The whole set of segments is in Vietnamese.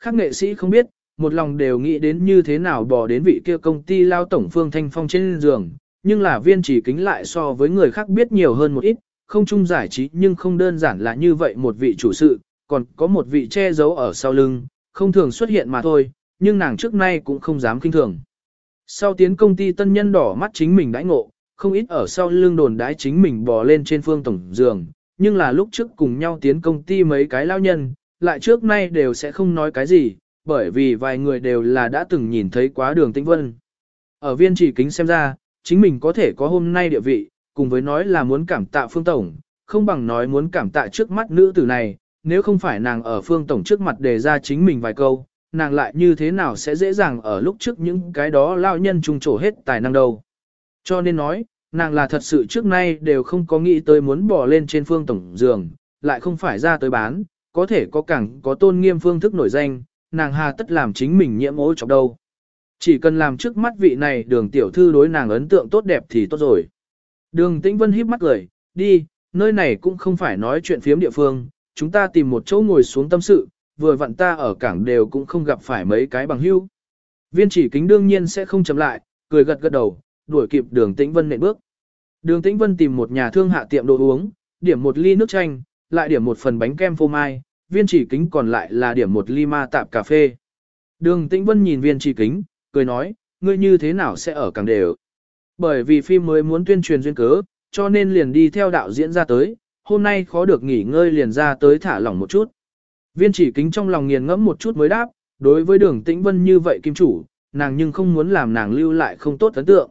Khác nghệ sĩ không biết, một lòng đều nghĩ đến như thế nào bỏ đến vị kia công ty lao tổng phương thanh phong trên giường, nhưng là viên chỉ kính lại so với người khác biết nhiều hơn một ít, không chung giải trí nhưng không đơn giản là như vậy một vị chủ sự, còn có một vị che giấu ở sau lưng, không thường xuất hiện mà thôi, nhưng nàng trước nay cũng không dám kinh thường. Sau tiến công ty tân nhân đỏ mắt chính mình đãi ngộ, không ít ở sau lưng đồn đãi chính mình bò lên trên phương tổng giường, nhưng là lúc trước cùng nhau tiến công ty mấy cái lao nhân, lại trước nay đều sẽ không nói cái gì, bởi vì vài người đều là đã từng nhìn thấy quá đường tĩnh vân. Ở viên chỉ kính xem ra, chính mình có thể có hôm nay địa vị, cùng với nói là muốn cảm tạ phương tổng, không bằng nói muốn cảm tạ trước mắt nữ tử này, nếu không phải nàng ở phương tổng trước mặt đề ra chính mình vài câu, nàng lại như thế nào sẽ dễ dàng ở lúc trước những cái đó lao nhân trung trổ hết tài năng đâu. Cho nên nói, nàng là thật sự trước nay đều không có nghĩ tới muốn bỏ lên trên phương tổng giường, lại không phải ra tới bán, có thể có càng có tôn nghiêm phương thức nổi danh, nàng hà tất làm chính mình nhiễm ô chọc đâu. Chỉ cần làm trước mắt vị này đường tiểu thư đối nàng ấn tượng tốt đẹp thì tốt rồi. Đường tĩnh vân híp mắt cười, đi, nơi này cũng không phải nói chuyện phiếm địa phương, chúng ta tìm một chỗ ngồi xuống tâm sự, vừa vặn ta ở cảng đều cũng không gặp phải mấy cái bằng hữu. Viên chỉ kính đương nhiên sẽ không chậm lại, cười gật gật đầu, đuổi kịp đường tĩnh vân nện bước. Đường tĩnh vân tìm một nhà thương hạ tiệm đồ uống, điểm một ly nước chanh, lại điểm một phần bánh kem phô mai, viên chỉ kính còn lại là điểm một ly ma tạp cà phê. Đường tĩnh vân nhìn viên chỉ kính, cười nói, ngươi như thế nào sẽ ở càng đều. Bởi vì phim mới muốn tuyên truyền duyên cớ, cho nên liền đi theo đạo diễn ra tới, hôm nay khó được nghỉ ngơi liền ra tới thả lỏng một chút. Viên chỉ kính trong lòng nghiền ngẫm một chút mới đáp, đối với đường tĩnh vân như vậy kim chủ, nàng nhưng không muốn làm nàng lưu lại không tốt ấn tượng.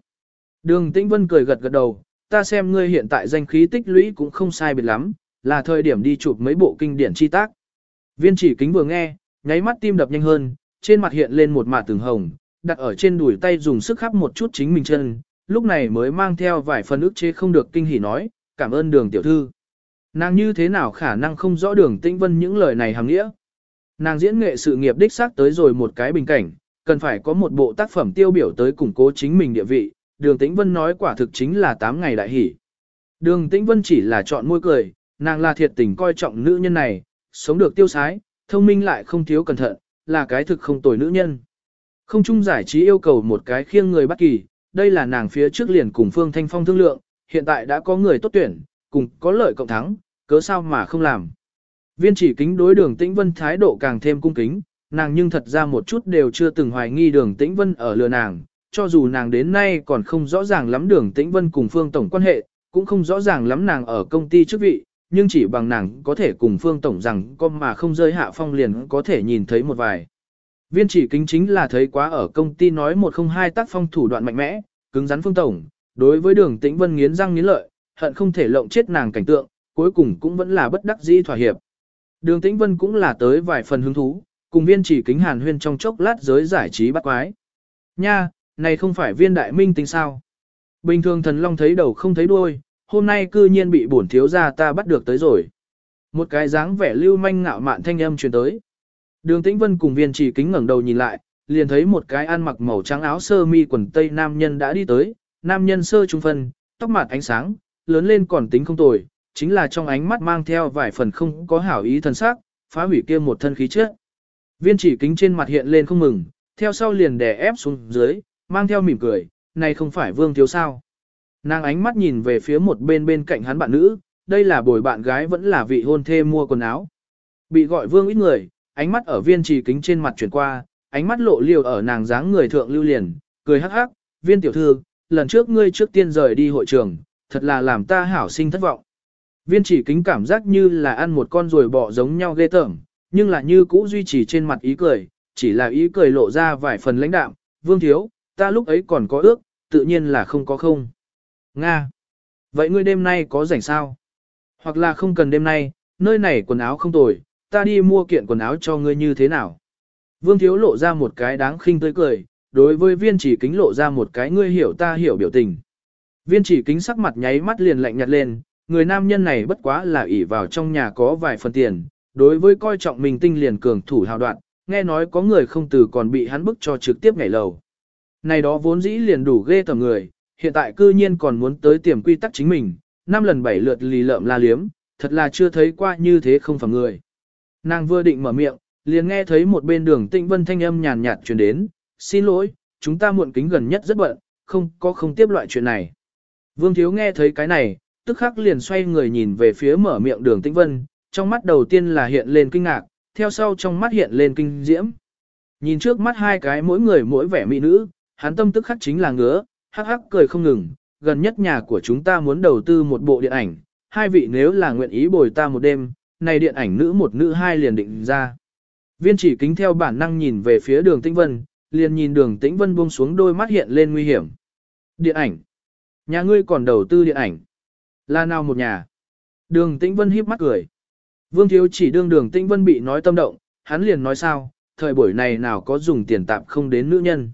Đường tĩnh vân cười gật gật đầu, ta xem ngươi hiện tại danh khí tích lũy cũng không sai biệt lắm, là thời điểm đi chụp mấy bộ kinh điển chi tác. Viên chỉ kính vừa nghe, nháy mắt tim đập nhanh hơn, trên mặt hiện lên một mạ tường hồng, đặt ở trên đùi tay dùng sức khắp một chút chính mình chân, lúc này mới mang theo vài phần ức chế không được kinh hỉ nói, cảm ơn đường tiểu thư. Nàng như thế nào khả năng không rõ đường tĩnh vân những lời này hàng nghĩa. Nàng diễn nghệ sự nghiệp đích xác tới rồi một cái bình cảnh, cần phải có một bộ tác phẩm tiêu biểu tới củng cố chính mình địa vị, đường tĩnh vân nói quả thực chính là 8 ngày đại hỷ. Đường tĩnh vân chỉ là chọn môi cười, nàng là thiệt tình coi trọng nữ nhân này, sống được tiêu sái, thông minh lại không thiếu cẩn thận, là cái thực không tồi nữ nhân. Không chung giải trí yêu cầu một cái khiêng người bất kỳ, đây là nàng phía trước liền cùng Phương Thanh Phong thương lượng, hiện tại đã có người tốt tuyển, cùng có lợi cộng thắng, cớ sao mà không làm. Viên chỉ kính đối đường tĩnh vân thái độ càng thêm cung kính, nàng nhưng thật ra một chút đều chưa từng hoài nghi đường tĩnh vân ở lừa nàng, cho dù nàng đến nay còn không rõ ràng lắm đường tĩnh vân cùng Phương Tổng quan hệ, cũng không rõ ràng lắm nàng ở công ty chức vị, nhưng chỉ bằng nàng có thể cùng Phương Tổng rằng con mà không rơi hạ phong liền có thể nhìn thấy một vài. Viên chỉ kính chính là thấy quá ở công ty nói một không hai tác phong thủ đoạn mạnh mẽ, cứng rắn Phương Tổng, đối với đường tĩnh vân nghiến răng nghiến lợi, hận không thể lộng chết nàng cảnh tượng, cuối cùng cũng vẫn là bất đắc dĩ thỏa hiệp. Đường Tĩnh Vân cũng là tới vài phần hứng thú, cùng viên chỉ kính hàn huyên trong chốc lát giới giải trí bắt quái. Nha, này không phải viên đại minh tính sao? Bình thường thần long thấy đầu không thấy đuôi, hôm nay cư nhiên bị bổn thiếu gia ta bắt được tới rồi. Một cái dáng vẻ lưu manh ngạo mạn thanh âm truyền tới. Đường Tĩnh Vân cùng viên chỉ kính ngẩng đầu nhìn lại, liền thấy một cái ăn mặc màu trắng áo sơ mi quần tây nam nhân đã đi tới, nam nhân sơ trung phân, tóc mặt ánh sáng, lớn lên còn tính không tồi, chính là trong ánh mắt mang theo vài phần không có hảo ý thần sắc, phá hủy kia một thân khí chất. Viên chỉ kính trên mặt hiện lên không mừng, theo sau liền đè ép xuống dưới, mang theo mỉm cười, này không phải vương thiếu sao. Nàng ánh mắt nhìn về phía một bên bên cạnh hắn bạn nữ, đây là bồi bạn gái vẫn là vị hôn thê mua quần áo. Bị gọi vương ít người, ánh mắt ở viên chỉ kính trên mặt chuyển qua, ánh mắt lộ liều ở nàng dáng người thượng lưu liền, cười hắc hắc, viên tiểu thư, lần trước ngươi trước tiên rời đi hội trường, thật là làm ta hảo sinh thất vọng. Viên chỉ kính cảm giác như là ăn một con ruồi bọ giống nhau ghê tởm, nhưng là như cũ duy trì trên mặt ý cười, chỉ là ý cười lộ ra vài phần lãnh đạm, vương thiếu, ta lúc ấy còn có ước, tự nhiên là không có không. Nga! Vậy ngươi đêm nay có rảnh sao? Hoặc là không cần đêm nay, nơi này quần áo không tồi, ta đi mua kiện quần áo cho ngươi như thế nào? Vương thiếu lộ ra một cái đáng khinh tươi cười, đối với viên chỉ kính lộ ra một cái ngươi hiểu ta hiểu biểu tình. Viên chỉ kính sắc mặt nháy mắt liền lạnh nhạt lên, người nam nhân này bất quá là ỷ vào trong nhà có vài phần tiền, đối với coi trọng mình tinh liền cường thủ hào đoạn, nghe nói có người không từ còn bị hắn bức cho trực tiếp nhảy lầu. Này đó vốn dĩ liền đủ ghê tầm người, hiện tại cư nhiên còn muốn tới tiềm quy tắc chính mình, năm lần bảy lượt lì lợm la liếm, thật là chưa thấy qua như thế không phải người. Nàng vừa định mở miệng, liền nghe thấy một bên đường tĩnh vân thanh âm nhàn nhạt truyền đến, xin lỗi, chúng ta muộn kính gần nhất rất bận, không có không tiếp loại chuyện này. Vương Thiếu nghe thấy cái này, tức khắc liền xoay người nhìn về phía mở miệng đường tĩnh vân, trong mắt đầu tiên là hiện lên kinh ngạc, theo sau trong mắt hiện lên kinh diễm. Nhìn trước mắt hai cái mỗi người mỗi vẻ mỹ nữ, hắn tâm tức khắc chính là ngứa, hắc hắc cười không ngừng, gần nhất nhà của chúng ta muốn đầu tư một bộ điện ảnh, hai vị nếu là nguyện ý bồi ta một đêm, này điện ảnh nữ một nữ hai liền định ra. Viên chỉ kính theo bản năng nhìn về phía đường tĩnh vân, liền nhìn đường tĩnh vân buông xuống đôi mắt hiện lên nguy hiểm. Điện ảnh. Nhà ngươi còn đầu tư điện ảnh. Là nào một nhà? Đường tĩnh vân híp mắt cười. Vương thiếu chỉ đương đường tĩnh vân bị nói tâm động, hắn liền nói sao, thời buổi này nào có dùng tiền tạm không đến nữ nhân.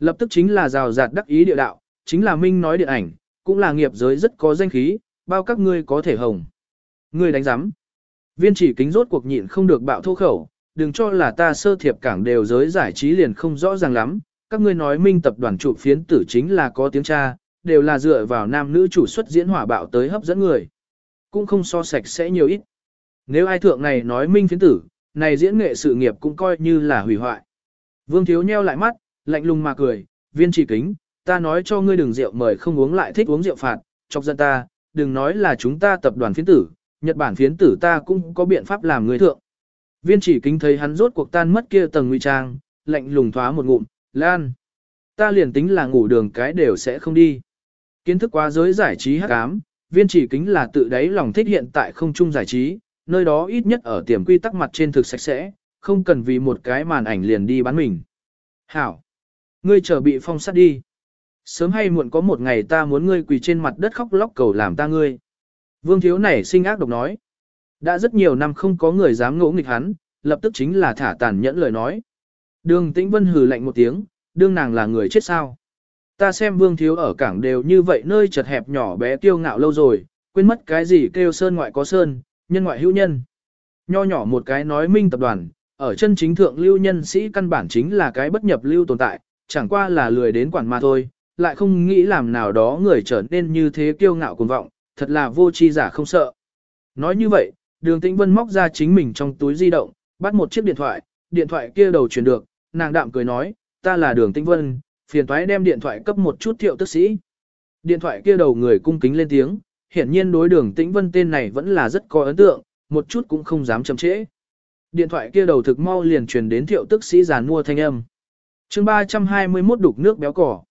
Lập tức chính là rào rạt đắc ý địa đạo, chính là Minh nói điện ảnh, cũng là nghiệp giới rất có danh khí, bao các ngươi có thể hồng. Ngươi đánh giám. Viên chỉ kính rốt cuộc nhịn không được bạo thô khẩu, đừng cho là ta sơ thiệp cảng đều giới giải trí liền không rõ ràng lắm, các ngươi nói minh tập đoàn trụ phiến tử chính là có tiếng cha, đều là dựa vào nam nữ chủ xuất diễn hỏa bạo tới hấp dẫn người. Cũng không so sạch sẽ nhiều ít. Nếu ai thượng này nói minh phiến tử, này diễn nghệ sự nghiệp cũng coi như là hủy hoại. Vương Thiếu nheo lại mắt, lạnh lùng mà cười, viên chỉ kính, ta nói cho ngươi đừng rượu mời không uống lại thích uống rượu phạt, chọc dân ta, đừng nói là chúng ta tập đoàn phiến tử, Nhật Bản phiến tử ta cũng có biện pháp làm người thượng. Viên chỉ kính thấy hắn rốt cuộc tan mất kia tầng nguy trang, lạnh lùng thoá một ngụm, lan. Ta liền tính là ngủ đường cái đều sẽ không đi. Kiến thức quá giới giải trí hắc ám, viên chỉ kính là tự đáy lòng thích hiện tại không chung giải trí, nơi đó ít nhất ở tiềm quy tắc mặt trên thực sạch sẽ, không cần vì một cái màn ảnh liền đi bán mình. Hảo! Ngươi chờ bị phong sát đi. Sớm hay muộn có một ngày ta muốn ngươi quỳ trên mặt đất khóc lóc cầu làm ta ngươi. Vương thiếu này sinh ác độc nói. Đã rất nhiều năm không có người dám ngỗ nghịch hắn, lập tức chính là thả tàn nhẫn lời nói. Đường tĩnh vân hừ lạnh một tiếng, đương nàng là người chết sao. Ta xem vương thiếu ở cảng đều như vậy nơi chật hẹp nhỏ bé tiêu ngạo lâu rồi, quên mất cái gì kêu sơn ngoại có sơn, nhân ngoại hữu nhân. Nho nhỏ một cái nói minh tập đoàn, ở chân chính thượng lưu nhân sĩ căn bản chính là cái bất nhập lưu tồn tại, chẳng qua là lười đến quản mà thôi, lại không nghĩ làm nào đó người trở nên như thế kiêu ngạo cuồng vọng, thật là vô tri giả không sợ. Nói như vậy, đường tĩnh vân móc ra chính mình trong túi di động, bắt một chiếc điện thoại, điện thoại kia đầu truyền được, nàng đạm cười nói, ta là đường tĩnh vân, phiền toái đem điện thoại cấp một chút thiệu tức sĩ. Điện thoại kia đầu người cung kính lên tiếng, hiển nhiên đối đường tĩnh vân tên này vẫn là rất có ấn tượng, một chút cũng không dám chậm trễ. Điện thoại kia đầu thực mau liền truyền đến thiệu tức sĩ giàn mua thanh âm chương 321 đục nước béo cỏ.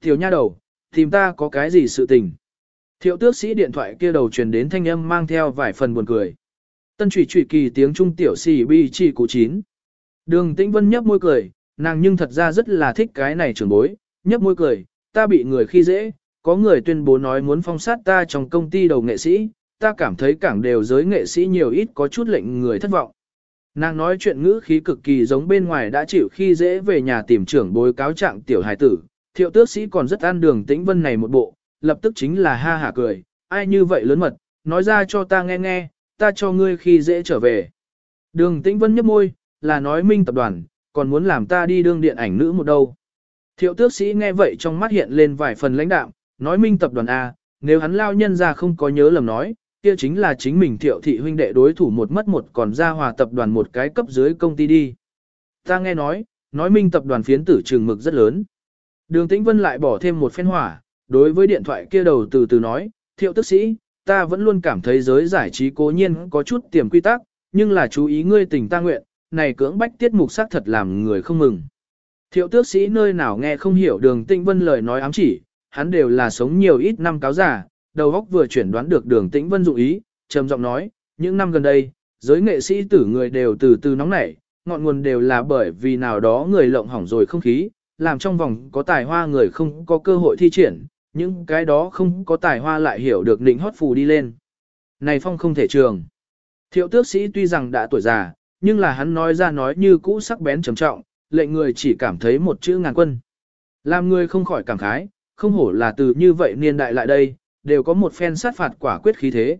Tiểu nha đầu, tìm ta có cái gì sự tình? Thiệu tước sĩ điện thoại kia đầu truyền đến thanh âm mang theo vài phần buồn cười. Tân trụy trụy kỳ tiếng trung tiểu xì bi chỉ cụ chín. Đường tĩnh vân nhấp môi cười, nàng nhưng thật ra rất là thích cái này trưởng bối, nhấp môi cười, ta bị người khi dễ, có người tuyên bố nói muốn phong sát ta trong công ty đầu nghệ sĩ, ta cảm thấy cảng đều giới nghệ sĩ nhiều ít có chút lệnh người thất vọng. Nàng nói chuyện ngữ khí cực kỳ giống bên ngoài đã chịu khi dễ về nhà tìm trưởng bối cáo trạng tiểu hài tử, thiệu tước sĩ còn rất an đường tĩnh vân này một bộ, lập tức chính là ha hả cười, ai như vậy lớn mật, nói ra cho ta nghe nghe, ta cho ngươi khi dễ trở về. Đường tĩnh vân nhấp môi, là nói minh tập đoàn, còn muốn làm ta đi đương điện ảnh nữ một đâu. Thiệu tước sĩ nghe vậy trong mắt hiện lên vài phần lãnh đạm, nói minh tập đoàn A, nếu hắn lao nhân ra không có nhớ lầm nói, kia chính là chính mình thiệu thị huynh đệ đối thủ một mất một còn ra hòa tập đoàn một cái cấp dưới công ty đi. Ta nghe nói, nói minh tập đoàn phiến tử trường mực rất lớn. Đường Tĩnh Vân lại bỏ thêm một phen hỏa, đối với điện thoại kia đầu từ từ nói, thiệu tức sĩ, ta vẫn luôn cảm thấy giới giải trí cố nhiên có chút tiềm quy tắc, nhưng là chú ý ngươi tình ta nguyện, này cưỡng bách tiết mục xác thật làm người không mừng. Thiệu tước sĩ nơi nào nghe không hiểu đường Tĩnh Vân lời nói ám chỉ, hắn đều là sống nhiều ít năm cáo giả, đầu óc vừa chuyển đoán được đường Tĩnh Vân dụng ý, trầm giọng nói, những năm gần đây, giới nghệ sĩ tử người đều từ từ nóng nảy, ngọn nguồn đều là bởi vì nào đó người lộng hỏng rồi không khí, làm trong vòng có tài hoa người không có cơ hội thi triển, những cái đó không có tài hoa lại hiểu được nịnh hót phù đi lên. Này phong không thể trường. Thiệu tước sĩ tuy rằng đã tuổi già, nhưng là hắn nói ra nói như cũ sắc bén trầm trọng, lệnh người chỉ cảm thấy một chữ ngàn quân. Làm người không khỏi cảm khái, không hổ là từ như vậy niên đại lại đây, đều có một phen sát phạt quả quyết khí thế.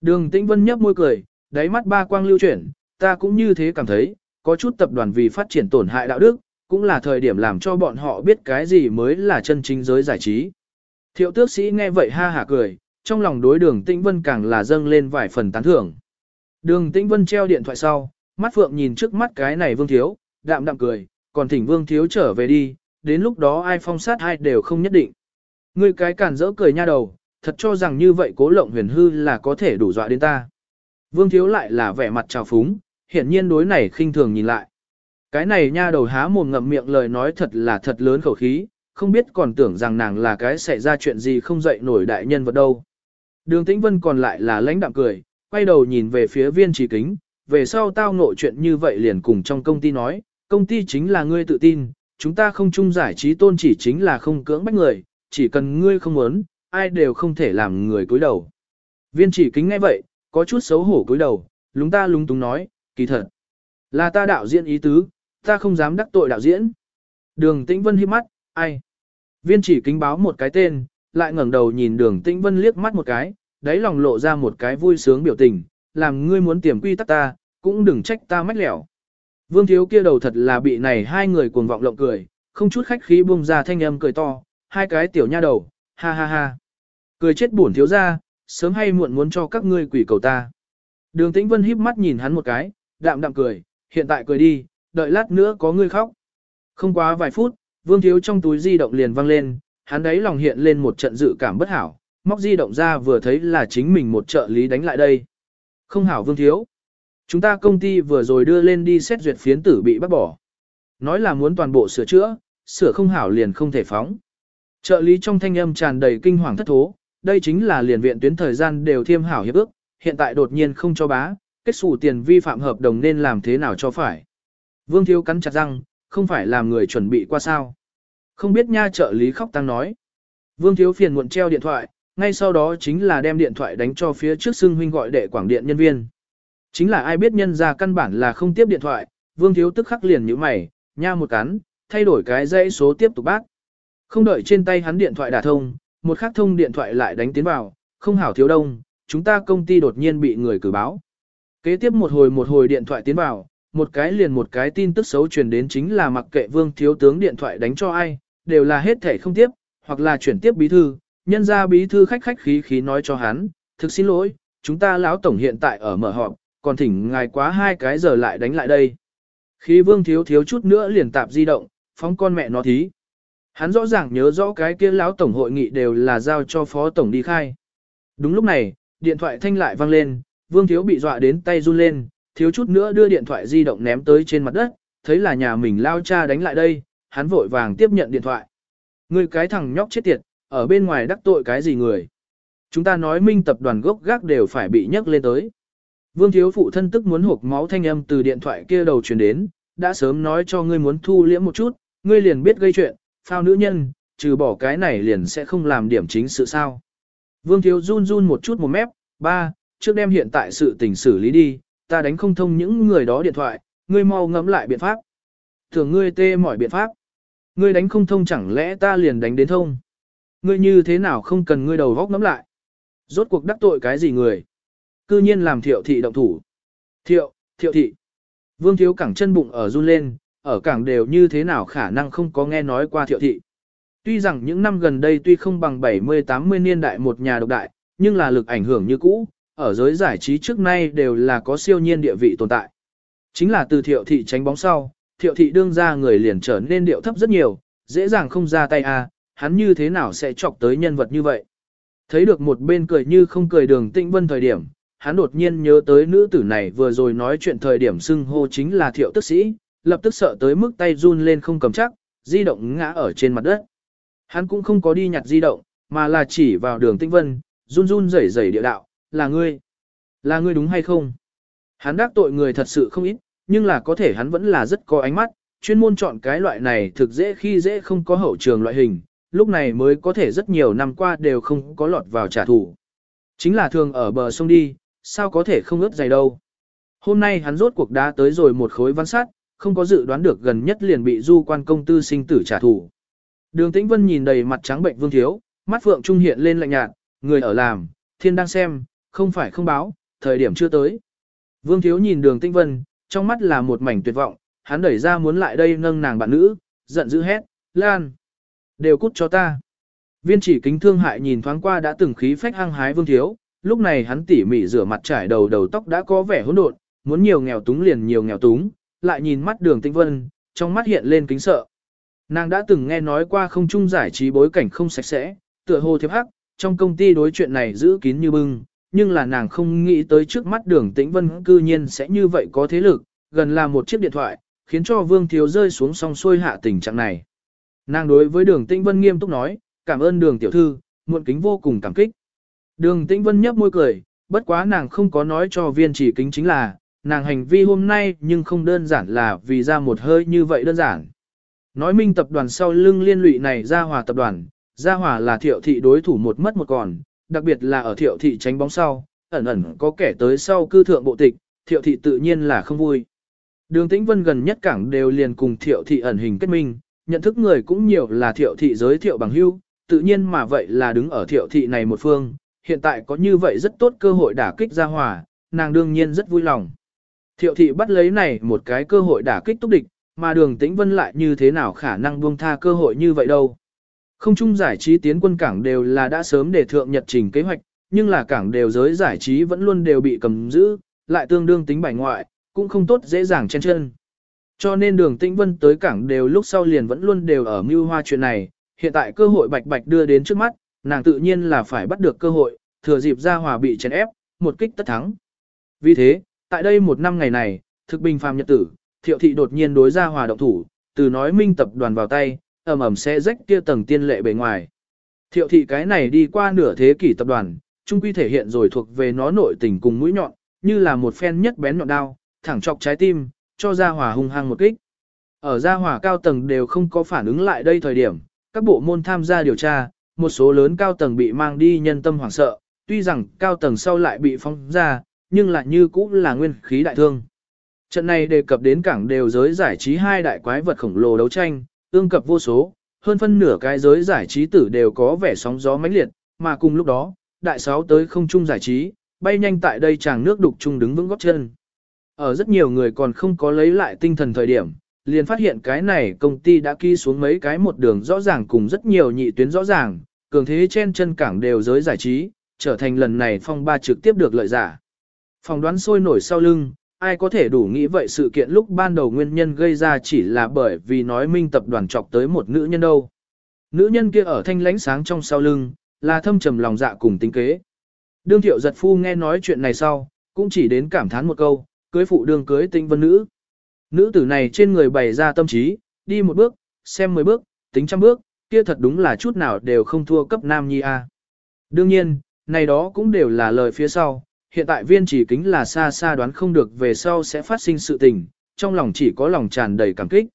Đường Tĩnh Vân nhấp môi cười, đáy mắt ba quang lưu chuyển, ta cũng như thế cảm thấy, có chút tập đoàn vì phát triển tổn hại đạo đức, cũng là thời điểm làm cho bọn họ biết cái gì mới là chân chính giới giải trí. Thiệu tước sĩ nghe vậy ha hả cười, trong lòng đối đường Tĩnh Vân càng là dâng lên vài phần tán thưởng. Đường Tĩnh Vân treo điện thoại sau, mắt phượng nhìn trước mắt cái này vương thiếu, đạm đạm cười, còn thỉnh vương thiếu trở về đi, đến lúc đó ai phong sát ai đều không nhất định. Ngươi cái cản rỡ cười nha đầu, thật cho rằng như vậy cố lộng huyền hư là có thể đủ dọa đến ta. Vương thiếu lại là vẻ mặt trào phúng, hiển nhiên đối này khinh thường nhìn lại. Cái này nha đầu há mồm ngậm miệng lời nói thật là thật lớn khẩu khí, không biết còn tưởng rằng nàng là cái xảy ra chuyện gì không dậy nổi đại nhân vật đâu. Đường Tĩnh Vân còn lại là lãnh đạm cười, quay đầu nhìn về phía viên trí kính, về sau tao ngộ chuyện như vậy liền cùng trong công ty nói, công ty chính là ngươi tự tin, chúng ta không chung giải trí tôn chỉ chính là không cưỡng bách người, chỉ cần ngươi không muốn, ai đều không thể làm người cúi đầu. Viên chỉ kính ngay vậy, có chút xấu hổ cúi đầu, lúng ta lúng túng nói, kỳ thật. Là ta đạo diễn ý tứ, ta không dám đắc tội đạo diễn. Đường Tĩnh Vân hiếp mắt, ai? Viên chỉ kính báo một cái tên, lại ngẩng đầu nhìn đường Tĩnh Vân liếc mắt một cái, đáy lòng lộ ra một cái vui sướng biểu tình, làm ngươi muốn tiềm quy tắc ta, cũng đừng trách ta mách lẻo. Vương thiếu kia đầu thật là bị này hai người cuồng vọng lộng cười, không chút khách khí buông ra thanh âm cười to, hai cái tiểu nha đầu, ha ha ha. Cười chết buồn thiếu ra, sớm hay muộn muốn cho các ngươi quỷ cầu ta. Đường Tĩnh Vân híp mắt nhìn hắn một cái, đạm đạm cười, hiện tại cười đi, đợi lát nữa có ngươi khóc. Không quá vài phút, Vương Thiếu trong túi di động liền vang lên, hắn đấy lòng hiện lên một trận dự cảm bất hảo, móc di động ra vừa thấy là chính mình một trợ lý đánh lại đây. Không hảo Vương Thiếu. Chúng ta công ty vừa rồi đưa lên đi xét duyệt phiến tử bị bắt bỏ. Nói là muốn toàn bộ sửa chữa, sửa không hảo liền không thể phóng. Trợ lý trong thanh âm tràn đầy kinh hoàng thất thố, đây chính là liền viện tuyến thời gian đều thiêm hảo hiệp ước, hiện tại đột nhiên không cho bá, kết xù tiền vi phạm hợp đồng nên làm thế nào cho phải. Vương Thiếu cắn chặt răng, không phải làm người chuẩn bị qua sao. Không biết nha trợ lý khóc tăng nói. Vương Thiếu phiền muộn treo điện thoại, ngay sau đó chính là đem điện thoại đánh cho phía trước xưng huynh gọi đệ quảng điện nhân viên. Chính là ai biết nhân ra căn bản là không tiếp điện thoại, Vương Thiếu tức khắc liền như mày, nha một cắn, thay đổi cái dãy số tiếp tục bác. Không đợi trên tay hắn điện thoại đả thông, một khắc thông điện thoại lại đánh tiến vào, không hảo thiếu đông, chúng ta công ty đột nhiên bị người cử báo. Kế tiếp một hồi một hồi điện thoại tiến vào, một cái liền một cái tin tức xấu truyền đến chính là mặc kệ vương thiếu tướng điện thoại đánh cho ai, đều là hết thể không tiếp, hoặc là chuyển tiếp bí thư, nhân ra bí thư khách khách khí khí nói cho hắn, thực xin lỗi, chúng ta lão tổng hiện tại ở mở họp, còn thỉnh ngài quá hai cái giờ lại đánh lại đây. Khi vương thiếu thiếu chút nữa liền tạp di động, phóng con mẹ nó thí. Hắn rõ ràng nhớ rõ cái kia lão tổng hội nghị đều là giao cho phó tổng đi khai. Đúng lúc này, điện thoại thanh lại vang lên, vương thiếu bị dọa đến tay run lên, thiếu chút nữa đưa điện thoại di động ném tới trên mặt đất, thấy là nhà mình lao cha đánh lại đây, hắn vội vàng tiếp nhận điện thoại. Người cái thằng nhóc chết tiệt, ở bên ngoài đắc tội cái gì người. Chúng ta nói minh tập đoàn gốc gác đều phải bị nhấc lên tới. Vương thiếu phụ thân tức muốn hộp máu thanh âm từ điện thoại kia đầu truyền đến, đã sớm nói cho ngươi muốn thu liễm một chút, ngươi liền biết gây chuyện, phao nữ nhân, trừ bỏ cái này liền sẽ không làm điểm chính sự sao. Vương thiếu run run một chút một mép, ba, trước đem hiện tại sự tình xử lý đi, ta đánh không thông những người đó điện thoại, ngươi mau ngẫm lại biện pháp. Thường ngươi tê mỏi biện pháp. Ngươi đánh không thông chẳng lẽ ta liền đánh đến thông. Ngươi như thế nào không cần ngươi đầu góc ngẫm lại. Rốt cuộc đắc tội cái gì người. Cư nhiên làm thiệu thị động thủ. Thiệu, thiệu thị. Vương thiếu cẳng chân bụng ở run lên, ở cảng đều như thế nào khả năng không có nghe nói qua thiệu thị. Tuy rằng những năm gần đây tuy không bằng 70-80 niên đại một nhà độc đại, nhưng là lực ảnh hưởng như cũ, ở giới giải trí trước nay đều là có siêu nhiên địa vị tồn tại. Chính là từ thiệu thị tránh bóng sau, thiệu thị đương ra người liền trở nên điệu thấp rất nhiều, dễ dàng không ra tay a, hắn như thế nào sẽ chọc tới nhân vật như vậy. Thấy được một bên cười như không cười đường tĩnh vân thời điểm, hắn đột nhiên nhớ tới nữ tử này vừa rồi nói chuyện thời điểm xưng hô chính là thiệu tức sĩ, lập tức sợ tới mức tay run lên không cầm chắc, di động ngã ở trên mặt đất. Hắn cũng không có đi nhặt di động, mà là chỉ vào đường tinh vân, run run rẩy rẩy địa đạo, là ngươi. Là ngươi đúng hay không? Hắn đắc tội người thật sự không ít, nhưng là có thể hắn vẫn là rất có ánh mắt, chuyên môn chọn cái loại này thực dễ khi dễ không có hậu trường loại hình, lúc này mới có thể rất nhiều năm qua đều không có lọt vào trả thù. Chính là thường ở bờ sông đi, sao có thể không ướt dày đâu. Hôm nay hắn rốt cuộc đá tới rồi một khối văn sát, không có dự đoán được gần nhất liền bị du quan công tư sinh tử trả thù. Đường Tĩnh Vân nhìn đầy mặt trắng bệnh vương thiếu, mắt phượng trung hiện lên lạnh nhạt, người ở làm, thiên đang xem, không phải không báo, thời điểm chưa tới. Vương Thiếu nhìn đường Tĩnh Vân, trong mắt là một mảnh tuyệt vọng, hắn đẩy ra muốn lại đây nâng nàng bạn nữ, giận dữ hét, Lan, đều cút cho ta. Viên chỉ kính thương hại nhìn thoáng qua đã từng khí phách hăng hái Vương Thiếu, lúc này hắn tỉ mỉ rửa mặt trải đầu đầu tóc đã có vẻ hỗn độn, muốn nhiều nghèo túng liền nhiều nghèo túng, lại nhìn mắt đường tĩnh vân, trong mắt hiện lên kính sợ. Nàng đã từng nghe nói qua không chung giải trí bối cảnh không sạch sẽ, tựa hồ thiếp hắc, trong công ty đối chuyện này giữ kín như bưng, nhưng là nàng không nghĩ tới trước mắt đường tĩnh vân cư nhiên sẽ như vậy có thế lực, gần là một chiếc điện thoại, khiến cho vương thiếu rơi xuống song xuôi hạ tình trạng này. Nàng đối với đường tĩnh vân nghiêm túc nói, cảm ơn đường tiểu thư, muộn kính vô cùng cảm kích. Đường tĩnh vân nhấp môi cười, bất quá nàng không có nói cho viên chỉ kính chính là, nàng hành vi hôm nay nhưng không đơn giản là vì ra một hơi như vậy đơn giản. Nói minh tập đoàn sau lưng liên lụy này ra hòa tập đoàn, ra hòa là thiệu thị đối thủ một mất một còn, đặc biệt là ở thiệu thị tránh bóng sau, ẩn ẩn có kẻ tới sau cư thượng bộ tịch, thiệu thị tự nhiên là không vui. Đường tĩnh vân gần nhất cảng đều liền cùng thiệu thị ẩn hình kết minh, nhận thức người cũng nhiều là thiệu thị giới thiệu bằng hưu, tự nhiên mà vậy là đứng ở thiệu thị này một phương, hiện tại có như vậy rất tốt cơ hội đả kích ra hòa, nàng đương nhiên rất vui lòng. Thiệu thị bắt lấy này một cái cơ hội đả kích túc địch, mà đường tĩnh vân lại như thế nào khả năng buông tha cơ hội như vậy đâu. Không chung giải trí tiến quân cảng đều là đã sớm để thượng nhật trình kế hoạch, nhưng là cảng đều giới giải trí vẫn luôn đều bị cầm giữ, lại tương đương tính bài ngoại, cũng không tốt dễ dàng chen chân. Cho nên đường tĩnh vân tới cảng đều lúc sau liền vẫn luôn đều ở mưu hoa chuyện này, hiện tại cơ hội bạch bạch đưa đến trước mắt, nàng tự nhiên là phải bắt được cơ hội, thừa dịp ra hòa bị chèn ép, một kích tất thắng. Vì thế, tại đây một năm ngày này, thực bình phàm nhật tử, thiệu thị đột nhiên đối ra hòa động thủ, từ nói minh tập đoàn vào tay, ầm ầm sẽ rách kia tầng tiên lệ bề ngoài. Thiệu thị cái này đi qua nửa thế kỷ tập đoàn, trung quy thể hiện rồi thuộc về nó nội tình cùng mũi nhọn, như là một phen nhất bén nhọn đao, thẳng chọc trái tim, cho gia hòa hung hăng một kích. Ở gia hòa cao tầng đều không có phản ứng lại đây thời điểm, các bộ môn tham gia điều tra, một số lớn cao tầng bị mang đi nhân tâm hoảng sợ, tuy rằng cao tầng sau lại bị phong ra, nhưng lại như cũng là nguyên khí đại thương. Trận này đề cập đến cảng đều giới giải trí hai đại quái vật khổng lồ đấu tranh, tương cập vô số, hơn phân nửa cái giới giải trí tử đều có vẻ sóng gió mãnh liệt, mà cùng lúc đó, đại sáu tới không trung giải trí, bay nhanh tại đây chàng nước đục trung đứng vững góp chân. Ở rất nhiều người còn không có lấy lại tinh thần thời điểm, liền phát hiện cái này công ty đã ký xuống mấy cái một đường rõ ràng cùng rất nhiều nhị tuyến rõ ràng, cường thế trên chân cảng đều giới giải trí, trở thành lần này phong ba trực tiếp được lợi giả. Phòng đoán sôi nổi sau lưng, ai có thể đủ nghĩ vậy sự kiện lúc ban đầu nguyên nhân gây ra chỉ là bởi vì nói minh tập đoàn chọc tới một nữ nhân đâu. Nữ nhân kia ở thanh lãnh sáng trong sau lưng, là thâm trầm lòng dạ cùng tính kế. Đương thiệu giật phu nghe nói chuyện này sau, cũng chỉ đến cảm thán một câu, cưới phụ đương cưới tinh vân nữ. Nữ tử này trên người bày ra tâm trí, đi một bước, xem mười bước, tính trăm bước, kia thật đúng là chút nào đều không thua cấp nam nhi a. Đương nhiên, này đó cũng đều là lời phía sau, hiện tại viên chỉ kính là xa xa đoán không được về sau sẽ phát sinh sự tình, trong lòng chỉ có lòng tràn đầy cảm kích.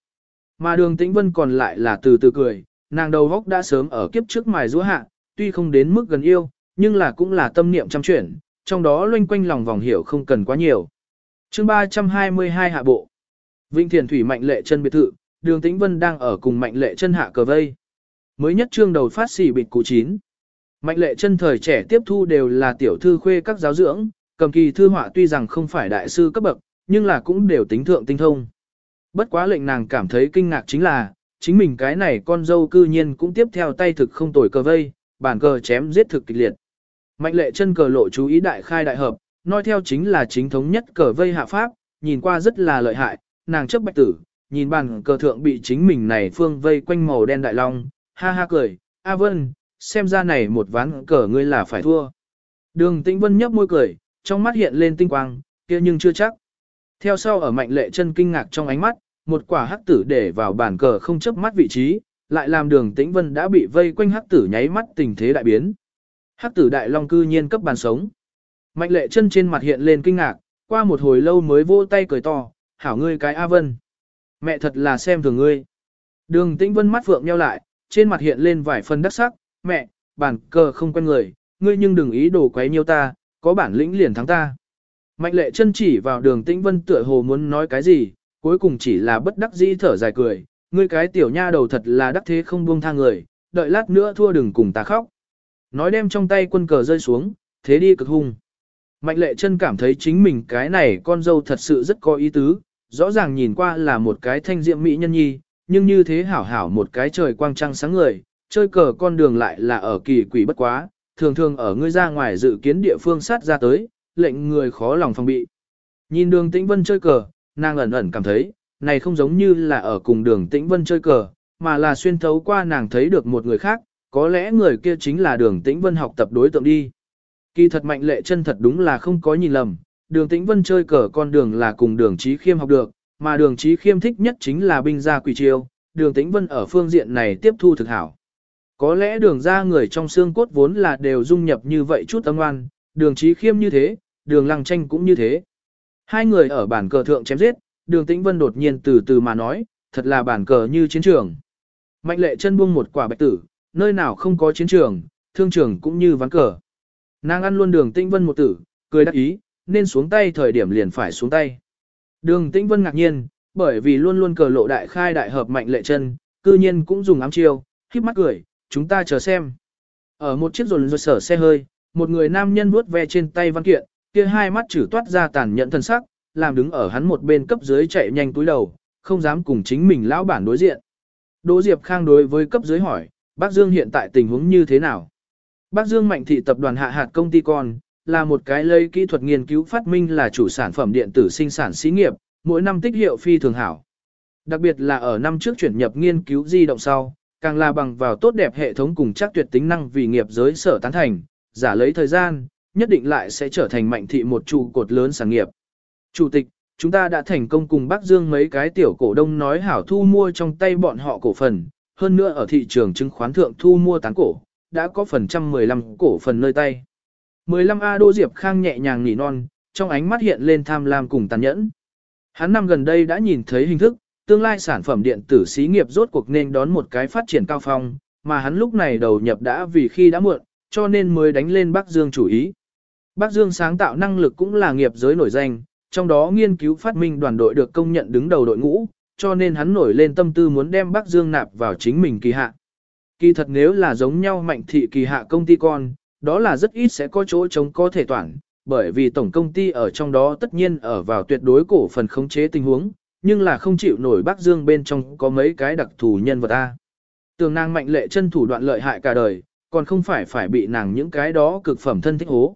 Mà đường tĩnh vân còn lại là từ từ cười, nàng đầu góc đã sớm ở kiếp trước mài rũa hạ, tuy không đến mức gần yêu, nhưng là cũng là tâm niệm trăm chuyển, trong đó loanh quanh lòng vòng hiểu không cần quá nhiều. chương 322 hạ bộ. Vinh Thiền Thủy mạnh lệ chân biệt thự, đường tĩnh vân đang ở cùng mạnh lệ chân hạ cờ vây. Mới nhất trương đầu phát xỉ bịt cụ chín. Mạnh lệ chân thời trẻ tiếp thu đều là tiểu thư khuê các giáo dưỡng, cầm kỳ thư họa tuy rằng không phải đại sư cấp bậc, nhưng là cũng đều tính thượng tinh thông. Bất quá lệnh nàng cảm thấy kinh ngạc chính là, chính mình cái này con dâu cư nhiên cũng tiếp theo tay thực không tồi cờ vây, bản cờ chém giết thực kịch liệt. Mạnh lệ chân cờ lộ chú ý đại khai đại hợp, nói theo chính là chính thống nhất cờ vây hạ pháp, nhìn qua rất là lợi hại, nàng chấp bạch tử, nhìn bàn cờ thượng bị chính mình này phương vây quanh màu đen đại long, ha ha cười, A Vân, xem ra này một ván cờ ngươi là phải thua. Đường Tĩnh Vân nhấp môi cười, trong mắt hiện lên tinh quang, kia nhưng chưa chắc. Theo sau ở mạnh lệ chân kinh ngạc trong ánh mắt, một quả hắc tử để vào bàn cờ không chấp mắt vị trí, lại làm đường Tĩnh Vân đã bị vây quanh hắc tử nháy mắt tình thế đại biến. Hắc tử đại long cư nhiên cấp bàn sống. Mạnh lệ chân trên mặt hiện lên kinh ngạc, qua một hồi lâu mới vỗ tay cười to, hảo ngươi cái A Vân. Mẹ thật là xem thường ngươi. Đường Tĩnh Vân mắt phượng nheo lại, trên mặt hiện lên vài phần đắc sắc, mẹ, bản cờ không quen người, ngươi nhưng đừng ý đồ quấy nhiêu ta, có bản lĩnh liền thắng ta. Mạnh lệ chân chỉ vào đường tĩnh vân tựa hồ muốn nói cái gì, cuối cùng chỉ là bất đắc dĩ thở dài cười, ngươi cái tiểu nha đầu thật là đắc thế không buông tha người, đợi lát nữa thua đừng cùng ta khóc. Nói đem trong tay quân cờ rơi xuống, thế đi cực hung. Mạnh lệ chân cảm thấy chính mình cái này con dâu thật sự rất có ý tứ, rõ ràng nhìn qua là một cái thanh diệm mỹ nhân nhi, nhưng như thế hảo hảo một cái trời quang trăng sáng người, chơi cờ con đường lại là ở kỳ quỷ bất quá, thường thường ở ngươi ra ngoài dự kiến địa phương sát ra tới, lệnh người khó lòng phòng bị. Nhìn đường tĩnh vân chơi cờ, nàng ẩn ẩn cảm thấy, này không giống như là ở cùng đường tĩnh vân chơi cờ, mà là xuyên thấu qua nàng thấy được một người khác, có lẽ người kia chính là đường tĩnh vân học tập đối tượng đi. Kỳ thật mạnh lệ chân thật đúng là không có nhìn lầm, đường tĩnh vân chơi cờ con đường là cùng đường trí khiêm học được, mà đường trí khiêm thích nhất chính là binh gia quỷ chiêu, đường tĩnh vân ở phương diện này tiếp thu thực hảo. Có lẽ đường ra người trong xương cốt vốn là đều dung nhập như vậy chút âm oan đường trí khiêm như thế, đường lăng tranh cũng như thế. Hai người ở bản cờ thượng chém giết, đường tĩnh vân đột nhiên từ từ mà nói, thật là bản cờ như chiến trường. Mạnh lệ chân buông một quả bạch tử, nơi nào không có chiến trường, thương trường cũng như ván cờ. Nàng ăn luôn đường tĩnh vân một tử, cười đắc ý, nên xuống tay thời điểm liền phải xuống tay. Đường tĩnh vân ngạc nhiên, bởi vì luôn luôn cờ lộ đại khai đại hợp mạnh lệ chân, cư nhiên cũng dùng ám chiêu, khiếp mắt cười, chúng ta chờ xem. Ở một chiếc rồn rồi sở xe hơi, một người nam nhân vuốt ve trên tay văn kiện, kia hai mắt chử toát ra tàn nhẫn thân sắc, làm đứng ở hắn một bên cấp dưới chạy nhanh túi đầu, không dám cùng chính mình lão bản đối diện. Đỗ Diệp Khang đối với cấp dưới hỏi, Bác Dương hiện tại tình huống như thế nào? Bác Dương Mạnh Thị tập đoàn hạ hạt công ty con, là một cái lấy kỹ thuật nghiên cứu phát minh là chủ sản phẩm điện tử sinh sản xí nghiệp, mỗi năm tích hiệu phi thường hảo. Đặc biệt là ở năm trước chuyển nhập nghiên cứu di động sau, càng là bằng vào tốt đẹp hệ thống cùng chắc tuyệt tính năng vì nghiệp giới sở tán thành, giả lấy thời gian, nhất định lại sẽ trở thành mạnh thị một trụ cột lớn sản nghiệp. Chủ tịch, chúng ta đã thành công cùng Bắc Dương mấy cái tiểu cổ đông nói hảo thu mua trong tay bọn họ cổ phần, hơn nữa ở thị trường chứng khoán thượng thu mua tán cổ, đã có phần trăm 15 cổ phần nơi tay. 15A Đô Diệp Khang nhẹ nhàng nỉ non, trong ánh mắt hiện lên tham lam cùng tàn nhẫn. Hắn năm gần đây đã nhìn thấy hình thức, tương lai sản phẩm điện tử xí nghiệp rốt cuộc nên đón một cái phát triển cao phong, mà hắn lúc này đầu nhập đã vì khi đã muộn, cho nên mới đánh lên Bắc Dương chủ ý. Bắc Dương sáng tạo năng lực cũng là nghiệp giới nổi danh, trong đó nghiên cứu phát minh đoàn đội được công nhận đứng đầu đội ngũ, cho nên hắn nổi lên tâm tư muốn đem Bắc Dương nạp vào chính mình kỳ hạ. Kỳ thật nếu là giống nhau mạnh thị kỳ hạ công ty con, đó là rất ít sẽ có chỗ chống có thể toàn, bởi vì tổng công ty ở trong đó tất nhiên ở vào tuyệt đối cổ phần khống chế tình huống, nhưng là không chịu nổi Bắc Dương bên trong có mấy cái đặc thù nhân vật A. Tường nàng mạnh lệ chân thủ đoạn lợi hại cả đời, còn không phải phải bị nàng những cái đó cực phẩm thân thích hố.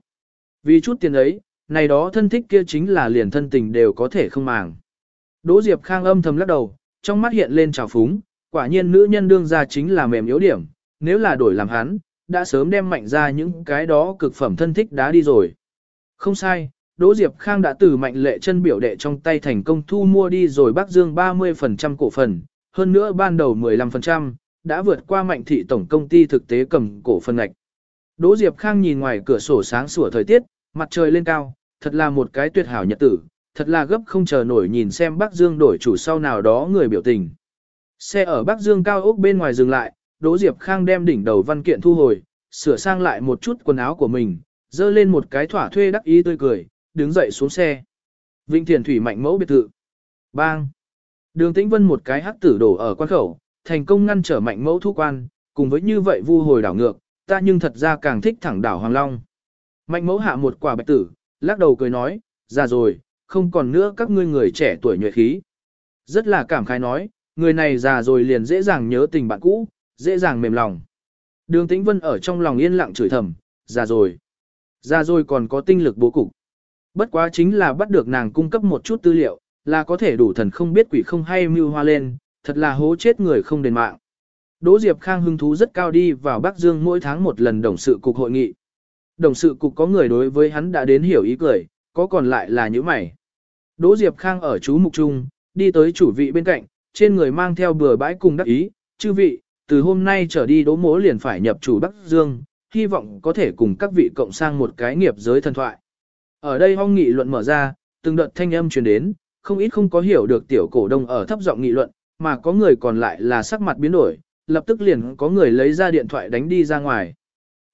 Vì chút tiền ấy, này đó thân thích kia chính là liền thân tình đều có thể không màng. Đỗ Diệp Khang âm thầm lắc đầu, trong mắt hiện lên trào phúng, quả nhiên nữ nhân đương ra chính là mềm yếu điểm, nếu là đổi làm hắn, đã sớm đem mạnh ra những cái đó cực phẩm thân thích đá đi rồi. Không sai, Đỗ Diệp Khang đã từ mạnh lệ chân biểu đệ trong tay thành công thu mua đi rồi Bắc Dương 30% cổ phần, hơn nữa ban đầu 15%, đã vượt qua mạnh thị tổng công ty thực tế cầm cổ phần ngạch. Đỗ Diệp Khang nhìn ngoài cửa sổ sáng sủa thời tiết, mặt trời lên cao, thật là một cái tuyệt hảo nhật tử, thật là gấp không chờ nổi nhìn xem Bắc Dương đổi chủ sau nào đó người biểu tình. Xe ở Bắc Dương cao ốc bên ngoài dừng lại, Đỗ Diệp Khang đem đỉnh đầu văn kiện thu hồi, sửa sang lại một chút quần áo của mình, dơ lên một cái thỏa thuê đắc ý tươi cười, đứng dậy xuống xe. vinh Thiền Thủy mạnh mẫu biệt thự. Bang! Đường Tĩnh Vân một cái hắc tử đổ ở quan khẩu, thành công ngăn trở mạnh mẫu thu quan, cùng với như vậy vu hồi đảo ngược, ta nhưng thật ra càng thích thẳng đảo Hoàng Long. Mạnh mẫu hạ một quả bạch tử, lắc đầu cười nói, già rồi, không còn nữa các ngươi người trẻ tuổi nhuệ khí. Rất là cảm khái nói, người này già rồi liền dễ dàng nhớ tình bạn cũ, dễ dàng mềm lòng. Đường Tĩnh Vân ở trong lòng yên lặng chửi thầm, già rồi. Già rồi còn có tinh lực bố cục. Bất quá chính là bắt được nàng cung cấp một chút tư liệu, là có thể đủ thần không biết quỷ không hay mưu hoa lên, thật là hố chết người không đền mạng. Đỗ Diệp Khang hứng thú rất cao đi vào Bắc Dương mỗi tháng một lần đồng sự cục hội nghị. Đồng sự cục có người đối với hắn đã đến hiểu ý cười, có còn lại là những mày. Đỗ Diệp Khang ở chú mục trung, đi tới chủ vị bên cạnh, trên người mang theo bừa bãi cùng đắc ý, chư vị, từ hôm nay trở đi đỗ mố liền phải nhập chủ Bắc Dương, hy vọng có thể cùng các vị cộng sang một cái nghiệp giới thần thoại. Ở đây hong nghị luận mở ra, từng đợt thanh âm truyền đến, không ít không có hiểu được tiểu cổ đông ở thấp giọng nghị luận, mà có người còn lại là sắc mặt biến đổi, lập tức liền có người lấy ra điện thoại đánh đi ra ngoài.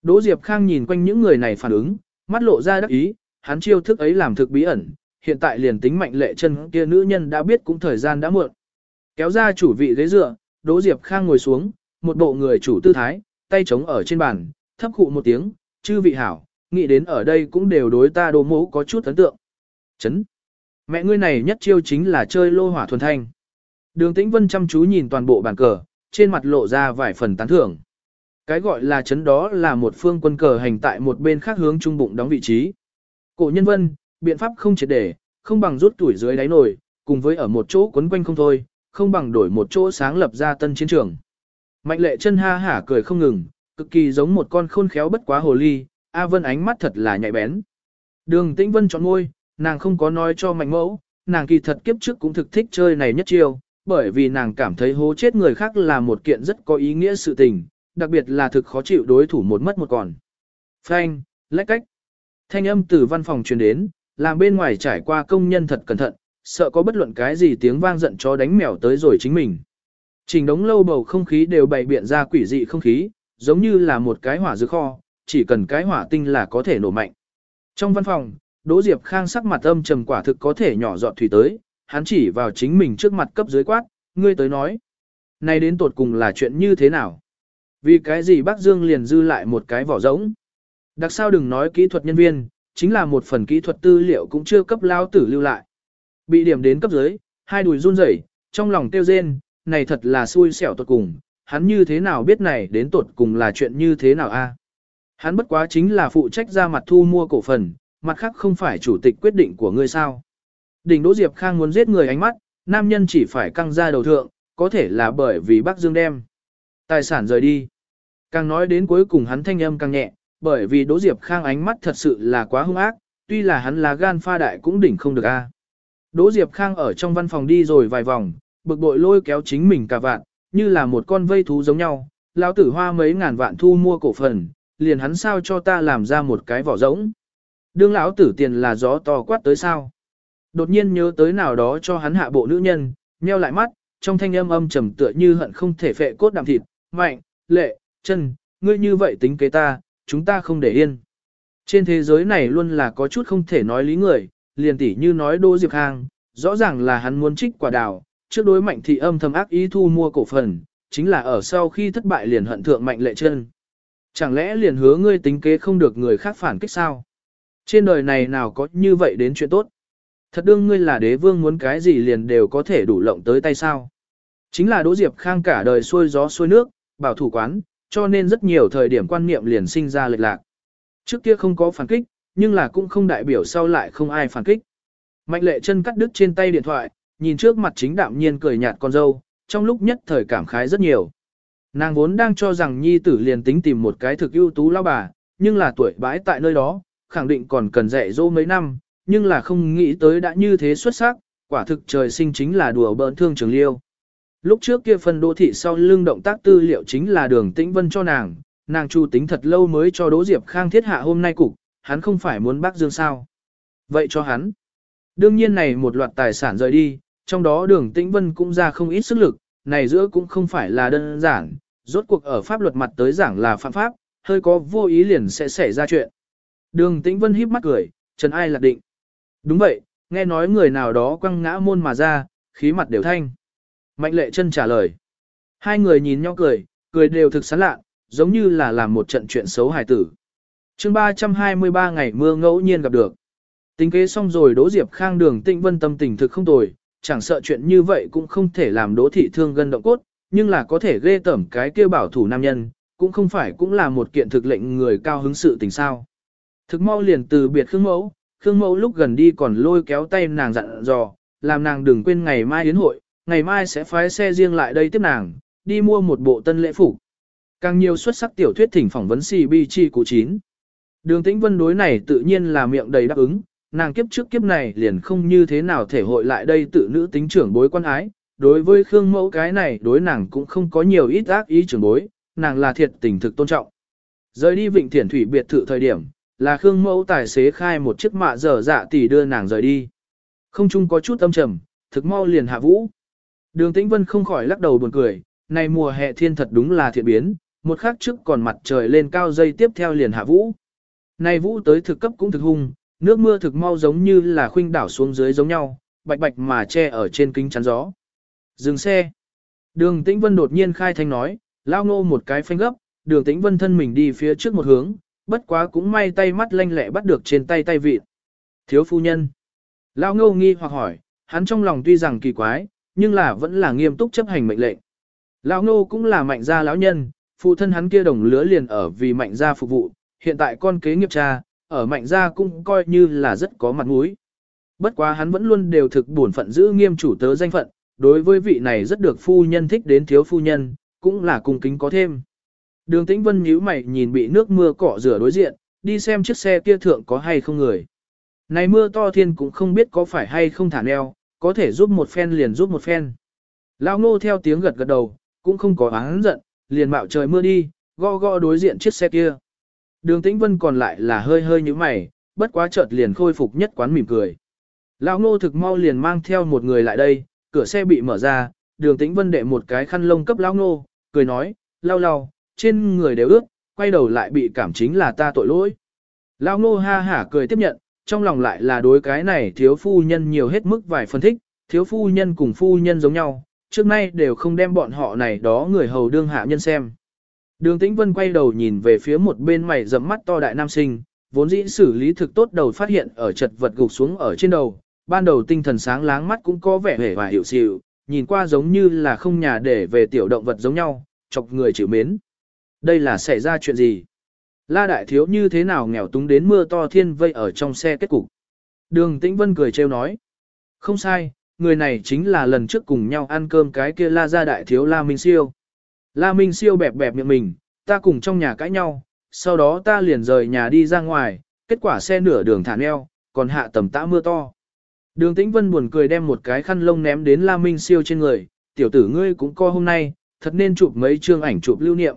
Đỗ Diệp Khang nhìn quanh những người này phản ứng, mắt lộ ra đắc ý, hắn chiêu thức ấy làm thực bí ẩn, hiện tại liền tính mạnh lệ chân kia nữ nhân đã biết cũng thời gian đã muộn. Kéo ra chủ vị ghế dựa, Đỗ Diệp Khang ngồi xuống, một bộ người chủ tư thái, tay chống ở trên bàn, thấp khụ một tiếng, chư vị hảo, nghĩ đến ở đây cũng đều đối ta đồ mũ có chút ấn tượng. Chấn. Mẹ ngươi này nhất chiêu chính là chơi lô hỏa thuần thanh. Đường Tĩnh Vân chăm chú nhìn toàn bộ bàn cờ, trên mặt lộ ra vài phần tán thưởng. Cái gọi là chấn đó là một phương quân cờ hành tại một bên khác hướng trung bụng đóng vị trí. Cổ nhân vân, biện pháp không triệt để, không bằng rút tuổi dưới đáy nồi, cùng với ở một chỗ quấn quanh không thôi, không bằng đổi một chỗ sáng lập ra tân chiến trường. Mạnh lệ chân ha hả cười không ngừng, cực kỳ giống một con khôn khéo bất quá hồ ly, A Vân ánh mắt thật là nhạy bén. Đường Tĩnh Vân chọn ngôi, nàng không có nói cho mạnh mẫu, nàng kỳ thật kiếp trước cũng thực thích chơi này nhất chiêu, bởi vì nàng cảm thấy hố chết người khác là một kiện rất có ý nghĩa sự tình, đặc biệt là thực khó chịu đối thủ một mất một còn. Phanh, lách cách. Thanh âm từ văn phòng truyền đến, làm bên ngoài trải qua công nhân thật cẩn thận, sợ có bất luận cái gì tiếng vang giận cho đánh mèo tới rồi chính mình. Trình đống lâu bầu không khí đều bày biện ra quỷ dị không khí, giống như là một cái hỏa dư kho, chỉ cần cái hỏa tinh là có thể nổ mạnh. Trong văn phòng, Đỗ Diệp Khang sắc mặt âm trầm quả thực có thể nhỏ giọt thủy tới, hắn chỉ vào chính mình trước mặt cấp dưới quát, ngươi tới nói. Này đến tột cùng là chuyện như thế nào? Vì cái gì bác Dương liền dư lại một cái vỏ rỗng? Đặc sao đừng nói kỹ thuật nhân viên, chính là một phần kỹ thuật tư liệu cũng chưa cấp lao tử lưu lại. Bị điểm đến cấp dưới, hai đùi run rẩy, trong lòng tiêu rên, này thật là xui xẻo tuột cùng, hắn như thế nào biết này đến tột cùng là chuyện như thế nào a? Hắn bất quá chính là phụ trách ra mặt thu mua cổ phần, mặt khác không phải chủ tịch quyết định của ngươi sao. Đỉnh Đỗ Diệp Khang muốn giết người ánh mắt, nam nhân chỉ phải căng ra đầu thượng, có thể là bởi vì Bắc Dương đem tài sản rời đi. Càng nói đến cuối cùng hắn thanh âm càng nhẹ, bởi vì Đỗ Diệp Khang ánh mắt thật sự là quá hung ác, tuy là hắn là gan pha đại cũng đỉnh không được a. Đỗ Diệp Khang ở trong văn phòng đi rồi vài vòng, bực bội lôi kéo chính mình cả vạn, như là một con vây thú giống nhau, lão tử hoa mấy ngàn vạn thu mua cổ phần, liền hắn sao cho ta làm ra một cái vỏ rỗng. Đương lão tử tiền là gió to quát tới sao. Đột nhiên nhớ tới nào đó cho hắn hạ bộ nữ nhân, nheo lại mắt, trong thanh âm âm trầm tựa như hận không thể phệ cốt đạm thịt, mạnh, lệ, chân, ngươi như vậy tính kế ta, chúng ta không để yên. Trên thế giới này luôn là có chút không thể nói lý người, liền tỉ như nói Đỗ Diệp Khang, rõ ràng là hắn muốn trích quả đào, trước đối mạnh thị âm thầm ác ý thu mua cổ phần, chính là ở sau khi thất bại liền hận thượng mạnh lệ chân. Chẳng lẽ liền hứa ngươi tính kế không được người khác phản kích sao? Trên đời này nào có như vậy đến chuyện tốt? Thật đương ngươi là đế vương muốn cái gì liền đều có thể đủ lộng tới tay sao? Chính là Đỗ Diệp Khang cả đời xuôi gió xuôi nước, bảo thủ quán, cho nên rất nhiều thời điểm quan niệm liền sinh ra lệch lạc. Trước kia không có phản kích, nhưng là cũng không đại biểu sau lại không ai phản kích. Mạnh lệ chân cắt đứt trên tay điện thoại, nhìn trước mặt chính đạm nhiên cười nhạt con dâu, trong lúc nhất thời cảm khái rất nhiều. Nàng vốn đang cho rằng nhi tử liền tính tìm một cái thực ưu tú lão bà, nhưng là tuổi bãi tại nơi đó, khẳng định còn cần dạy dỗ mấy năm, nhưng là không nghĩ tới đã như thế xuất sắc, quả thực trời sinh chính là đùa bỡn thương trường liêu. Lúc trước kia phần đô thị sau lưng động tác tư liệu chính là đường tĩnh vân cho nàng, nàng chu tính thật lâu mới cho Đỗ Diệp Khang thiết hạ hôm nay cục, hắn không phải muốn bác dương sao. Vậy cho hắn. Đương nhiên này một loạt tài sản rời đi, trong đó đường tĩnh vân cũng ra không ít sức lực, này giữa cũng không phải là đơn giản, rốt cuộc ở pháp luật mặt tới giảng là phạm pháp, hơi có vô ý liền sẽ xảy ra chuyện. Đường tĩnh vân híp mắt cười, Trần Ai lạc định. Đúng vậy, nghe nói người nào đó quăng ngã môn mà ra, khí mặt đều thanh. Mạnh lệ chân trả lời. Hai người nhìn nhau cười, cười đều thực sán lạ, giống như là làm một trận chuyện xấu hài tử. chương 323 ngày mưa ngẫu nhiên gặp được. Tính kế xong rồi Đỗ Diệp Khang đường tĩnh vân tâm tình thực không tồi, chẳng sợ chuyện như vậy cũng không thể làm Đỗ thị thương gân động cốt, nhưng là có thể ghê tẩm cái kia bảo thủ nam nhân, cũng không phải cũng là một kiện thực lệnh người cao hứng sự tình sao. Thực mau liền từ biệt Khương Mẫu, Khương Mẫu lúc gần đi còn lôi kéo tay nàng dặn dò, làm nàng đừng quên ngày mai yến hội, ngày mai sẽ phái xe riêng lại đây tiếp nàng, đi mua một bộ tân lễ phục. Càng nhiều xuất sắc tiểu thuyết thỉnh phỏng vấn CBG cụ 9. Đường Tĩnh Vân đối này tự nhiên là miệng đầy đáp ứng, nàng kiếp trước kiếp này liền không như thế nào thể hội lại đây tự nữ tính trưởng bối quan ái, đối với Khương Mẫu cái này đối nàng cũng không có nhiều ít ác ý trưởng bối, nàng là thiệt tình thực tôn trọng. Rời đi Vịnh Thiển Thủy biệt thự thời điểm, là Khương Mẫu tài xế khai một chiếc mạ dở dạ tỷ đưa nàng rời đi. Không chung có chút âm trầm, thực mau liền hạ vũ. Đường Tĩnh Vân không khỏi lắc đầu buồn cười, này mùa hè thiên thật đúng là thiện biến, một khắc trước còn mặt trời lên cao dây tiếp theo liền hạ vũ. Này vũ tới thực cấp cũng thực hung, nước mưa thực mau giống như là khuynh đảo xuống dưới giống nhau, bạch bạch mà che ở trên kính chắn gió. Dừng xe. Đường Tĩnh Vân đột nhiên khai thanh nói, lao ngô một cái phanh gấp, đường Tĩnh Vân thân mình đi phía trước một hướng, bất quá cũng may tay mắt lanh lẹ bắt được trên tay tay vịt. Thiếu phu nhân. Lao ngô nghi hoặc hỏi, hắn trong lòng tuy rằng kỳ quái, nhưng là vẫn là nghiêm túc chấp hành mệnh lệnh. Lão ngô cũng là mạnh gia lão nhân, phụ thân hắn kia đồng lứa liền ở vì mạnh gia phục vụ, hiện tại con kế nghiệp cha, ở mạnh gia cũng coi như là rất có mặt mũi. Bất quá hắn vẫn luôn đều thực bổn phận giữ nghiêm chủ tớ danh phận, đối với vị này rất được phu nhân thích đến thiếu phu nhân, cũng là cung kính có thêm. Đường Tĩnh Vân nhíu mày nhìn bị nước mưa cọ rửa đối diện, đi xem chiếc xe kia thượng có hay không người. Này mưa to thiên cũng không biết có phải hay không thả neo, có thể giúp một phen liền giúp một phen. Lão ngô theo tiếng gật gật đầu, cũng không có án giận, liền mạo trời mưa đi, gõ gõ đối diện chiếc xe kia. Đường Tĩnh Vân còn lại là hơi hơi như mày, bất quá chợt liền khôi phục nhất quán mỉm cười. Lão ngô thực mau liền mang theo một người lại đây, cửa xe bị mở ra, đường Tĩnh Vân đệ một cái khăn lông cấp lão ngô, cười nói, lau lau, trên người đều ướt, quay đầu lại bị cảm chính là ta tội lỗi. Lão ngô ha hả cười tiếp nhận, trong lòng lại là đối cái này thiếu phu nhân nhiều hết mức vài phân thích, thiếu phu nhân cùng phu nhân giống nhau, trước nay đều không đem bọn họ này đó người hầu đương hạ nhân xem. Đường Tĩnh Vân quay đầu nhìn về phía một bên mày rậm mắt to đại nam sinh, vốn dĩ xử lý thực tốt đầu phát hiện ở chật vật gục xuống ở trên đầu, ban đầu tinh thần sáng láng mắt cũng có vẻ vẻ và hiểu xịu, nhìn qua giống như là không nhà để về tiểu động vật giống nhau, chọc người chịu mến. Đây là xảy ra chuyện gì? La đại thiếu như thế nào nghèo túng đến mưa to thiên vây ở trong xe kết cục. Đường Tĩnh Vân cười trêu nói. Không sai, người này chính là lần trước cùng nhau ăn cơm cái kia la gia đại thiếu La Minh Siêu. La Minh Siêu bẹp bẹp miệng mình, ta cùng trong nhà cãi nhau, sau đó ta liền rời nhà đi ra ngoài, kết quả xe nửa đường thả neo, còn hạ tầm tã mưa to. Đường Tĩnh Vân buồn cười đem một cái khăn lông ném đến La Minh Siêu trên người, tiểu tử ngươi cũng co hôm nay, thật nên chụp mấy chương ảnh chụp lưu niệm.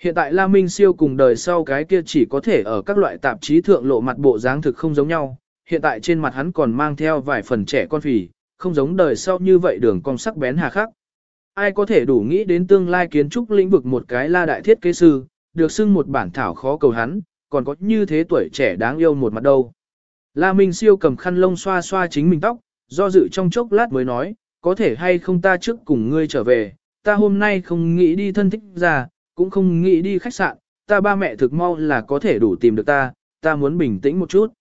Hiện tại La Minh Siêu cùng đời sau cái kia chỉ có thể ở các loại tạp chí thượng lộ mặt bộ dáng thực không giống nhau, hiện tại trên mặt hắn còn mang theo vài phần trẻ con phì, không giống đời sau như vậy đường cong sắc bén hà khắc. Ai có thể đủ nghĩ đến tương lai kiến trúc lĩnh vực một cái la đại thiết kế sư, được xưng một bản thảo khó cầu hắn, còn có như thế tuổi trẻ đáng yêu một mặt đâu. La Minh Siêu cầm khăn lông xoa xoa chính mình tóc, do dự trong chốc lát mới nói, có thể hay không ta trước cùng ngươi trở về, ta hôm nay không nghĩ đi thân thích ra, cũng không nghĩ đi khách sạn, ta ba mẹ thực mau là có thể đủ tìm được ta, ta muốn bình tĩnh một chút.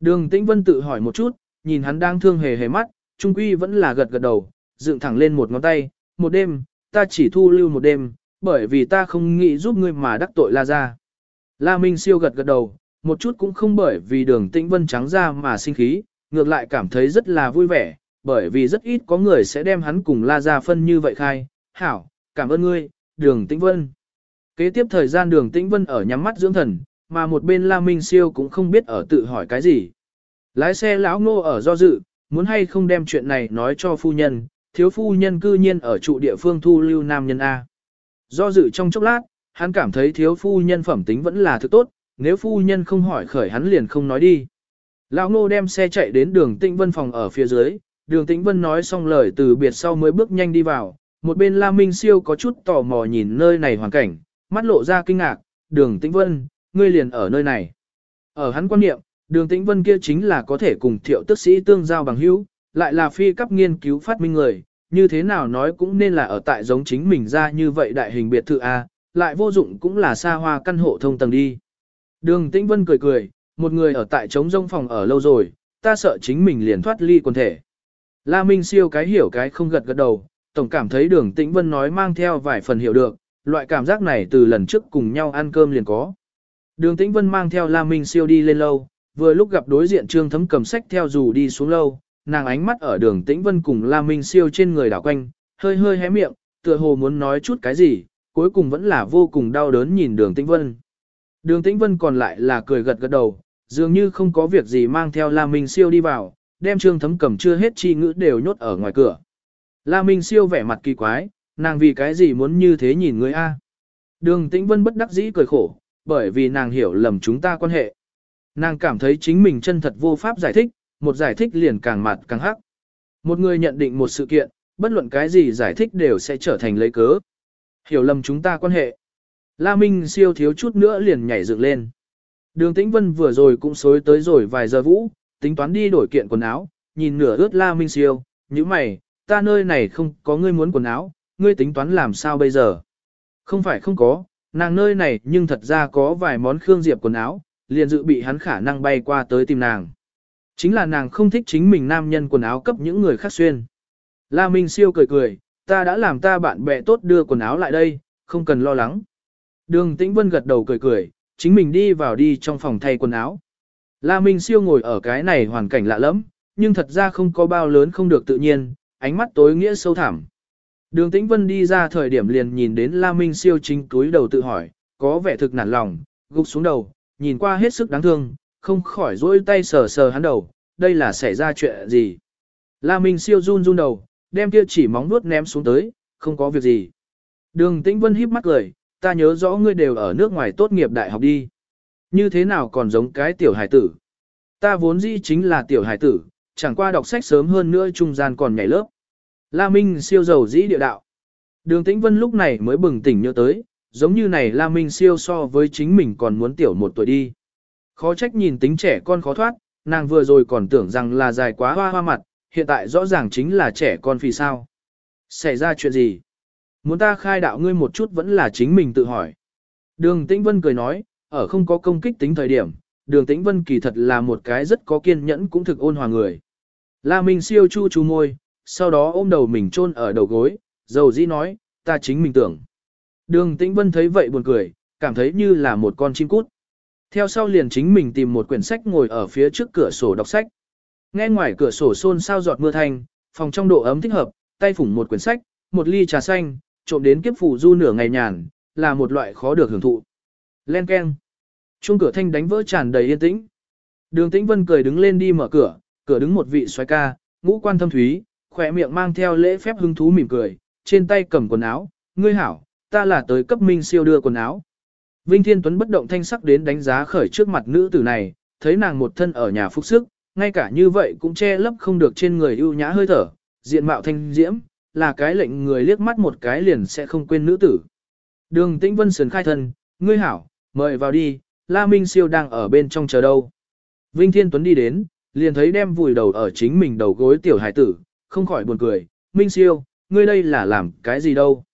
Đường Tĩnh Vân tự hỏi một chút, nhìn hắn đang thương hề hề mắt, trung quy vẫn là gật gật đầu, dựng thẳng lên một ngón tay, một đêm, ta chỉ thu lưu một đêm, bởi vì ta không nghĩ giúp ngươi mà đắc tội La ra. La Minh siêu gật gật đầu, một chút cũng không bởi vì đường Tĩnh Vân trắng ra mà sinh khí, ngược lại cảm thấy rất là vui vẻ, bởi vì rất ít có người sẽ đem hắn cùng La ra phân như vậy khai. Hảo, cảm ơn ngươi, đường Tĩnh Vân. Kế tiếp thời gian đường Tĩnh Vân ở nhắm mắt dưỡng thần, mà một bên La Minh Siêu cũng không biết ở tự hỏi cái gì. Lái xe lão ngô ở do dự, muốn hay không đem chuyện này nói cho phu nhân, thiếu phu nhân cư nhiên ở trụ địa phương thu lưu nam nhân A. Do dự trong chốc lát, hắn cảm thấy thiếu phu nhân phẩm tính vẫn là thứ tốt, nếu phu nhân không hỏi khởi hắn liền không nói đi. Lão ngô đem xe chạy đến đường Tĩnh Vân phòng ở phía dưới, đường Tĩnh Vân nói xong lời từ biệt sau mới bước nhanh đi vào, một bên La Minh Siêu có chút tò mò nhìn nơi này hoàn cảnh, mắt lộ ra kinh ngạc, đường tĩnh vân, ngươi liền ở nơi này. Ở hắn quan niệm, đường tĩnh vân kia chính là có thể cùng thiệu tức sĩ tương giao bằng hữu, lại là phi cấp nghiên cứu phát minh người, như thế nào nói cũng nên là ở tại giống chính mình ra như vậy đại hình biệt thự A, lại vô dụng cũng là xa hoa căn hộ thông tầng đi. Đường tĩnh vân cười cười, một người ở tại trống rông phòng ở lâu rồi, ta sợ chính mình liền thoát ly quần thể. La Minh siêu cái hiểu cái không gật gật đầu, tổng cảm thấy đường tĩnh vân nói mang theo vài phần hiểu được, loại cảm giác này từ lần trước cùng nhau ăn cơm liền có. Đường Tĩnh Vân mang theo La Minh siêu đi lên lâu, vừa lúc gặp đối diện Trương Thấm cầm sách theo dù đi xuống lâu, nàng ánh mắt ở đường Tĩnh Vân cùng La Minh siêu trên người đảo quanh, hơi hơi hé miệng, tựa hồ muốn nói chút cái gì, cuối cùng vẫn là vô cùng đau đớn nhìn đường Tĩnh Vân. Đường Tĩnh Vân còn lại là cười gật gật đầu, dường như không có việc gì mang theo La Minh siêu đi vào, đem Trương Thấm cầm chưa hết chi ngữ đều nhốt ở ngoài cửa. La Minh siêu vẻ mặt kỳ quái, nàng vì cái gì muốn như thế nhìn người a? Đường Tĩnh Vân bất đắc dĩ cười khổ, bởi vì nàng hiểu lầm chúng ta quan hệ. Nàng cảm thấy chính mình chân thật vô pháp giải thích, một giải thích liền càng mặt càng hắc. Một người nhận định một sự kiện, bất luận cái gì giải thích đều sẽ trở thành lấy cớ. Hiểu lầm chúng ta quan hệ. La Minh siêu thiếu chút nữa liền nhảy dựng lên. Đường Tĩnh Vân vừa rồi cũng xối tới rồi vài giờ vũ, tính toán đi đổi kiện quần áo, nhìn nửa ướt La Minh siêu, như mày, ta nơi này không có ngươi muốn quần áo, ngươi tính toán làm sao bây giờ? Không phải không có, nàng nơi này nhưng thật ra có vài món Khương Diệp quần áo, liền dự bị hắn khả năng bay qua tới tìm nàng. Chính là nàng không thích chính mình nam nhân quần áo cấp những người khác xuyên. La Minh siêu cười cười, ta đã làm ta bạn bè tốt đưa quần áo lại đây, không cần lo lắng. Đường Tĩnh Vân gật đầu cười cười, chính mình đi vào đi trong phòng thay quần áo. La Minh siêu ngồi ở cái này hoàn cảnh lạ lắm, nhưng thật ra không có bao lớn không được tự nhiên, ánh mắt tối nghĩa sâu thẳm. Đường Tĩnh Vân đi ra thời điểm liền nhìn đến La Minh siêu chính túi đầu tự hỏi, có vẻ thực nản lòng, gục xuống đầu, nhìn qua hết sức đáng thương, không khỏi rỗi tay sờ sờ hắn đầu, đây là xảy ra chuyện gì. La Minh siêu run run đầu, đem kia chỉ móng nuốt ném xuống tới, không có việc gì. Đường Tĩnh Vân híp mắt cười, ta nhớ rõ ngươi đều ở nước ngoài tốt nghiệp đại học đi. Như thế nào còn giống cái tiểu hải tử. Ta vốn dĩ chính là tiểu hải tử, chẳng qua đọc sách sớm hơn nữa trung gian còn nhảy lớp. La Minh siêu giàu dĩ địa đạo. Đường Tĩnh Vân lúc này mới bừng tỉnh nhớ tới, giống như này La Minh siêu so với chính mình còn muốn tiểu một tuổi đi. Khó trách nhìn tính trẻ con khó thoát, nàng vừa rồi còn tưởng rằng là dài quá hoa hoa mặt, hiện tại rõ ràng chính là trẻ con vì sao. Xảy ra chuyện gì? Muốn ta khai đạo ngươi một chút vẫn là chính mình tự hỏi. Đường Tĩnh Vân cười nói, ở không có công kích tính thời điểm, đường Tĩnh Vân kỳ thật là một cái rất có kiên nhẫn cũng thực ôn hòa người. La Minh siêu chu chu môi, sau đó ôm đầu mình chôn ở đầu gối, dầu dĩ nói, ta chính mình tưởng. Đường Tĩnh Vân thấy vậy buồn cười, cảm thấy như là một con chim cút. Theo sau liền chính mình tìm một quyển sách ngồi ở phía trước cửa sổ đọc sách. Nghe ngoài cửa sổ xôn sao giọt mưa thanh, phòng trong độ ấm thích hợp, tay phủng một quyển sách, một ly trà xanh, trộm đến kiếp phủ du nửa ngày nhàn, là một loại khó được hưởng thụ. Len keng. Chuông cửa thanh đánh vỡ tràn đầy yên tĩnh. Đường Tĩnh Vân cười đứng lên đi mở cửa, cửa đứng một vị xoái ca, ngũ quan thâm thúy, khỏe miệng mang theo lễ phép hứng thú mỉm cười, trên tay cầm quần áo, ngươi hảo, ta là tới cấp minh siêu đưa quần áo. Vinh Thiên Tuấn bất động thanh sắc đến đánh giá khởi trước mặt nữ tử này, thấy nàng một thân ở nhà phúc sức, ngay cả như vậy cũng che lấp không được trên người ưu nhã hơi thở, diện mạo thanh diễm, là cái lệnh người liếc mắt một cái liền sẽ không quên nữ tử. Đường Tĩnh Vân sườn khai thân, ngươi hảo, mời vào đi, La Minh Siêu đang ở bên trong chờ đâu. Vinh Thiên Tuấn đi đến, liền thấy đem vùi đầu ở chính mình đầu gối tiểu hải tử, không khỏi buồn cười, Minh Siêu, ngươi đây là làm cái gì đâu.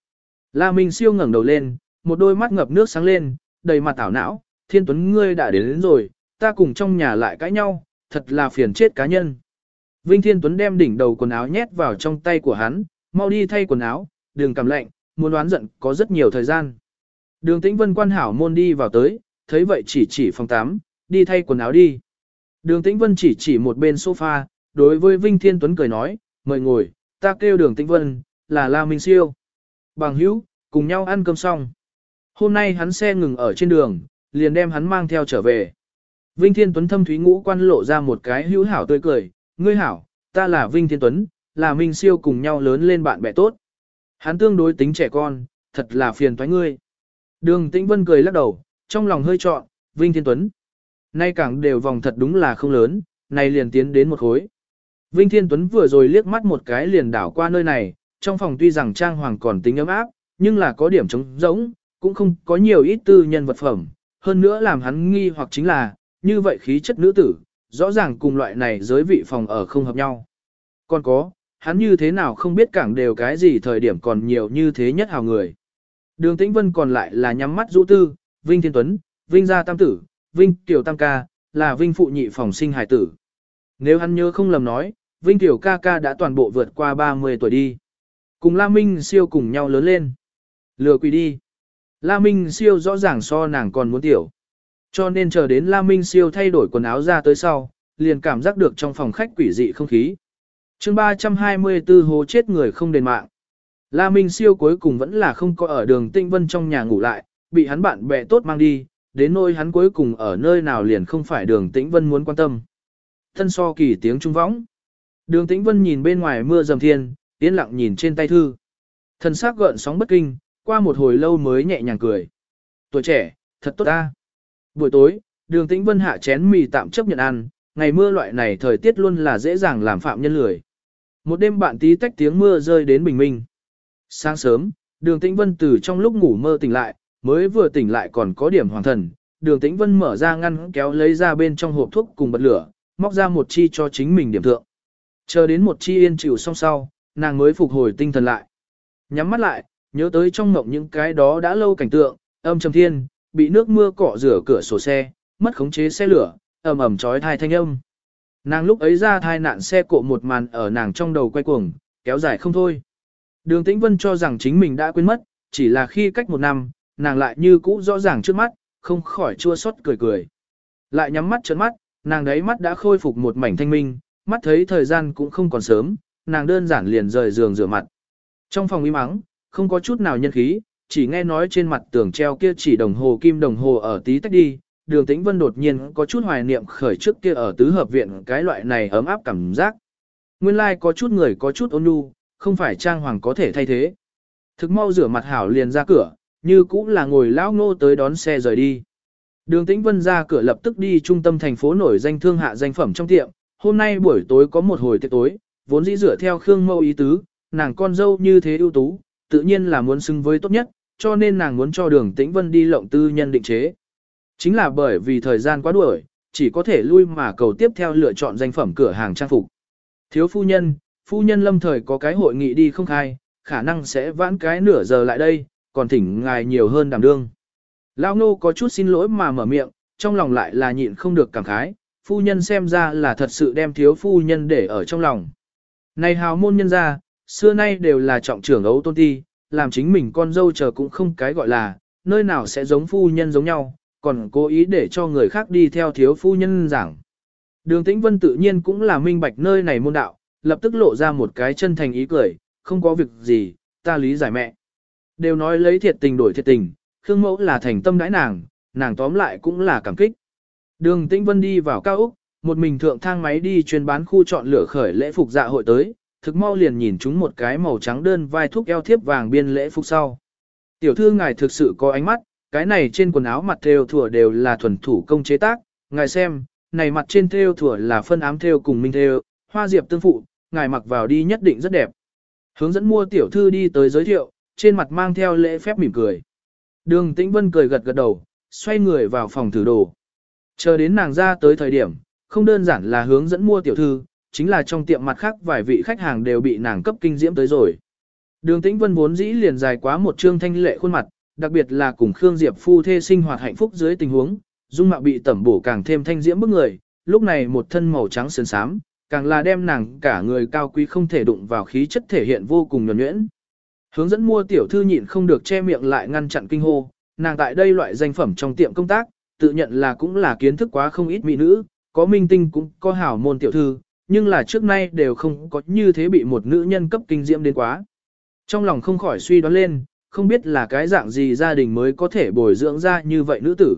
La Minh Siêu ngẩng đầu lên, một đôi mắt ngập nước sáng lên, đầy mặt tảo não, Thiên Tuấn ngươi đã đến, đến rồi, ta cùng trong nhà lại cãi nhau, thật là phiền chết cá nhân. Vinh Thiên Tuấn đem đỉnh đầu quần áo nhét vào trong tay của hắn, mau đi thay quần áo, đừng cảm lạnh, muốn đoán giận có rất nhiều thời gian. Đường Tĩnh Vân quan hảo môn đi vào tới, thấy vậy chỉ chỉ phòng 8, đi thay quần áo đi. Đường Tĩnh Vân chỉ chỉ một bên sofa, đối với Vinh Thiên Tuấn cười nói, mời ngồi, ta kêu đường Tĩnh Vân, là La Minh Siêu. Bằng hữu, cùng nhau ăn cơm xong. Hôm nay hắn xe ngừng ở trên đường, liền đem hắn mang theo trở về. Vinh Thiên Tuấn thâm thúy ngũ quan lộ ra một cái hữu hảo tươi cười, ngươi hảo, ta là Vinh Thiên Tuấn, là Minh Siêu cùng nhau lớn lên bạn bè tốt. Hắn tương đối tính trẻ con, thật là phiền toái ngươi. Đường Tĩnh Vân cười lắc đầu, trong lòng hơi trọn, Vinh Thiên Tuấn. Nay càng đều vòng thật đúng là không lớn, nay liền tiến đến một khối. Vinh Thiên Tuấn vừa rồi liếc mắt một cái liền đảo qua nơi này, trong phòng tuy rằng trang hoàng còn tính ấm áp, nhưng là có điểm trống rỗng, cũng không có nhiều ít tư nhân vật phẩm. Hơn nữa làm hắn nghi hoặc chính là, như vậy khí chất nữ tử, rõ ràng cùng loại này giới vị phòng ở không hợp nhau. Còn có, hắn như thế nào không biết cảng đều cái gì thời điểm còn nhiều như thế nhất hào người. Đường Tĩnh Vân còn lại là nhắm mắt rũ tư, Vinh Thiên Tuấn, Vinh Gia Tam Tử, Vinh Tiểu Tam Ca, là Vinh Phụ Nhị Phòng sinh hải tử. Nếu hắn nhớ không lầm nói, Vinh Tiểu Ca Ca đã toàn bộ vượt qua 30 tuổi đi. Cùng La Minh siêu cùng nhau lớn lên. Lừa quỷ đi. La Minh siêu rõ ràng so nàng còn muốn tiểu. Cho nên chờ đến La Minh siêu thay đổi quần áo ra tới sau, liền cảm giác được trong phòng khách quỷ dị không khí. chương 324 hố chết người không đền mạng. La Minh siêu cuối cùng vẫn là không có ở đường Tinh Vân trong nhà ngủ lại, bị hắn bạn bè tốt mang đi, đến nơi hắn cuối cùng ở nơi nào liền không phải đường Tĩnh Vân muốn quan tâm. Thân so kỳ tiếng trung võng. Đường Tĩnh Vân nhìn bên ngoài mưa dầm thiên, yên lặng nhìn trên tay thư. Thần sắc gợn sóng bất kinh, qua một hồi lâu mới nhẹ nhàng cười. Tuổi trẻ, thật tốt ta. Buổi tối, đường Tĩnh Vân hạ chén mì tạm chấp nhận ăn, ngày mưa loại này thời tiết luôn là dễ dàng làm phạm nhân lười. Một đêm bạn tí tách tiếng mưa rơi đến bình minh. Sáng sớm, đường Tĩnh Vân từ trong lúc ngủ mơ tỉnh lại, mới vừa tỉnh lại còn có điểm hoàng thần. Đường Tĩnh Vân mở ra ngăn kéo lấy ra bên trong hộp thuốc cùng bật lửa, móc ra một chi cho chính mình điểm thượng. Chờ đến một chi yên chịu xong sau, nàng mới phục hồi tinh thần lại. Nhắm mắt lại, nhớ tới trong mộng những cái đó đã lâu cảnh tượng, âm trầm thiên, bị nước mưa cọ rửa cửa sổ xe, mất khống chế xe lửa, ầm ầm chói thai thanh âm. Nàng lúc ấy ra thai nạn xe cộ một màn ở nàng trong đầu quay cuồng, kéo dài không thôi. Đường Tĩnh Vân cho rằng chính mình đã quên mất, chỉ là khi cách một năm, nàng lại như cũ rõ ràng trước mắt, không khỏi chua xót cười cười. Lại nhắm mắt trợn mắt, nàng đấy mắt đã khôi phục một mảnh thanh minh, mắt thấy thời gian cũng không còn sớm, nàng đơn giản liền rời giường rửa mặt. Trong phòng im mắng, không có chút nào nhân khí, chỉ nghe nói trên mặt tường treo kia chỉ đồng hồ kim đồng hồ ở tí tách đi, đường tĩnh vân đột nhiên có chút hoài niệm khởi trước kia ở tứ hợp viện cái loại này ấm áp cảm giác. Nguyên lai like có chút người có chút ôn nhu, không phải trang hoàng có thể thay thế. Thực mau rửa mặt hảo liền ra cửa, như cũng là ngồi lão nô tới đón xe rời đi. Đường Tĩnh Vân ra cửa lập tức đi trung tâm thành phố nổi danh thương hạ danh phẩm trong tiệm, hôm nay buổi tối có một hồi tiệc tối, vốn dĩ dựa theo Khương Mâu ý tứ, nàng con dâu như thế ưu tú, tự nhiên là muốn xứng với tốt nhất, cho nên nàng muốn cho đường Tĩnh Vân đi lộng tư nhân định chế. Chính là bởi vì thời gian quá đuổi, chỉ có thể lui mà cầu tiếp theo lựa chọn danh phẩm cửa hàng trang phục. Thiếu phu nhân, phu nhân lâm thời có cái hội nghị đi không khai, khả năng sẽ vãn cái nửa giờ lại đây, còn thỉnh ngài nhiều hơn đảm đương. Lão nô có chút xin lỗi mà mở miệng, trong lòng lại là nhịn không được cảm khái, phu nhân xem ra là thật sự đem thiếu phu nhân để ở trong lòng. Này hào môn nhân gia, xưa nay đều là trọng trưởng ấu tôn ti, làm chính mình con dâu chờ cũng không cái gọi là, nơi nào sẽ giống phu nhân giống nhau, còn cố ý để cho người khác đi theo thiếu phu nhân giảng. Đường Tĩnh Vân tự nhiên cũng là minh bạch nơi này môn đạo, lập tức lộ ra một cái chân thành ý cười, không có việc gì, ta lý giải mẹ. Đều nói lấy thiệt tình đổi thiệt tình, Khương Mẫu là thành tâm đãi nàng, nàng tóm lại cũng là cảm kích. Đường Tĩnh Vân đi vào cao Úc, một mình thượng thang máy đi chuyên bán khu chọn lựa khởi lễ phục dạ hội tới, thực mau liền nhìn chúng một cái màu trắng đơn vai thuốc eo thiếp vàng biên lễ phục sau. Tiểu thư ngài thực sự có ánh mắt, cái này trên quần áo mặt thêu thủa đều là thuần thủ công chế tác, ngài xem, này mặt trên thêu thủa là phân ám thêu cùng minh thêu, hoa diệp tương phụ, ngài mặc vào đi nhất định rất đẹp. Hướng dẫn mua tiểu thư đi tới giới thiệu, trên mặt mang theo lễ phép mỉm cười. Đường Tĩnh Vân cười gật gật đầu, xoay người vào phòng thử đồ. Chờ đến nàng ra tới thời điểm, không đơn giản là hướng dẫn mua tiểu thư, chính là trong tiệm mặt khác vài vị khách hàng đều bị nàng cấp kinh diễm tới rồi. Đường Tĩnh Vân vốn dĩ liền dài quá một trương thanh lệ khuôn mặt, đặc biệt là cùng Khương Diệp phu thê sinh hoạt hạnh phúc dưới tình huống, dung mạo bị tẩm bổ càng thêm thanh diễm bức người, lúc này một thân màu trắng sườn xám, càng là đem nàng cả người cao quý không thể đụng vào khí chất thể hiện vô cùng nhuần nhuyễn. Hướng dẫn mua tiểu thư nhịn không được che miệng lại ngăn chặn kinh hô, nàng tại đây loại danh phẩm trong tiệm công tác, tự nhận là cũng là kiến thức quá không ít mỹ nữ, có minh tinh cũng có hảo môn tiểu thư, nhưng là trước nay đều không có như thế bị một nữ nhân cấp kinh diễm đến quá. Trong lòng không khỏi suy đoán lên, không biết là cái dạng gì gia đình mới có thể bồi dưỡng ra như vậy nữ tử.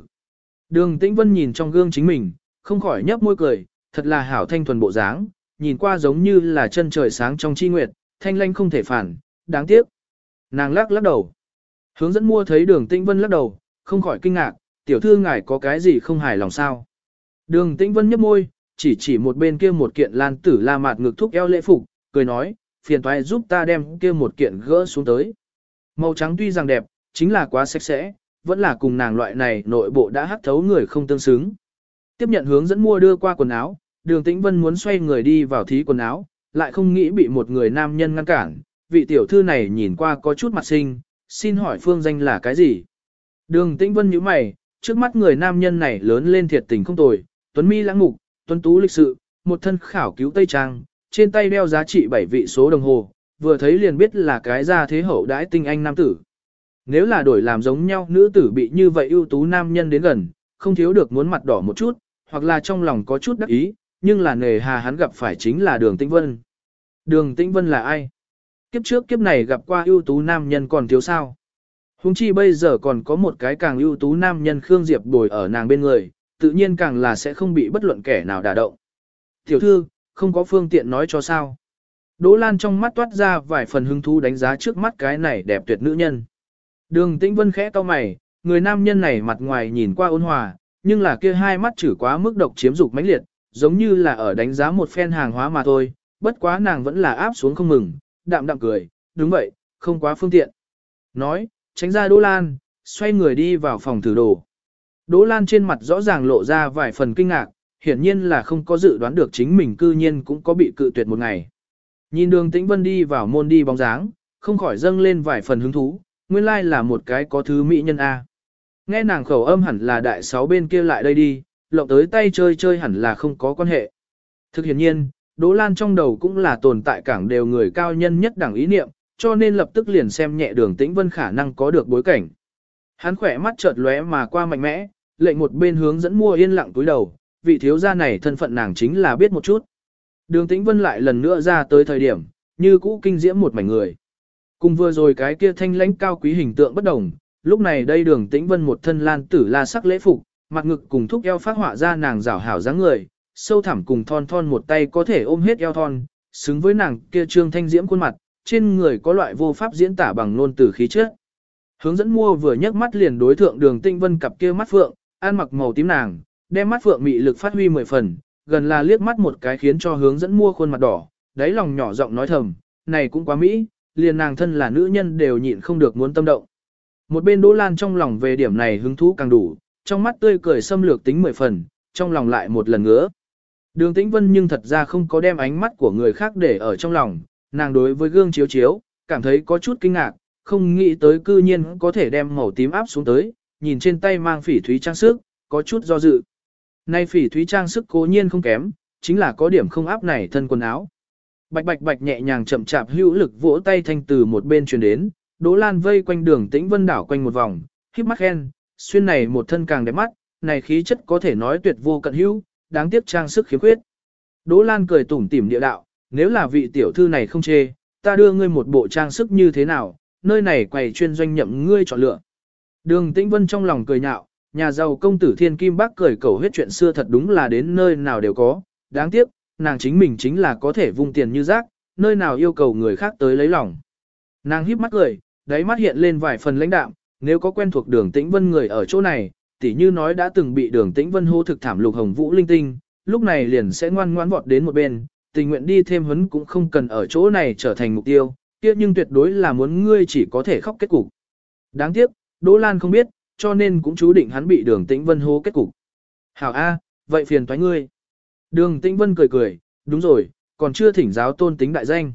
Đường Tĩnh Vân nhìn trong gương chính mình, không khỏi nhấp môi cười, thật là hảo thanh thuần bộ dáng, nhìn qua giống như là chân trời sáng trong chi nguyệt, thanh lanh không thể phản, đáng tiếc. Nàng lắc lắc đầu. Hướng dẫn mua thấy đường Tĩnh Vân lắc đầu, không khỏi kinh ngạc, tiểu thư ngài có cái gì không hài lòng sao. Đường Tĩnh Vân nhấp môi, chỉ chỉ một bên kia một kiện lan tử la mạt ngực thúc eo lễ phục, cười nói, phiền toái giúp ta đem kia một kiện gỡ xuống tới. Màu trắng tuy rằng đẹp, chính là quá sạch sẽ, vẫn là cùng nàng loại này nội bộ đã hắc thấu người không tương xứng. Tiếp nhận hướng dẫn mua đưa qua quần áo, đường tĩnh vân muốn xoay người đi vào thí quần áo, lại không nghĩ bị một người nam nhân ngăn cản, vị tiểu thư này nhìn qua có chút mặt sinh, xin hỏi phương danh là cái gì? Đường tĩnh vân nhíu mày, trước mắt người nam nhân này lớn lên thiệt tình không tồi, tuấn mi lãng mục, tuấn tú lịch sự, một thân khảo cứu tây trang, trên tay đeo giá trị bảy vị số đồng hồ, vừa thấy liền biết là cái ra thế hậu đãi tinh anh nam tử. Nếu là đổi làm giống nhau nữ tử bị như vậy ưu tú nam nhân đến gần, không thiếu được muốn mặt đỏ một chút, hoặc là trong lòng có chút đắc ý, nhưng là nề hà hắn gặp phải chính là đường tĩnh vân. Đường tĩnh vân là ai? Kiếp trước kiếp này gặp qua ưu tú nam nhân còn thiếu sao? Hùng chi bây giờ còn có một cái càng ưu tú nam nhân Khương Diệp bồi ở nàng bên người, tự nhiên càng là sẽ không bị bất luận kẻ nào đả động. Tiểu thư, không có phương tiện nói cho sao. Đỗ Lan trong mắt toát ra vài phần hứng thú đánh giá trước mắt cái này đẹp tuyệt nữ nhân. Đường Tĩnh Vân khẽ cau mày, người nam nhân này mặt ngoài nhìn qua ôn hòa, nhưng là kia hai mắt chử quá mức độc chiếm dục mãnh liệt, giống như là ở đánh giá một phen hàng hóa mà thôi, bất quá nàng vẫn là áp xuống không mừng, đạm đạm cười, đúng vậy, không quá phương tiện. Nói, tránh ra Đỗ Lan, xoay người đi vào phòng thử đồ. Đỗ Lan trên mặt rõ ràng lộ ra vài phần kinh ngạc, hiển nhiên là không có dự đoán được chính mình cư nhiên cũng có bị cự tuyệt một ngày. Nhìn đường tĩnh vân đi vào môn đi bóng dáng, không khỏi dâng lên vài phần hứng thú, nguyên lai là một cái có thứ mỹ nhân A. Nghe nàng khẩu âm hẳn là đại sáu bên kia lại đây đi, lộng tới tay chơi chơi hẳn là không có quan hệ. Thực hiện nhiên, Đỗ Lan trong đầu cũng là tồn tại cảng đều người cao nhân nhất đẳng ý niệm, cho nên lập tức liền xem nhẹ đường tĩnh vân khả năng có được bối cảnh. Hắn khỏe mắt chợt lóe mà qua mạnh mẽ, lệnh một bên hướng dẫn mua yên lặng túi đầu, vị thiếu gia này thân phận nàng chính là biết một chút. Đường Tĩnh Vân lại lần nữa ra tới thời điểm, như cũ kinh diễm một mảnh người. Cùng vừa rồi cái kia thanh lãnh cao quý hình tượng bất đồng, lúc này đây đường Tĩnh Vân một thân lan tử la sắc lễ phục, mặt ngực cùng thúc eo phát họa ra nàng rảo hảo dáng người, sâu thẳm cùng thon thon một tay có thể ôm hết eo thon, xứng với nàng kia trương thanh diễm khuôn mặt, trên người có loại vô pháp diễn tả bằng ngôn từ khí chất. Hướng dẫn mua vừa nhấc mắt liền đối thượng đường Tĩnh Vân cặp kia mắt phượng, ăn mặc màu tím nàng, đem mắt phượng mị lực phát huy mười phần, gần là liếc mắt một cái khiến cho hướng dẫn mua khuôn mặt đỏ, đáy lòng nhỏ giọng nói thầm, này cũng quá mỹ, liền nàng thân là nữ nhân đều nhịn không được muốn tâm động. Một bên Đỗ Lan trong lòng về điểm này hứng thú càng đủ, trong mắt tươi cười xâm lược tính mười phần, trong lòng lại một lần ngứa. Đường Tĩnh Vân nhưng thật ra không có đem ánh mắt của người khác để ở trong lòng, nàng đối với gương chiếu chiếu, cảm thấy có chút kinh ngạc, không nghĩ tới cư nhiên có thể đem màu tím áp xuống tới, nhìn trên tay mang phỉ thúy trang sức, có chút do dự. Nay phỉ thúy trang sức cố nhiên không kém, chính là có điểm không áp này thân quần áo. Bạch bạch bạch nhẹ nhàng chậm chạp hữu lực vỗ tay thanh từ một bên truyền đến, Đỗ Lan vây quanh đường Tĩnh Vân đảo quanh một vòng, híp mắt khen, xuyên này một thân càng đẹp mắt, này khí chất có thể nói tuyệt vô cận hữu, đáng tiếc trang sức khiếm khuyết. Đỗ Lan cười tủm tỉm địa đạo, nếu là vị tiểu thư này không chê, ta đưa ngươi một bộ trang sức như thế nào, nơi này quầy chuyên doanh nhậm ngươi chọn lựa. Đường Tĩnh Vân trong lòng cười nhạo, nhà giàu công tử Thiên Kim Bắc cười cầu huyết chuyện xưa thật đúng là đến nơi nào đều có, đáng tiếc, nàng chính mình chính là có thể vung tiền như rác, nơi nào yêu cầu người khác tới lấy lòng. Nàng híp mắt cười, đáy mắt hiện lên vài phần lãnh đạm, nếu có quen thuộc đường tĩnh vân người ở chỗ này, tỉ như nói đã từng bị đường tĩnh vân hô thực thảm lục hồng vũ linh tinh, lúc này liền sẽ ngoan ngoãn vọt đến một bên, tình nguyện đi thêm huấn cũng không cần ở chỗ này trở thành mục tiêu, kia nhưng tuyệt đối là muốn ngươi chỉ có thể khóc kết cục. Đáng tiếc, Đỗ Lan không biết, cho nên cũng chú định hắn bị đường tĩnh vân hố kết cục. Hảo A, vậy phiền thoái ngươi. Đường tĩnh vân cười cười, đúng rồi, còn chưa thỉnh giáo tôn tính đại danh.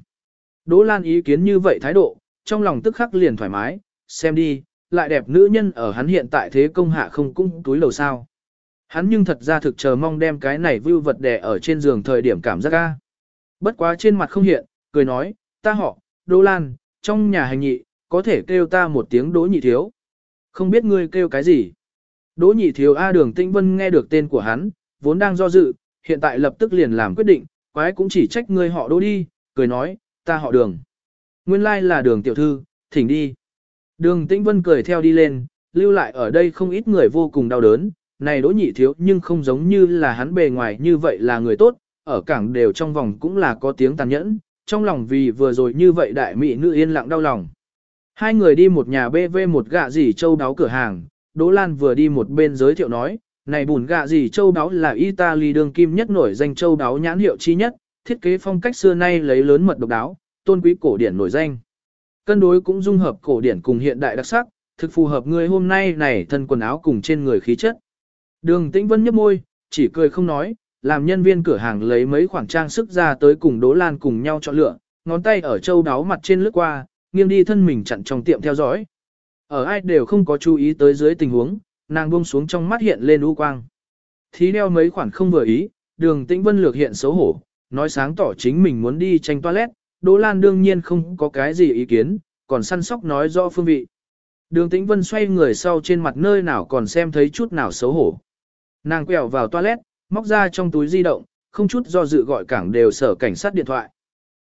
Đỗ Lan ý kiến như vậy thái độ, trong lòng tức khắc liền thoải mái, xem đi, lại đẹp nữ nhân ở hắn hiện tại thế công hạ không cung túi lầu sao. Hắn nhưng thật ra thực chờ mong đem cái này vưu vật đè ở trên giường thời điểm cảm giác ga. Bất quá trên mặt không hiện, cười nói, ta họ, Đỗ Lan, trong nhà hành nhị, có thể kêu ta một tiếng Đỗ nhị thiếu. Không biết ngươi kêu cái gì. Đỗ nhị thiếu A đường tinh vân nghe được tên của hắn, vốn đang do dự, hiện tại lập tức liền làm quyết định, quái cũng chỉ trách ngươi họ Đỗ đi, cười nói, ta họ đường. Nguyên lai là đường tiểu thư, thỉnh đi. Đường tĩnh vân cười theo đi lên, lưu lại ở đây không ít người vô cùng đau đớn, này đỗ nhị thiếu nhưng không giống như là hắn bề ngoài như vậy là người tốt, ở cảng đều trong vòng cũng là có tiếng tàn nhẫn, trong lòng vì vừa rồi như vậy đại mỹ nữ yên lặng đau lòng. Hai người đi một nhà BV một gạ gì châu đáo cửa hàng, Đỗ Lan vừa đi một bên giới thiệu nói, này bùn gạ gì châu đáo là Italy đường kim nhất nổi danh châu đáo nhãn hiệu chi nhất, thiết kế phong cách xưa nay lấy lớn mật độc đáo, tôn quý cổ điển nổi danh. Cân đối cũng dung hợp cổ điển cùng hiện đại đặc sắc, thực phù hợp người hôm nay này thân quần áo cùng trên người khí chất. Đường Tĩnh Vân nhếch môi, chỉ cười không nói, làm nhân viên cửa hàng lấy mấy khoảng trang sức ra tới cùng Đỗ Lan cùng nhau chọn lựa, ngón tay ở châu đáo mặt trên lướt qua, nghiêng đi thân mình chặn trong tiệm theo dõi. Ở ai đều không có chú ý tới dưới tình huống, nàng buông xuống trong mắt hiện lên u quang. Thí đeo mấy khoản không vừa ý, đường Tĩnh Vân lược hiện xấu hổ, nói sáng tỏ chính mình muốn đi tranh toilet, Đỗ Lan đương nhiên không có cái gì ý kiến, còn săn sóc nói rõ phương vị. Đường Tĩnh Vân xoay người sau trên mặt nơi nào còn xem thấy chút nào xấu hổ. Nàng quẹo vào toilet, móc ra trong túi di động, không chút do dự gọi cảng đều sở cảnh sát điện thoại.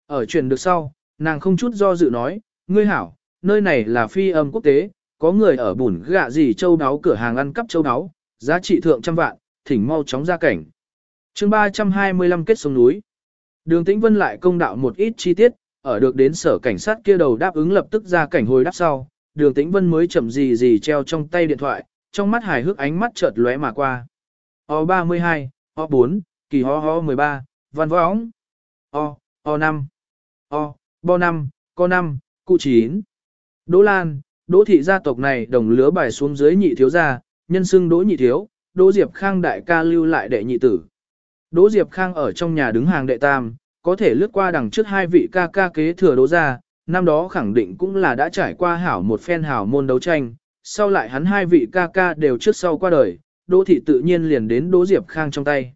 Ở truyền được sau, nàng không chút do dự nói, ngươi hảo, nơi này là phi âm quốc tế, có người ở bùn gạ gì châu đáo cửa hàng ăn cắp châu đáo, giá trị thượng trăm vạn, thỉnh mau chóng ra cảnh. chương 325 kết sông núi. Đường Tĩnh Vân lại công đạo một ít chi tiết, ở được đến sở cảnh sát kia đầu đáp ứng lập tức ra cảnh hồi đáp sau, đường Tĩnh Vân mới chậm gì gì treo trong tay điện thoại, trong mắt hài hước ánh mắt chợt lóe mà qua. O32, O4, kỳ ho ho 13, văn võng. O, O5, O, Bo 5, Co 5, Cụ chín, Đỗ Lan, Đỗ thị gia tộc này đồng lứa bài xuống dưới nhị thiếu gia, nhân xưng Đỗ nhị thiếu, Đỗ Diệp Khang đại ca lưu lại đệ nhị tử. Đỗ Diệp Khang ở trong nhà đứng hàng đệ tam, có thể lướt qua đằng trước hai vị ca ca kế thừa đỗ gia, năm đó khẳng định cũng là đã trải qua hảo một phen hảo môn đấu tranh, sau lại hắn hai vị ca ca đều trước sau qua đời, Đỗ thị tự nhiên liền đến Đỗ Diệp Khang trong tay.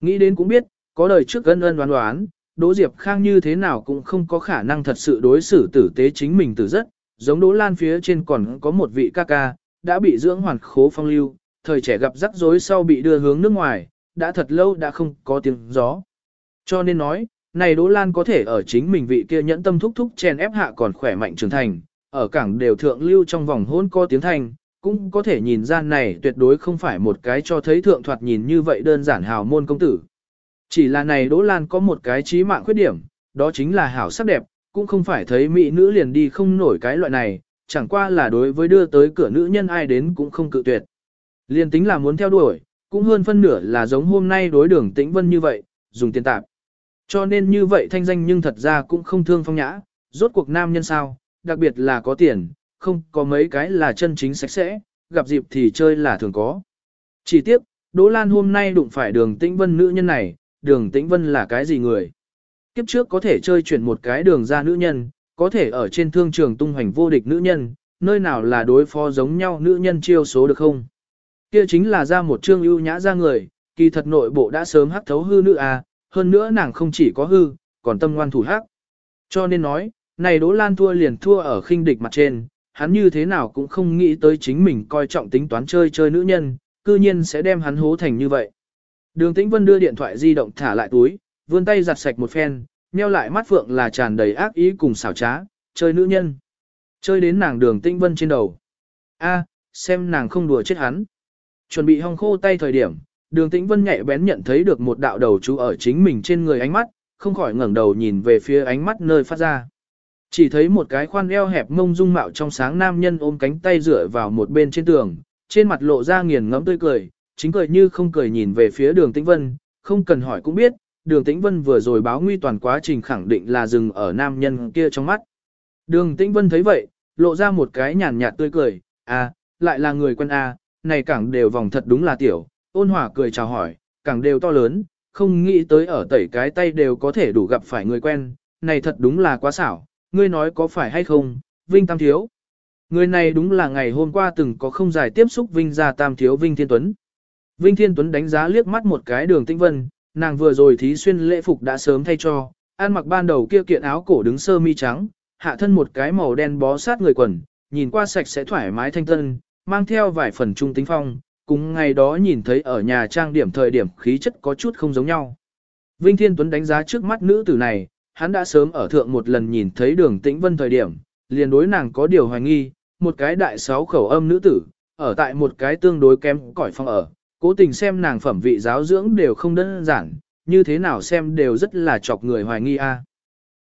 Nghĩ đến cũng biết, có đời trước ân ân đoán đoán, Đỗ Diệp Khang như thế nào cũng không có khả năng thật sự đối xử tử tế chính mình từ rất, giống Đỗ Lan phía trên còn có một vị ca ca, đã bị dưỡng hoàn khố phong lưu, thời trẻ gặp rắc rối sau bị đưa hướng nước ngoài, đã thật lâu đã không có tiếng gió. Cho nên nói, này Đỗ Lan có thể ở chính mình vị kia nhẫn tâm thúc thúc chen ép hạ còn khỏe mạnh trưởng thành, ở cảng đều thượng lưu trong vòng hôn có tiếng thành, cũng có thể nhìn ra này tuyệt đối không phải một cái cho thấy thượng thoạt nhìn như vậy đơn giản hào môn công tử. Chỉ là này Đỗ Lan có một cái trí mạng khuyết điểm, đó chính là hảo sắc đẹp, cũng không phải thấy mỹ nữ liền đi không nổi cái loại này, chẳng qua là đối với đưa tới cửa nữ nhân ai đến cũng không cự tuyệt. Liền tính là muốn theo đuổi, cũng hơn phân nửa là giống hôm nay đối đường tĩnh vân như vậy, dùng tiền tạp. Cho nên như vậy thanh danh nhưng thật ra cũng không thương phong nhã, rốt cuộc nam nhân sao, đặc biệt là có tiền, không có mấy cái là chân chính sạch sẽ, gặp dịp thì chơi là thường có. Chỉ tiếc, Đỗ Lan hôm nay đụng phải đường tĩnh vân nữ nhân này, đường tĩnh vân là cái gì người? Kiếp trước có thể chơi chuyển một cái đường ra nữ nhân, có thể ở trên thương trường tung hoành vô địch nữ nhân, nơi nào là đối phó giống nhau nữ nhân chiêu số được không? Kia chính là ra một trương ưu nhã ra người, kỳ thật nội bộ đã sớm hắc thấu hư nữ à, hơn nữa nàng không chỉ có hư, còn tâm ngoan thủ hắc. Cho nên nói, này Đỗ Lan thua liền thua ở khinh địch mặt trên, hắn như thế nào cũng không nghĩ tới chính mình coi trọng tính toán chơi chơi nữ nhân, cư nhiên sẽ đem hắn hố thành như vậy. Đường Tĩnh Vân đưa điện thoại di động thả lại túi, vươn tay giặt sạch một phen, nheo lại mắt phượng là tràn đầy ác ý cùng xảo trá, chơi nữ nhân. Chơi đến nàng đường Tĩnh Vân trên đầu. A, xem nàng không đùa chết hắn. Chuẩn bị hong khô tay thời điểm, đường Tĩnh Vân nhạy bén nhận thấy được một đạo đầu chú ở chính mình trên người ánh mắt, không khỏi ngẩng đầu nhìn về phía ánh mắt nơi phát ra. Chỉ thấy một cái khoan eo hẹp mông dung mạo trong sáng nam nhân ôm cánh tay dựa vào một bên trên tường, trên mặt lộ ra nghiền ngẫm tươi cười, chính cười như không cười nhìn về phía đường tĩnh vân, không cần hỏi cũng biết, đường tĩnh vân vừa rồi báo nguy toàn quá trình khẳng định là dừng ở nam nhân kia trong mắt. Đường tĩnh vân thấy vậy, lộ ra một cái nhàn nhạt tươi cười, à, lại là người quân A, à, này cảng đều vòng thật đúng là tiểu, ôn hòa cười chào hỏi, cảng đều to lớn, không nghĩ tới ở tẩy cái tay đều có thể đủ gặp phải người quen, này thật đúng là quá xảo, ngươi nói có phải hay không, Vinh Tam Thiếu. Người này đúng là ngày hôm qua từng có không giải tiếp xúc Vinh ra Tam Thiếu Vinh Thiên Tuấn. Vinh Thiên Tuấn đánh giá liếc mắt một cái đường tinh vân, nàng vừa rồi thí xuyên lễ phục đã sớm thay cho, ăn mặc ban đầu kia kiện áo cổ đứng sơ mi trắng, hạ thân một cái màu đen bó sát người quần, nhìn qua sạch sẽ thoải mái thanh tân, mang theo vài phần trung tính phong, cùng ngày đó nhìn thấy ở nhà trang điểm thời điểm khí chất có chút không giống nhau. Vinh Thiên Tuấn đánh giá trước mắt nữ tử này, hắn đã sớm ở thượng một lần nhìn thấy đường tĩnh vân thời điểm, liền đối nàng có điều hoài nghi, một cái đại sáu khẩu âm nữ tử, ở tại một cái tương đối kém cỏi phong ở, cố tình xem nàng phẩm vị giáo dưỡng đều không đơn giản, như thế nào xem đều rất là chọc người hoài nghi a.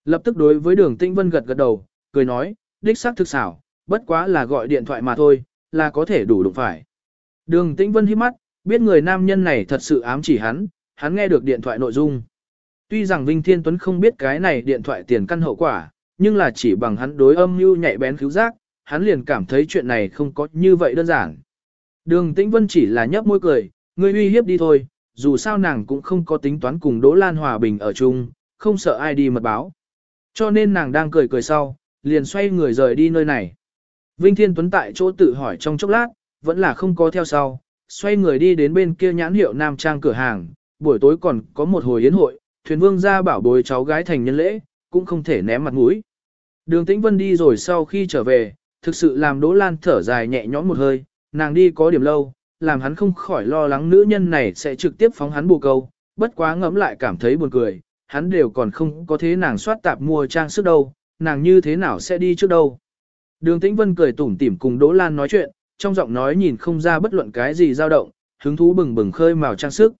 Lập tức đối với đường tĩnh vân gật gật đầu, cười nói, đích xác thực xảo, bất quá là gọi điện thoại mà thôi, là có thể đủ đụng phải. Đường tĩnh vân hít mắt, biết người nam nhân này thật sự ám chỉ hắn, hắn nghe được điện thoại nội dung. Tuy rằng Vinh Thiên Tuấn không biết cái này điện thoại tiền căn hậu quả, nhưng là chỉ bằng hắn đối âm mưu nhạy bén cứu giác, hắn liền cảm thấy chuyện này không có như vậy đơn giản. Đường Tĩnh Vân chỉ là nhấp môi cười, ngươi uy hiếp đi thôi, dù sao nàng cũng không có tính toán cùng Đỗ Lan Hòa Bình ở chung, không sợ ai đi mật báo. Cho nên nàng đang cười cười sau, liền xoay người rời đi nơi này. Vinh Thiên Tuấn tại chỗ tự hỏi trong chốc lát, vẫn là không có theo sau, xoay người đi đến bên kia nhãn hiệu Nam Trang cửa hàng, buổi tối còn có một hồi yến hội, thuyền vương ra bảo bồi cháu gái thành nhân lễ, cũng không thể ném mặt mũi. Đường Tĩnh Vân đi rồi sau khi trở về, thực sự làm Đỗ Lan thở dài nhẹ nhõm một hơi, nàng đi có điểm lâu, làm hắn không khỏi lo lắng nữ nhân này sẽ trực tiếp phóng hắn bù câu, bất quá ngẫm lại cảm thấy buồn cười, hắn đều còn không có thế nàng soát tạp mua trang sức đâu, nàng như thế nào sẽ đi trước đâu. Đường Tĩnh Vân cười tủm tỉm cùng Đỗ Lan nói chuyện, trong giọng nói nhìn không ra bất luận cái gì dao động, hứng thú bừng bừng khơi màu trang sức.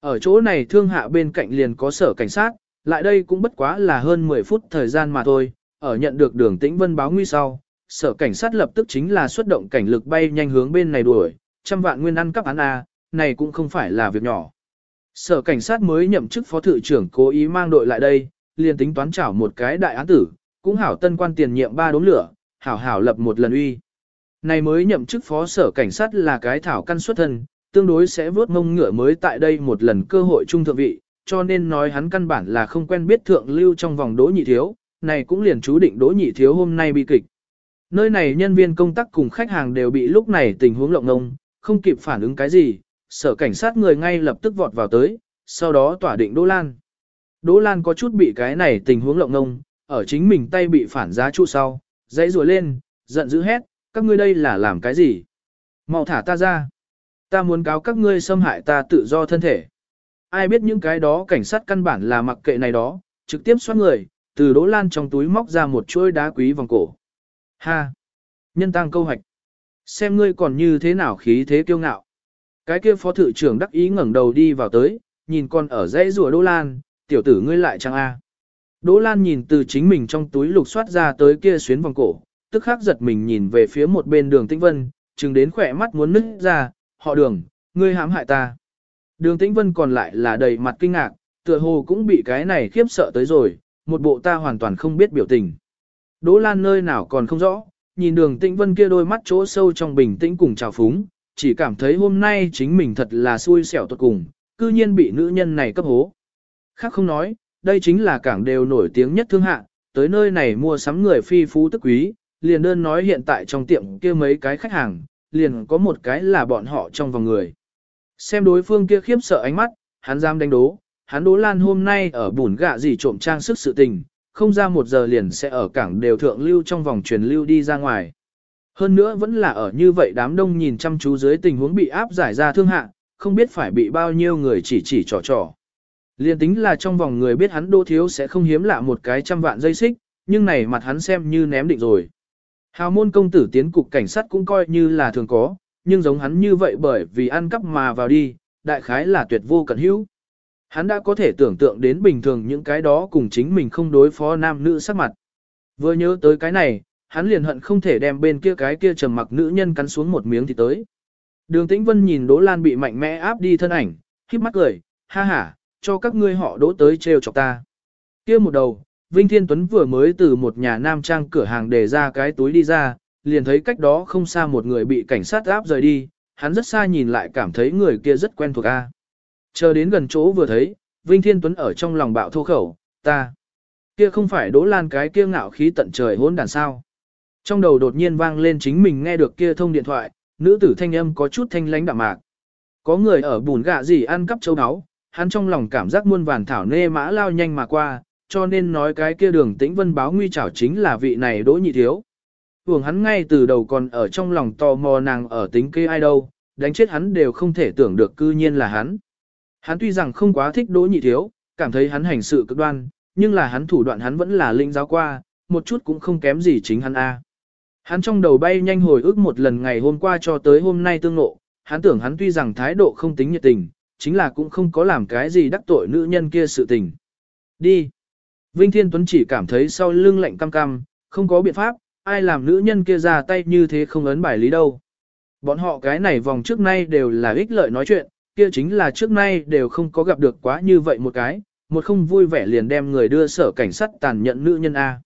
Ở chỗ này thương hạ bên cạnh liền có sở cảnh sát, lại đây cũng bất quá là hơn 10 phút thời gian mà thôi, ở nhận được đường tĩnh vân báo nguy sau, sở cảnh sát lập tức chính là xuất động cảnh lực bay nhanh hướng bên này đuổi, trăm vạn nguyên ăn cắp án A, này cũng không phải là việc nhỏ. Sở cảnh sát mới nhậm chức phó thự trưởng cố ý mang đội lại đây, liền tính toán trảo một cái đại án tử, cũng hảo tân quan tiền nhiệm ba đốm lửa, hảo hảo lập một lần uy. Này mới nhậm chức phó sở cảnh sát là cái thảo căn xuất thân, tương đối sẽ vớt ngông ngựa mới tại đây một lần cơ hội trung thượng vị, cho nên nói hắn căn bản là không quen biết thượng lưu trong vòng đỗ nhị thiếu, này cũng liền chú định đỗ nhị thiếu hôm nay bi kịch. Nơi này nhân viên công tác cùng khách hàng đều bị lúc này tình huống lộng ngông, không kịp phản ứng cái gì, sở cảnh sát người ngay lập tức vọt vào tới, sau đó tỏa định Đỗ Lan. Đỗ Lan có chút bị cái này tình huống lộng ngông, ở chính mình tay bị phản giá trụ sau, dãy rùa lên, giận dữ hét, các ngươi đây là làm cái gì? mau thả ta ra. Ta muốn cáo các ngươi xâm hại ta tự do thân thể. ai biết những cái đó cảnh sát căn bản là mặc kệ này đó, trực tiếp xoát người, từ Đỗ Lan trong túi móc ra một chuôi đá quý vòng cổ. Ha! Nhân tăng câu hoạch. Xem ngươi còn như thế nào khí thế kiêu ngạo. Cái kia phó thự trưởng đắc ý ngẩng đầu đi vào tới, nhìn con ở dãy rùa Đỗ Lan, tiểu tử ngươi lại chăng a? Đỗ Lan nhìn từ chính mình trong túi lục soát ra tới kia xuyến vòng cổ, tức khắc giật mình nhìn về phía một bên đường tĩnh vân, chừng đến khỏe mắt muốn nứt ra, họ đường, ngươi hãm hại ta. Đường tĩnh vân còn lại là đầy mặt kinh ngạc, tựa hồ cũng bị cái này khiếp sợ tới rồi, một bộ ta hoàn toàn không biết biểu tình. Đỗ Lan nơi nào còn không rõ, nhìn đường tĩnh vân kia đôi mắt chỗ sâu trong bình tĩnh cùng trào phúng, chỉ cảm thấy hôm nay chính mình thật là xui xẻo tuột cùng, cư nhiên bị nữ nhân này cấp hố. Khác không nói, đây chính là cảng đều nổi tiếng nhất thương hạ, tới nơi này mua sắm người phi phú tức quý, liền đơn nói hiện tại trong tiệm kia mấy cái khách hàng, liền có một cái là bọn họ trong vòng người. Xem đối phương kia khiếp sợ ánh mắt, hắn dám đánh đố, hắn đố lan hôm nay ở bùn gạ gì trộm trang sức sự tình, không ra một giờ liền sẽ ở cảng đều thượng lưu trong vòng truyền lưu đi ra ngoài. Hơn nữa vẫn là ở như vậy đám đông nhìn chăm chú dưới tình huống bị áp giải ra thương hạ, không biết phải bị bao nhiêu người chỉ chỉ trò trò. Liên tính là trong vòng người biết hắn đô thiếu sẽ không hiếm lạ một cái trăm vạn dây xích, nhưng này mặt hắn xem như ném định rồi. Hào môn công tử tiến cục cảnh sát cũng coi như là thường có, nhưng giống hắn như vậy bởi vì ăn cắp mà vào đi, đại khái là tuyệt vô cẩn hữu. Hắn đã có thể tưởng tượng đến bình thường những cái đó cùng chính mình không đối phó nam nữ sắc mặt. Vừa nhớ tới cái này, hắn liền hận không thể đem bên kia cái kia trầm mặc nữ nhân cắn xuống một miếng thì tới. Đường Tĩnh Vân nhìn Đỗ Lan bị mạnh mẽ áp đi thân ảnh, khiếp mắt cười, ha ha, cho các ngươi họ đỗ tới trêu chọc ta. Kia một đầu, Vinh Thiên Tuấn vừa mới từ một nhà nam trang cửa hàng để ra cái túi đi ra, liền thấy cách đó không xa một người bị cảnh sát áp rời đi, hắn rất xa nhìn lại cảm thấy người kia rất quen thuộc a. Chờ đến gần chỗ vừa thấy, Vinh Thiên Tuấn ở trong lòng bạo thô khẩu, ta. Kia không phải đỗ lan cái kia ngạo khí tận trời hỗn đàn sao. Trong đầu đột nhiên vang lên chính mình nghe được kia thông điện thoại, nữ tử thanh âm có chút thanh lánh đạm mạc. Có người ở bùn gạ gì ăn cắp châu áo, hắn trong lòng cảm giác muôn vàn thảo nê mã lao nhanh mà qua, cho nên nói cái kia đường tĩnh vân báo nguy trảo chính là vị này đỗ nhị thiếu. Hưởng hắn ngay từ đầu còn ở trong lòng tò mò nàng ở tính kê ai đâu, đánh chết hắn đều không thể tưởng được cư nhiên là hắn. Hắn tuy rằng không quá thích đỗ nhị thiếu, cảm thấy hắn hành sự cực đoan, nhưng là hắn thủ đoạn hắn vẫn là linh giáo qua, một chút cũng không kém gì chính hắn a. Hắn trong đầu bay nhanh hồi ức một lần ngày hôm qua cho tới hôm nay tương ngộ, hắn tưởng hắn tuy rằng thái độ không tính nhiệt tình, chính là cũng không có làm cái gì đắc tội nữ nhân kia sự tình. Đi. Vinh Thiên Tuấn chỉ cảm thấy sau lưng lạnh cam cam, không có biện pháp, ai làm nữ nhân kia ra tay như thế không ấn bài lý đâu. Bọn họ cái này vòng trước nay đều là ích lợi nói chuyện, kia chính là trước nay đều không có gặp được quá như vậy một cái, một không vui vẻ liền đem người đưa sở cảnh sát tàn nhận nữ nhân A.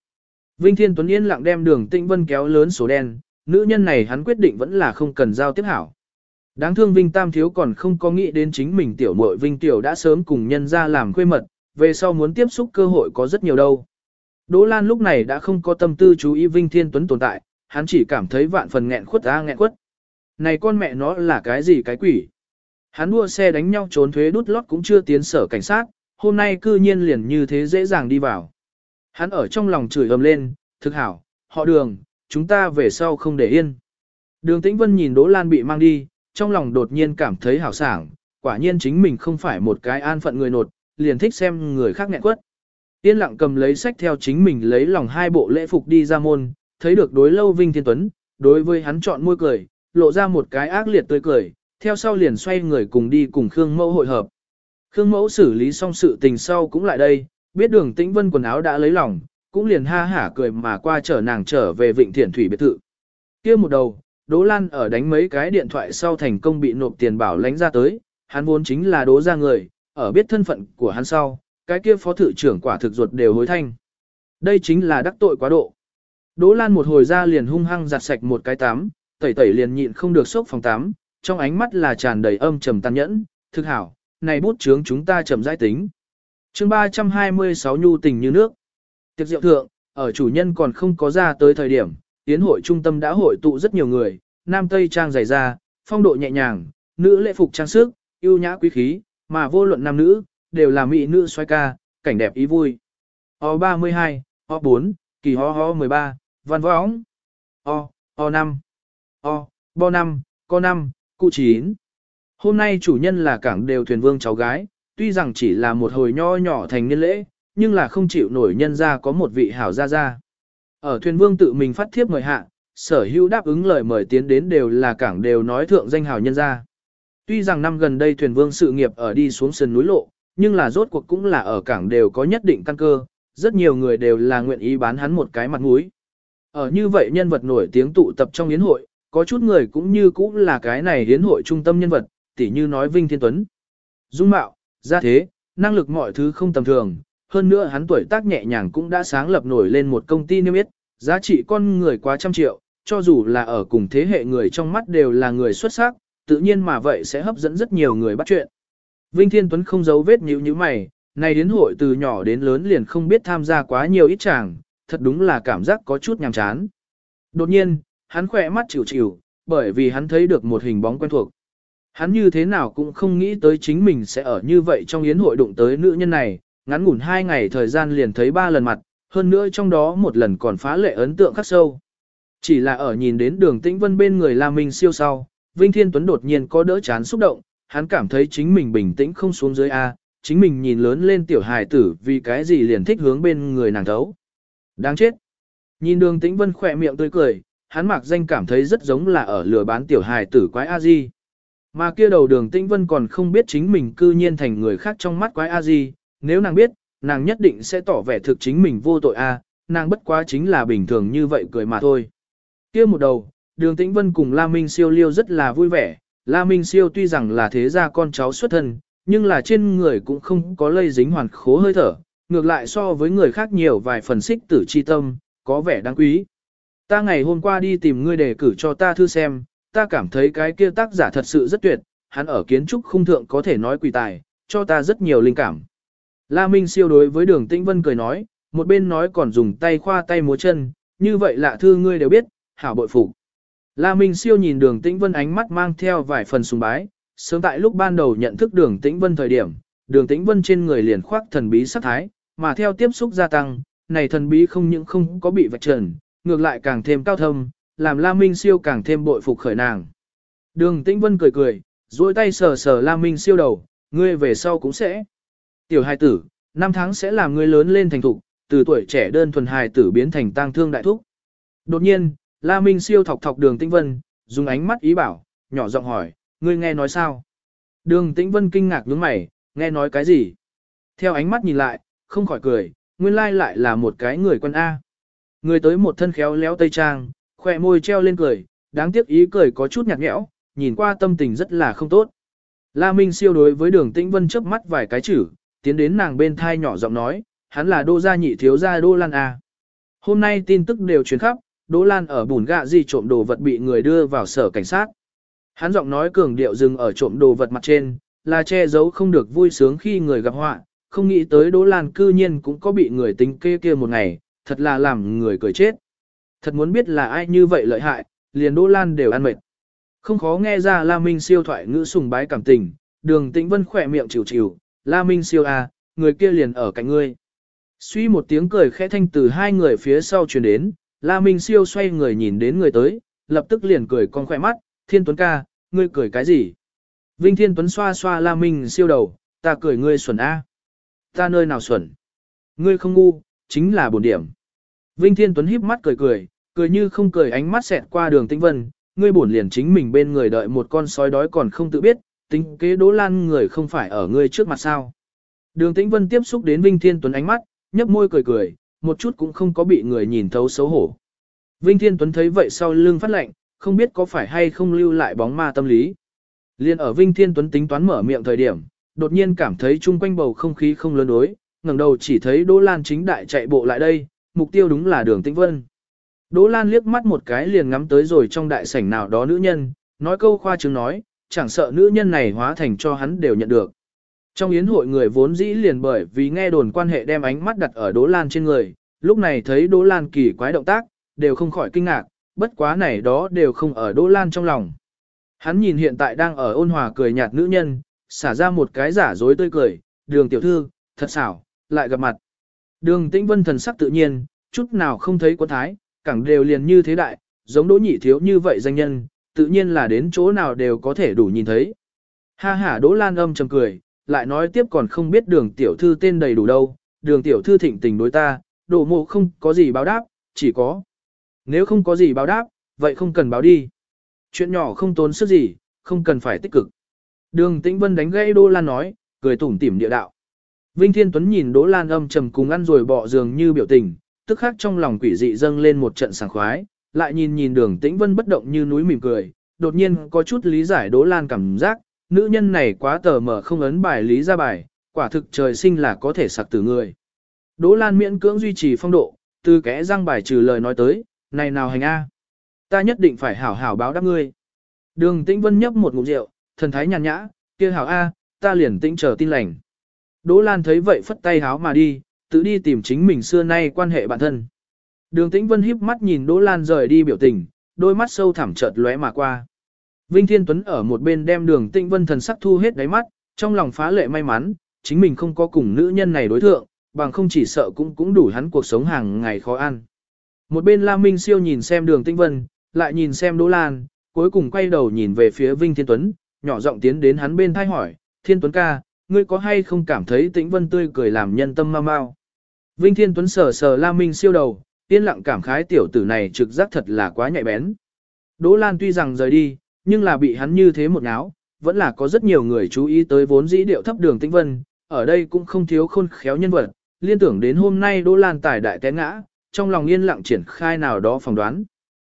Vinh Thiên Tuấn yên lặng đem đường Tĩnh Vân kéo lớn số đen, nữ nhân này hắn quyết định vẫn là không cần giao tiếp hảo. Đáng thương Vinh Tam Thiếu còn không có nghĩ đến chính mình tiểu muội Vinh Tiểu đã sớm cùng nhân ra làm khuê mật, về sau muốn tiếp xúc cơ hội có rất nhiều đâu. Đỗ Lan lúc này đã không có tâm tư chú ý Vinh Thiên Tuấn tồn tại, hắn chỉ cảm thấy vạn phần nghẹn khuất ra nghẹn khuất. Này con mẹ nó là cái gì cái quỷ? Hắn đua xe đánh nhau trốn thuế đút lót cũng chưa tiến sở cảnh sát, hôm nay cư nhiên liền như thế dễ dàng đi vào. Hắn ở trong lòng chửi ầm lên, thực hảo, họ đường, chúng ta về sau không để yên. Đường Tĩnh Vân nhìn Đỗ Lan bị mang đi, trong lòng đột nhiên cảm thấy hảo sảng, quả nhiên chính mình không phải một cái an phận người nột, liền thích xem người khác nghẹn quất. Yên lặng cầm lấy sách theo chính mình lấy lòng hai bộ lễ phục đi ra môn, thấy được đối lâu Vinh Thiên Tuấn, đối với hắn chọn môi cười, lộ ra một cái ác liệt tươi cười, theo sau liền xoay người cùng đi cùng Khương Mẫu hội hợp. Khương Mẫu xử lý xong sự tình sau cũng lại đây, biết đường tĩnh vân quần áo đã lấy lòng, cũng liền ha hả cười mà qua chở nàng trở về Vịnh Thiển Thủy biệt thự. kia một đầu, Đỗ Lan ở đánh mấy cái điện thoại sau thành công bị nộp tiền bảo lãnh ra tới, hắn vốn chính là đố ra người, ở biết thân phận của hắn sau, cái kia phó thự trưởng quả thực ruột đều hối thanh. Đây chính là đắc tội quá độ. Đỗ Lan một hồi ra liền hung hăng giặt sạch một cái tắm, tẩy tẩy liền nhịn không được sốc phòng tắm, trong ánh mắt là tràn đầy âm trầm tàn nhẫn, thực hảo, này bút chướng chúng ta chậm giải tính. chương 326 nhu tình như nước. Tiệc rượu thượng, ở chủ nhân còn không có ra tới thời điểm, tiến hội trung tâm đã hội tụ rất nhiều người, nam tây trang dày da, phong độ nhẹ nhàng, nữ lễ phục trang sức, yêu nhã quý khí, mà vô luận nam nữ, đều là mỹ nữ xoay ca, cảnh đẹp ý vui. O 32, O 4, kỳ ho ho 13, văn võng. O, O 5, O, Bo 5, Co 5, Cụ chín. Hôm nay chủ nhân là cảng đều thuyền vương cháu gái, tuy rằng chỉ là một hồi nho nhỏ thành niên lễ, nhưng là không chịu nổi nhân ra có một vị hảo gia gia. Ở thuyền vương tự mình phát thiếp mời hạ, sở hữu đáp ứng lời mời tiến đến đều là cảng đều nói thượng danh hào nhân gia. Tuy rằng năm gần đây thuyền vương sự nghiệp ở đi xuống sườn núi lộ, nhưng là rốt cuộc cũng là ở cảng đều có nhất định căn cơ, rất nhiều người đều là nguyện ý bán hắn một cái mặt mũi. Ở như vậy nhân vật nổi tiếng tụ tập trong yến hội, có chút người cũng như cũng là cái này hiến hội trung tâm nhân vật, tỉ như nói Vinh Thiên Tuấn. Dung mạo, gia thế, năng lực mọi thứ không tầm thường, hơn nữa hắn tuổi tác nhẹ nhàng cũng đã sáng lập nổi lên một công ty niêm yết, giá trị con người quá trăm triệu, cho dù là ở cùng thế hệ người trong mắt đều là người xuất sắc, tự nhiên mà vậy sẽ hấp dẫn rất nhiều người bắt chuyện. Vinh Thiên Tuấn không giấu vết nhíu như mày, này đến hội từ nhỏ đến lớn liền không biết tham gia quá nhiều ít chàng, thật đúng là cảm giác có chút nhàm chán. Đột nhiên, hắn khỏe mắt chịu chịu, bởi vì hắn thấy được một hình bóng quen thuộc. Hắn như thế nào cũng không nghĩ tới chính mình sẽ ở như vậy trong yến hội đụng tới nữ nhân này, ngắn ngủn hai ngày thời gian liền thấy ba lần mặt, hơn nữa trong đó một lần còn phá lệ ấn tượng khắc sâu. Chỉ là ở nhìn đến đường tĩnh vân bên người La Minh siêu sau, Vinh Thiên Tuấn đột nhiên có đỡ chán xúc động, hắn cảm thấy chính mình bình tĩnh không xuống dưới A, chính mình nhìn lớn lên tiểu hài tử vì cái gì liền thích hướng bên người nàng thấu. Đáng chết. Nhìn đường tĩnh vân khỏe miệng tươi cười, hắn mặc danh cảm thấy rất giống là ở lừa bán tiểu hài tử quái a di. Mà kia đầu đường tĩnh vân còn không biết chính mình cư nhiên thành người khác trong mắt quái a di, nếu nàng biết, nàng nhất định sẽ tỏ vẻ thực chính mình vô tội a, nàng bất quá chính là bình thường như vậy cười mà thôi. Kia một đầu, đường tĩnh vân cùng La Minh siêu liêu rất là vui vẻ, La Minh siêu tuy rằng là thế gia con cháu xuất thân, nhưng là trên người cũng không có lây dính hoàn khố hơi thở, ngược lại so với người khác nhiều vài phần xích tử chi tâm, có vẻ đáng quý. Ta ngày hôm qua đi tìm ngươi đề cử cho ta thư xem, ta cảm thấy cái kia tác giả thật sự rất tuyệt, hắn ở kiến trúc khung thượng có thể nói quỷ tài, cho ta rất nhiều linh cảm. La Minh siêu đối với đường Tĩnh Vân cười nói, một bên nói còn dùng tay khoa tay múa chân, như vậy lạ thư ngươi đều biết, hảo bội phục. La Minh siêu nhìn đường Tĩnh Vân ánh mắt mang theo vài phần sùng bái, sớm tại lúc ban đầu nhận thức đường Tĩnh Vân thời điểm, đường Tĩnh Vân trên người liền khoác thần bí sắc thái, mà theo tiếp xúc gia tăng, này thần bí không những không có bị vạch trần, ngược lại càng thêm cao thâm, làm La Minh siêu càng thêm bội phục khởi nàng. Đường Tĩnh Vân cười cười, duỗi tay sờ sờ La Minh siêu đầu, ngươi về sau cũng sẽ. Tiểu hài tử, năm tháng sẽ làm ngươi lớn lên thành thục, từ tuổi trẻ đơn thuần hài tử biến thành tang thương đại thúc. Đột nhiên, La Minh siêu thọc thọc đường Tĩnh Vân, dùng ánh mắt ý bảo, nhỏ giọng hỏi, ngươi nghe nói sao? Đường Tĩnh Vân kinh ngạc nhướng mày, nghe nói cái gì? Theo ánh mắt nhìn lại, không khỏi cười, nguyên lai lại là một cái người quân A. Người tới một thân khéo léo tây trang, khỏe môi treo lên cười, đáng tiếc ý cười có chút nhạt nhẽo, nhìn qua tâm tình rất là không tốt. La Minh siêu đối với đường tĩnh vân chớp mắt vài cái chữ, tiến đến nàng bên thai nhỏ giọng nói, hắn là đô gia nhị thiếu gia đô lan A. Hôm nay tin tức đều truyền khắp, đô lan ở bùn gạ gì trộm đồ vật bị người đưa vào sở cảnh sát. Hắn giọng nói cường điệu dừng ở trộm đồ vật mặt trên, là che giấu không được vui sướng khi người gặp họa, không nghĩ tới Đỗ Lan cư nhiên cũng có bị người tính kê kia một ngày, thật là làm người cười chết. Thật muốn biết là ai như vậy lợi hại, liền Đỗ Lan đều ăn mệt. Không khó nghe ra La Minh siêu thoại ngữ sùng bái cảm tình, đường tĩnh vân khỏe miệng chịu chịu, La Minh siêu à, người kia liền ở cạnh ngươi. Suy một tiếng cười khẽ thanh từ hai người phía sau truyền đến, La Minh siêu xoay người nhìn đến người tới, lập tức liền cười con khỏe mắt, Thiên Tuấn ca, ngươi cười cái gì? Vinh Thiên Tuấn xoa xoa La Minh siêu đầu, ta cười ngươi xuẩn A. Ta nơi nào xuẩn? Ngươi không ngu, chính là bổn điểm. Vinh Thiên Tuấn híp mắt cười cười, cười như không cười ánh mắt xẹt qua đường tĩnh vân, ngươi bổn liền chính mình bên người đợi một con sói đói còn không tự biết, tính kế Đỗ lan người không phải ở ngươi trước mặt sao. Đường tĩnh vân tiếp xúc đến Vinh Thiên Tuấn ánh mắt, nhấp môi cười cười, một chút cũng không có bị người nhìn thấu xấu hổ. Vinh Thiên Tuấn thấy vậy sau lưng phát lạnh, không biết có phải hay không lưu lại bóng ma tâm lý. Liên ở Vinh Thiên Tuấn tính toán mở miệng thời điểm, đột nhiên cảm thấy chung quanh bầu không khí không lớn đối, ngẩng đầu chỉ thấy Đỗ Lan chính đại chạy bộ lại đây, mục tiêu đúng là đường Tĩnh Vân. Đỗ Lan liếc mắt một cái liền ngắm tới rồi trong đại sảnh nào đó nữ nhân, nói câu khoa trương nói, chẳng sợ nữ nhân này hóa thành cho hắn đều nhận được. Trong yến hội người vốn dĩ liền bởi vì nghe đồn quan hệ đem ánh mắt đặt ở Đỗ Lan trên người, lúc này thấy Đỗ Lan kỳ quái động tác, đều không khỏi kinh ngạc, bất quá này đó đều không ở Đỗ Lan trong lòng. Hắn nhìn hiện tại đang ở ôn hòa cười nhạt nữ nhân, xả ra một cái giả dối tươi cười, đường tiểu thư, thật xảo, lại gặp mặt. Đường tĩnh vân thần sắc tự nhiên, chút nào không thấy quân thái, cẳng đều liền như thế đại, giống đỗ nhị thiếu như vậy danh nhân, tự nhiên là đến chỗ nào đều có thể đủ nhìn thấy. Ha ha đỗ lan âm trầm cười, lại nói tiếp còn không biết đường tiểu thư tên đầy đủ đâu, đường tiểu thư thịnh tình đối ta, đổ mộ không có gì báo đáp, chỉ có. Nếu không có gì báo đáp, vậy không cần báo đi. Chuyện nhỏ không tốn sức gì, không cần phải tích cực. Đường Tĩnh Vân đánh gãy Đỗ Lan nói, cười tủm tỉm địa đạo. Vinh Thiên Tuấn nhìn Đỗ Lan âm trầm cùng ăn rồi bỏ giường như biểu tình, tức khắc trong lòng quỷ dị dâng lên một trận sảng khoái, lại nhìn nhìn đường Tĩnh Vân bất động như núi mỉm cười, đột nhiên có chút lý giải Đỗ Lan cảm giác, nữ nhân này quá tờ mở không ấn bài lý ra bài, quả thực trời sinh là có thể sặc tử người. Đỗ Lan miễn cưỡng duy trì phong độ, từ kẽ răng bài trừ lời nói tới, này nào hành a, ta nhất định phải hảo hảo báo đáp ngươi. Đường Tĩnh Vân nhấp một ngụm rượu, thần thái nhàn nhã, kia hảo a, ta liền tĩnh chờ tin lành. Đỗ Lan thấy vậy phất tay háo mà đi, tự đi tìm chính mình xưa nay quan hệ bản thân. Đường Tĩnh Vân híp mắt nhìn Đỗ Lan rời đi biểu tình, đôi mắt sâu thẳm chợt lóe mà qua. Vinh Thiên Tuấn ở một bên đem Đường Tĩnh Vân thần sắc thu hết đáy mắt, trong lòng phá lệ may mắn, chính mình không có cùng nữ nhân này đối thượng, bằng không chỉ sợ cũng cũng đủ hắn cuộc sống hàng ngày khó ăn. Một bên La Minh siêu nhìn xem Đường Tĩnh Vân, lại nhìn xem Đỗ Lan, cuối cùng quay đầu nhìn về phía Vinh Thiên Tuấn, nhỏ giọng tiến đến hắn bên thay hỏi, Thiên Tuấn ca, ngươi có hay không cảm thấy Tĩnh Vân tươi cười làm nhân tâm mau mau? Vinh Thiên Tuấn sờ sờ La Minh siêu đầu, yên lặng cảm khái tiểu tử này trực giác thật là quá nhạy bén. Đỗ Lan tuy rằng rời đi, nhưng là bị hắn như thế một áo, vẫn là có rất nhiều người chú ý tới vốn dĩ điệu thấp đường Tĩnh Vân, ở đây cũng không thiếu khôn khéo nhân vật, liên tưởng đến hôm nay Đỗ Lan tài đại té ngã, trong lòng yên lặng triển khai nào đó phỏng đoán.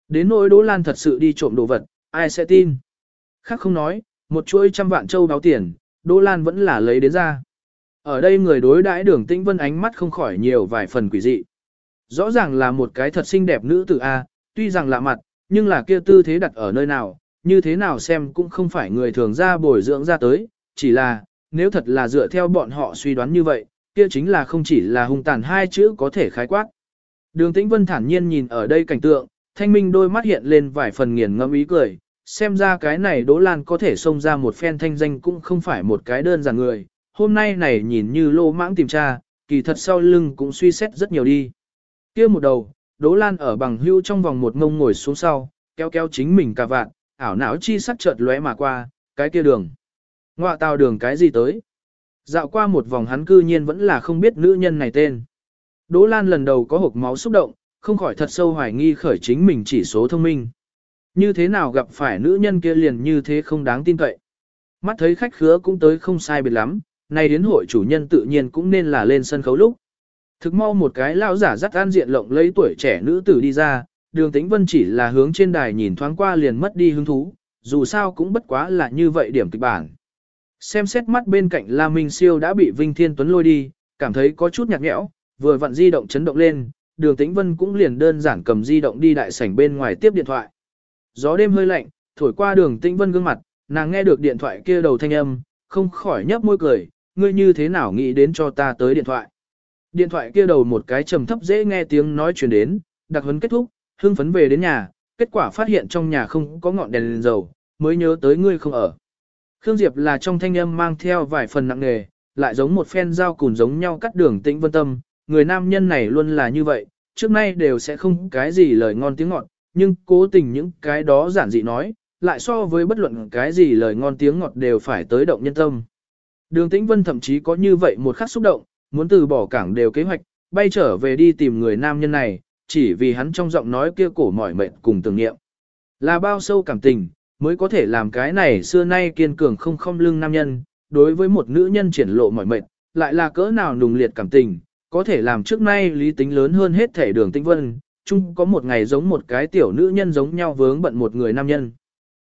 Đến nỗi Đỗ Lan thật sự đi trộm đồ vật, ai sẽ tin? Khác không nói, một chuỗi trăm vạn châu đáo tiền, Đỗ Lan vẫn là lấy đến ra. Ở đây người đối đãi đường tĩnh vân ánh mắt không khỏi nhiều vài phần quỷ dị. Rõ ràng là một cái thật xinh đẹp nữ tử A, tuy rằng lạ mặt, nhưng là kia tư thế đặt ở nơi nào, như thế nào xem cũng không phải người thường ra bồi dưỡng ra tới, chỉ là, nếu thật là dựa theo bọn họ suy đoán như vậy, kia chính là không chỉ là hung tàn hai chữ có thể khái quát. Đường Tĩnh Vân thản nhiên nhìn ở đây cảnh tượng, thanh minh đôi mắt hiện lên vài phần nghiền ngẫm ý cười, xem ra cái này Đỗ Lan có thể xông ra một phen thanh danh cũng không phải một cái đơn giản người, hôm nay này nhìn như lô mãng tìm tra, kỳ thật sau lưng cũng suy xét rất nhiều đi. kia một đầu, Đỗ Lan ở bằng hưu trong vòng một ngông ngồi xuống sau, kéo kéo chính mình cả vạn, ảo não chi sắc chợt lóe mà qua, cái kia đường. Ngoạ tàu đường cái gì tới? Dạo qua một vòng hắn cư nhiên vẫn là không biết nữ nhân này tên. Đỗ Lan lần đầu có hộp máu xúc động, không khỏi thật sâu hoài nghi khởi chính mình chỉ số thông minh. Như thế nào gặp phải nữ nhân kia liền như thế không đáng tin cậy. Mắt thấy khách khứa cũng tới không sai biệt lắm, nay đến hội chủ nhân tự nhiên cũng nên là lên sân khấu lúc. Thực mau một cái lão giả dắt an diện lộng lấy tuổi trẻ nữ tử đi ra, đường tĩnh vân chỉ là hướng trên đài nhìn thoáng qua liền mất đi hứng thú, dù sao cũng bất quá là như vậy điểm kịch bản. Xem xét mắt bên cạnh La Minh Siêu đã bị Vinh Thiên Tuấn lôi đi, cảm thấy có chút nhạt nhẽo, vừa vặn di động chấn động lên, đường tĩnh vân cũng liền đơn giản cầm di động đi đại sảnh bên ngoài tiếp điện thoại. Gió đêm hơi lạnh, thổi qua đường tĩnh vân gương mặt, nàng nghe được điện thoại kia đầu thanh âm, không khỏi nhấp môi cười, ngươi như thế nào nghĩ đến cho ta tới điện thoại. Điện thoại kia đầu một cái trầm thấp dễ nghe tiếng nói truyền đến, đặc huấn kết thúc, hưng phấn về đến nhà, kết quả phát hiện trong nhà không có ngọn đèn, đèn dầu, mới nhớ tới ngươi không ở. Khương Diệp là trong thanh âm mang theo vài phần nặng nề, lại giống một phen dao cùn giống nhau cắt đường tĩnh vân tâm, người nam nhân này luôn là như vậy, trước nay đều sẽ không cái gì lời ngon tiếng ngọt, nhưng cố tình những cái đó giản dị nói, lại so với bất luận cái gì lời ngon tiếng ngọt đều phải tới động nhân tâm. Đường Tĩnh Vân thậm chí có như vậy một khắc xúc động, muốn từ bỏ cảng đều kế hoạch, bay trở về đi tìm người nam nhân này, chỉ vì hắn trong giọng nói kia cổ mỏi mệt cùng tưởng niệm. Là bao sâu cảm tình, mới có thể làm cái này xưa nay kiên cường không không lưng nam nhân, đối với một nữ nhân triển lộ mỏi mệt, lại là cỡ nào nùng liệt cảm tình, có thể làm trước nay lý tính lớn hơn hết thể đường tĩnh vân, chung có một ngày giống một cái tiểu nữ nhân giống nhau vướng bận một người nam nhân.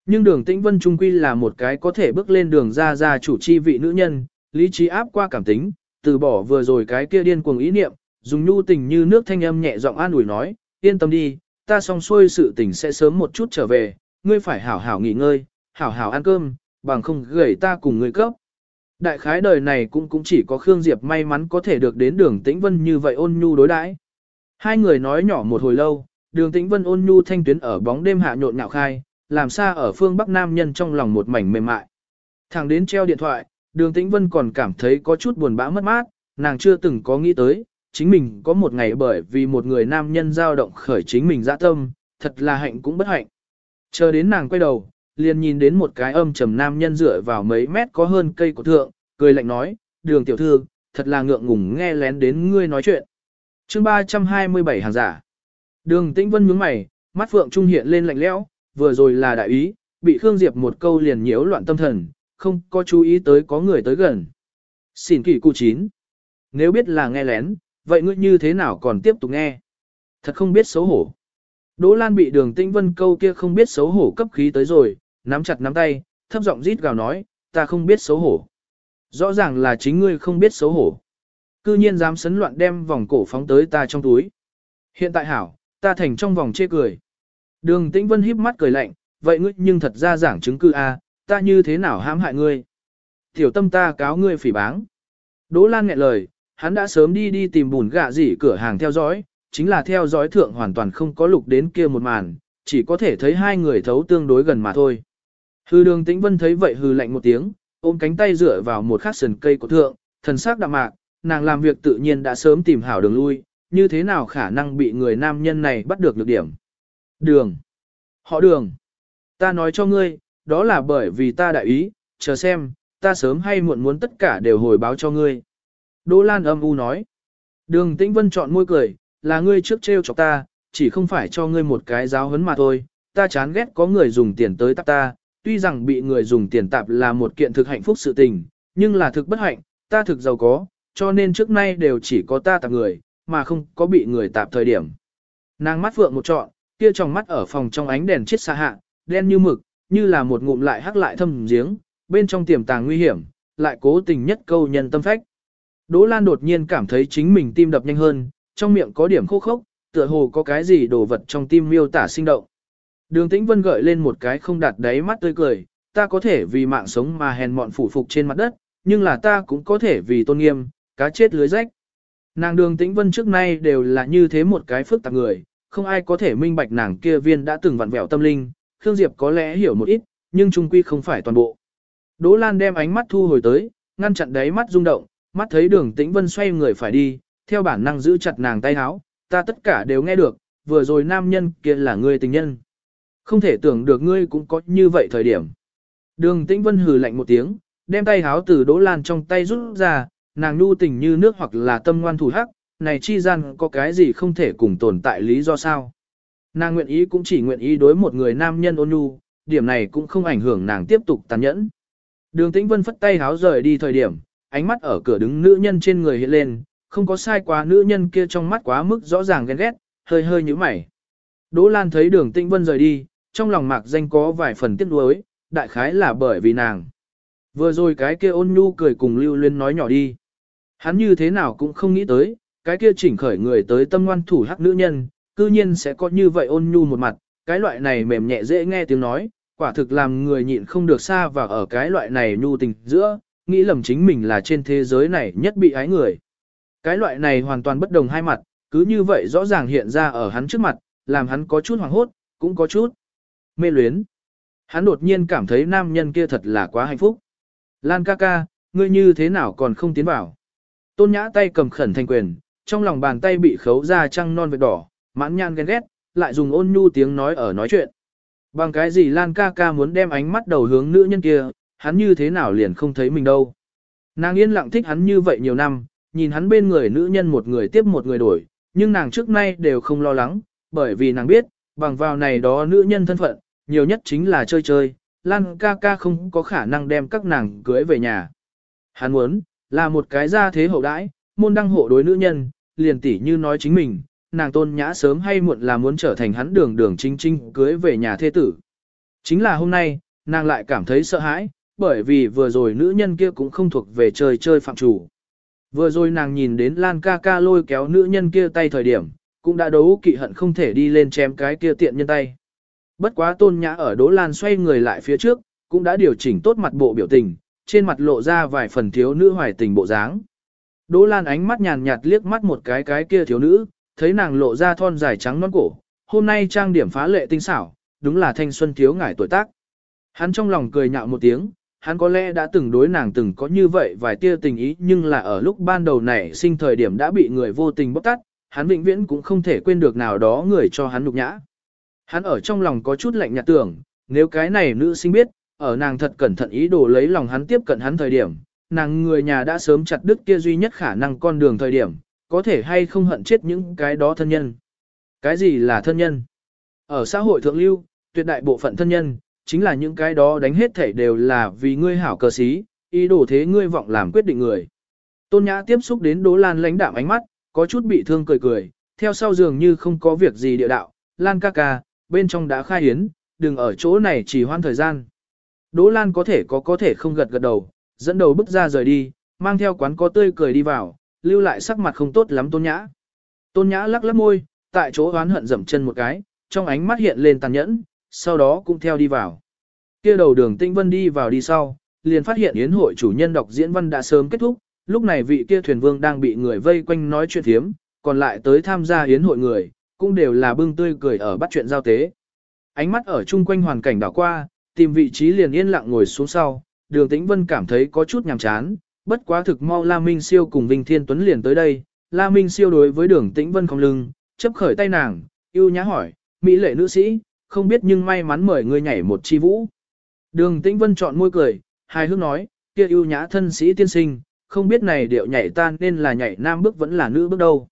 Nhưng đường tĩnh vân trung quy là một cái có thể bước lên đường ra ra chủ chi vị nữ nhân, lý trí áp qua cảm tính, từ bỏ vừa rồi cái kia điên cuồng ý niệm, dùng nhu tình như nước thanh âm nhẹ giọng an ủi nói, yên tâm đi, ta xong xuôi sự tình sẽ sớm một chút trở về, ngươi phải hảo hảo nghỉ ngơi, hảo hảo ăn cơm, bằng không gửi ta cùng ngươi cấp. Đại khái đời này cũng cũng chỉ có Khương Diệp may mắn có thể được đến đường Tĩnh Vân như vậy ôn nhu đối đãi. Hai người nói nhỏ một hồi lâu, đường Tĩnh Vân ôn nhu thanh tuyến ở bóng đêm hạ nhộn nhạo khai, làm xa ở phương Bắc Nam nhân trong lòng một mảnh mềm mại. Thẳng đến treo điện thoại, đường Tĩnh Vân còn cảm thấy có chút buồn bã mất mát, nàng chưa từng có nghĩ tới, chính mình có một ngày bởi vì một người nam nhân dao động khởi chính mình dã tâm, thật là hạnh cũng bất hạnh. Chờ đến nàng quay đầu, liền nhìn đến một cái âm trầm nam nhân dựa vào mấy mét có hơn cây của thượng, cười lạnh nói, đường tiểu thư, thật là ngượng ngùng nghe lén đến ngươi nói chuyện chương 327 hàng giả. Đường tĩnh vân nhướng mày, mắt phượng trung hiện lên lạnh lẽo, vừa rồi là đại ý, bị Khương Diệp một câu liền nhiễu loạn tâm thần, không có chú ý tới có người tới gần. Xin kỷ cụ chín. Nếu biết là nghe lén, vậy ngươi như thế nào còn tiếp tục nghe? Thật không biết xấu hổ. Đỗ Lan bị đường tĩnh vân câu kia không biết xấu hổ cấp khí tới rồi, nắm chặt nắm tay, thấp giọng rít gào nói, ta không biết xấu hổ. Rõ ràng là chính ngươi không biết xấu hổ. Cư nhiên dám sấn loạn đem vòng cổ phóng tới ta trong túi. Hiện tại hảo, ta thành trong vòng chê cười. Đường tĩnh vân híp mắt cười lạnh, vậy ngươi nhưng thật ra giảng chứng cư a, à, ta như thế nào hãm hại ngươi? Tiểu tâm ta cáo ngươi phỉ báng. Đỗ Lan nghẹn lời, hắn đã sớm đi đi tìm bùn gạ gì cửa hàng theo dõi, chính là theo dõi thượng hoàn toàn không có lục đến kia một màn, chỉ có thể thấy hai người thấu tương đối gần mà thôi. Hư đường tĩnh vân thấy vậy hư lạnh một tiếng, ôm cánh tay dựa vào một khắc sườn cây của thượng, thần sắc đạm mạc, nàng làm việc tự nhiên đã sớm tìm hảo đường lui, như thế nào khả năng bị người nam nhân này bắt được được điểm. Đường. Họ đường. Ta nói cho ngươi, đó là bởi vì ta đại ý, chờ xem, ta sớm hay muộn muốn tất cả đều hồi báo cho ngươi. Đỗ Lan âm u nói. Đường Tĩnh Vân chọn môi cười, là ngươi trước trêu chọc ta, chỉ không phải cho ngươi một cái giáo huấn mà thôi. Ta chán ghét có người dùng tiền tới tạp ta, tuy rằng bị người dùng tiền tạp là một kiện thực hạnh phúc sự tình, nhưng là thực bất hạnh, ta thực giàu có, cho nên trước nay đều chỉ có ta tạp người, mà không có bị người tạp thời điểm. Nàng mắt vượng một trọn, kia trong mắt ở phòng trong ánh đèn chết xa hạ, đen như mực, như là một ngụm lại hắc lại thâm giếng, bên trong tiềm tàng nguy hiểm, lại cố tình nhất câu nhân tâm phách. Đỗ Lan đột nhiên cảm thấy chính mình tim đập nhanh hơn, trong miệng có điểm khô khốc, tựa hồ có cái gì đồ vật trong tim miêu tả sinh động. Đường Tĩnh Vân gợi lên một cái không đặt đáy mắt tươi cười, ta có thể vì mạng sống mà hèn mọn phủ phục trên mặt đất, nhưng là ta cũng có thể vì tôn nghiêm, cá chết lưới rách. Nàng đường Tĩnh Vân trước nay đều là như thế một cái phức tạp người, không ai có thể minh bạch nàng kia viên đã từng vặn vẹo tâm linh, Khương Diệp có lẽ hiểu một ít, nhưng trung quy không phải toàn bộ. Đỗ Lan đem ánh mắt thu hồi tới, ngăn chặn đáy mắt rung động, mắt thấy đường tĩnh vân xoay người phải đi, theo bản năng giữ chặt nàng tay háo, ta tất cả đều nghe được, vừa rồi nam nhân kia là ngươi tình nhân. Không thể tưởng được ngươi cũng có như vậy thời điểm. Đường tĩnh vân hừ lạnh một tiếng, đem tay háo từ Đỗ Lan trong tay rút ra, nàng nu tình như nước hoặc là tâm ngoan thủ hắc, này chi gian có cái gì không thể cùng tồn tại lý do sao. Nàng nguyện ý cũng chỉ nguyện ý đối một người nam nhân ôn nhu, điểm này cũng không ảnh hưởng nàng tiếp tục tàn nhẫn. Đường Tĩnh Vân phất tay háo rời đi thời điểm, ánh mắt ở cửa đứng nữ nhân trên người hiện lên, không có sai quá nữ nhân kia trong mắt quá mức rõ ràng ghen ghét, hơi hơi như mày. Đỗ Lan thấy đường Tĩnh Vân rời đi, trong lòng mạc danh có vài phần tiếc nuối, đại khái là bởi vì nàng. Vừa rồi cái kia ôn nhu cười cùng lưu luyến nói nhỏ đi. Hắn như thế nào cũng không nghĩ tới, cái kia chỉnh khởi người tới tâm ngoan thủ hắc nữ nhân, cư nhiên sẽ có như vậy ôn nhu một mặt, cái loại này mềm nhẹ dễ nghe tiếng nói, quả thực làm người nhịn không được xa và ở cái loại này nhu tình giữa, nghĩ lầm chính mình là trên thế giới này nhất bị ái người. Cái loại này hoàn toàn bất đồng hai mặt, cứ như vậy rõ ràng hiện ra ở hắn trước mặt, làm hắn có chút hoảng hốt, cũng có chút mê luyến. Hắn đột nhiên cảm thấy nam nhân kia thật là quá hạnh phúc. Lan ca ca, ngươi như thế nào còn không tiến vào? Tôn nhã tay cầm khẩn thành quyền, trong lòng bàn tay bị khấu ra trăng non vệt đỏ, mãn nhan ghen ghét, lại dùng ôn nhu tiếng nói ở nói chuyện. Bằng cái gì Lan ca ca muốn đem ánh mắt đầu hướng nữ nhân kia, hắn như thế nào liền không thấy mình đâu. Nàng yên lặng thích hắn như vậy nhiều năm, nhìn hắn bên người nữ nhân một người tiếp một người đổi, nhưng nàng trước nay đều không lo lắng, bởi vì nàng biết, bằng vào này đó nữ nhân thân phận, nhiều nhất chính là chơi chơi, Lan ca ca không có khả năng đem các nàng cưới về nhà. Hắn muốn, là một cái gia thế hậu đãi, môn đăng hộ đối nữ nhân, liền tỉ như nói chính mình, nàng tôn nhã sớm hay muộn là muốn trở thành hắn đường đường chính chính cưới về nhà thế tử. Chính là hôm nay, nàng lại cảm thấy sợ hãi, bởi vì vừa rồi nữ nhân kia cũng không thuộc về chơi chơi phạm chủ. Vừa rồi nàng nhìn đến Lan ca ca lôi kéo nữ nhân kia tay thời điểm, cũng đã đấu kỵ hận không thể đi lên chém cái kia tiện nhân tay. Bất quá tôn nhã ở Đỗ Lan xoay người lại phía trước, cũng đã điều chỉnh tốt mặt bộ biểu tình, trên mặt lộ ra vài phần thiếu nữ hoài tình bộ dáng. Đỗ Lan ánh mắt nhàn nhạt liếc mắt một cái cái kia thiếu nữ, thấy nàng lộ ra thon dài trắng non cổ, hôm nay trang điểm phá lệ tinh xảo, đúng là thanh xuân thiếu ngải tuổi tác. Hắn trong lòng cười nhạo một tiếng, hắn có lẽ đã từng đối nàng từng có như vậy vài tia tình ý nhưng là ở lúc ban đầu này sinh thời điểm đã bị người vô tình bóc tát, hắn vĩnh viễn cũng không thể quên được nào đó người cho hắn nhục nhã. Hắn ở trong lòng có chút lạnh nhạt tưởng, nếu cái này nữ sinh biết, ở nàng thật cẩn thận ý đồ lấy lòng hắn tiếp cận hắn thời điểm, nàng người nhà đã sớm chặt đứt kia duy nhất khả năng con đường thời điểm, có thể hay không hận chết những cái đó thân nhân. Cái gì là thân nhân? Ở xã hội thượng lưu, tuyệt đại bộ phận thân nhân, chính là những cái đó đánh hết thể đều là vì ngươi hảo cờ sĩ, ý đồ thế ngươi vọng làm quyết định người. Tôn Nhã tiếp xúc đến Đỗ Lan lãnh đạm ánh mắt, có chút bị thương cười cười, theo sau dường như không có việc gì địa đạo, Lan ca ca, bên trong đã khai hiến, đừng ở chỗ này chỉ hoan thời gian. Đỗ Lan có thể có có thể không gật gật đầu, dẫn đầu bước ra rời đi, mang theo quán có tươi cười đi vào, lưu lại sắc mặt không tốt lắm Tôn Nhã. Tôn Nhã lắc lắc môi, tại chỗ oán hận dậm chân một cái, trong ánh mắt hiện lên tàn nhẫn, sau đó cũng theo đi vào. Kia đầu đường Tinh Vân đi vào đi sau, liền phát hiện yến hội chủ nhân đọc diễn văn đã sớm kết thúc, lúc này vị kia thuyền vương đang bị người vây quanh nói chuyện thiếm, còn lại tới tham gia yến hội người, cũng đều là bưng tươi cười ở bắt chuyện giao tế. Ánh mắt ở chung quanh hoàn cảnh đảo qua, tìm vị trí liền yên lặng ngồi xuống sau, đường tĩnh vân cảm thấy có chút nhàm chán, bất quá thực mau La Minh Siêu cùng Vinh Thiên Tuấn liền tới đây, La Minh Siêu đối với đường tĩnh vân không lưng, chấp khởi tay nàng, yêu nhã hỏi, Mỹ lệ nữ sĩ, không biết nhưng may mắn mời người nhảy một chi vũ. Đường tĩnh vân chọn môi cười, hài hước nói, kia yêu nhã thân sĩ tiên sinh, không biết này điệu nhảy tan nên là nhảy nam bước vẫn là nữ bước đâu.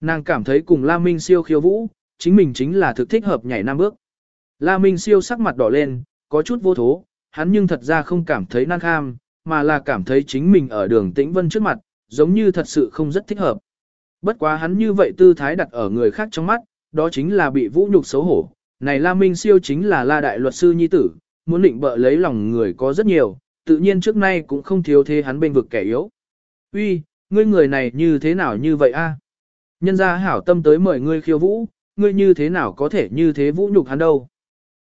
Nàng cảm thấy cùng La Minh siêu khiêu vũ, chính mình chính là thực thích hợp nhảy nam bước. La Minh siêu sắc mặt đỏ lên, có chút vô thố, hắn nhưng thật ra không cảm thấy nan kham, mà là cảm thấy chính mình ở đường tĩnh vân trước mặt, giống như thật sự không rất thích hợp. Bất quá hắn như vậy tư thái đặt ở người khác trong mắt, đó chính là bị vũ nhục xấu hổ. Này La Minh siêu chính là La Đại Luật Sư Nhi Tử, muốn định bợ lấy lòng người có rất nhiều, tự nhiên trước nay cũng không thiếu thế hắn bên vực kẻ yếu. Uy, ngươi người này như thế nào như vậy a? Nhân gia hảo tâm tới mời ngươi khiêu vũ, ngươi như thế nào có thể như thế vũ nhục hắn đâu.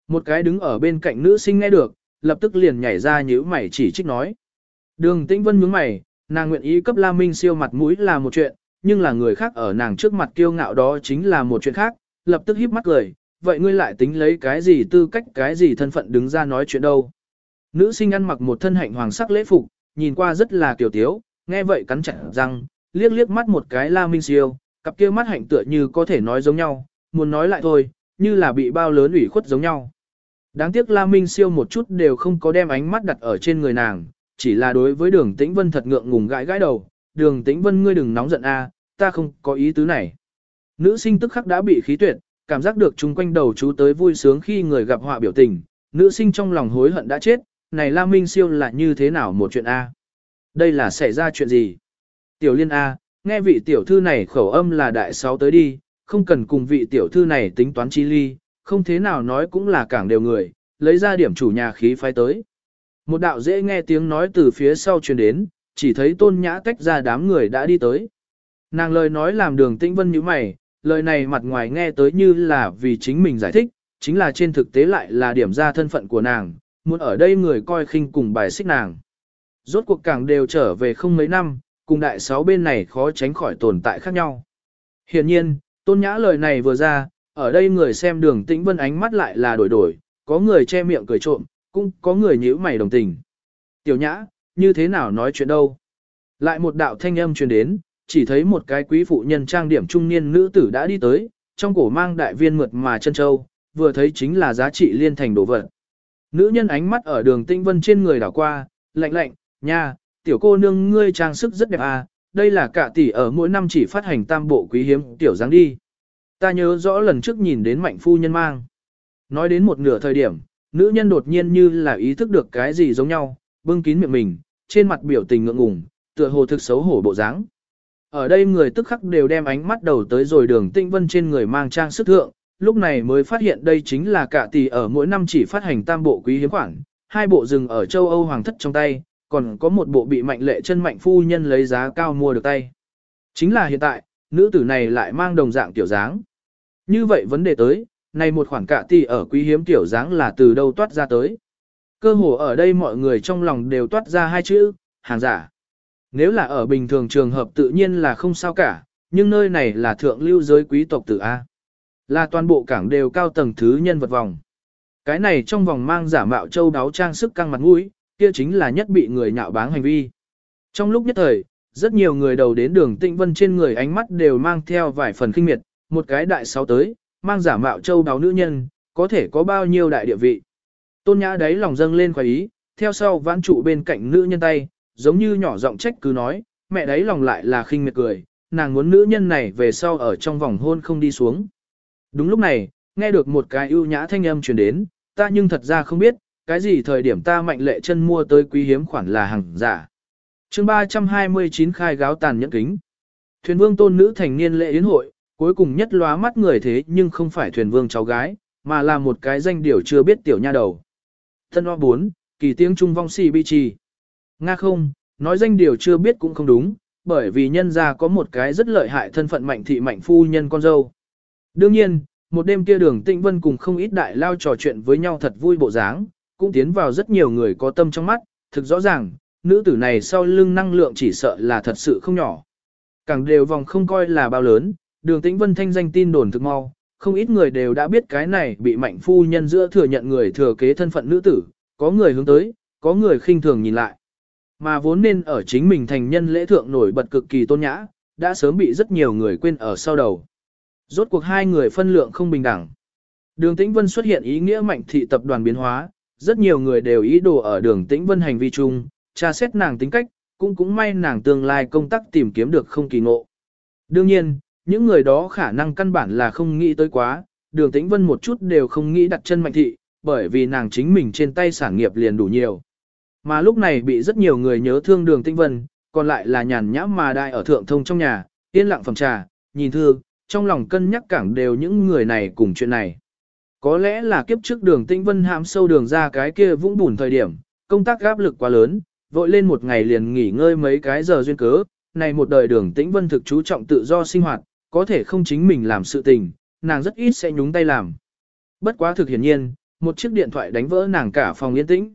Một cái đứng ở bên cạnh nữ sinh nghe được, lập tức liền nhảy ra nhíu mày chỉ trích nói. Đường Tĩnh Vân nhướng mày, nàng nguyện ý cấp La Minh siêu mặt mũi là một chuyện, nhưng là người khác ở nàng trước mặt kiêu ngạo đó chính là một chuyện khác, lập tức híp mắt cười, vậy ngươi lại tính lấy cái gì tư cách cái gì thân phận đứng ra nói chuyện đâu. Nữ sinh ăn mặc một thân hạnh hoàng sắc lễ phục, nhìn qua rất là kiều tiếu, nghe vậy cắn chặt răng, liếc liếc mắt một cái La Minh siêu, cặp kia mắt hạnh tựa như có thể nói giống nhau, muốn nói lại thôi, như là bị bao lớn ủy khuất giống nhau. Đáng tiếc La Minh siêu một chút đều không có đem ánh mắt đặt ở trên người nàng, chỉ là đối với đường tĩnh vân thật ngượng ngùng gãi gãi đầu, đường tĩnh vân ngươi đừng nóng giận a, ta không có ý tứ này. Nữ sinh tức khắc đã bị khí tuyệt, cảm giác được chung quanh đầu chú tới vui sướng khi người gặp họa biểu tình, nữ sinh trong lòng hối hận đã chết, này La Minh siêu là như thế nào một chuyện a? Đây là xảy ra chuyện gì? Tiểu liên A, nghe vị tiểu thư này khẩu âm là đại sáu tới đi, không cần cùng vị tiểu thư này tính toán chi ly, không thế nào nói cũng là cảng đều người, lấy ra điểm chủ nhà khí phái tới. Một đạo dễ nghe tiếng nói từ phía sau truyền đến, chỉ thấy tôn nhã tách ra đám người đã đi tới. Nàng lời nói làm đường tĩnh vân như mày, lời này mặt ngoài nghe tới như là vì chính mình giải thích, chính là trên thực tế lại là điểm ra thân phận của nàng, muốn ở đây người coi khinh cùng bài xích nàng. Rốt cuộc càng đều trở về không mấy năm, cùng đại sáu bên này khó tránh khỏi tồn tại khác nhau. hiện nhiên, tôn nhã lời này vừa ra, ở đây người xem đường tĩnh vân ánh mắt lại là đổi đổi, có người che miệng cười trộm, cũng có người nhíu mày đồng tình. Tiểu nhã, như thế nào nói chuyện đâu? Lại một đạo thanh âm truyền đến, chỉ thấy một cái quý phụ nhân trang điểm trung niên nữ tử đã đi tới, trong cổ mang đại viên mượt mà chân châu, vừa thấy chính là giá trị liên thành đồ vật. Nữ nhân ánh mắt ở đường tinh vân trên người đảo qua, lạnh lạnh, nha, tiểu cô nương ngươi trang sức rất đẹp à, đây là cả tỷ ở mỗi năm chỉ phát hành tam bộ quý hiếm tiểu dáng đi. Ta nhớ rõ lần trước nhìn đến mạnh phu nhân mang. Nói đến một nửa thời điểm, nữ nhân đột nhiên như là ý thức được cái gì giống nhau, bưng kín miệng mình, trên mặt biểu tình ngượng ngùng, tựa hồ thực xấu hổ bộ dáng. Ở đây người tức khắc đều đem ánh mắt đầu tới rồi đường tinh vân trên người mang trang sức thượng, lúc này mới phát hiện đây chính là cả tỷ ở mỗi năm chỉ phát hành tam bộ quý hiếm khoản, hai bộ rừng ở châu Âu hoàng thất trong tay, còn có một bộ bị mạnh lệ chân mạnh phu nhân lấy giá cao mua được tay. Chính là hiện tại, nữ tử này lại mang đồng dạng tiểu dáng. Như vậy vấn đề tới, này một khoản cả tỷ ở quý hiếm tiểu dáng là từ đâu toát ra tới. Cơ hồ ở đây mọi người trong lòng đều toát ra hai chữ, hàng giả. Nếu là ở bình thường trường hợp tự nhiên là không sao cả, nhưng nơi này là thượng lưu giới quý tộc tử A. Là toàn bộ cảng đều cao tầng thứ nhân vật vòng. Cái này trong vòng mang giả mạo châu đáo trang sức căng mặt mũi, kia chính là nhất bị người nhạo báng hành vi. Trong lúc nhất thời, rất nhiều người đầu đến đường tịnh vân trên người ánh mắt đều mang theo vài phần kinh miệt, một cái đại sáu tới, mang giả mạo châu đáo nữ nhân, có thể có bao nhiêu đại địa vị. Tôn nhã đấy lòng dâng lên khoái ý, theo sau vãn trụ bên cạnh nữ nhân tay, giống như nhỏ giọng trách cứ nói, mẹ đấy lòng lại là khinh miệt cười, nàng muốn nữ nhân này về sau ở trong vòng hôn không đi xuống. Đúng lúc này, nghe được một cái ưu nhã thanh âm truyền đến, ta nhưng thật ra không biết, cái gì thời điểm ta mạnh lệ chân mua tới quý hiếm khoản là hàng giả chương 329 khai gáo tàn nhẫn kính. Thuyền vương tôn nữ thành niên lệ yến hội, cuối cùng nhất lóa mắt người thế nhưng không phải thuyền vương cháu gái, mà là một cái danh điều chưa biết tiểu nha đầu. Thân hoa 4, kỳ tiếng trung vong si bi trì. Nga không, nói danh điều chưa biết cũng không đúng, bởi vì nhân gia có một cái rất lợi hại thân phận mạnh thị mạnh phu nhân con dâu. Đương nhiên, một đêm kia đường tịnh vân cùng không ít đại lao trò chuyện với nhau thật vui bộ dáng, cũng tiến vào rất nhiều người có tâm trong mắt, thực rõ ràng, nữ tử này sau lưng năng lượng chỉ sợ là thật sự không nhỏ. Càng đều vòng không coi là bao lớn, đường tĩnh vân thanh danh tin đồn thực mau, không ít người đều đã biết cái này bị mạnh phu nhân giữa thừa nhận người thừa kế thân phận nữ tử, có người hướng tới, có người khinh thường nhìn lại. Mà vốn nên ở chính mình thành nhân lễ thượng nổi bật cực kỳ tôn nhã, đã sớm bị rất nhiều người quên ở sau đầu. Rốt cuộc hai người phân lượng không bình đẳng. Đường Tĩnh Vân xuất hiện ý nghĩa mạnh thị tập đoàn biến hóa, rất nhiều người đều ý đồ ở đường Tĩnh Vân hành vi chung, tra xét nàng tính cách, cũng cũng may nàng tương lai công tác tìm kiếm được không kỳ ngộ. Đương nhiên, những người đó khả năng căn bản là không nghĩ tới quá, đường Tĩnh Vân một chút đều không nghĩ đặt chân mạnh thị, bởi vì nàng chính mình trên tay sản nghiệp liền đủ nhiều. Mà lúc này bị rất nhiều người nhớ thương đường Tĩnh Vân, còn lại là nhàn nhã mà đại ở thượng thông trong nhà, yên lặng phòng trà, nhìn thương, trong lòng cân nhắc cảng đều những người này cùng chuyện này. Có lẽ là kiếp trước đường Tĩnh Vân hãm sâu đường ra cái kia vũng bùn thời điểm, công tác áp lực quá lớn, vội lên một ngày liền nghỉ ngơi mấy cái giờ duyên cớ, này một đời đường Tĩnh Vân thực chú trọng tự do sinh hoạt, có thể không chính mình làm sự tình, nàng rất ít sẽ nhúng tay làm. Bất quá thực hiển nhiên, một chiếc điện thoại đánh vỡ nàng cả phòng yên tĩnh.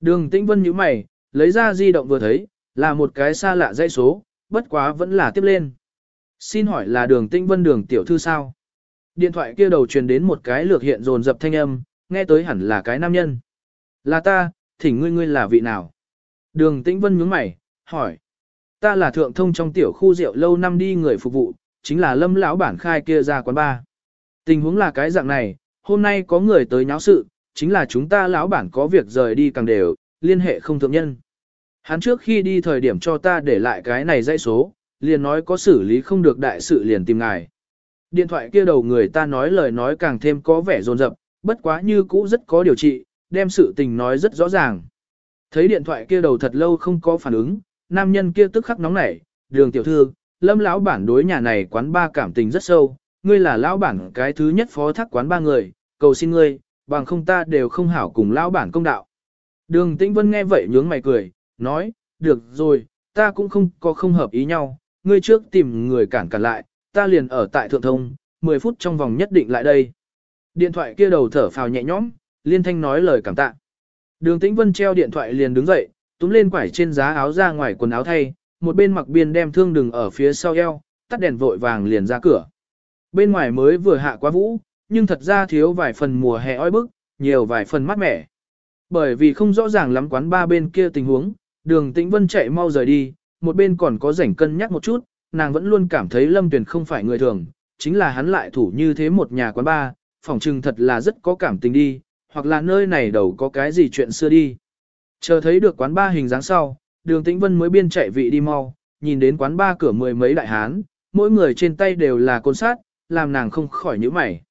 Đường Tĩnh Vân nhíu mày, lấy ra di động vừa thấy, là một cái xa lạ dãy số, bất quá vẫn là tiếp lên. Xin hỏi là đường Tĩnh Vân đường tiểu thư sao? Điện thoại kia đầu truyền đến một cái lược hiện rồn dập thanh âm, nghe tới hẳn là cái nam nhân. Là ta, thỉnh ngươi ngươi là vị nào? Đường Tĩnh Vân nhướng mày, hỏi. Ta là thượng thông trong tiểu khu rượu lâu năm đi người phục vụ, chính là lâm lão bản khai kia ra quán ba. Tình huống là cái dạng này, hôm nay có người tới nháo sự, chính là chúng ta lão bản có việc rời đi càng đều, liên hệ không thượng nhân. Hắn trước khi đi thời điểm cho ta để lại cái này dãy số, liền nói có xử lý không được đại sự liền tìm ngài. Điện thoại kia đầu người ta nói lời nói càng thêm có vẻ rồn rập, bất quá như cũ rất có điều trị, đem sự tình nói rất rõ ràng. Thấy điện thoại kia đầu thật lâu không có phản ứng, nam nhân kia tức khắc nóng nảy, đường tiểu thư, lâm lão bản đối nhà này quán ba cảm tình rất sâu, ngươi là lão bản cái thứ nhất phó thác quán ba người, cầu xin ngươi, bằng không ta đều không hảo cùng lão bản công đạo. Đường Tĩnh Vân nghe vậy nhướng mày cười, nói, được rồi, ta cũng không có không hợp ý nhau, ngươi trước tìm người cản cản lại, ta liền ở tại thượng thông, 10 phút trong vòng nhất định lại đây. Điện thoại kia đầu thở phào nhẹ nhõm, liên thanh nói lời cảm tạ. Đường Tĩnh Vân treo điện thoại liền đứng dậy, túm lên quải trên giá áo ra ngoài quần áo thay, một bên mặc biên đem thương đừng ở phía sau eo, tắt đèn vội vàng liền ra cửa. Bên ngoài mới vừa hạ quá vũ, nhưng thật ra thiếu vài phần mùa hè oi bức, nhiều vài phần mát mẻ. Bởi vì không rõ ràng lắm quán ba bên kia tình huống, đường tĩnh vân chạy mau rời đi, một bên còn có rảnh cân nhắc một chút, nàng vẫn luôn cảm thấy lâm Tuyền không phải người thường, chính là hắn lại thủ như thế một nhà quán ba, phỏng chừng thật là rất có cảm tình đi, hoặc là nơi này đầu có cái gì chuyện xưa đi. Chờ thấy được quán ba hình dáng sau, đường tĩnh vân mới biên chạy vị đi mau, nhìn đến quán ba cửa mười mấy đại hán, mỗi người trên tay đều là côn sát, làm nàng không khỏi nhíu mày.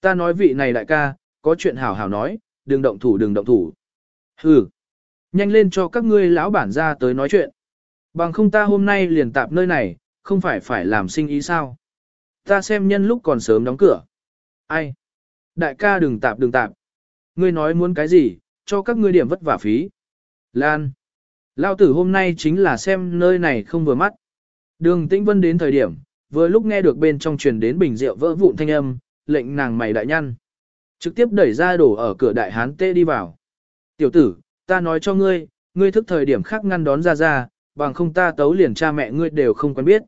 Ta nói vị này đại ca, có chuyện hảo hảo nói, đừng động thủ đừng động thủ. Hừ, nhanh lên cho các ngươi lão bản ra tới nói chuyện. Bằng không ta hôm nay liền tạp nơi này, không phải phải làm sinh ý sao. Ta xem nhân lúc còn sớm đóng cửa. Ai? Đại ca đừng tạp đừng tạp. Ngươi nói muốn cái gì, cho các ngươi điểm vất vả phí. Lan. Lao tử hôm nay chính là xem nơi này không vừa mắt. Đường Tĩnh Vân đến thời điểm, vừa lúc nghe được bên trong truyền đến bình rượu vỡ vụn thanh âm, lệnh nàng mày đại nhăn. Trực tiếp đẩy ra đổ ở cửa đại hán tê đi vào. Tiểu tử, ta nói cho ngươi, ngươi thức thời điểm khác ngăn đón ra ra, bằng không ta tấu liền cha mẹ ngươi đều không quen biết.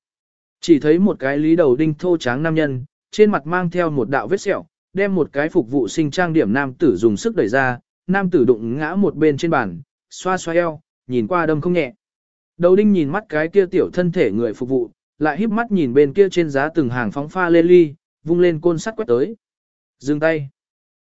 Chỉ thấy một cái lý đầu đinh thô tráng nam nhân, trên mặt mang theo một đạo vết sẹo, đem một cái phục vụ sinh trang điểm nam tử dùng sức đẩy ra, nam tử đụng ngã một bên trên bàn, xoa xoa eo, nhìn qua đâm không nhẹ. Đầu đinh nhìn mắt cái kia tiểu thân thể người phục vụ, lại híp mắt nhìn bên kia trên giá từng hàng phóng pha lê ly, vung lên côn sắt quét tới. Dừng tay.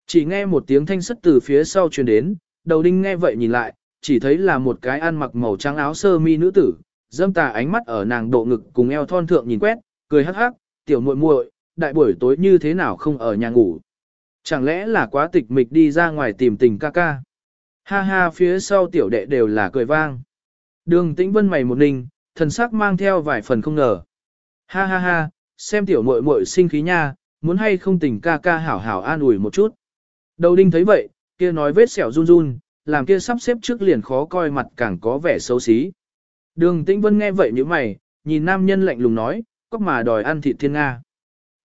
Chỉ nghe một tiếng thanh sắt từ phía sau truyền đến, đầu đinh nghe vậy nhìn lại, chỉ thấy là một cái ăn mặc màu trắng áo sơ mi nữ tử, dâm tà ánh mắt ở nàng độ ngực cùng eo thon thượng nhìn quét, cười hắc hắc, tiểu muội muội, đại buổi tối như thế nào không ở nhà ngủ. Chẳng lẽ là quá tịch mịch đi ra ngoài tìm tình ca ca. Ha ha phía sau tiểu đệ đều là cười vang. Đường tĩnh vân mày một ninh, thần sắc mang theo vài phần không ngờ. Ha ha ha, xem tiểu muội muội sinh khí nha, muốn hay không tình ca ca hảo hảo an ủi một chút. Đầu đinh thấy vậy, kia nói vết sẹo run run, làm kia sắp xếp trước liền khó coi mặt càng có vẻ xấu xí. Đường tĩnh vân nghe vậy như mày, nhìn nam nhân lạnh lùng nói, có mà đòi ăn thịt thiên Nga.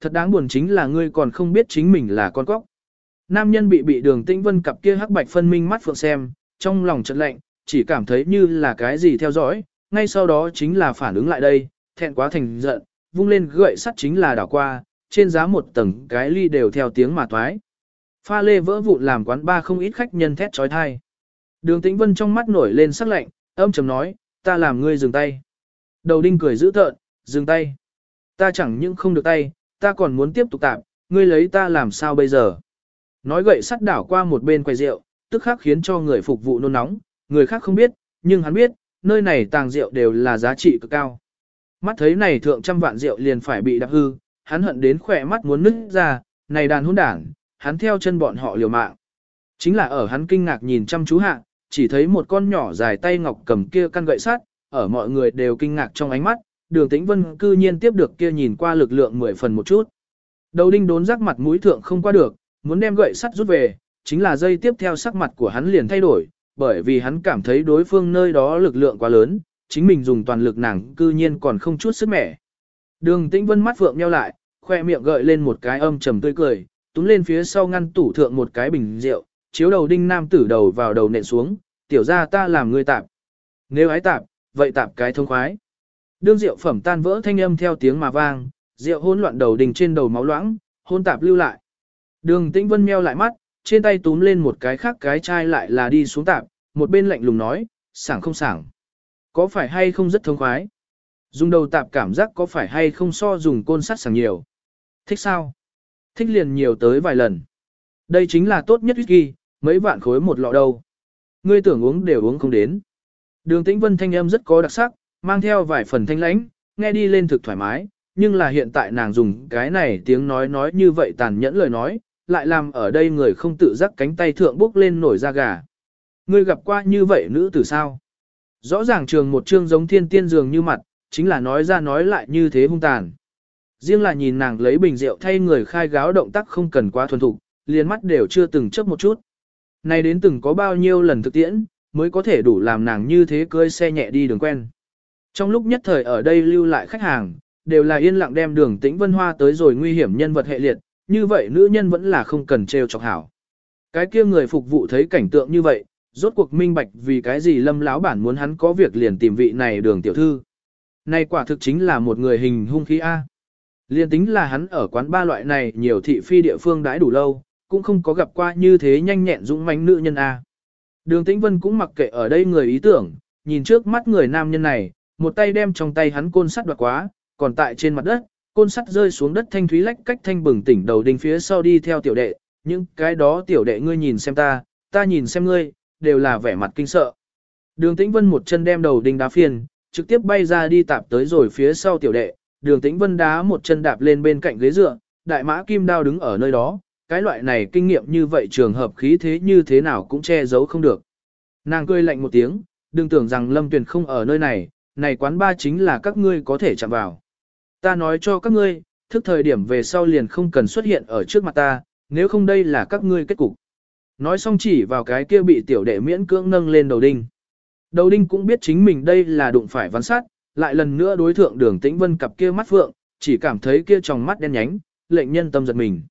Thật đáng buồn chính là ngươi còn không biết chính mình là con cóc. Nam nhân bị bị đường tĩnh vân cặp kia hắc bạch phân minh mắt phượng xem, trong lòng chợt lạnh, chỉ cảm thấy như là cái gì theo dõi, ngay sau đó chính là phản ứng lại đây, thẹn quá thành giận, vung lên gậy sắt chính là đảo qua, trên giá một tầng cái ly đều theo tiếng mà toái. Pha lê vỡ vụn làm quán ba không ít khách nhân thét trói thai. Đường tĩnh vân trong mắt nổi lên sắc lạnh, âm trầm nói, ta làm ngươi dừng tay. Đầu đinh cười giữ tợn, dừng tay. Ta chẳng những không được tay, ta còn muốn tiếp tục tạm, ngươi lấy ta làm sao bây giờ. Nói gậy sắt đảo qua một bên quầy rượu, tức khắc khiến cho người phục vụ nôn nóng, người khác không biết, nhưng hắn biết, nơi này tàng rượu đều là giá trị cực cao. Mắt thấy này thượng trăm vạn rượu liền phải bị đạp hư, hắn hận đến khỏe mắt muốn nứt ra, này đàn hôn đảng, hắn theo chân bọn họ liều mạng. Chính là ở hắn kinh ngạc nhìn chăm chú hạ, chỉ thấy một con nhỏ dài tay ngọc cầm kia căn gậy sắt, ở mọi người đều kinh ngạc trong ánh mắt, đường tĩnh vân cư nhiên tiếp được kia nhìn qua lực lượng mười phần một chút. Đầu đinh đốn rắc mặt mũi thượng không qua được, muốn đem gậy sắt rút về, chính là dây tiếp theo sắc mặt của hắn liền thay đổi, bởi vì hắn cảm thấy đối phương nơi đó lực lượng quá lớn, chính mình dùng toàn lực nàng cư nhiên còn không chút sức mẻ. Đường tĩnh vân mắt phượng nheo lại, khoe miệng gợi lên một cái âm trầm tươi cười, túm lên phía sau ngăn tủ thượng một cái bình rượu, chiếu đầu đinh nam tử đầu vào đầu nện xuống, tiểu ra ta làm ngươi tạp. Nếu ái tạp, vậy tạp cái thông khoái. Đương rượu phẩm tan vỡ thanh âm theo tiếng mà vang, rượu hỗn loạn đầu đình trên đầu máu loãng, hôn tạp lưu lại. Đường tĩnh vân meo lại mắt, trên tay túm lên một cái khác cái chai lại là đi xuống tạp, một bên lạnh lùng nói, sảng không sảng. Có phải hay không rất thông khoái? Dùng đầu tạp cảm giác có phải hay không so dùng côn sắt sảng nhiều? Thích sao? Thích liền nhiều tới vài lần. Đây chính là tốt nhất whisky, mấy vạn khối một lọ đâu. Ngươi tưởng uống đều uống không đến. Đường tĩnh vân thanh âm rất có đặc sắc, mang theo vài phần thanh lãnh, nghe đi lên thực thoải mái, nhưng là hiện tại nàng dùng cái này tiếng nói nói như vậy tàn nhẫn lời nói, lại làm ở đây người không tự giác cánh tay thượng bước lên nổi da gà. Ngươi gặp qua như vậy nữ tử sao? Rõ ràng trường một chương giống thiên tiên dường như mặt, chính là nói ra nói lại như thế hung tàn. Riêng là nhìn nàng lấy bình rượu thay người khai gáo động tác không cần quá thuần thục, liền mắt đều chưa từng chớp một chút. Này đến từng có bao nhiêu lần thực tiễn, mới có thể đủ làm nàng như thế cưới xe nhẹ đi đường quen. Trong lúc nhất thời ở đây lưu lại khách hàng, đều là yên lặng đem đường tĩnh vân hoa tới rồi nguy hiểm nhân vật hệ liệt, như vậy nữ nhân vẫn là không cần treo chọc hảo. Cái kia người phục vụ thấy cảnh tượng như vậy, rốt cuộc minh bạch vì cái gì lâm lão bản muốn hắn có việc liền tìm vị này đường tiểu thư. Này quả thực chính là một người hình hung khí A. Liên tính là hắn ở quán ba loại này nhiều thị phi địa phương đãi đủ lâu, cũng không có gặp qua như thế nhanh nhẹn dũng mãnh nữ nhân A. Đường Tĩnh Vân cũng mặc kệ ở đây người ý tưởng, nhìn trước mắt người nam nhân này, một tay đem trong tay hắn côn sắt đoạt quá, còn tại trên mặt đất, côn sắt rơi xuống đất thanh thúy lách cách thanh bừng tỉnh đầu đinh phía sau đi theo tiểu đệ, những cái đó tiểu đệ ngươi nhìn xem ta, ta nhìn xem ngươi, đều là vẻ mặt kinh sợ. Đường Tĩnh Vân một chân đem đầu đinh đá phiền, trực tiếp bay ra đi tạp tới rồi phía sau tiểu đệ, đường Tĩnh Vân đá một chân đạp lên bên cạnh ghế dựa, đại mã kim đao đứng ở nơi đó, cái loại này kinh nghiệm như vậy trường hợp khí thế như thế nào cũng che giấu không được. Nàng cười lạnh một tiếng, đừng tưởng rằng Lâm Tuyền không ở nơi này, này quán ba chính là các ngươi có thể chạm vào. Ta nói cho các ngươi, thức thời điểm về sau liền không cần xuất hiện ở trước mặt ta, nếu không đây là các ngươi kết cục. Nói xong chỉ vào cái kia bị tiểu đệ miễn cưỡng nâng lên đầu đinh. Đầu đinh cũng biết chính mình đây là đụng phải văn sát, lại lần nữa đối thượng đường tĩnh vân cặp kia mắt phượng, chỉ cảm thấy kia tròng mắt đen nhánh, lệnh nhân tâm giật mình.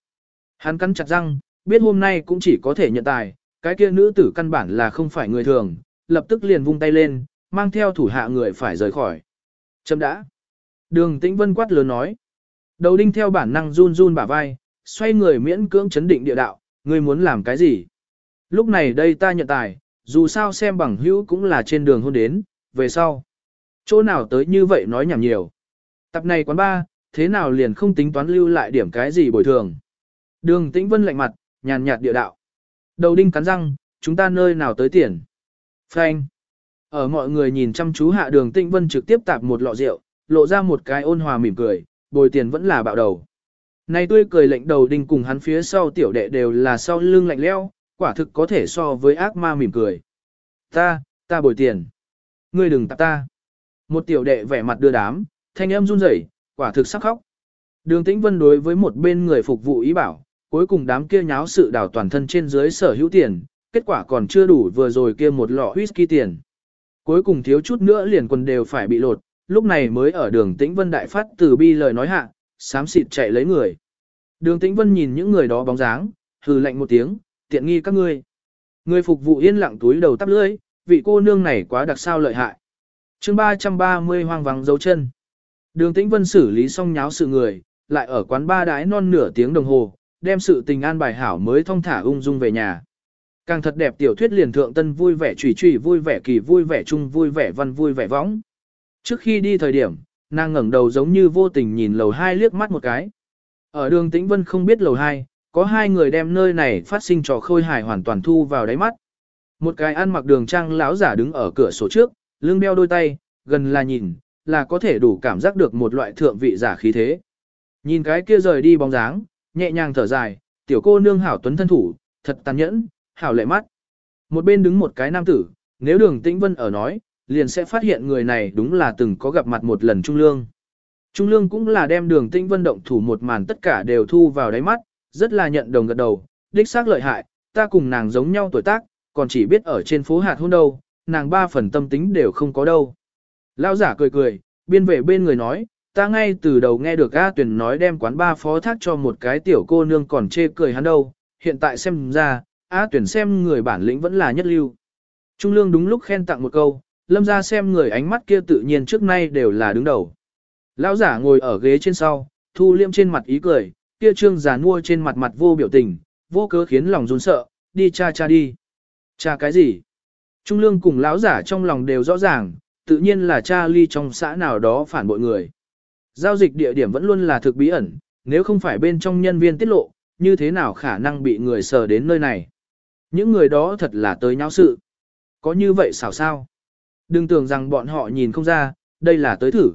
Hắn cắn chặt răng, biết hôm nay cũng chỉ có thể nhận tài, cái kia nữ tử căn bản là không phải người thường, lập tức liền vung tay lên, mang theo thủ hạ người phải rời khỏi. Chấm đã. Đường tĩnh vân quát lớn nói. Đầu đinh theo bản năng run run bả vai, xoay người miễn cưỡng chấn định địa đạo, ngươi muốn làm cái gì? Lúc này đây ta nhận tài, dù sao xem bằng hữu cũng là trên đường hôn đến, về sau. Chỗ nào tới như vậy nói nhảm nhiều. Tập này quán ba, thế nào liền không tính toán lưu lại điểm cái gì bồi thường. Đường tĩnh vân lạnh mặt, nhàn nhạt địa đạo. Đầu đinh cắn răng, chúng ta nơi nào tới tiền. Phanh. Ở mọi người nhìn chăm chú hạ đường tinh vân trực tiếp tạp một lọ rượu, lộ ra một cái ôn hòa mỉm cười, bồi tiền vẫn là bạo đầu. Này tươi cười lệnh đầu đinh cùng hắn phía sau tiểu đệ đều là sau lưng lạnh leo, quả thực có thể so với ác ma mỉm cười. Ta, ta bồi tiền. Ngươi đừng tạp ta. Một tiểu đệ vẻ mặt đưa đám, thanh âm run rẩy, quả thực sắc khóc. Đường Tĩnh Vân đối với một bên người phục vụ ý bảo, cuối cùng đám kia nháo sự đảo toàn thân trên dưới sở hữu tiền, kết quả còn chưa đủ vừa rồi kia một lọ whisky tiền. Cuối cùng thiếu chút nữa liền quần đều phải bị lột, lúc này mới ở đường Tĩnh Vân đại phát từ bi lời nói hạ, sám xịt chạy lấy người. Đường Tĩnh Vân nhìn những người đó bóng dáng, hừ lạnh một tiếng, tiện nghi các ngươi. Người phục vụ yên lặng túi đầu tắp lưỡi, vị cô nương này quá đặc sao lợi hại. chương 330 hoang vắng dấu chân. Đường Tĩnh Vân xử lý xong nháo sự người, lại ở quán ba đái non nửa tiếng đồng hồ, đem sự tình an bài hảo mới thong thả ung dung về nhà. Càng thật đẹp tiểu thuyết liền thượng tân vui vẻ trùy trùy vui vẻ kỳ vui vẻ chung vui vẻ văn vui vẻ võng. Trước khi đi thời điểm, nàng ngẩng đầu giống như vô tình nhìn lầu hai liếc mắt một cái. Ở đường Tĩnh Vân không biết lầu hai, có hai người đem nơi này phát sinh trò khôi hài hoàn toàn thu vào đáy mắt. Một cái ăn mặc đường trang lão giả đứng ở cửa sổ trước, lưng đeo đôi tay, gần là nhìn, là có thể đủ cảm giác được một loại thượng vị giả khí thế. Nhìn cái kia rời đi bóng dáng, nhẹ nhàng thở dài, tiểu cô nương hảo tuấn thân thủ, thật tàn nhẫn, hảo lệ mắt. Một bên đứng một cái nam tử, nếu đường tĩnh vân ở nói, liền sẽ phát hiện người này đúng là từng có gặp mặt một lần Trung Lương. Trung Lương cũng là đem đường tĩnh vân động thủ một màn tất cả đều thu vào đáy mắt, rất là nhận đồng gật đầu, đích xác lợi hại, ta cùng nàng giống nhau tuổi tác, còn chỉ biết ở trên phố hạt hôn đâu, nàng ba phần tâm tính đều không có đâu. Lão giả cười cười, biên vệ bên người nói, ta ngay từ đầu nghe được A Tuyền nói đem quán ba phó thác cho một cái tiểu cô nương còn chê cười hắn đâu, hiện tại xem ra, A tuyển xem người bản lĩnh vẫn là nhất lưu. Trung Lương đúng lúc khen tặng một câu, lâm ra xem người ánh mắt kia tự nhiên trước nay đều là đứng đầu. Lão giả ngồi ở ghế trên sau, thu liêm trên mặt ý cười, kia trương giả mua trên mặt mặt vô biểu tình, vô cớ khiến lòng run sợ, đi cha cha đi. Cha cái gì? Trung lương cùng lão giả trong lòng đều rõ ràng, tự nhiên là cha ly trong xã nào đó phản bội người. Giao dịch địa điểm vẫn luôn là thực bí ẩn, nếu không phải bên trong nhân viên tiết lộ, như thế nào khả năng bị người sờ đến nơi này. Những người đó thật là tới nháo sự. Có như vậy xảo sao? Đừng tưởng rằng bọn họ nhìn không ra, đây là tới thử.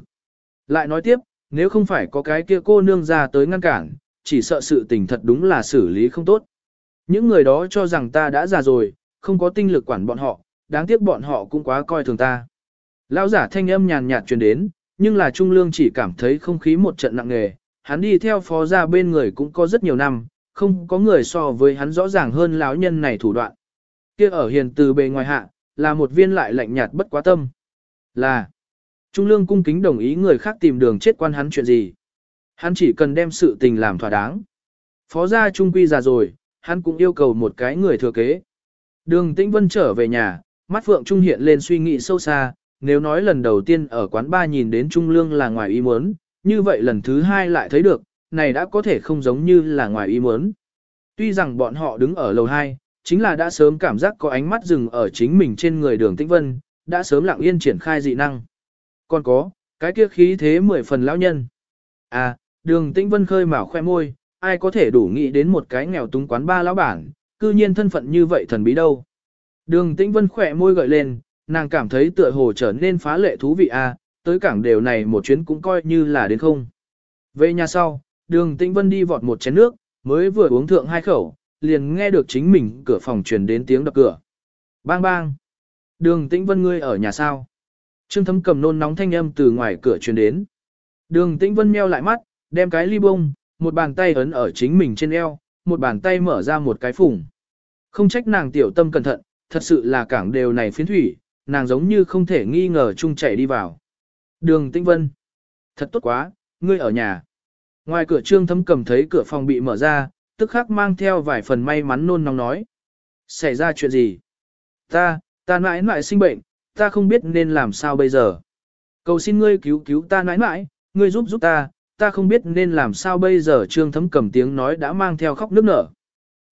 Lại nói tiếp, nếu không phải có cái kia cô nương ra tới ngăn cản, chỉ sợ sự tình thật đúng là xử lý không tốt. Những người đó cho rằng ta đã già rồi, không có tinh lực quản bọn họ, đáng tiếc bọn họ cũng quá coi thường ta. Lão giả thanh âm nhàn nhạt truyền đến, nhưng là Trung Lương chỉ cảm thấy không khí một trận nặng nề, hắn đi theo phó gia bên người cũng có rất nhiều năm, không có người so với hắn rõ ràng hơn lão nhân này thủ đoạn. Kia ở hiền từ bề ngoài hạ, là một viên lại lạnh nhạt bất quá tâm. Là, Trung Lương cung kính đồng ý người khác tìm đường chết quan hắn chuyện gì. Hắn chỉ cần đem sự tình làm thỏa đáng. Phó gia Trung Quy già rồi, hắn cũng yêu cầu một cái người thừa kế. Đường Tĩnh Vân trở về nhà, mắt Phượng Trung hiện lên suy nghĩ sâu xa, nếu nói lần đầu tiên ở quán ba nhìn đến Trung Lương là ngoài ý muốn, như vậy lần thứ hai lại thấy được, này đã có thể không giống như là ngoài ý muốn. Tuy rằng bọn họ đứng ở lầu 2, chính là đã sớm cảm giác có ánh mắt dừng ở chính mình trên người đường Tĩnh Vân, đã sớm lặng yên triển khai dị năng. Còn có, cái kia khí thế mười phần lão nhân. À, đường Tĩnh Vân khơi mào khoe môi, ai có thể đủ nghĩ đến một cái nghèo túng quán ba lão bản, cư nhiên thân phận như vậy thần bí đâu. Đường Tĩnh Vân khỏe môi gợi lên, nàng cảm thấy tựa hồ trở nên phá lệ thú vị à, tới cảng đều này một chuyến cũng coi như là đến không. Về nhà sau, đường Tĩnh Vân đi vọt một chén nước, mới vừa uống thượng hai khẩu, liền nghe được chính mình cửa phòng truyền đến tiếng đập cửa. Bang bang. Đường Tĩnh Vân ngươi ở nhà sao? Trương Thấm cầm nôn nóng thanh âm từ ngoài cửa truyền đến. Đường Tĩnh Vân meo lại mắt, đem cái ly bông, một bàn tay ấn ở chính mình trên eo, một bàn tay mở ra một cái phủng. Không trách nàng tiểu tâm cẩn thận, thật sự là cảng đều này phiến thủy, nàng giống như không thể nghi ngờ chung chạy đi vào. Đường Tĩnh Vân. Thật tốt quá, ngươi ở nhà. Ngoài cửa trương thấm cầm thấy cửa phòng bị mở ra, tức khắc mang theo vài phần may mắn nôn nóng nói. Xảy ra chuyện gì? Ta, ta mãi mãi sinh bệnh, ta không biết nên làm sao bây giờ. Cầu xin ngươi cứu cứu ta mãi mãi, ngươi giúp giúp ta, ta không biết nên làm sao bây giờ trương thấm cầm tiếng nói đã mang theo khóc nước nở.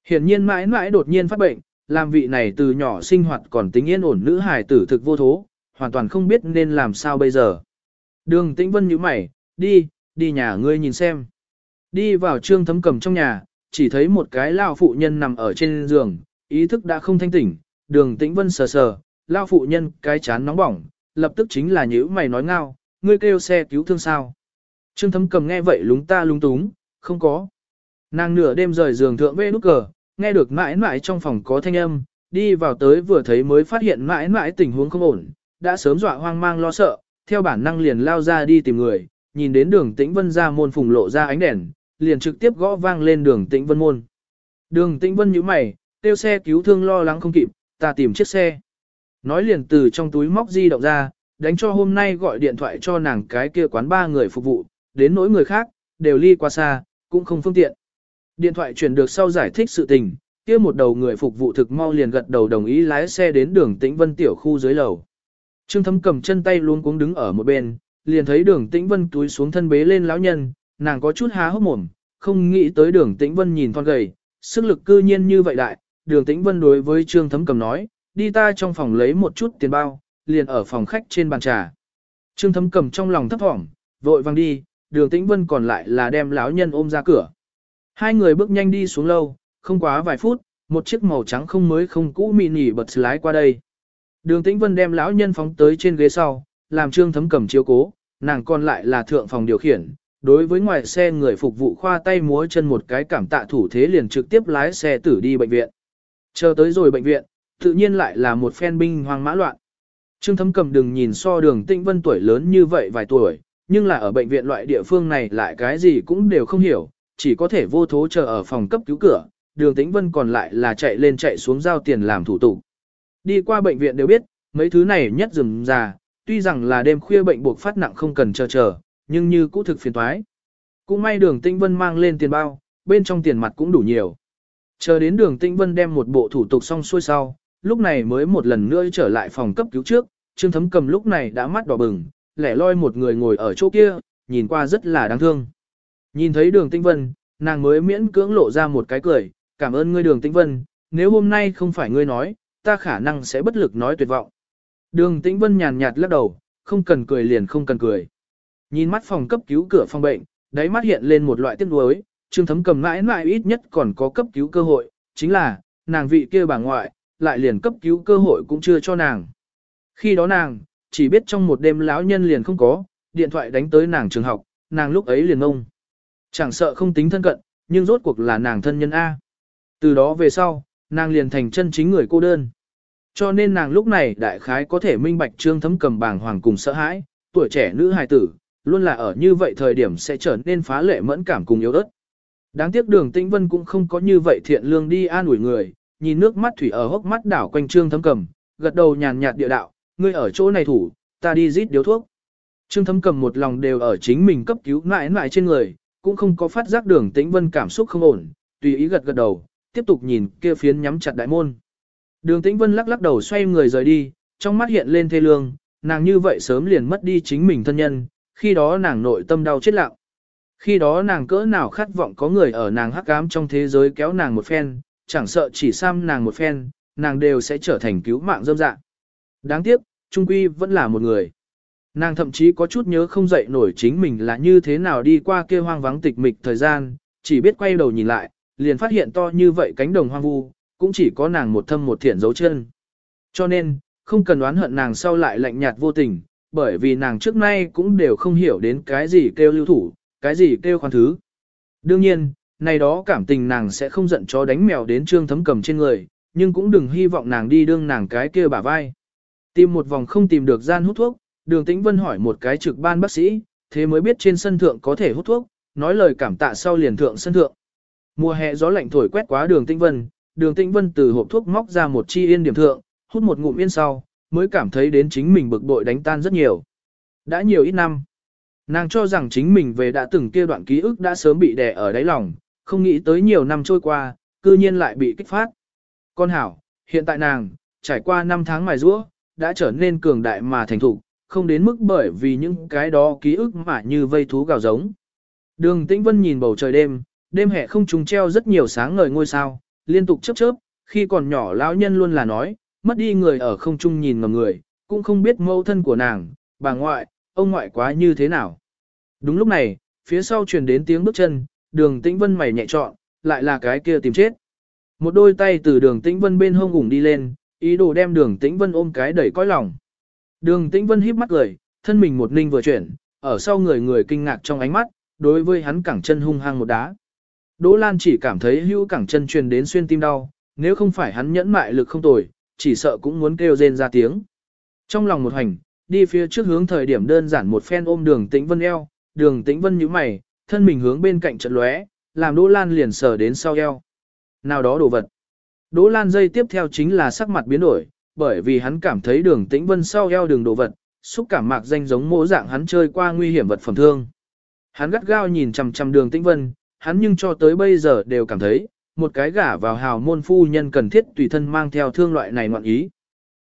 Hiển nhiên mãi mãi đột nhiên phát bệnh, làm vị này từ nhỏ sinh hoạt còn tính yên ổn nữ hài tử thực vô thố, hoàn toàn không biết nên làm sao bây giờ. Đường tĩnh vân nhíu mày, đi, đi nhà ngươi nhìn xem. Đi vào trương thấm cầm trong nhà, chỉ thấy một cái lao phụ nhân nằm ở trên giường, ý thức đã không thanh tỉnh, đường tĩnh vân sờ sờ, lao phụ nhân cái chán nóng bỏng, lập tức chính là nhữ mày nói ngao, ngươi kêu xe cứu thương sao. Trương thấm cầm nghe vậy lúng ta lúng túng, không có. Nàng nửa đêm rời giường thượng vê nút cờ, nghe được mãi mãi trong phòng có thanh âm, đi vào tới vừa thấy mới phát hiện mãi mãi tình huống không ổn, đã sớm dọa hoang mang lo sợ, theo bản năng liền lao ra đi tìm người, nhìn đến đường tĩnh vân ra môn phùng lộ ra ánh đèn, liền trực tiếp gõ vang lên đường tĩnh vân môn. Đường tĩnh vân nhíu mày, tiêu xe cứu thương lo lắng không kịp, ta tìm chiếc xe. Nói liền từ trong túi móc di động ra, đánh cho hôm nay gọi điện thoại cho nàng cái kia quán ba người phục vụ, đến nỗi người khác, đều ly qua xa, cũng không phương tiện. Điện thoại chuyển được sau giải thích sự tình, kia một đầu người phục vụ thực mau liền gật đầu đồng ý lái xe đến đường Tĩnh Vân tiểu khu dưới lầu. Trương Thấm cầm chân tay luôn cuống đứng ở một bên, liền thấy đường Tĩnh Vân túi xuống thân bế lên lão nhân, nàng có chút há hốc mồm, không nghĩ tới đường Tĩnh Vân nhìn thon gầy, sức lực cư nhiên như vậy đại, đường Tĩnh Vân đối với Trương Thấm cầm nói, đi ta trong phòng lấy một chút tiền bao, liền ở phòng khách trên bàn trà. Trương Thấm cầm trong lòng thấp thỏm, vội vàng đi, đường Tĩnh Vân còn lại là đem lão nhân ôm ra cửa. Hai người bước nhanh đi xuống lâu, không quá vài phút, một chiếc màu trắng không mới không cũ mini bật lái qua đây. Đường Tĩnh Vân đem lão nhân phóng tới trên ghế sau, làm Trương Thấm cầm chiếu cố, nàng còn lại là thượng phòng điều khiển. Đối với ngoài xe người phục vụ khoa tay múa chân một cái cảm tạ thủ thế liền trực tiếp lái xe tử đi bệnh viện. Chờ tới rồi bệnh viện, tự nhiên lại là một phen binh hoang mã loạn. Trương Thấm cầm đừng nhìn so đường Tĩnh Vân tuổi lớn như vậy vài tuổi, nhưng là ở bệnh viện loại địa phương này lại cái gì cũng đều không hiểu, chỉ có thể vô thố chờ ở phòng cấp cứu cửa, đường tĩnh vân còn lại là chạy lên chạy xuống giao tiền làm thủ tục. Đi qua bệnh viện đều biết, mấy thứ này nhất dừng già, tuy rằng là đêm khuya bệnh buộc phát nặng không cần chờ chờ, nhưng như cũ thực phiền toái. Cũng may đường tĩnh vân mang lên tiền bao, bên trong tiền mặt cũng đủ nhiều. Chờ đến đường tĩnh vân đem một bộ thủ tục xong xuôi sau, lúc này mới một lần nữa trở lại phòng cấp cứu trước, Trương Thấm Cầm lúc này đã mắt đỏ bừng, lẻ loi một người ngồi ở chỗ kia, nhìn qua rất là đáng thương. Nhìn thấy đường tĩnh vân, nàng mới miễn cưỡng lộ ra một cái cười, cảm ơn ngươi đường tĩnh vân, nếu hôm nay không phải ngươi nói, ta khả năng sẽ bất lực nói tuyệt vọng. Đường tĩnh vân nhàn nhạt lắc đầu, không cần cười liền không cần cười. Nhìn mắt phòng cấp cứu cửa phòng bệnh, đáy mắt hiện lên một loại tiếc nuối, Trương Thấm cầm mãi mãi ít nhất còn có cấp cứu cơ hội, chính là, nàng vị kia bà ngoại, lại liền cấp cứu cơ hội cũng chưa cho nàng. Khi đó nàng, chỉ biết trong một đêm lão nhân liền không có, điện thoại đánh tới nàng trường học, nàng lúc ấy liền ngông. Chẳng sợ không tính thân cận, nhưng rốt cuộc là nàng thân nhân A. Từ đó về sau, nàng liền thành chân chính người cô đơn. Cho nên nàng lúc này đại khái có thể minh bạch trương thấm cầm bàng hoàng cùng sợ hãi, tuổi trẻ nữ hài tử, luôn là ở như vậy thời điểm sẽ trở nên phá lệ mẫn cảm cùng yếu ớt. Đáng tiếc đường tĩnh vân cũng không có như vậy thiện lương đi an ủi người, nhìn nước mắt thủy ở hốc mắt đảo quanh trương thấm cầm, gật đầu nhàn nhạt địa đạo, ngươi ở chỗ này thủ, ta đi rít điếu thuốc. Trương thấm cầm một lòng đều ở chính mình cấp cứu mãi mãi trên người, cũng không có phát giác đường tĩnh vân cảm xúc không ổn, tùy ý gật gật đầu, tiếp tục nhìn kia phiến nhắm chặt đại môn. Đường tĩnh vân lắc lắc đầu xoay người rời đi, trong mắt hiện lên thê lương, nàng như vậy sớm liền mất đi chính mình thân nhân, khi đó nàng nội tâm đau chết lặng. Khi đó nàng cỡ nào khát vọng có người ở nàng hắc ám trong thế giới kéo nàng một phen, chẳng sợ chỉ xăm nàng một phen, nàng đều sẽ trở thành cứu mạng dâm dạ. Đáng tiếc, Trung Quy vẫn là một người. Nàng thậm chí có chút nhớ không dậy nổi chính mình là như thế nào đi qua kia hoang vắng tịch mịch thời gian, chỉ biết quay đầu nhìn lại, liền phát hiện to như vậy cánh đồng hoang vu, cũng chỉ có nàng một thâm một thiện dấu chân. Cho nên, không cần đoán hận nàng sau lại lạnh nhạt vô tình, bởi vì nàng trước nay cũng đều không hiểu đến cái gì kêu lưu thủ, cái gì kêu khoan thứ. Đương nhiên, này đó cảm tình nàng sẽ không giận chó đánh mèo đến trương thấm cầm trên người, nhưng cũng đừng hy vọng nàng đi đương nàng cái kia bả vai. Tìm một vòng không tìm được gian hút thuốc, đường tĩnh vân hỏi một cái trực ban bác sĩ, thế mới biết trên sân thượng có thể hút thuốc, nói lời cảm tạ sau liền thượng sân thượng. Mùa hè gió lạnh thổi quét quá đường tĩnh vân, đường tĩnh vân từ hộp thuốc móc ra một chi yên điểm thượng, hút một ngụm yên sau, mới cảm thấy đến chính mình bực bội đánh tan rất nhiều. Đã nhiều ít năm, nàng cho rằng chính mình về đã từng kia đoạn ký ức đã sớm bị đè ở đáy lòng, không nghĩ tới nhiều năm trôi qua, cư nhiên lại bị kích phát. Con hảo, hiện tại nàng, trải qua năm tháng mài rũa, đã trở nên cường đại mà thành thục, không đến mức bởi vì những cái đó ký ức mà như vây thú gào giống. Đường Tĩnh Vân nhìn bầu trời đêm, đêm hè không trùng treo rất nhiều sáng ngời ngôi sao, liên tục chớp chớp, khi còn nhỏ lão nhân luôn là nói, mất đi người ở không trung nhìn ngầm người, cũng không biết mâu thân của nàng, bà ngoại, ông ngoại quá như thế nào. Đúng lúc này, phía sau truyền đến tiếng bước chân, đường tĩnh vân mày nhẹ trọn, lại là cái kia tìm chết. Một đôi tay từ đường tĩnh vân bên hông ủng đi lên, Ý đồ đem đường tĩnh vân ôm cái đẩy coi lòng. Đường tĩnh vân híp mắt cười, thân mình một ninh vừa chuyển, ở sau người người kinh ngạc trong ánh mắt, đối với hắn cẳng chân hung hăng một đá. Đỗ Lan chỉ cảm thấy hưu cẳng chân truyền đến xuyên tim đau, nếu không phải hắn nhẫn mại lực không tồi, chỉ sợ cũng muốn kêu rên ra tiếng. Trong lòng một hành, đi phía trước hướng thời điểm đơn giản một phen ôm đường tĩnh vân eo, đường tĩnh vân nhíu mày, thân mình hướng bên cạnh trận lóe, làm Đỗ Lan liền sờ đến sau eo. Nào đó đồ vật. Đỗ Lan dây tiếp theo chính là sắc mặt biến đổi, bởi vì hắn cảm thấy đường tĩnh vân sau eo đường đồ vật, xúc cảm mạc danh giống mỗ dạng hắn chơi qua nguy hiểm vật phẩm thương. Hắn gắt gao nhìn chằm chằm đường tĩnh vân, hắn nhưng cho tới bây giờ đều cảm thấy, một cái gả vào hào môn phu nhân cần thiết tùy thân mang theo thương loại này ngoạn ý.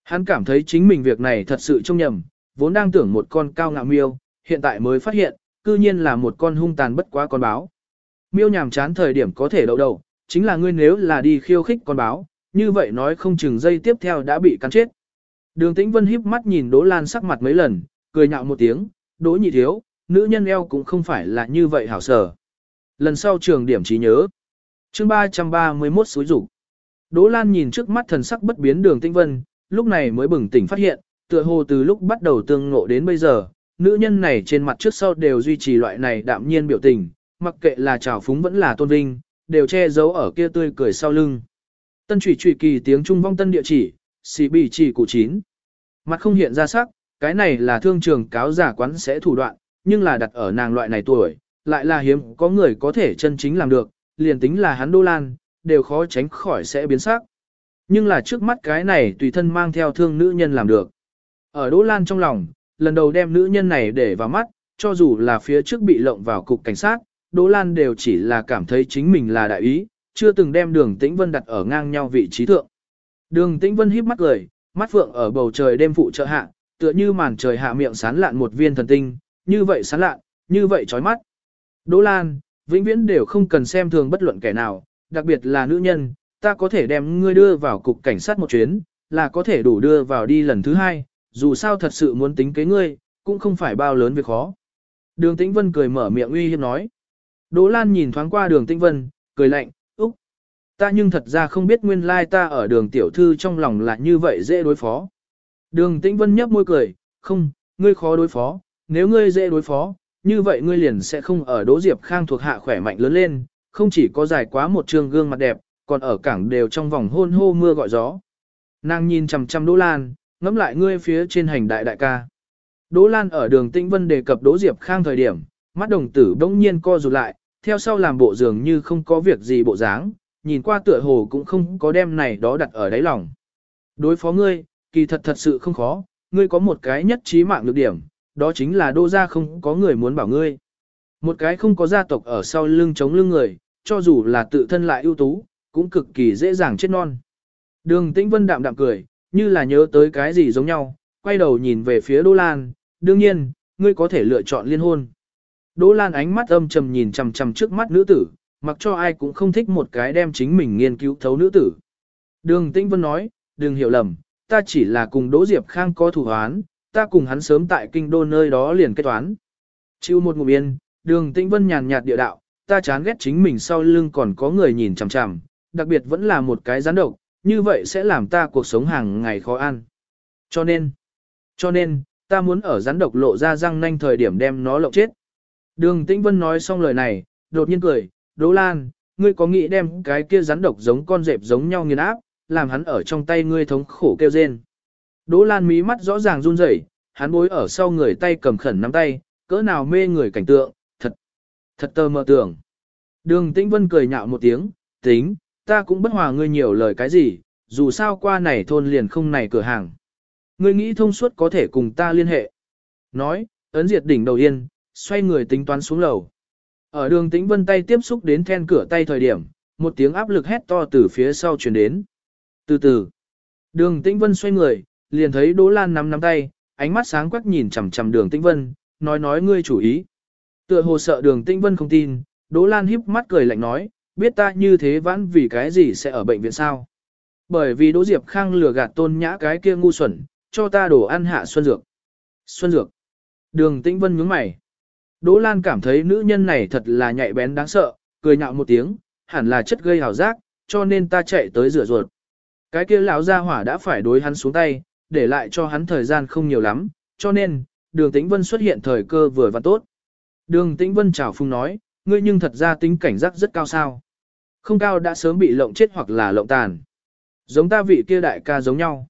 Hắn cảm thấy chính mình việc này thật sự trông nhầm, vốn đang tưởng một con cao ngạo miêu, hiện tại mới phát hiện, cư nhiên là một con hung tàn bất quá con báo. Miêu nhàm chán thời điểm có thể đậu đầu, chính là ngươi nếu là đi khiêu khích con báo, như vậy nói không chừng dây tiếp theo đã bị cắn chết. Đường Tĩnh Vân híp mắt nhìn Đỗ Lan sắc mặt mấy lần, cười nhạo một tiếng, Đỗ nhị thiếu, nữ nhân eo cũng không phải là như vậy hảo sở. Lần sau trường điểm trí nhớ. chương 331 suối rủ. Đỗ Lan nhìn trước mắt thần sắc bất biến đường Tĩnh Vân, lúc này mới bừng tỉnh phát hiện, tựa hồ từ lúc bắt đầu tương ngộ đến bây giờ, nữ nhân này trên mặt trước sau đều duy trì loại này đạm nhiên biểu tình, mặc kệ là trào phúng vẫn là tôn vinh, đều che giấu ở kia tươi cười sau lưng. Tân trụy trụy kỳ tiếng Trung vong tân địa chỉ, xì bỉ chỉ cụ chín. Mặt không hiện ra sắc, cái này là thương trường cáo giả quán sẽ thủ đoạn, nhưng là đặt ở nàng loại này tuổi, lại là hiếm có người có thể chân chính làm được, liền tính là hắn Đô Lan, đều khó tránh khỏi sẽ biến sắc. Nhưng là trước mắt cái này tùy thân mang theo thương nữ nhân làm được. Ở Đỗ Lan trong lòng, lần đầu đem nữ nhân này để vào mắt, cho dù là phía trước bị lộng vào cục cảnh sát, Đỗ Lan đều chỉ là cảm thấy chính mình là đại ý, chưa từng đem đường Tĩnh Vân đặt ở ngang nhau vị trí thượng. Đường Tĩnh Vân híp mắt cười, mắt phượng ở bầu trời đêm phụ trợ hạ, tựa như màn trời hạ miệng sán lạn một viên thần tinh, như vậy sán lạn, như vậy chói mắt. Đỗ Lan, vĩnh viễn đều không cần xem thường bất luận kẻ nào, đặc biệt là nữ nhân, ta có thể đem ngươi đưa vào cục cảnh sát một chuyến, là có thể đủ đưa vào đi lần thứ hai, dù sao thật sự muốn tính kế ngươi, cũng không phải bao lớn việc khó. Đường Tĩnh Vân cười mở miệng uy hiếp nói. Đỗ Lan nhìn thoáng qua đường Tĩnh Vân, cười lạnh, Úc. Ta nhưng thật ra không biết nguyên lai ta ở đường tiểu thư trong lòng là như vậy dễ đối phó. Đường Tĩnh Vân nhấp môi cười, không, ngươi khó đối phó, nếu ngươi dễ đối phó, như vậy ngươi liền sẽ không ở Đỗ Diệp Khang thuộc hạ khỏe mạnh lớn lên, không chỉ có dài quá một trường gương mặt đẹp, còn ở cảng đều trong vòng hôn hô mưa gọi gió. Nàng nhìn chằm chằm Đỗ Lan, ngắm lại ngươi phía trên hành đại đại ca. Đỗ Lan ở đường Tĩnh Vân đề cập Đỗ Diệp Khang thời điểm, mắt đồng tử bỗng nhiên co rụt lại, theo sau làm bộ dường như không có việc gì bộ dáng, nhìn qua tựa hồ cũng không có đem này đó đặt ở đáy lòng. Đối phó ngươi, kỳ thật thật sự không khó, ngươi có một cái nhất trí mạng lược điểm, đó chính là đô gia không có người muốn bảo ngươi. Một cái không có gia tộc ở sau lưng chống lưng người, cho dù là tự thân lại ưu tú, cũng cực kỳ dễ dàng chết non. Đường Tĩnh Vân đạm đạm cười, như là nhớ tới cái gì giống nhau, quay đầu nhìn về phía Đỗ Lan, đương nhiên, ngươi có thể lựa chọn liên hôn. Đỗ Lan ánh mắt âm trầm nhìn chằm chằm trước mắt nữ tử, mặc cho ai cũng không thích một cái đem chính mình nghiên cứu thấu nữ tử. Đường Tĩnh Vân nói, đừng hiểu lầm, ta chỉ là cùng Đỗ Diệp Khang có thủ hoán, ta cùng hắn sớm tại kinh đô nơi đó liền kết toán. Chịu một ngụm yên, đường Tĩnh Vân nhàn nhạt địa đạo, ta chán ghét chính mình sau lưng còn có người nhìn chằm chằm, đặc biệt vẫn là một cái gián độc, như vậy sẽ làm ta cuộc sống hàng ngày khó ăn. Cho nên, cho nên, ta muốn ở rắn độc lộ ra răng nanh thời điểm đem nó lộng chết. Đường Tĩnh Vân nói xong lời này, đột nhiên cười, Đỗ Lan, ngươi có nghĩ đem cái kia rắn độc giống con dẹp giống nhau nghiền áp, làm hắn ở trong tay ngươi thống khổ kêu rên. Đỗ Lan mí mắt rõ ràng run rẩy, hắn bối ở sau người tay cầm khẩn nắm tay, cỡ nào mê người cảnh tượng, thật, thật tơ mơ tưởng. Đường Tĩnh Vân cười nhạo một tiếng, tính, ta cũng bất hòa ngươi nhiều lời cái gì, dù sao qua này thôn liền không này cửa hàng. Ngươi nghĩ thông suốt có thể cùng ta liên hệ. Nói, ấn diệt đỉnh đầu yên, xoay người tính toán xuống lầu. Ở đường tĩnh vân tay tiếp xúc đến then cửa tay thời điểm, một tiếng áp lực hét to từ phía sau truyền đến. Từ từ, đường tĩnh vân xoay người, liền thấy Đỗ Lan nắm nắm tay, ánh mắt sáng quắc nhìn chằm chằm đường tĩnh vân, nói nói ngươi chủ ý. Tựa hồ sợ đường tĩnh vân không tin, Đỗ Lan híp mắt cười lạnh nói, biết ta như thế vãn vì cái gì sẽ ở bệnh viện sao. Bởi vì Đỗ Diệp Khang lừa gạt tôn nhã cái kia ngu xuẩn, cho ta đổ ăn hạ xuân dược. Xuân dược. Đường Tĩnh Vân nhướng mày. Đỗ Lan cảm thấy nữ nhân này thật là nhạy bén đáng sợ, cười nhạo một tiếng, hẳn là chất gây hào giác, cho nên ta chạy tới rửa ruột. Cái kia lão gia hỏa đã phải đối hắn xuống tay, để lại cho hắn thời gian không nhiều lắm, cho nên, đường tĩnh vân xuất hiện thời cơ vừa và tốt. Đường tĩnh vân chào phung nói, ngươi nhưng thật ra tính cảnh giác rất cao sao. Không cao đã sớm bị lộng chết hoặc là lộng tàn. Giống ta vị kia đại ca giống nhau.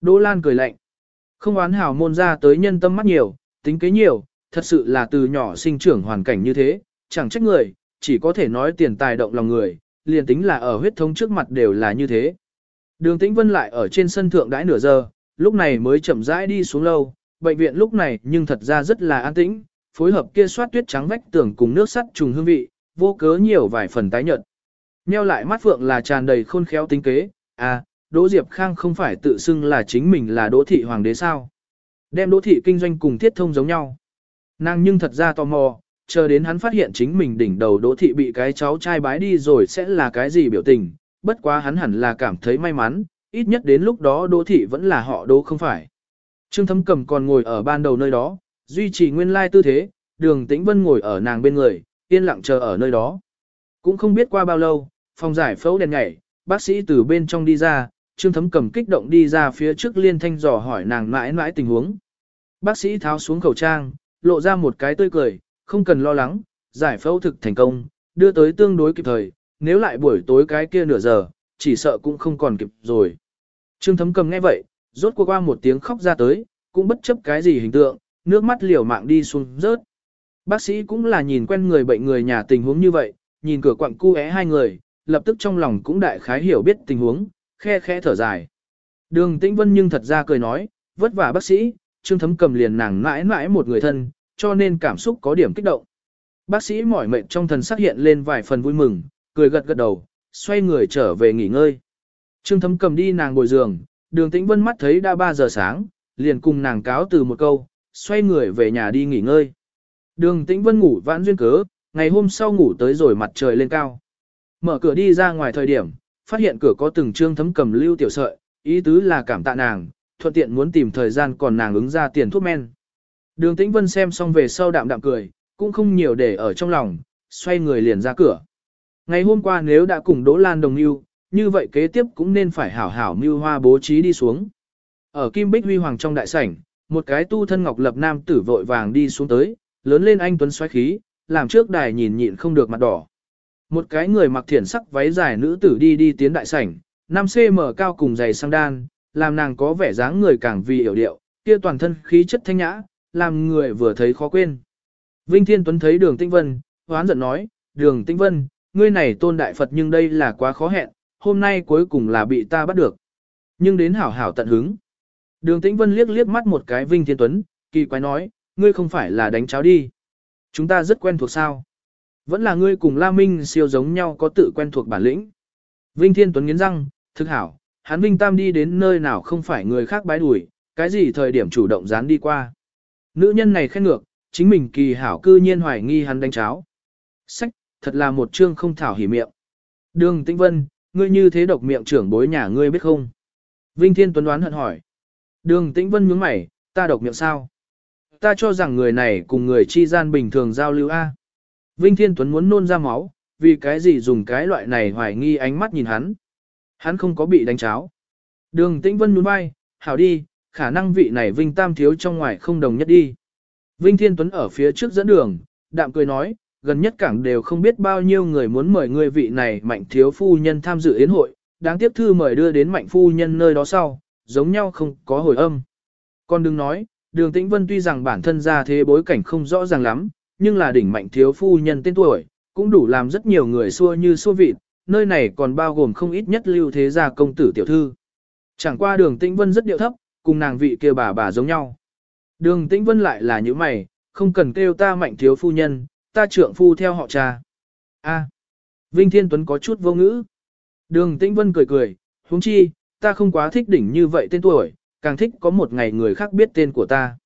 Đỗ Lan cười lạnh. Không oán hào môn ra tới nhân tâm mắt nhiều, tính kế nhiều, thật sự là từ nhỏ sinh trưởng hoàn cảnh như thế, chẳng trách người, chỉ có thể nói tiền tài động lòng người, liền tính là ở huyết thống trước mặt đều là như thế. Đường Tĩnh Vân lại ở trên sân thượng đãi nửa giờ, lúc này mới chậm rãi đi xuống lâu, bệnh viện lúc này nhưng thật ra rất là an tĩnh, phối hợp kia soát tuyết trắng vách tường cùng nước sắt trùng hương vị, vô cớ nhiều vài phần tái nhợt. Nheo lại mắt phượng là tràn đầy khôn khéo tính kế, à, Đỗ Diệp Khang không phải tự xưng là chính mình là Đỗ thị hoàng đế sao? Đem Đỗ thị kinh doanh cùng thiết thông giống nhau. Nàng nhưng thật ra tò mò, chờ đến hắn phát hiện chính mình đỉnh đầu Đỗ thị bị cái cháu trai bái đi rồi sẽ là cái gì biểu tình, bất quá hắn hẳn là cảm thấy may mắn, ít nhất đến lúc đó Đỗ thị vẫn là họ Đỗ không phải. Trương Thấm Cầm còn ngồi ở ban đầu nơi đó, duy trì nguyên lai tư thế, Đường Tĩnh Vân ngồi ở nàng bên người, yên lặng chờ ở nơi đó. Cũng không biết qua bao lâu, phòng giải phẫu đèn nhảy, bác sĩ từ bên trong đi ra, Trương Thấm Cầm kích động đi ra phía trước liên thanh dò hỏi nàng mãi mãi tình huống. Bác sĩ tháo xuống khẩu trang, lộ ra một cái tươi cười, không cần lo lắng, giải phẫu thực thành công, đưa tới tương đối kịp thời, nếu lại buổi tối cái kia nửa giờ, chỉ sợ cũng không còn kịp rồi. Trương Thấm Cầm nghe vậy, rốt cuộc qua một tiếng khóc ra tới, cũng bất chấp cái gì hình tượng, nước mắt liều mạng đi xuống rớt. Bác sĩ cũng là nhìn quen người bệnh người nhà tình huống như vậy, nhìn cửa quặng cu é hai người, lập tức trong lòng cũng đại khái hiểu biết tình huống, khe khẽ thở dài. Đường Tĩnh Vân nhưng thật ra cười nói, vất vả bác sĩ, Trương Thấm cầm liền nàng mãi mãi một người thân, cho nên cảm xúc có điểm kích động. Bác sĩ mỏi mệt trong thần sắc hiện lên vài phần vui mừng, cười gật gật đầu, xoay người trở về nghỉ ngơi. Trương Thấm cầm đi nàng ngồi giường, đường Tĩnh Vân mắt thấy đã 3 giờ sáng, liền cùng nàng cáo từ một câu, xoay người về nhà đi nghỉ ngơi. Đường Tĩnh Vân ngủ vãn duyên cớ, ngày hôm sau ngủ tới rồi mặt trời lên cao. Mở cửa đi ra ngoài thời điểm, phát hiện cửa có từng trương thấm cầm lưu tiểu sợi, ý tứ là cảm tạ nàng, thuận tiện muốn tìm thời gian còn nàng ứng ra tiền thuốc men. Đường Tĩnh Vân xem xong về sau đạm đạm cười, cũng không nhiều để ở trong lòng, xoay người liền ra cửa. Ngày hôm qua nếu đã cùng Đỗ Lan đồng mưu, như vậy kế tiếp cũng nên phải hảo hảo mưu hoa bố trí đi xuống. Ở Kim Bích Huy Hoàng trong đại sảnh, một cái tu thân ngọc lập nam tử vội vàng đi xuống tới, lớn lên anh tuấn xoáy khí, làm trước đài nhìn nhịn không được mặt đỏ. Một cái người mặc thiển sắc váy dài nữ tử đi đi tiến đại sảnh, 5cm cao cùng giày sang đan, làm nàng có vẻ dáng người càng vì hiểu điệu, kia toàn thân khí chất thanh nhã, làm người vừa thấy khó quên. Vinh Thiên Tuấn thấy đường Tĩnh Vân, hoán giận nói, đường Tĩnh Vân, ngươi này tôn đại Phật nhưng đây là quá khó hẹn, hôm nay cuối cùng là bị ta bắt được. Nhưng đến hảo hảo tận hứng. Đường Tĩnh Vân liếc liếc mắt một cái Vinh Thiên Tuấn, kỳ quái nói, ngươi không phải là đánh cháo đi. Chúng ta rất quen thuộc sao. Vẫn là ngươi cùng La Minh siêu giống nhau có tự quen thuộc bản lĩnh. Vinh Thiên Tuấn nghiến răng, thực hảo, hắn Vinh Tam đi đến nơi nào không phải người khác bái đuổi, cái gì thời điểm chủ động dán đi qua. Nữ nhân này khen ngược, chính mình kỳ hảo cư nhiên hoài nghi hắn đánh cháo. Sách, thật là một chương không thảo hỉ miệng. Đường Tĩnh Vân, ngươi như thế độc miệng trưởng bối nhà ngươi biết không? Vinh Thiên Tuấn đoán hận hỏi. Đường Tĩnh Vân nhướng mày, ta độc miệng sao? Ta cho rằng người này cùng người chi gian bình thường giao lưu A. Vinh Thiên Tuấn muốn nôn ra máu, vì cái gì dùng cái loại này hoài nghi ánh mắt nhìn hắn. Hắn không có bị đánh cháo. Đường Tĩnh Vân nhún vai, hảo đi, khả năng vị này Vinh Tam thiếu trong ngoài không đồng nhất đi. Vinh Thiên Tuấn ở phía trước dẫn đường, đạm cười nói, gần nhất cảng đều không biết bao nhiêu người muốn mời người vị này mạnh thiếu phu nhân tham dự yến hội, đáng tiếc thư mời đưa đến mạnh phu nhân nơi đó sau, giống nhau không có hồi âm. Còn đừng nói, đường Tĩnh Vân tuy rằng bản thân ra thế bối cảnh không rõ ràng lắm, nhưng là đỉnh mạnh thiếu phu nhân tên tuổi, cũng đủ làm rất nhiều người xua như xua vịt, nơi này còn bao gồm không ít nhất lưu thế gia công tử tiểu thư. Chẳng qua đường Tĩnh Vân rất điệu thấp, cùng nàng vị kia bà bà giống nhau. Đường Tĩnh Vân lại là những mày, không cần kêu ta mạnh thiếu phu nhân, ta trượng phu theo họ cha. A. Vinh Thiên Tuấn có chút vô ngữ. Đường Tĩnh Vân cười cười, huống chi, ta không quá thích đỉnh như vậy tên tuổi, càng thích có một ngày người khác biết tên của ta.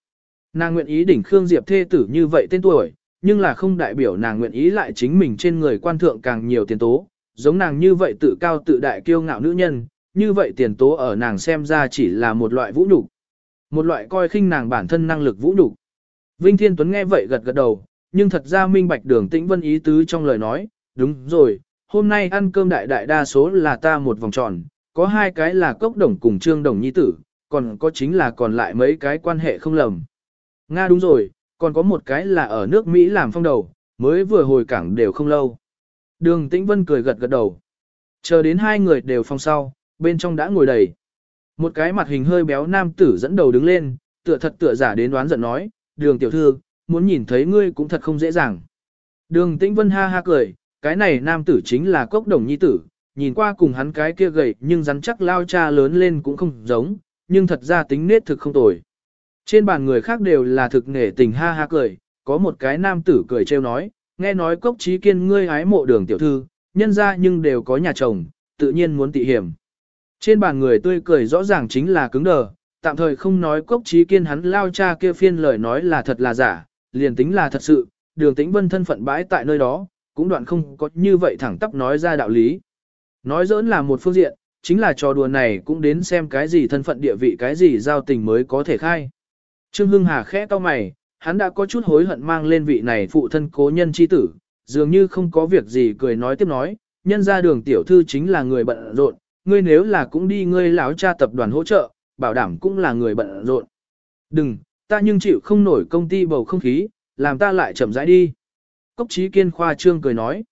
Nàng nguyện ý đỉnh Khương Diệp thê tử như vậy tên tuổi, nhưng là không đại biểu nàng nguyện ý lại chính mình trên người quan thượng càng nhiều tiền tố, giống nàng như vậy tự cao tự đại kiêu ngạo nữ nhân, như vậy tiền tố ở nàng xem ra chỉ là một loại vũ nhục, một loại coi khinh nàng bản thân năng lực vũ nhục. Vinh Thiên Tuấn nghe vậy gật gật đầu, nhưng thật ra minh bạch đường tĩnh vân ý tứ trong lời nói, đúng rồi, hôm nay ăn cơm đại đại đa số là ta một vòng tròn, có hai cái là cốc đồng cùng trương đồng nhi tử, còn có chính là còn lại mấy cái quan hệ không lầm. Nga đúng rồi, còn có một cái là ở nước Mỹ làm phong đầu, mới vừa hồi cảng đều không lâu. Đường Tĩnh Vân cười gật gật đầu. Chờ đến hai người đều phong sau, bên trong đã ngồi đầy. Một cái mặt hình hơi béo nam tử dẫn đầu đứng lên, tựa thật tựa giả đến đoán giận nói, đường tiểu thư, muốn nhìn thấy ngươi cũng thật không dễ dàng. Đường Tĩnh Vân ha ha cười, cái này nam tử chính là cốc đồng nhi tử, nhìn qua cùng hắn cái kia gầy nhưng rắn chắc lao cha lớn lên cũng không giống, nhưng thật ra tính nết thực không tồi. Trên bàn người khác đều là thực nghệ tình ha ha cười, có một cái nam tử cười trêu nói, nghe nói cốc trí kiên ngươi ái mộ đường tiểu thư, nhân ra nhưng đều có nhà chồng, tự nhiên muốn tị hiểm. Trên bàn người tươi cười rõ ràng chính là cứng đờ, tạm thời không nói cốc trí kiên hắn lao cha kia phiên lời nói là thật là giả, liền tính là thật sự, đường tĩnh vân thân phận bãi tại nơi đó, cũng đoạn không có như vậy thẳng tắp nói ra đạo lý. Nói giỡn là một phương diện, chính là trò đùa này cũng đến xem cái gì thân phận địa vị cái gì giao tình mới có thể khai. Trương Hưng Hà khẽ to mày, hắn đã có chút hối hận mang lên vị này phụ thân cố nhân chi tử, dường như không có việc gì cười nói tiếp nói, nhân ra đường tiểu thư chính là người bận rộn, ngươi nếu là cũng đi ngươi lão cha tập đoàn hỗ trợ, bảo đảm cũng là người bận rộn. Đừng, ta nhưng chịu không nổi công ty bầu không khí, làm ta lại chậm rãi đi. Cốc trí kiên khoa trương cười nói.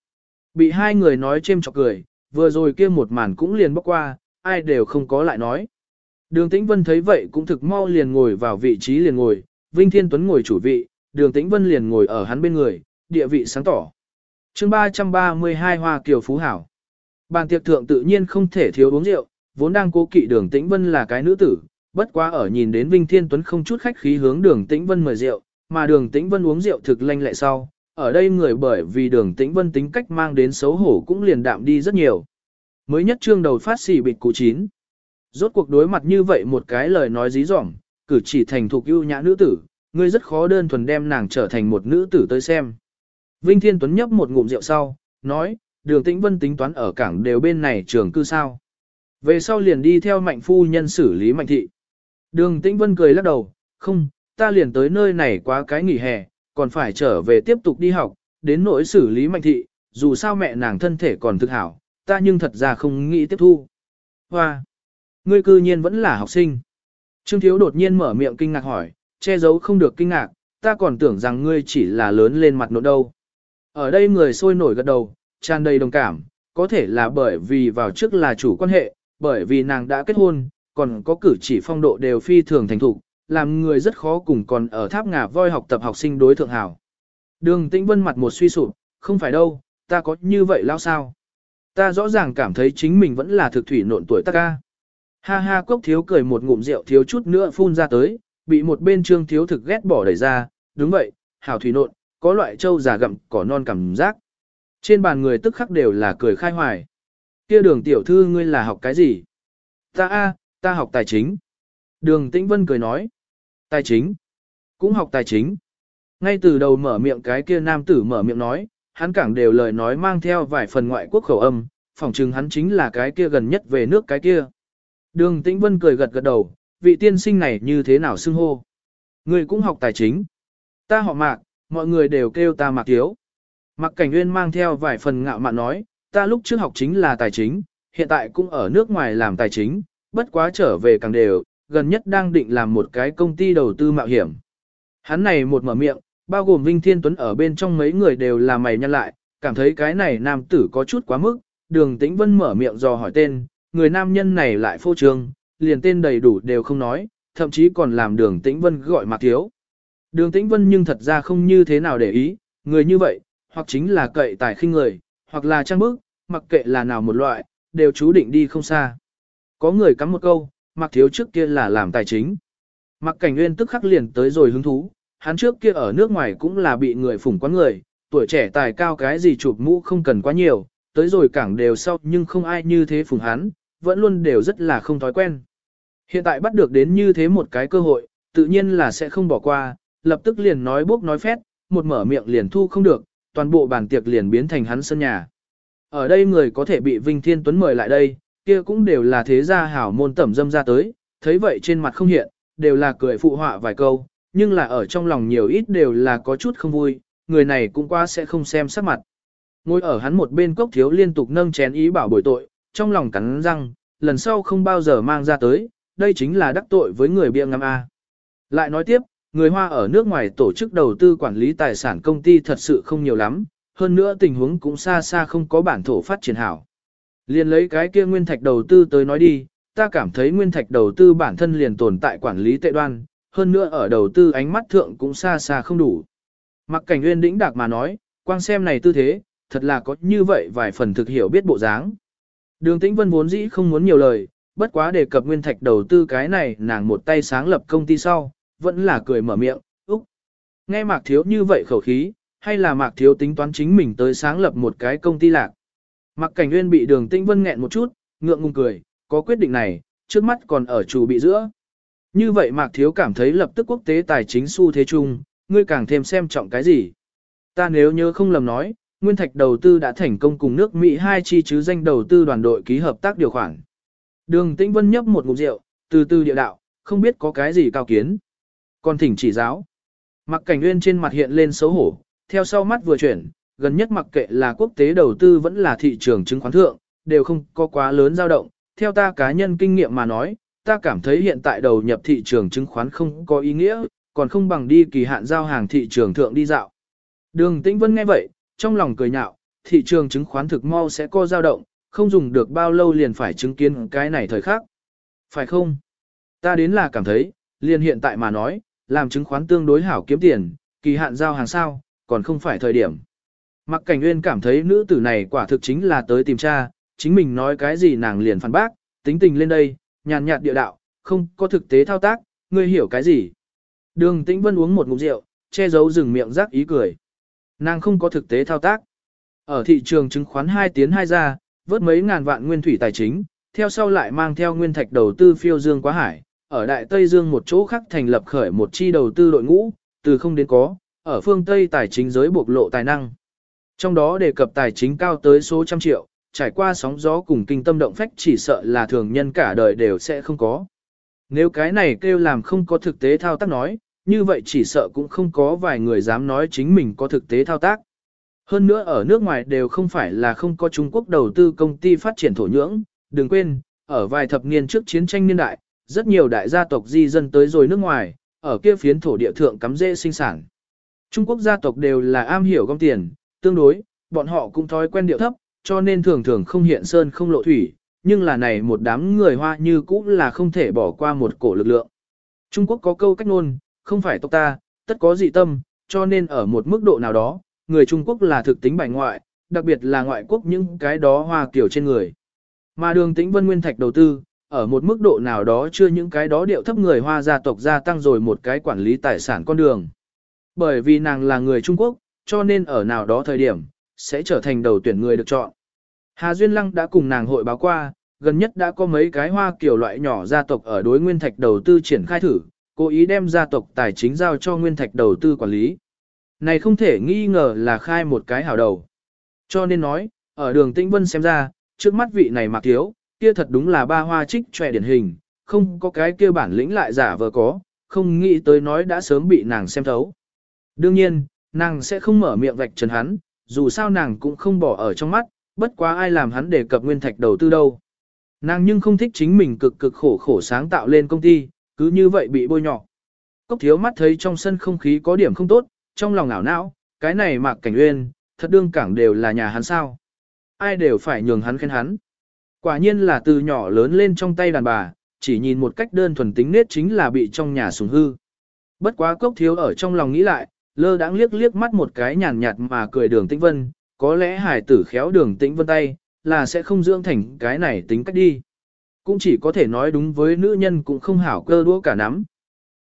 Bị hai người nói chêm chọc cười, vừa rồi kia một màn cũng liền bóc qua, ai đều không có lại nói. Đường Tĩnh Vân thấy vậy cũng thực mau liền ngồi vào vị trí liền ngồi, Vinh Thiên Tuấn ngồi chủ vị, Đường Tĩnh Vân liền ngồi ở hắn bên người, địa vị sáng tỏ. chương 332 Hoa Kiều Phú Hảo. Bàn tiệc thượng tự nhiên không thể thiếu uống rượu, vốn đang cố kỵ Đường Tĩnh Vân là cái nữ tử, bất quá ở nhìn đến Vinh Thiên Tuấn không chút khách khí hướng Đường Tĩnh Vân mời rượu, mà Đường Tĩnh Vân uống rượu thực lanh lẹ sau, ở đây người bởi vì Đường Tĩnh Vân tính cách mang đến xấu hổ cũng liền đạm đi rất nhiều. Mới nhất trương đầu phát xỉ bịt cụ chín. Rốt cuộc đối mặt như vậy một cái lời nói dí dỏm, cử chỉ thành thục ưu nhã nữ tử, ngươi rất khó đơn thuần đem nàng trở thành một nữ tử tới xem. Vinh Thiên Tuấn nhấp một ngụm rượu sau, nói, đường tĩnh vân tính toán ở cảng đều bên này trường cư sao. Về sau liền đi theo mạnh phu nhân xử lý mạnh thị. Đường tĩnh vân cười lắc đầu, không, ta liền tới nơi này quá cái nghỉ hè, còn phải trở về tiếp tục đi học, đến nỗi xử lý mạnh thị, dù sao mẹ nàng thân thể còn thực hảo, ta nhưng thật ra không nghĩ tiếp thu. Hoa! Ngươi cư nhiên vẫn là học sinh. Trương Thiếu đột nhiên mở miệng kinh ngạc hỏi, che giấu không được kinh ngạc, ta còn tưởng rằng ngươi chỉ là lớn lên mặt nộn đâu. Ở đây người sôi nổi gật đầu, tràn đầy đồng cảm, có thể là bởi vì vào trước là chủ quan hệ, bởi vì nàng đã kết hôn, còn có cử chỉ phong độ đều phi thường thành thục, làm người rất khó cùng còn ở tháp ngà voi học tập học sinh đối thượng hảo. Đường Tĩnh Vân mặt một suy sụp, không phải đâu, ta có như vậy lao sao? Ta rõ ràng cảm thấy chính mình vẫn là thực thủy nộn tuổi ta ca. Ha ha cốc thiếu cười một ngụm rượu thiếu chút nữa phun ra tới, bị một bên trương thiếu thực ghét bỏ đẩy ra, đúng vậy, hảo thủy nộn, có loại trâu già gặm cỏ non cảm giác. Trên bàn người tức khắc đều là cười khai hoài. Kia đường tiểu thư ngươi là học cái gì? Ta a, ta học tài chính. Đường Tĩnh Vân cười nói. Tài chính. Cũng học tài chính. Ngay từ đầu mở miệng cái kia nam tử mở miệng nói, hắn cảng đều lời nói mang theo vài phần ngoại quốc khẩu âm, phỏng chừng hắn chính là cái kia gần nhất về nước cái kia. Đường Tĩnh Vân cười gật gật đầu, vị tiên sinh này như thế nào xưng hô. Người cũng học tài chính. Ta họ mạc, mọi người đều kêu ta mạc thiếu. Mạc Cảnh Nguyên mang theo vài phần ngạo mạn nói, ta lúc trước học chính là tài chính, hiện tại cũng ở nước ngoài làm tài chính, bất quá trở về càng đều, gần nhất đang định làm một cái công ty đầu tư mạo hiểm. Hắn này một mở miệng, bao gồm Vinh Thiên Tuấn ở bên trong mấy người đều là mày nhăn lại, cảm thấy cái này nam tử có chút quá mức, đường tĩnh vân mở miệng dò hỏi tên, người nam nhân này lại phô trương, liền tên đầy đủ đều không nói, thậm chí còn làm đường tĩnh vân gọi mạc thiếu. Đường tĩnh vân nhưng thật ra không như thế nào để ý, người như vậy, hoặc chính là cậy tài khinh người, hoặc là trang bức, mặc kệ là nào một loại, đều chú định đi không xa. Có người cắm một câu, mặc thiếu trước kia là làm tài chính. Mặc cảnh nguyên tức khắc liền tới rồi hứng thú, hắn trước kia ở nước ngoài cũng là bị người phủng quán người, tuổi trẻ tài cao cái gì chụp mũ không cần quá nhiều, tới rồi cảng đều sau nhưng không ai như thế phủng hắn, vẫn luôn đều rất là không thói quen. Hiện tại bắt được đến như thế một cái cơ hội, tự nhiên là sẽ không bỏ qua, lập tức liền nói bốc nói phét, một mở miệng liền thu không được, toàn bộ bàn tiệc liền biến thành hắn sân nhà. Ở đây người có thể bị Vinh Thiên Tuấn mời lại đây, kia cũng đều là thế gia hảo môn tẩm dâm ra tới, thấy vậy trên mặt không hiện, đều là cười phụ họa vài câu, nhưng là ở trong lòng nhiều ít đều là có chút không vui, người này cũng qua sẽ không xem sắc mặt. Ngồi ở hắn một bên cốc thiếu liên tục nâng chén ý bảo bồi tội, trong lòng cắn răng, lần sau không bao giờ mang ra tới, đây chính là đắc tội với người bia ngắm A. Lại nói tiếp, người Hoa ở nước ngoài tổ chức đầu tư quản lý tài sản công ty thật sự không nhiều lắm, hơn nữa tình huống cũng xa xa không có bản thổ phát triển hảo. Liền lấy cái kia nguyên thạch đầu tư tới nói đi, ta cảm thấy nguyên thạch đầu tư bản thân liền tồn tại quản lý tệ đoan, hơn nữa ở đầu tư ánh mắt thượng cũng xa xa không đủ. Mặc cảnh nguyên đĩnh đạc mà nói, quang xem này tư thế, thật là có như vậy vài phần thực hiểu biết bộ dáng. Đường tĩnh vân vốn dĩ không muốn nhiều lời, bất quá đề cập nguyên thạch đầu tư cái này nàng một tay sáng lập công ty sau, vẫn là cười mở miệng, úc. Nghe mạc thiếu như vậy khẩu khí, hay là mạc thiếu tính toán chính mình tới sáng lập một cái công ty lạc. Mạc cảnh nguyên bị đường tĩnh vân nghẹn một chút, ngượng ngùng cười, có quyết định này, trước mắt còn ở chủ bị giữa. Như vậy mạc thiếu cảm thấy lập tức quốc tế tài chính xu thế chung, ngươi càng thêm xem trọng cái gì. Ta nếu nhớ không lầm nói, Nguyên Thạch đầu tư đã thành công cùng nước Mỹ hai chi chứ danh đầu tư đoàn đội ký hợp tác điều khoản. Đường Tĩnh Vân nhấp một ngụm rượu, từ từ địa đạo, không biết có cái gì cao kiến. Còn thỉnh chỉ giáo. Mặc cảnh nguyên trên mặt hiện lên xấu hổ, theo sau mắt vừa chuyển, gần nhất mặc kệ là quốc tế đầu tư vẫn là thị trường chứng khoán thượng, đều không có quá lớn dao động. Theo ta cá nhân kinh nghiệm mà nói, ta cảm thấy hiện tại đầu nhập thị trường chứng khoán không có ý nghĩa, còn không bằng đi kỳ hạn giao hàng thị trường thượng đi dạo. Đường Tĩnh Vân nghe vậy, trong lòng cười nhạo, thị trường chứng khoán thực mau sẽ có dao động, không dùng được bao lâu liền phải chứng kiến cái này thời khắc. Phải không? Ta đến là cảm thấy, liền hiện tại mà nói, làm chứng khoán tương đối hảo kiếm tiền, kỳ hạn giao hàng sao, còn không phải thời điểm. Mặc cảnh nguyên cảm thấy nữ tử này quả thực chính là tới tìm cha, chính mình nói cái gì nàng liền phản bác, tính tình lên đây, nhàn nhạt địa đạo, không có thực tế thao tác, ngươi hiểu cái gì. Đường tĩnh vân uống một ngụm rượu, che giấu rừng miệng rắc ý cười. Nàng không có thực tế thao tác. Ở thị trường chứng khoán 2 tiến 2 ra, vớt mấy ngàn vạn nguyên thủy tài chính, theo sau lại mang theo nguyên thạch đầu tư phiêu dương quá hải, ở Đại Tây Dương một chỗ khác thành lập khởi một chi đầu tư đội ngũ, từ không đến có, ở phương Tây tài chính giới bộc lộ tài năng. Trong đó đề cập tài chính cao tới số trăm triệu, trải qua sóng gió cùng kinh tâm động phách chỉ sợ là thường nhân cả đời đều sẽ không có. Nếu cái này kêu làm không có thực tế thao tác nói, như vậy chỉ sợ cũng không có vài người dám nói chính mình có thực tế thao tác. Hơn nữa ở nước ngoài đều không phải là không có Trung Quốc đầu tư công ty phát triển thổ nhưỡng, đừng quên, ở vài thập niên trước chiến tranh niên đại, rất nhiều đại gia tộc di dân tới rồi nước ngoài, ở kia phiến thổ địa thượng cắm dễ sinh sản. Trung Quốc gia tộc đều là am hiểu gom tiền, tương đối, bọn họ cũng thói quen điệu thấp, cho nên thường thường không hiện sơn không lộ thủy, nhưng là này một đám người hoa như cũ là không thể bỏ qua một cổ lực lượng. Trung Quốc có câu cách ngôn, không phải tộc ta, tất có dị tâm, cho nên ở một mức độ nào đó, người Trung Quốc là thực tính bài ngoại, đặc biệt là ngoại quốc những cái đó hoa kiểu trên người. Mà đường tĩnh vân nguyên thạch đầu tư, ở một mức độ nào đó chưa những cái đó điệu thấp người hoa gia tộc gia tăng rồi một cái quản lý tài sản con đường. Bởi vì nàng là người Trung Quốc, cho nên ở nào đó thời điểm, sẽ trở thành đầu tuyển người được chọn. Hà Duyên Lăng đã cùng nàng hội báo qua, gần nhất đã có mấy cái hoa kiểu loại nhỏ gia tộc ở đối nguyên thạch đầu tư triển khai thử, cố ý đem gia tộc tài chính giao cho nguyên thạch đầu tư quản lý. Này không thể nghi ngờ là khai một cái hảo đầu. Cho nên nói, ở đường Tĩnh Vân xem ra, trước mắt vị này mặc thiếu, kia thật đúng là ba hoa trích trẻ điển hình, không có cái kia bản lĩnh lại giả vờ có, không nghĩ tới nói đã sớm bị nàng xem thấu. Đương nhiên, nàng sẽ không mở miệng vạch trần hắn, dù sao nàng cũng không bỏ ở trong mắt, bất quá ai làm hắn đề cập nguyên thạch đầu tư đâu. Nàng nhưng không thích chính mình cực cực khổ khổ sáng tạo lên công ty, cứ như vậy bị bôi nhọ. Cốc thiếu mắt thấy trong sân không khí có điểm không tốt, trong lòng ảo não, cái này mạc cảnh uyên, thật đương cảng đều là nhà hắn sao. Ai đều phải nhường hắn khen hắn. Quả nhiên là từ nhỏ lớn lên trong tay đàn bà, chỉ nhìn một cách đơn thuần tính nết chính là bị trong nhà sùng hư. Bất quá cốc thiếu ở trong lòng nghĩ lại, lơ đãng liếc liếc mắt một cái nhàn nhạt mà cười đường tĩnh vân, có lẽ hải tử khéo đường tĩnh vân tay, là sẽ không dưỡng thành cái này tính cách đi. Cũng chỉ có thể nói đúng với nữ nhân cũng không hảo cơ đũa cả nắm.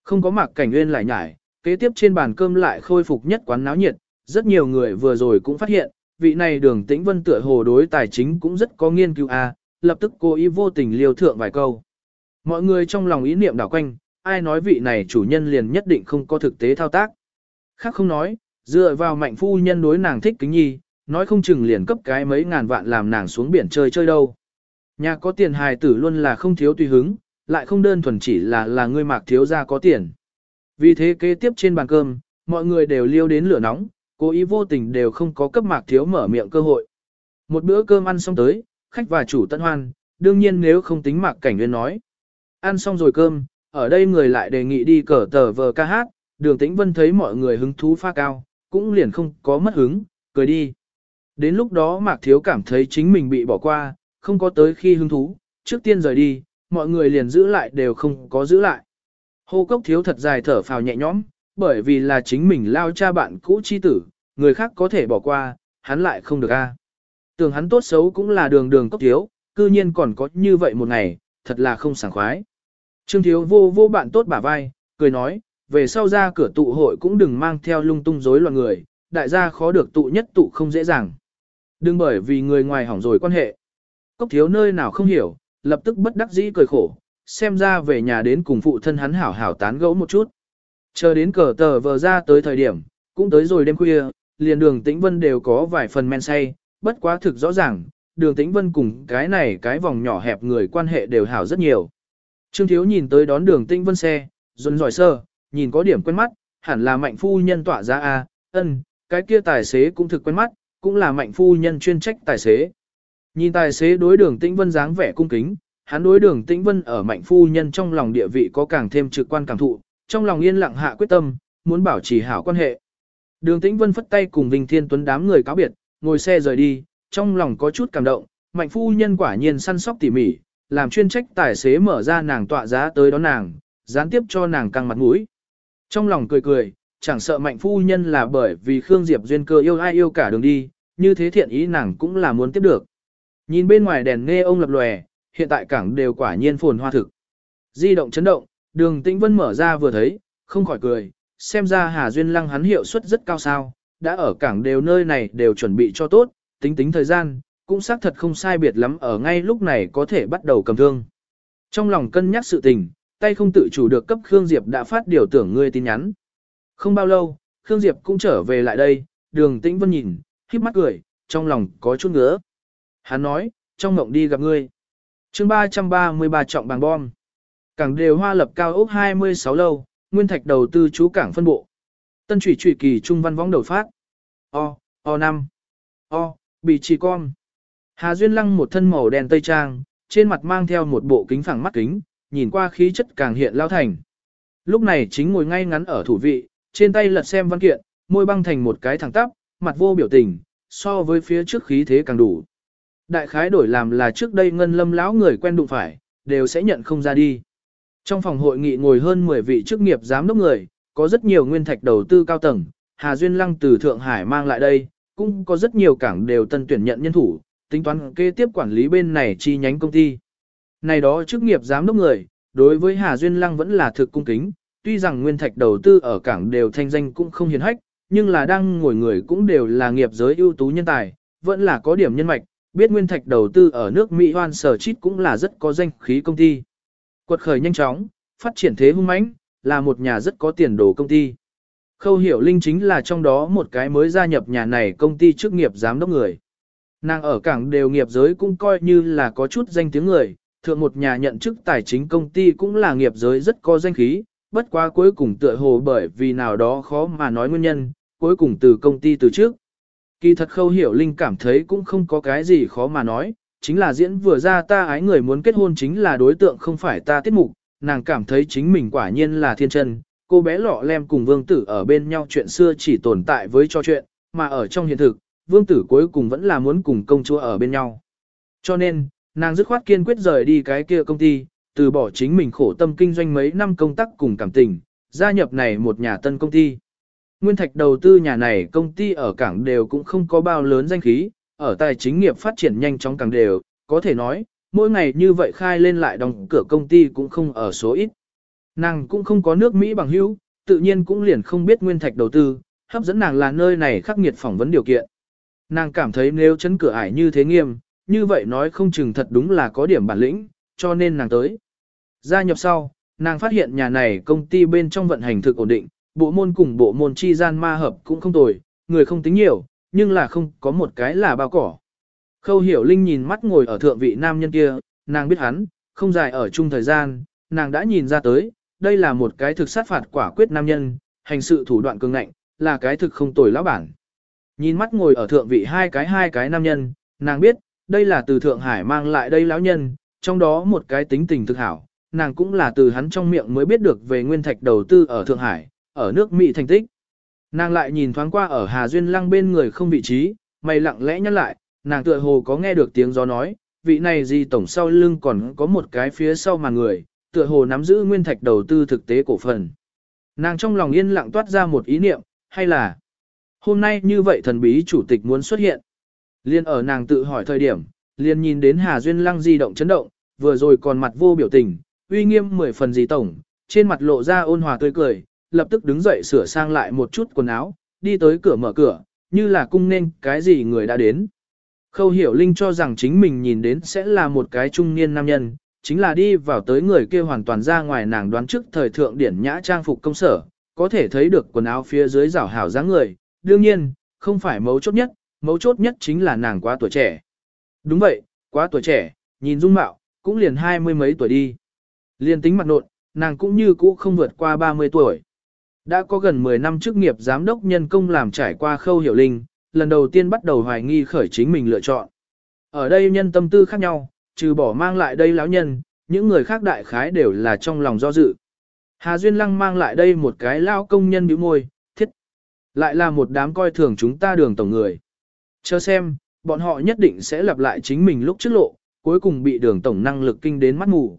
Không có mặc cảnh nguyên lại nhải, kế tiếp trên bàn cơm lại khôi phục nhất quán náo nhiệt, rất nhiều người vừa rồi cũng phát hiện, vị này đường tĩnh vân tựa hồ đối tài chính cũng rất có nghiên cứu a lập tức cô ý vô tình liêu thượng vài câu. Mọi người trong lòng ý niệm đảo quanh, ai nói vị này chủ nhân liền nhất định không có thực tế thao tác. Khác không nói, dựa vào mạnh phu nhân đối nàng thích kính nhi, nói không chừng liền cấp cái mấy ngàn vạn làm nàng xuống biển chơi chơi đâu. Nhà có tiền hài tử luôn là không thiếu tùy hứng, lại không đơn thuần chỉ là là người mạc thiếu ra có tiền. Vì thế kế tiếp trên bàn cơm, mọi người đều liêu đến lửa nóng, cố ý vô tình đều không có cấp mạc thiếu mở miệng cơ hội. Một bữa cơm ăn xong tới, khách và chủ tận hoan, đương nhiên nếu không tính Mạc Cảnh Nguyên nói. Ăn xong rồi cơm, ở đây người lại đề nghị đi cờ tờ vờ ca hát, đường tĩnh vân thấy mọi người hứng thú pha cao, cũng liền không có mất hứng, cười đi. Đến lúc đó Mạc Thiếu cảm thấy chính mình bị bỏ qua, không có tới khi hứng thú, trước tiên rời đi, mọi người liền giữ lại đều không có giữ lại. Hô cốc thiếu thật dài thở phào nhẹ nhõm, bởi vì là chính mình lao cha bạn cũ chi tử, người khác có thể bỏ qua, hắn lại không được a. Tưởng hắn tốt xấu cũng là đường đường cốc thiếu, cư nhiên còn có như vậy một ngày, thật là không sảng khoái. Trương thiếu vô vô bạn tốt bả vai, cười nói, về sau ra cửa tụ hội cũng đừng mang theo lung tung rối loạn người, đại gia khó được tụ nhất tụ không dễ dàng. Đừng bởi vì người ngoài hỏng rồi quan hệ. Cốc thiếu nơi nào không hiểu, lập tức bất đắc dĩ cười khổ, xem ra về nhà đến cùng phụ thân hắn hảo hảo tán gẫu một chút. Chờ đến cờ tờ vờ ra tới thời điểm, cũng tới rồi đêm khuya, liền đường tĩnh vân đều có vài phần men say, bất quá thực rõ ràng, đường tĩnh vân cùng cái này cái vòng nhỏ hẹp người quan hệ đều hảo rất nhiều. Trương Thiếu nhìn tới đón đường tĩnh vân xe, run giỏi sơ, nhìn có điểm quen mắt, hẳn là mạnh phu nhân tỏa ra A, ân, cái kia tài xế cũng thực quen mắt, cũng là mạnh phu nhân chuyên trách tài xế. Nhìn tài xế đối đường tĩnh vân dáng vẻ cung kính, hắn đối đường tĩnh vân ở mạnh phu nhân trong lòng địa vị có càng thêm trực quan cảm thụ, trong lòng yên lặng hạ quyết tâm, muốn bảo trì hảo quan hệ. Đường tĩnh vân phất tay cùng Vinh Thiên Tuấn đám người cáo biệt, ngồi xe rời đi, trong lòng có chút cảm động, mạnh phu nhân quả nhiên săn sóc tỉ mỉ, làm chuyên trách tài xế mở ra nàng tọa giá tới đón nàng, gián tiếp cho nàng căng mặt mũi. Trong lòng cười cười, chẳng sợ mạnh phu nhân là bởi vì Khương Diệp duyên cơ yêu ai yêu cả đường đi, như thế thiện ý nàng cũng là muốn tiếp được. Nhìn bên ngoài đèn nghe ông lập lòe, hiện tại cảng đều quả nhiên phồn hoa thực. Di động chấn động, đường tĩnh vân mở ra vừa thấy, không khỏi cười, xem ra Hà Duyên Lăng hắn hiệu suất rất cao sao, đã ở cảng đều nơi này đều chuẩn bị cho tốt, tính tính thời gian, cũng xác thật không sai biệt lắm ở ngay lúc này có thể bắt đầu cầm thương. Trong lòng cân nhắc sự tình, tay không tự chủ được cấp Khương Diệp đã phát điều tưởng ngươi tin nhắn. Không bao lâu, Khương Diệp cũng trở về lại đây, đường tĩnh vân nhìn, khiếp mắt cười, trong lòng có chút ngứa. Hắn nói, trong mộng đi gặp ngươi. chương 333 trọng bằng bom. Cảng đều hoa lập cao ốc 26 lâu, nguyên thạch đầu tư chú cảng phân bộ. Tân trụy trụy kỳ trung văn võng đầu phát. O, O năm O, bị trì con. Hà Duyên Lăng một thân màu đen tây trang, trên mặt mang theo một bộ kính phẳng mắt kính, nhìn qua khí chất càng hiện lao thành. Lúc này chính ngồi ngay ngắn ở thủ vị, trên tay lật xem văn kiện, môi băng thành một cái thẳng tắp, mặt vô biểu tình, so với phía trước khí thế càng đủ. Đại khái đổi làm là trước đây ngân lâm lão người quen đụng phải, đều sẽ nhận không ra đi. Trong phòng hội nghị ngồi hơn 10 vị chức nghiệp giám đốc người, có rất nhiều nguyên thạch đầu tư cao tầng, Hà Duyên Lăng từ Thượng Hải mang lại đây, cũng có rất nhiều cảng đều tân tuyển nhận nhân thủ, tính toán kế tiếp quản lý bên này chi nhánh công ty. Này đó chức nghiệp giám đốc người, đối với Hà Duyên Lăng vẫn là thực cung kính, tuy rằng nguyên thạch đầu tư ở cảng đều thanh danh cũng không hiền hách, nhưng là đang ngồi người cũng đều là nghiệp giới ưu tú nhân tài, vẫn là có điểm nhân mạch, biết nguyên thạch đầu tư ở nước Mỹ hoan sở chít cũng là rất có danh khí công ty. Quật khởi nhanh chóng, phát triển thế hung mãnh, là một nhà rất có tiền đồ công ty. Khâu Hiểu Linh chính là trong đó một cái mới gia nhập nhà này công ty chức nghiệp giám đốc người. Nàng ở cảng đều nghiệp giới cũng coi như là có chút danh tiếng người, thượng một nhà nhận chức tài chính công ty cũng là nghiệp giới rất có danh khí, bất quá cuối cùng tựa hồ bởi vì nào đó khó mà nói nguyên nhân, cuối cùng từ công ty từ trước. Kỳ thật khâu hiểu linh cảm thấy cũng không có cái gì khó mà nói, chính là diễn vừa ra ta ái người muốn kết hôn chính là đối tượng không phải ta tiết mục, nàng cảm thấy chính mình quả nhiên là thiên chân, cô bé lọ lem cùng vương tử ở bên nhau chuyện xưa chỉ tồn tại với cho chuyện, mà ở trong hiện thực, vương tử cuối cùng vẫn là muốn cùng công chúa ở bên nhau. Cho nên, nàng dứt khoát kiên quyết rời đi cái kia công ty, từ bỏ chính mình khổ tâm kinh doanh mấy năm công tác cùng cảm tình, gia nhập này một nhà tân công ty. Nguyên thạch đầu tư nhà này công ty ở cảng đều cũng không có bao lớn danh khí, ở tài chính nghiệp phát triển nhanh chóng càng đều, có thể nói, mỗi ngày như vậy khai lên lại đóng cửa công ty cũng không ở số ít. Nàng cũng không có nước Mỹ bằng hữu, tự nhiên cũng liền không biết nguyên thạch đầu tư, hấp dẫn nàng là nơi này khắc nghiệt phỏng vấn điều kiện. Nàng cảm thấy nếu chấn cửa ải như thế nghiêm, như vậy nói không chừng thật đúng là có điểm bản lĩnh, cho nên nàng tới. Gia nhập sau, nàng phát hiện nhà này công ty bên trong vận hành thực ổn định, bộ môn cùng bộ môn chi gian ma hợp cũng không tồi, người không tính nhiều, nhưng là không có một cái là bao cỏ. Khâu hiểu linh nhìn mắt ngồi ở thượng vị nam nhân kia, nàng biết hắn, không dài ở chung thời gian, nàng đã nhìn ra tới, đây là một cái thực sát phạt quả quyết nam nhân, hành sự thủ đoạn cường ngạnh, là cái thực không tồi lão bản. Nhìn mắt ngồi ở thượng vị hai cái hai cái nam nhân, nàng biết, đây là từ Thượng Hải mang lại đây lão nhân, trong đó một cái tính tình thực hảo, nàng cũng là từ hắn trong miệng mới biết được về nguyên thạch đầu tư ở Thượng Hải, ở nước Mỹ thành tích. Nàng lại nhìn thoáng qua ở Hà Duyên Lăng bên người không vị trí, mày lặng lẽ nhắc lại, nàng tựa hồ có nghe được tiếng gió nói, vị này gì tổng sau lưng còn có một cái phía sau mà người, tựa hồ nắm giữ nguyên thạch đầu tư thực tế cổ phần. Nàng trong lòng yên lặng toát ra một ý niệm, hay là hôm nay như vậy thần bí chủ tịch muốn xuất hiện. Liên ở nàng tự hỏi thời điểm, liền nhìn đến Hà Duyên Lăng di động chấn động, vừa rồi còn mặt vô biểu tình, uy nghiêm mười phần gì tổng, trên mặt lộ ra ôn hòa tươi cười, lập tức đứng dậy sửa sang lại một chút quần áo, đi tới cửa mở cửa, như là cung nên cái gì người đã đến. Khâu hiểu linh cho rằng chính mình nhìn đến sẽ là một cái trung niên nam nhân, chính là đi vào tới người kia hoàn toàn ra ngoài nàng đoán trước thời thượng điển nhã trang phục công sở, có thể thấy được quần áo phía dưới rảo hảo dáng người, đương nhiên, không phải mấu chốt nhất, mấu chốt nhất chính là nàng quá tuổi trẻ. Đúng vậy, quá tuổi trẻ, nhìn dung mạo, cũng liền hai mươi mấy tuổi đi. Liền tính mặt nộn, nàng cũng như cũ không vượt qua 30 tuổi. Đã có gần 10 năm chức nghiệp giám đốc nhân công làm trải qua khâu hiểu linh, lần đầu tiên bắt đầu hoài nghi khởi chính mình lựa chọn. Ở đây nhân tâm tư khác nhau, trừ bỏ mang lại đây lão nhân, những người khác đại khái đều là trong lòng do dự. Hà Duyên Lăng mang lại đây một cái lao công nhân bĩu môi, thiết. Lại là một đám coi thường chúng ta đường tổng người. Chờ xem, bọn họ nhất định sẽ lặp lại chính mình lúc trước lộ, cuối cùng bị đường tổng năng lực kinh đến mắt ngủ.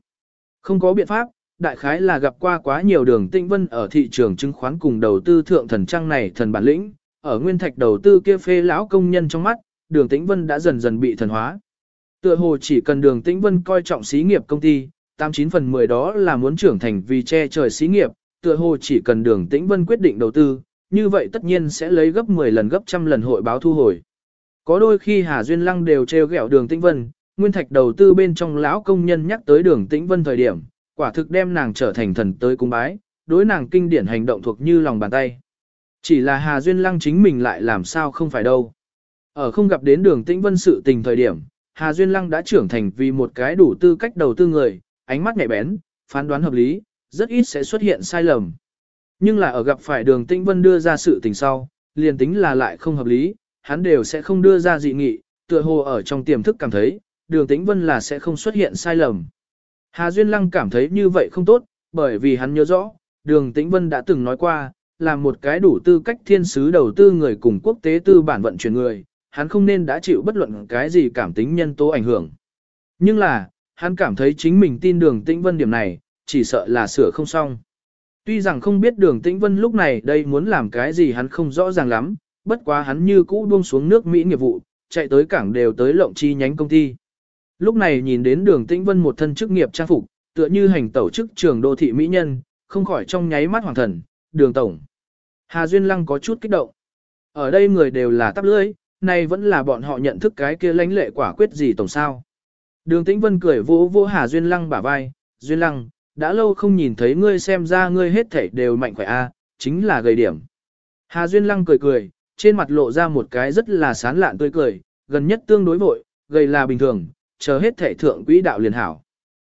Không có biện pháp, đại khái là gặp qua quá nhiều đường tinh vân ở thị trường chứng khoán cùng đầu tư thượng thần trang này thần bản lĩnh, ở nguyên thạch đầu tư kia phê lão công nhân trong mắt, đường tĩnh vân đã dần dần bị thần hóa. Tựa hồ chỉ cần đường tĩnh vân coi trọng xí nghiệp công ty, 89 phần 10 đó là muốn trưởng thành vì che trời xí nghiệp, tựa hồ chỉ cần đường tĩnh vân quyết định đầu tư, như vậy tất nhiên sẽ lấy gấp 10 lần gấp trăm lần hội báo thu hồi. Có đôi khi Hà Duyên Lăng đều treo gẹo đường tĩnh vân, nguyên thạch đầu tư bên trong lão công nhân nhắc tới đường tĩnh vân thời điểm, quả thực đem nàng trở thành thần tới cung bái, đối nàng kinh điển hành động thuộc như lòng bàn tay. Chỉ là Hà Duyên Lăng chính mình lại làm sao không phải đâu. Ở không gặp đến đường tĩnh vân sự tình thời điểm, Hà Duyên Lăng đã trưởng thành vì một cái đủ tư cách đầu tư người, ánh mắt nhạy bén, phán đoán hợp lý, rất ít sẽ xuất hiện sai lầm. Nhưng là ở gặp phải đường tĩnh vân đưa ra sự tình sau, liền tính là lại không hợp lý, hắn đều sẽ không đưa ra dị nghị, tựa hồ ở trong tiềm thức cảm thấy, đường tĩnh vân là sẽ không xuất hiện sai lầm. Hà Duyên Lăng cảm thấy như vậy không tốt, bởi vì hắn nhớ rõ, đường tĩnh vân đã từng nói qua, là một cái đủ tư cách thiên sứ đầu tư người cùng quốc tế tư bản vận chuyển người, hắn không nên đã chịu bất luận cái gì cảm tính nhân tố ảnh hưởng. Nhưng là, hắn cảm thấy chính mình tin đường tĩnh vân điểm này, chỉ sợ là sửa không xong. Tuy rằng không biết đường tĩnh vân lúc này đây muốn làm cái gì hắn không rõ ràng lắm, bất quá hắn như cũ buông xuống nước Mỹ nghiệp vụ, chạy tới cảng đều tới lộng chi nhánh công ty. Lúc này nhìn đến đường tĩnh vân một thân chức nghiệp trang phục, tựa như hành tẩu chức trường đô thị mỹ nhân, không khỏi trong nháy mắt hoàng thần, đường tổng. Hà Duyên Lăng có chút kích động. Ở đây người đều là tắp lưỡi, nay vẫn là bọn họ nhận thức cái kia lãnh lệ quả quyết gì tổng sao. Đường Tĩnh Vân cười vỗ vỗ Hà Duyên Lăng bả vai, Duyên Lăng, đã lâu không nhìn thấy ngươi xem ra ngươi hết thảy đều mạnh khỏe a, chính là gầy điểm. Hà Duyên Lăng cười cười, trên mặt lộ ra một cái rất là sán lạn tươi cười, gần nhất tương đối vội, gầy là bình thường, chờ hết thể thượng quỹ đạo liền hảo.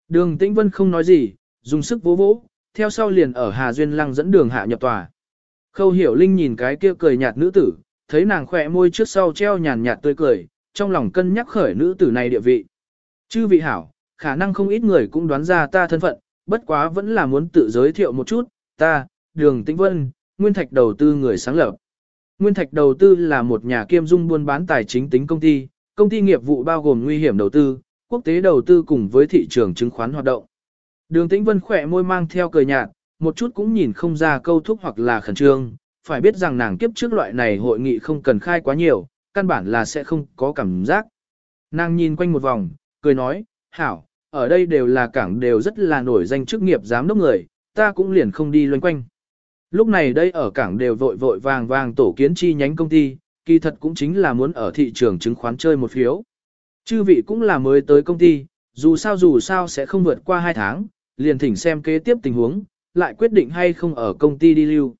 Đường Tĩnh Vân không nói gì, dùng sức vỗ vỗ, theo sau liền ở Hà Duyên Lăng dẫn đường hạ nhập tòa. Khâu Hiểu Linh nhìn cái kia cười nhạt nữ tử, thấy nàng khỏe môi trước sau treo nhàn nhạt tươi cười, trong lòng cân nhắc khởi nữ tử này địa vị. Chư vị hảo, khả năng không ít người cũng đoán ra ta thân phận, bất quá vẫn là muốn tự giới thiệu một chút, ta, Đường Tĩnh Vân, Nguyên Thạch đầu tư người sáng lập. Nguyên Thạch đầu tư là một nhà kiêm dung buôn bán tài chính tính công ty, công ty nghiệp vụ bao gồm nguy hiểm đầu tư, quốc tế đầu tư cùng với thị trường chứng khoán hoạt động. Đường Tĩnh Vân khỏe môi mang theo cười nhạt, một chút cũng nhìn không ra câu thúc hoặc là khẩn trương, phải biết rằng nàng kiếp trước loại này hội nghị không cần khai quá nhiều, căn bản là sẽ không có cảm giác. Nàng nhìn quanh một vòng, cười nói, hảo, ở đây đều là cảng đều rất là nổi danh chức nghiệp giám đốc người, ta cũng liền không đi loanh quanh. Lúc này đây ở cảng đều vội vội vàng vàng tổ kiến chi nhánh công ty, kỳ thật cũng chính là muốn ở thị trường chứng khoán chơi một phiếu. Chư vị cũng là mới tới công ty, dù sao dù sao sẽ không vượt qua 2 tháng, liền thỉnh xem kế tiếp tình huống, lại quyết định hay không ở công ty đi lưu.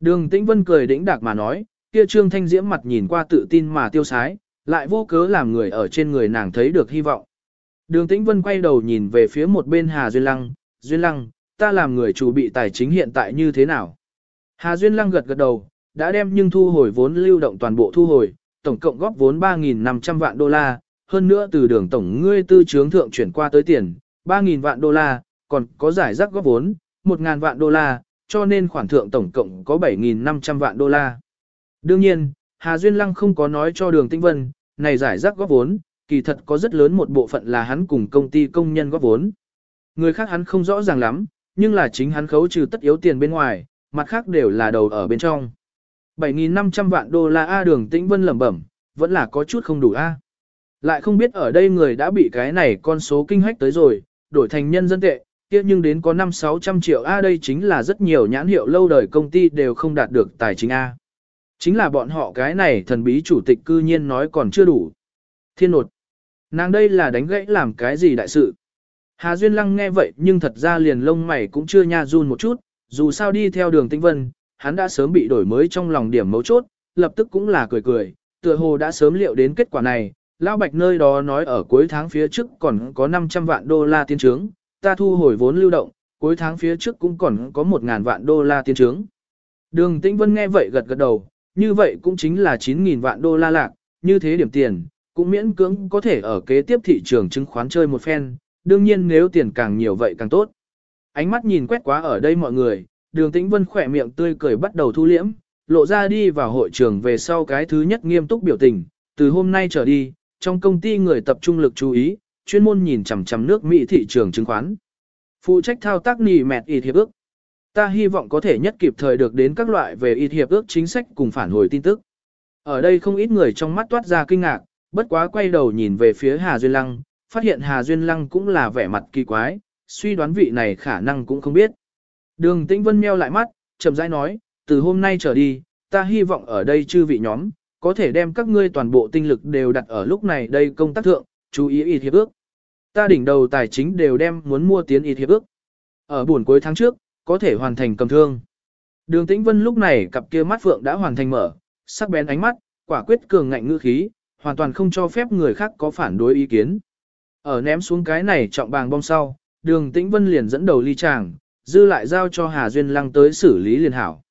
Đường Tĩnh Vân cười đĩnh đạc mà nói, kia Trương Thanh Diễm mặt nhìn qua tự tin mà tiêu sái, lại vô cớ làm người ở trên người nàng thấy được hy vọng. Đường Tĩnh Vân quay đầu nhìn về phía một bên Hà Duyên Lăng, Duyên Lăng, ta làm người chủ bị tài chính hiện tại như thế nào? Hà Duyên Lăng gật gật đầu, đã đem nhưng thu hồi vốn lưu động toàn bộ thu hồi, tổng cộng góp vốn 3.500 vạn đô la, hơn nữa từ đường tổng ngươi tư trướng thượng chuyển qua tới tiền, 3.000 vạn đô la, còn có giải rác góp vốn, 1.000 vạn đô la, cho nên khoản thượng tổng cộng có 7.500 vạn đô la. Đương nhiên, Hà Duyên Lăng không có nói cho đường Tinh Vân, này giải rác góp vốn, kỳ thật có rất lớn một bộ phận là hắn cùng công ty công nhân góp vốn. Người khác hắn không rõ ràng lắm, nhưng là chính hắn khấu trừ tất yếu tiền bên ngoài, mặt khác đều là đầu ở bên trong. 7.500 vạn đô la A đường Tĩnh Vân lẩm bẩm, vẫn là có chút không đủ A. Lại không biết ở đây người đã bị cái này con số kinh hách tới rồi, đổi thành nhân dân tệ, kia nhưng đến có 5-600 triệu A đây chính là rất nhiều nhãn hiệu lâu đời công ty đều không đạt được tài chính A. Chính là bọn họ cái này thần bí chủ tịch cư nhiên nói còn chưa đủ. Thiên nột. Nàng đây là đánh gãy làm cái gì đại sự. Hà Duyên Lăng nghe vậy nhưng thật ra liền lông mày cũng chưa nha run một chút, dù sao đi theo đường tinh vân, hắn đã sớm bị đổi mới trong lòng điểm mấu chốt, lập tức cũng là cười cười, tựa hồ đã sớm liệu đến kết quả này, Lão Bạch nơi đó nói ở cuối tháng phía trước còn có 500 vạn đô la tiến trướng, ta thu hồi vốn lưu động, cuối tháng phía trước cũng còn có 1.000 vạn đô la tiến trướng. Đường Tĩnh Vân nghe vậy gật gật đầu, như vậy cũng chính là 9.000 vạn đô la lạc, như thế điểm tiền, cũng miễn cưỡng có thể ở kế tiếp thị trường chứng khoán chơi một phen, đương nhiên nếu tiền càng nhiều vậy càng tốt. Ánh mắt nhìn quét quá ở đây mọi người, đường tĩnh vân khỏe miệng tươi cười bắt đầu thu liễm, lộ ra đi vào hội trường về sau cái thứ nhất nghiêm túc biểu tình, từ hôm nay trở đi, trong công ty người tập trung lực chú ý, chuyên môn nhìn chằm chằm nước Mỹ thị trường chứng khoán. Phụ trách thao tác nì mẹt ít hiệp ước. Ta hy vọng có thể nhất kịp thời được đến các loại về ít hiệp ước chính sách cùng phản hồi tin tức. Ở đây không ít người trong mắt toát ra kinh ngạc, bất quá quay đầu nhìn về phía Hà Duyên Lăng, phát hiện Hà Duyên Lăng cũng là vẻ mặt kỳ quái, suy đoán vị này khả năng cũng không biết. Đường Tĩnh Vân meo lại mắt, chậm rãi nói, từ hôm nay trở đi, ta hy vọng ở đây chư vị nhóm, có thể đem các ngươi toàn bộ tinh lực đều đặt ở lúc này đây công tác thượng, chú ý y hiệp ước. Ta đỉnh đầu tài chính đều đem muốn mua tiến y hiệp ước. Ở buổi cuối tháng trước, có thể hoàn thành cầm thương. Đường Tĩnh Vân lúc này cặp kia mắt phượng đã hoàn thành mở, sắc bén ánh mắt, quả quyết cường ngạnh ngữ khí, hoàn toàn không cho phép người khác có phản đối ý kiến. Ở ném xuống cái này trọng bàng bom sau, đường Tĩnh Vân liền dẫn đầu ly tràng, dư lại giao cho Hà Duyên Lăng tới xử lý liền hảo.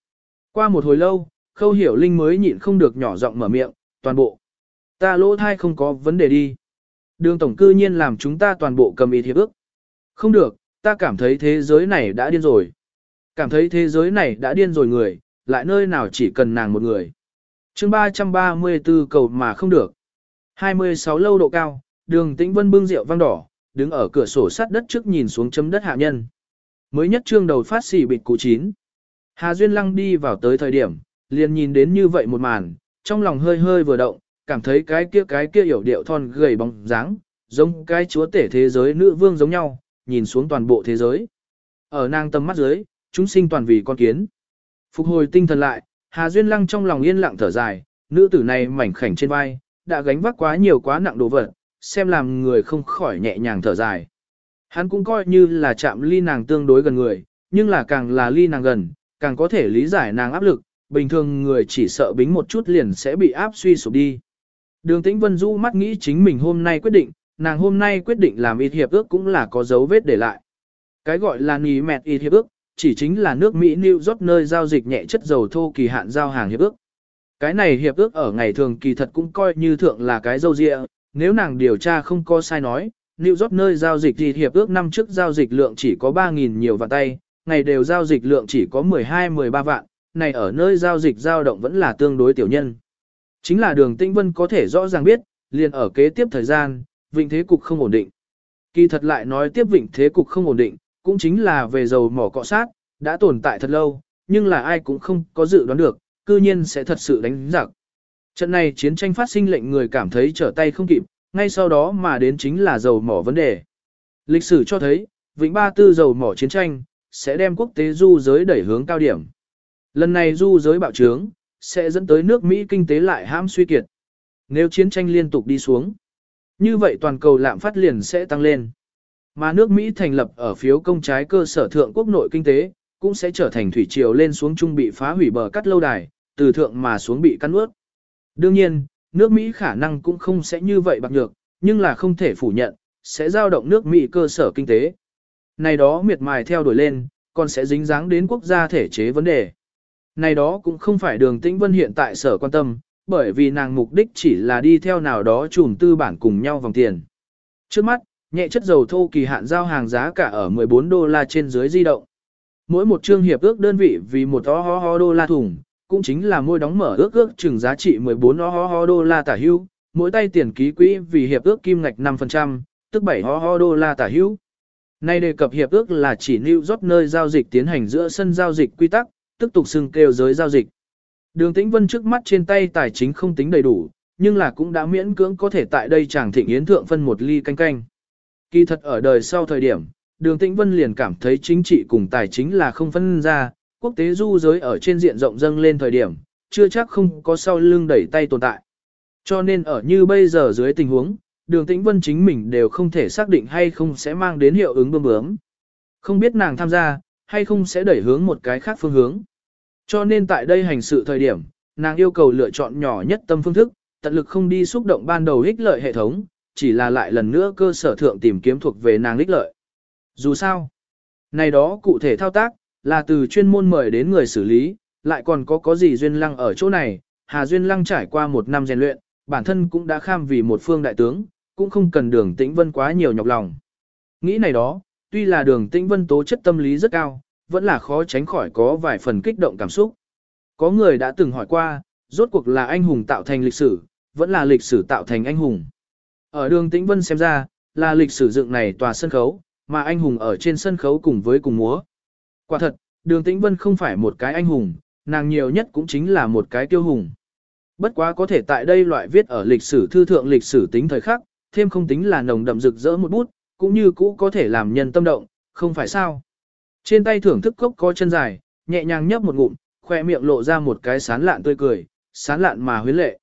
Qua một hồi lâu, Khâu Hiểu Linh mới nhịn không được nhỏ giọng mở miệng, toàn bộ. Ta lỗ thai không có vấn đề đi. Đường Tổng cư nhiên làm chúng ta toàn bộ cầm ý thiệp ước. Không được, ta cảm thấy thế giới này đã điên rồi. Cảm thấy thế giới này đã điên rồi người, lại nơi nào chỉ cần nàng một người. chương 334 cầu mà không được. 26 lâu độ cao, đường tĩnh vân bưng rượu vang đỏ, đứng ở cửa sổ sát đất trước nhìn xuống chấm đất hạ nhân. Mới nhất trương đầu phát xỉ bịt cụ chín. Hà Duyên Lăng đi vào tới thời điểm, liền nhìn đến như vậy một màn, trong lòng hơi hơi vừa động, cảm thấy cái kia cái kia hiểu điệu thon gầy bóng dáng, giống cái chúa tể thế giới nữ vương giống nhau, nhìn xuống toàn bộ thế giới. Ở nàng tâm mắt dưới, chúng sinh toàn vì con kiến. Phục hồi tinh thần lại, Hà Duyên Lăng trong lòng yên lặng thở dài, nữ tử này mảnh khảnh trên vai, đã gánh vác quá nhiều quá nặng đồ vật, xem làm người không khỏi nhẹ nhàng thở dài. Hắn cũng coi như là chạm ly nàng tương đối gần người, nhưng là càng là ly nàng gần, càng có thể lý giải nàng áp lực, bình thường người chỉ sợ bính một chút liền sẽ bị áp suy sụp đi. Đường Tĩnh Vân Du mắt nghĩ chính mình hôm nay quyết định, nàng hôm nay quyết định làm ít hiệp ước cũng là có dấu vết để lại. Cái gọi là nì mẹt ít hiệp ước, chỉ chính là nước Mỹ New York nơi giao dịch nhẹ chất dầu thô kỳ hạn giao hàng hiệp ước. Cái này hiệp ước ở ngày thường kỳ thật cũng coi như thượng là cái dâu dịa, nếu nàng điều tra không có sai nói, New York nơi giao dịch thì hiệp ước năm trước giao dịch lượng chỉ có 3.000 nhiều vạn tay, ngày đều giao dịch lượng chỉ có 12-13 vạn, này ở nơi giao dịch giao động vẫn là tương đối tiểu nhân. Chính là đường Tĩnh Vân có thể rõ ràng biết, liền ở kế tiếp thời gian, vịnh thế cục không ổn định. Kỳ thật lại nói tiếp vịnh thế cục không ổn định, cũng chính là về dầu mỏ cọ sát, đã tồn tại thật lâu, nhưng là ai cũng không có dự đoán được, cư nhiên sẽ thật sự đánh giặc. Trận này chiến tranh phát sinh lệnh người cảm thấy trở tay không kịp, ngay sau đó mà đến chính là dầu mỏ vấn đề. Lịch sử cho thấy, vĩnh Ba Tư dầu mỏ chiến tranh, sẽ đem quốc tế du giới đẩy hướng cao điểm. Lần này du giới bạo trướng, sẽ dẫn tới nước Mỹ kinh tế lại hãm suy kiệt. Nếu chiến tranh liên tục đi xuống, như vậy toàn cầu lạm phát liền sẽ tăng lên. Mà nước Mỹ thành lập ở phiếu công trái cơ sở thượng quốc nội kinh tế, cũng sẽ trở thành thủy triều lên xuống trung bị phá hủy bờ cắt lâu đài, từ thượng mà xuống bị cắt ướt. Đương nhiên, nước Mỹ khả năng cũng không sẽ như vậy bạc nhược, nhưng là không thể phủ nhận, sẽ giao động nước Mỹ cơ sở kinh tế. Này đó miệt mài theo đuổi lên, còn sẽ dính dáng đến quốc gia thể chế vấn đề. Này đó cũng không phải đường tĩnh vân hiện tại sở quan tâm, bởi vì nàng mục đích chỉ là đi theo nào đó chùm tư bản cùng nhau vòng tiền. Trước mắt, nhẹ chất dầu thô kỳ hạn giao hàng giá cả ở 14 đô la trên dưới di động. Mỗi một chương hiệp ước đơn vị vì một ho ho ho đô la thùng, cũng chính là môi đóng mở ước ước chừng giá trị 14 ho ho đô la tả hưu, mỗi tay tiền ký quỹ vì hiệp ước kim ngạch 5%, tức 7 ho ho đô la tả hưu. Nay đề cập hiệp ước là chỉ New York nơi giao dịch tiến hành giữa sân giao dịch quy tắc, tức tục xưng kêu giới giao dịch. Đường Tĩnh Vân trước mắt trên tay tài chính không tính đầy đủ, nhưng là cũng đã miễn cưỡng có thể tại đây chàng thịnh yến thượng phân một ly canh canh. Kỳ thật ở đời sau thời điểm, đường Tĩnh Vân liền cảm thấy chính trị cùng tài chính là không phân ra, quốc tế du giới ở trên diện rộng dâng lên thời điểm, chưa chắc không có sau lưng đẩy tay tồn tại. Cho nên ở như bây giờ dưới tình huống, đường tĩnh vân chính mình đều không thể xác định hay không sẽ mang đến hiệu ứng bơm bướm. Không biết nàng tham gia, hay không sẽ đẩy hướng một cái khác phương hướng. Cho nên tại đây hành sự thời điểm, nàng yêu cầu lựa chọn nhỏ nhất tâm phương thức, tận lực không đi xúc động ban đầu ích lợi hệ thống, chỉ là lại lần nữa cơ sở thượng tìm kiếm thuộc về nàng ích lợi. Dù sao, này đó cụ thể thao tác, là từ chuyên môn mời đến người xử lý, lại còn có có gì Duyên Lăng ở chỗ này, Hà Duyên Lăng trải qua một năm rèn luyện, bản thân cũng đã kham vì một phương đại tướng, cũng không cần đường tĩnh vân quá nhiều nhọc lòng. Nghĩ này đó, tuy là đường tĩnh vân tố chất tâm lý rất cao, vẫn là khó tránh khỏi có vài phần kích động cảm xúc. Có người đã từng hỏi qua, rốt cuộc là anh hùng tạo thành lịch sử, vẫn là lịch sử tạo thành anh hùng. Ở đường tĩnh vân xem ra, là lịch sử dựng này tòa sân khấu, mà anh hùng ở trên sân khấu cùng với cùng múa. Quả thật, đường tĩnh vân không phải một cái anh hùng, nàng nhiều nhất cũng chính là một cái tiêu hùng. Bất quá có thể tại đây loại viết ở lịch sử thư thượng lịch sử tính thời khắc, thêm không tính là nồng đậm rực rỡ một bút, cũng như cũ có thể làm nhân tâm động, không phải sao. Trên tay thưởng thức cốc có chân dài, nhẹ nhàng nhấp một ngụm, khoe miệng lộ ra một cái sán lạn tươi cười, sán lạn mà huyến lệ.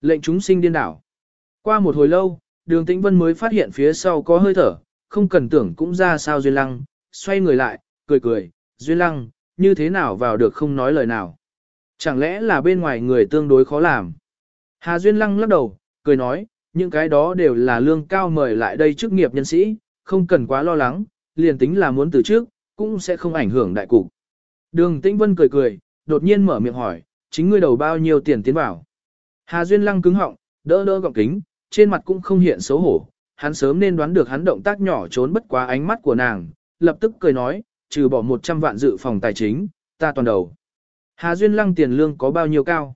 Lệnh chúng sinh điên đảo. Qua một hồi lâu, đường tĩnh vân mới phát hiện phía sau có hơi thở, không cần tưởng cũng ra sao Duyên Lăng, xoay người lại, cười cười, Duyên Lăng, như thế nào vào được không nói lời nào. Chẳng lẽ là bên ngoài người tương đối khó làm. Hà Duyên Lăng lắc đầu, cười nói, những cái đó đều là lương cao mời lại đây chức nghiệp nhân sĩ, không cần quá lo lắng, liền tính là muốn từ trước, cũng sẽ không ảnh hưởng đại cục. Đường Tĩnh Vân cười cười, đột nhiên mở miệng hỏi, chính ngươi đầu bao nhiêu tiền tiến vào. Hà Duyên Lăng cứng họng, đỡ đỡ gọng kính, trên mặt cũng không hiện xấu hổ, hắn sớm nên đoán được hắn động tác nhỏ trốn bất quá ánh mắt của nàng, lập tức cười nói, trừ bỏ 100 vạn dự phòng tài chính, ta toàn đầu. Hà Duyên Lăng tiền lương có bao nhiêu cao?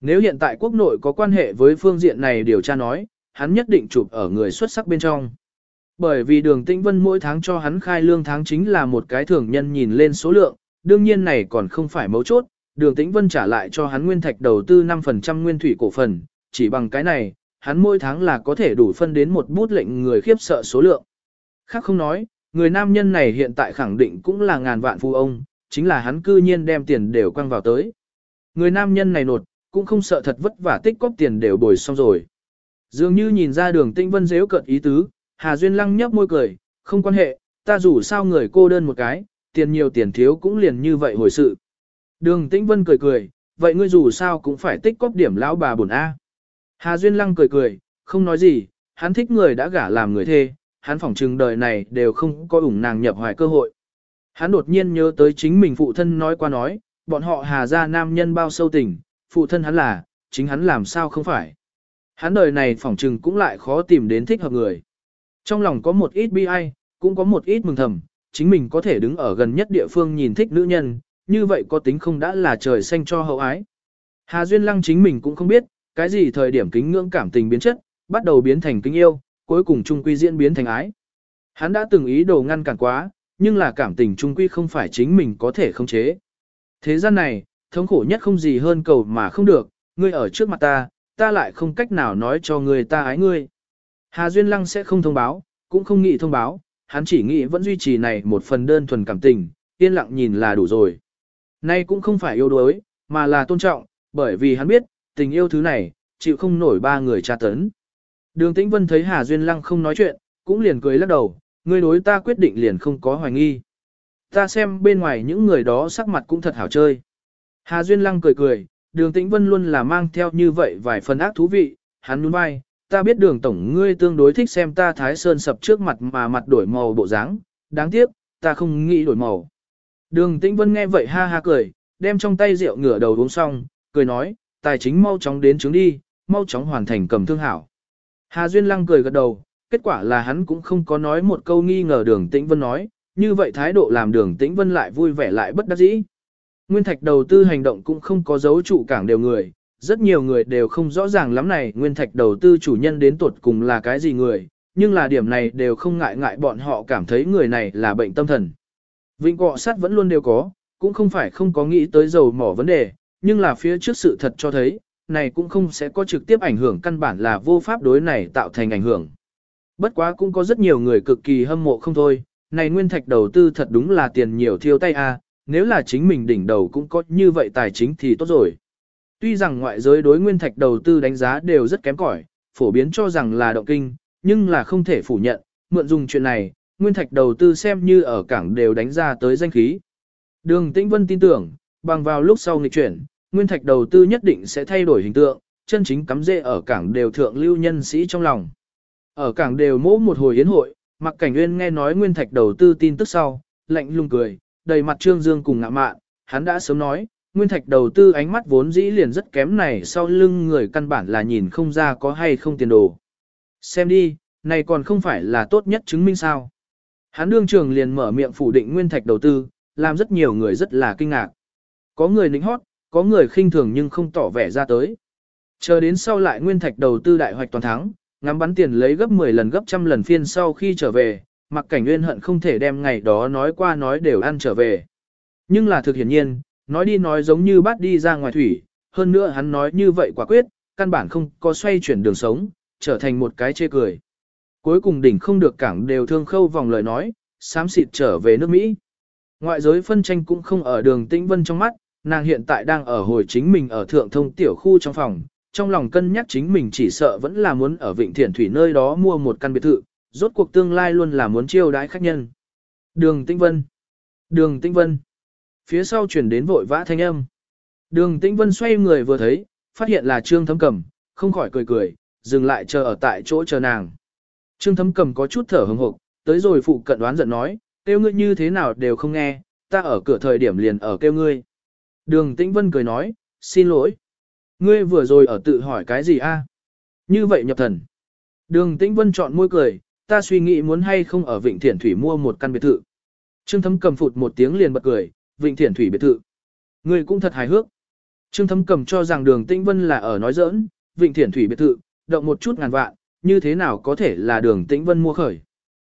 Nếu hiện tại quốc nội có quan hệ với phương diện này điều tra nói, hắn nhất định chụp ở người xuất sắc bên trong. Bởi vì đường tĩnh vân mỗi tháng cho hắn khai lương tháng chính là một cái thường nhân nhìn lên số lượng, đương nhiên này còn không phải mấu chốt, đường tĩnh vân trả lại cho hắn nguyên thạch đầu tư 5% nguyên thủy cổ phần, chỉ bằng cái này, hắn mỗi tháng là có thể đủ phân đến một bút lệnh người khiếp sợ số lượng. Khác không nói, người nam nhân này hiện tại khẳng định cũng là ngàn vạn phu ông, chính là hắn cư nhiên đem tiền đều quăng vào tới. Người nam nhân này nột, cũng không sợ thật vất vả tích cóp tiền đều bồi xong rồi. Dường như nhìn ra đường tinh vân dễu cợt ý tứ, Hà Duyên lăng nhấp môi cười, không quan hệ, ta dù sao người cô đơn một cái, tiền nhiều tiền thiếu cũng liền như vậy hồi sự. Đường Tĩnh Vân cười cười, vậy ngươi dù sao cũng phải tích cóp điểm lão bà bổn A. Hà Duyên Lăng cười cười, không nói gì, hắn thích người đã gả làm người thê, hắn phỏng chừng đời này đều không có ủng nàng nhập hoài cơ hội. Hắn đột nhiên nhớ tới chính mình phụ thân nói qua nói, bọn họ hà ra nam nhân bao sâu tình, phụ thân hắn là, chính hắn làm sao không phải. Hắn đời này phỏng chừng cũng lại khó tìm đến thích hợp người. Trong lòng có một ít bi ai, cũng có một ít mừng thầm, chính mình có thể đứng ở gần nhất địa phương nhìn thích nữ nhân, như vậy có tính không đã là trời xanh cho hậu ái. Hà Duyên Lăng chính mình cũng không biết, cái gì thời điểm kính ngưỡng cảm tình biến chất, bắt đầu biến thành kính yêu, cuối cùng trung quy diễn biến thành ái. Hắn đã từng ý đồ ngăn cản quá, nhưng là cảm tình trung quy không phải chính mình có thể khống chế. Thế gian này, thống khổ nhất không gì hơn cầu mà không được, ngươi ở trước mặt ta, ta lại không cách nào nói cho người ta ái ngươi. Hà Duyên Lăng sẽ không thông báo, cũng không nghĩ thông báo, hắn chỉ nghĩ vẫn duy trì này một phần đơn thuần cảm tình, yên lặng nhìn là đủ rồi. Nay cũng không phải yêu đuối, mà là tôn trọng, bởi vì hắn biết, tình yêu thứ này, chịu không nổi ba người tra tấn. Đường Tĩnh Vân thấy Hà Duyên Lăng không nói chuyện, cũng liền cười lắc đầu, ngươi đối ta quyết định liền không có hoài nghi. Ta xem bên ngoài những người đó sắc mặt cũng thật hảo chơi. Hà Duyên Lăng cười cười, đường Tĩnh Vân luôn là mang theo như vậy vài phần ác thú vị, hắn nhún vai, ta biết đường tổng ngươi tương đối thích xem ta thái sơn sập trước mặt mà mặt đổi màu bộ dáng, đáng tiếc, ta không nghĩ đổi màu. Đường Tĩnh Vân nghe vậy ha ha cười, đem trong tay rượu ngửa đầu uống xong, cười nói, tài chính mau chóng đến chứng đi, mau chóng hoàn thành cầm thương hảo. Hà Duyên Lăng cười gật đầu, kết quả là hắn cũng không có nói một câu nghi ngờ đường tĩnh vân nói, như vậy thái độ làm đường tĩnh vân lại vui vẻ lại bất đắc dĩ. Nguyên thạch đầu tư hành động cũng không có dấu trụ cảng đều người, rất nhiều người đều không rõ ràng lắm này nguyên thạch đầu tư chủ nhân đến tuột cùng là cái gì người, nhưng là điểm này đều không ngại ngại bọn họ cảm thấy người này là bệnh tâm thần. Vịnh cọ sát vẫn luôn đều có, cũng không phải không có nghĩ tới dầu mỏ vấn đề, nhưng là phía trước sự thật cho thấy, này cũng không sẽ có trực tiếp ảnh hưởng căn bản là vô pháp đối này tạo thành ảnh hưởng. Bất quá cũng có rất nhiều người cực kỳ hâm mộ không thôi, này nguyên thạch đầu tư thật đúng là tiền nhiều thiêu tay a, nếu là chính mình đỉnh đầu cũng có như vậy tài chính thì tốt rồi. Tuy rằng ngoại giới đối nguyên thạch đầu tư đánh giá đều rất kém cỏi, phổ biến cho rằng là động kinh, nhưng là không thể phủ nhận, mượn dùng chuyện này, nguyên thạch đầu tư xem như ở cảng đều đánh ra tới danh khí. Đường Tĩnh Vân tin tưởng, bằng vào lúc sau nghịch chuyển, nguyên thạch đầu tư nhất định sẽ thay đổi hình tượng, chân chính cắm rễ ở cảng đều thượng lưu nhân sĩ trong lòng. Ở cảng đều mỗ một hồi yến hội, Mặc Cảnh Nguyên nghe nói nguyên thạch đầu tư tin tức sau, lạnh lùng cười, đầy mặt trương dương cùng ngạ mạn, hắn đã sớm nói, nguyên thạch đầu tư ánh mắt vốn dĩ liền rất kém này sau lưng người căn bản là nhìn không ra có hay không tiền đồ. Xem đi, này còn không phải là tốt nhất chứng minh sao. Hắn đương trường liền mở miệng phủ định nguyên thạch đầu tư, làm rất nhiều người rất là kinh ngạc. Có người nịnh hót, có người khinh thường nhưng không tỏ vẻ ra tới. Chờ đến sau lại nguyên thạch đầu tư đại hoạch toàn thắng, ngắm bắn tiền lấy gấp 10 lần gấp trăm lần phiên sau khi trở về, mặc cảnh nguyên hận không thể đem ngày đó nói qua nói đều ăn trở về. Nhưng là thực hiển nhiên, nói đi nói giống như bắt đi ra ngoài thủy, hơn nữa hắn nói như vậy quả quyết, căn bản không có xoay chuyển đường sống, trở thành một cái chê cười. Cuối cùng đỉnh không được cảng đều thương khâu vòng lời nói, xám xịt trở về nước Mỹ. Ngoại giới phân tranh cũng không ở đường tĩnh vân trong mắt, nàng hiện tại đang ở hồi chính mình ở thượng thông tiểu khu trong phòng, trong lòng cân nhắc chính mình chỉ sợ vẫn là muốn ở Vịnh Thiển Thủy nơi đó mua một căn biệt thự, rốt cuộc tương lai luôn là muốn chiêu đãi khách nhân. Đường Tĩnh Vân Đường Tĩnh Vân Phía sau chuyển đến vội vã thanh âm. Đường Tĩnh Vân xoay người vừa thấy, phát hiện là Trương Thấm Cầm, không khỏi cười cười, dừng lại chờ ở tại chỗ chờ nàng. Trương Thấm Cầm có chút thở hừng hực, tới rồi phụ cận đoán giận nói, kêu ngươi như thế nào đều không nghe, ta ở cửa thời điểm liền ở kêu ngươi. Đường Tĩnh Vân cười nói, xin lỗi. Ngươi vừa rồi ở tự hỏi cái gì a? Như vậy nhập thần. Đường Tĩnh Vân chọn môi cười, ta suy nghĩ muốn hay không ở Vịnh Thiển Thủy mua một căn biệt thự. Trương Thấm cầm phụt một tiếng liền bật cười, Vịnh Thiển Thủy biệt thự. Ngươi cũng thật hài hước. Trương Thấm cầm cho rằng đường Tĩnh Vân là ở nói giỡn, Vịnh Thiển Thủy biệt thự, động một chút ngàn vạn, như thế nào có thể là đường Tĩnh Vân mua khởi.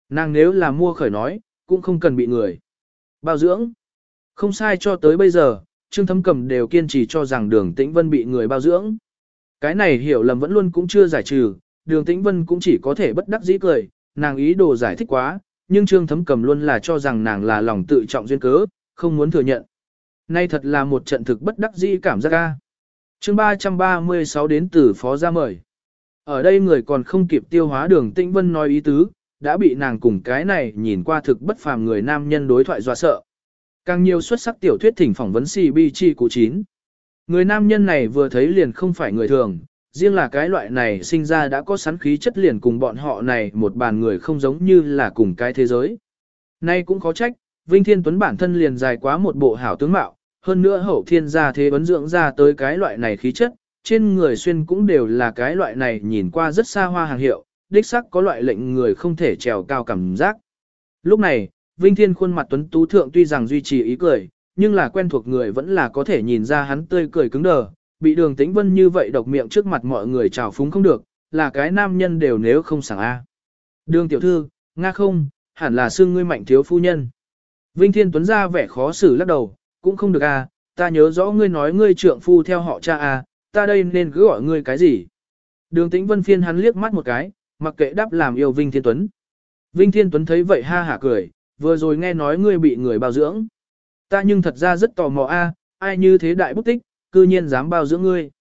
Nàng nếu là mua khởi nói, cũng không cần bị người. Bao dưỡng. Không sai cho tới bây giờ, Trương Thấm Cầm đều kiên trì cho rằng Đường Tĩnh Vân bị người bao dưỡng. Cái này hiểu lầm vẫn luôn cũng chưa giải trừ, Đường Tĩnh Vân cũng chỉ có thể bất đắc dĩ cười, nàng ý đồ giải thích quá, nhưng Trương Thấm Cầm luôn là cho rằng nàng là lòng tự trọng duyên cớ, không muốn thừa nhận. Nay thật là một trận thực bất đắc dĩ cảm giác ca. Chương 336 đến từ phó gia mời. Ở đây người còn không kịp tiêu hóa Đường Tĩnh Vân nói ý tứ, đã bị nàng cùng cái này nhìn qua thực bất phàm người nam nhân đối thoại dọa sợ. Càng nhiều xuất sắc tiểu thuyết thỉnh phỏng vấn CBG cụ 9. Người nam nhân này vừa thấy liền không phải người thường, riêng là cái loại này sinh ra đã có sẵn khí chất liền cùng bọn họ này một bàn người không giống như là cùng cái thế giới. Nay cũng khó trách, Vinh Thiên Tuấn bản thân liền dài quá một bộ hảo tướng mạo, hơn nữa hậu thiên gia thế vấn dưỡng ra tới cái loại này khí chất, trên người xuyên cũng đều là cái loại này nhìn qua rất xa hoa hàng hiệu, đích sắc có loại lệnh người không thể trèo cao cảm giác. Lúc này, Vinh Thiên khuôn mặt tuấn tú thượng tuy rằng duy trì ý cười, nhưng là quen thuộc người vẫn là có thể nhìn ra hắn tươi cười cứng đờ, bị đường tĩnh vân như vậy độc miệng trước mặt mọi người chào phúng không được, là cái nam nhân đều nếu không sảng A. Đường tiểu thư, Nga không, hẳn là xương ngươi mạnh thiếu phu nhân. Vinh Thiên Tuấn ra vẻ khó xử lắc đầu, cũng không được A, ta nhớ rõ ngươi nói ngươi trượng phu theo họ cha A, ta đây nên cứ gọi ngươi cái gì. Đường tĩnh vân phiên hắn liếc mắt một cái, mặc kệ đáp làm yêu Vinh Thiên Tuấn. Vinh Thiên Tuấn thấy vậy ha hả cười, vừa rồi nghe nói ngươi bị người bao dưỡng. Ta nhưng thật ra rất tò mò a, ai như thế đại bút tích, cư nhiên dám bao dưỡng ngươi.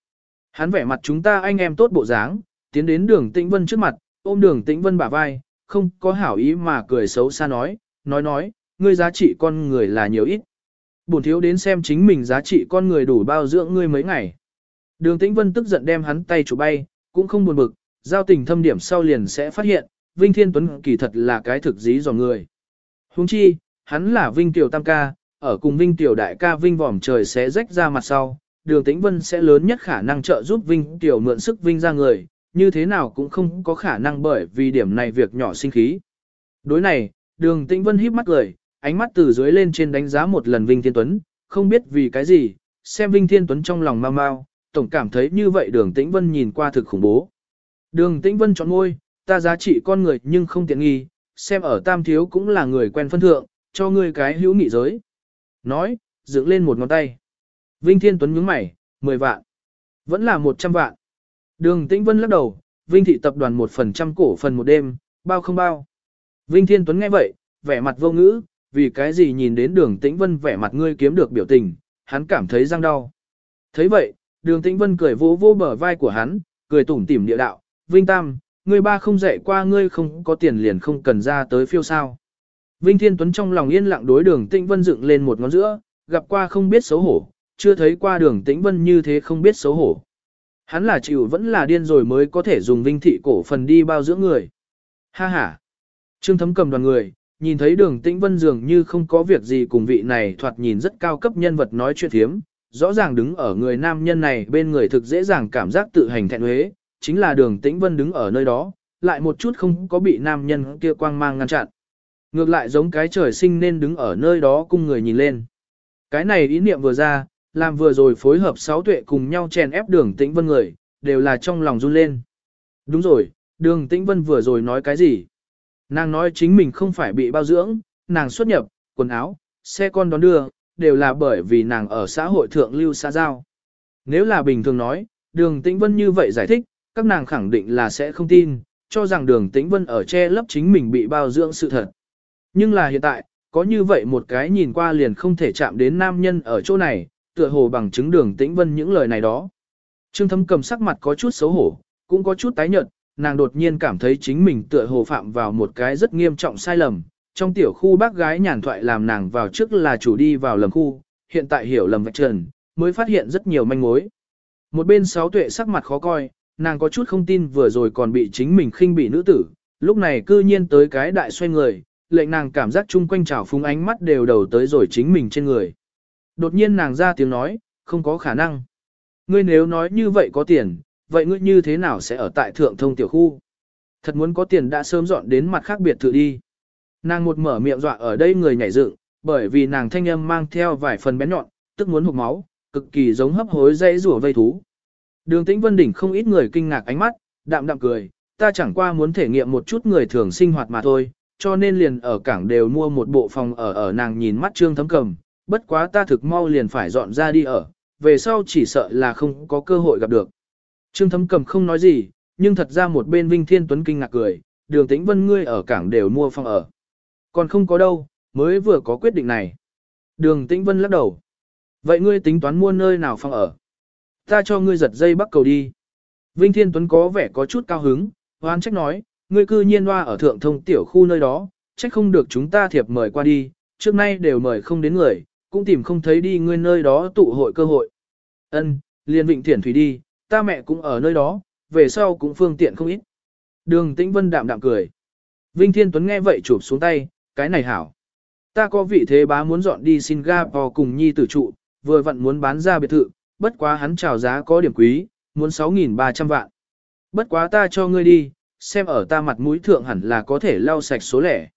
Hắn vẻ mặt chúng ta anh em tốt bộ dáng, tiến đến đường tĩnh vân trước mặt, ôm đường tĩnh vân bả vai, không có hảo ý mà cười xấu xa nói, nói nói, ngươi giá trị con người là nhiều ít. Bổn thiếu đến xem chính mình giá trị con người đủ bao dưỡng ngươi mấy ngày. Đường tĩnh vân tức giận đem hắn tay chủ bay, cũng không buồn bực, giao tình thâm điểm sau liền sẽ phát hiện, Vinh Thiên Tuấn kỳ thật là cái thực dí dò người. Huống chi, hắn là Vinh Tiểu Tam ca, ở cùng Vinh Tiểu Đại ca Vinh vòm trời sẽ rách ra mặt sau, đường tĩnh vân sẽ lớn nhất khả năng trợ giúp Vinh Tiểu mượn sức Vinh ra người, như thế nào cũng không có khả năng bởi vì điểm này việc nhỏ sinh khí. Đối này, đường tĩnh vân híp mắt cười, ánh mắt từ dưới lên trên đánh giá một lần Vinh Thiên Tuấn, không biết vì cái gì, xem Vinh Thiên Tuấn trong lòng mau mau, tổng cảm thấy như vậy đường tĩnh vân nhìn qua thực khủng bố. Đường tĩnh vân chọn ngôi, ta giá trị con người nhưng không tiện nghi, xem ở tam thiếu cũng là người quen phân thượng, cho ngươi cái hữu nghị giới. Nói, dựng lên một ngón tay. Vinh Thiên Tuấn nhướng mày, 10 vạn. Vẫn là 100 vạn. Đường Tĩnh Vân lắc đầu, Vinh thị tập đoàn 1% cổ phần một đêm, bao không bao. Vinh Thiên Tuấn nghe vậy, vẻ mặt vô ngữ, vì cái gì nhìn đến đường Tĩnh Vân vẻ mặt ngươi kiếm được biểu tình, hắn cảm thấy răng đau. thấy vậy, đường Tĩnh Vân cười vỗ vỗ bờ vai của hắn, cười tủm tỉm địa đạo, Vinh Tam, ngươi ba không dạy qua ngươi không có tiền liền không cần ra tới phiêu sao. Vinh Thiên Tuấn trong lòng yên lặng đối đường Tĩnh Vân dựng lên một ngón giữa, gặp qua không biết xấu hổ, chưa thấy qua đường Tĩnh Vân như thế không biết xấu hổ. Hắn là chịu vẫn là điên rồi mới có thể dùng vinh thị cổ phần đi bao dưỡng người. Ha ha. Trương thấm cầm đoàn người, nhìn thấy đường tĩnh vân dường như không có việc gì cùng vị này thoạt nhìn rất cao cấp nhân vật nói chuyện thiếm, rõ ràng đứng ở người nam nhân này bên người thực dễ dàng cảm giác tự hành thẹn huế, chính là đường tĩnh vân đứng ở nơi đó, lại một chút không có bị nam nhân kia quang mang ngăn chặn. Ngược lại giống cái trời sinh nên đứng ở nơi đó cung người nhìn lên. Cái này ý niệm vừa ra, làm vừa rồi phối hợp sáu tuệ cùng nhau chèn ép đường tĩnh vân người, đều là trong lòng run lên. Đúng rồi, đường tĩnh vân vừa rồi nói cái gì? Nàng nói chính mình không phải bị bao dưỡng, nàng xuất nhập, quần áo, xe con đón đưa, đều là bởi vì nàng ở xã hội thượng lưu xã giao. Nếu là bình thường nói, đường tĩnh vân như vậy giải thích, các nàng khẳng định là sẽ không tin, cho rằng đường tĩnh vân ở che lấp chính mình bị bao dưỡng sự thật. Nhưng là hiện tại, có như vậy một cái nhìn qua liền không thể chạm đến nam nhân ở chỗ này, tựa hồ bằng chứng đường tĩnh vân những lời này đó. Trương thâm cầm sắc mặt có chút xấu hổ, cũng có chút tái nhợt, nàng đột nhiên cảm thấy chính mình tựa hồ phạm vào một cái rất nghiêm trọng sai lầm. Trong tiểu khu bác gái nhàn thoại làm nàng vào trước là chủ đi vào lầm khu, hiện tại hiểu lầm vạch trần, mới phát hiện rất nhiều manh mối. Một bên sáu tuệ sắc mặt khó coi, nàng có chút không tin vừa rồi còn bị chính mình khinh bị nữ tử, lúc này cư nhiên tới cái đại xoay người, lệnh nàng cảm giác chung quanh trào phúng ánh mắt đều đầu tới rồi chính mình trên người. Đột nhiên nàng ra tiếng nói, không có khả năng. Ngươi nếu nói như vậy có tiền, vậy ngươi như thế nào sẽ ở tại thượng thông tiểu khu? Thật muốn có tiền đã sớm dọn đến mặt khác biệt thự đi. Nàng một mở miệng dọa ở đây người nhảy dựng, bởi vì nàng thanh âm mang theo vài phần bén nhọn, tức muốn hụt máu, cực kỳ giống hấp hối dây rủa vây thú. Đường Tĩnh Vân đỉnh không ít người kinh ngạc ánh mắt, đạm đạm cười, ta chẳng qua muốn thể nghiệm một chút người thường sinh hoạt mà thôi, cho nên liền ở cảng đều mua một bộ phòng ở ở nàng nhìn mắt Trương Thấm Cầm, bất quá ta thực mau liền phải dọn ra đi ở, về sau chỉ sợ là không có cơ hội gặp được. Trương Thấm Cầm không nói gì, nhưng thật ra một bên Vinh Thiên Tuấn kinh ngạc cười, đường tĩnh vân ngươi ở cảng đều mua phòng ở. Còn không có đâu, mới vừa có quyết định này. Đường tĩnh vân lắc đầu. Vậy ngươi tính toán mua nơi nào phòng ở? Ta cho ngươi giật dây bắt cầu đi. Vinh Thiên Tuấn có vẻ có chút cao hứng, hoan trách nói, ngươi cư nhiên hoa ở thượng thông tiểu khu nơi đó, trách không được chúng ta thiệp mời qua đi, trước nay đều mời không đến người, cũng tìm không thấy đi ngươi nơi đó tụ hội cơ hội. Ân, liền vịnh thiển thủy đi, ta mẹ cũng ở nơi đó, về sau cũng phương tiện không ít. Đường Tĩnh Vân đạm đạm cười. Vinh Thiên Tuấn nghe vậy chụp xuống tay, cái này hảo. Ta có vị thế bá muốn dọn đi Singapore cùng nhi tử trụ, vừa vặn muốn bán ra biệt thự, bất quá hắn chào giá có điểm quý, muốn 6.300 vạn. Bất quá ta cho ngươi đi, xem ở ta mặt mũi thượng hẳn là có thể lau sạch số lẻ.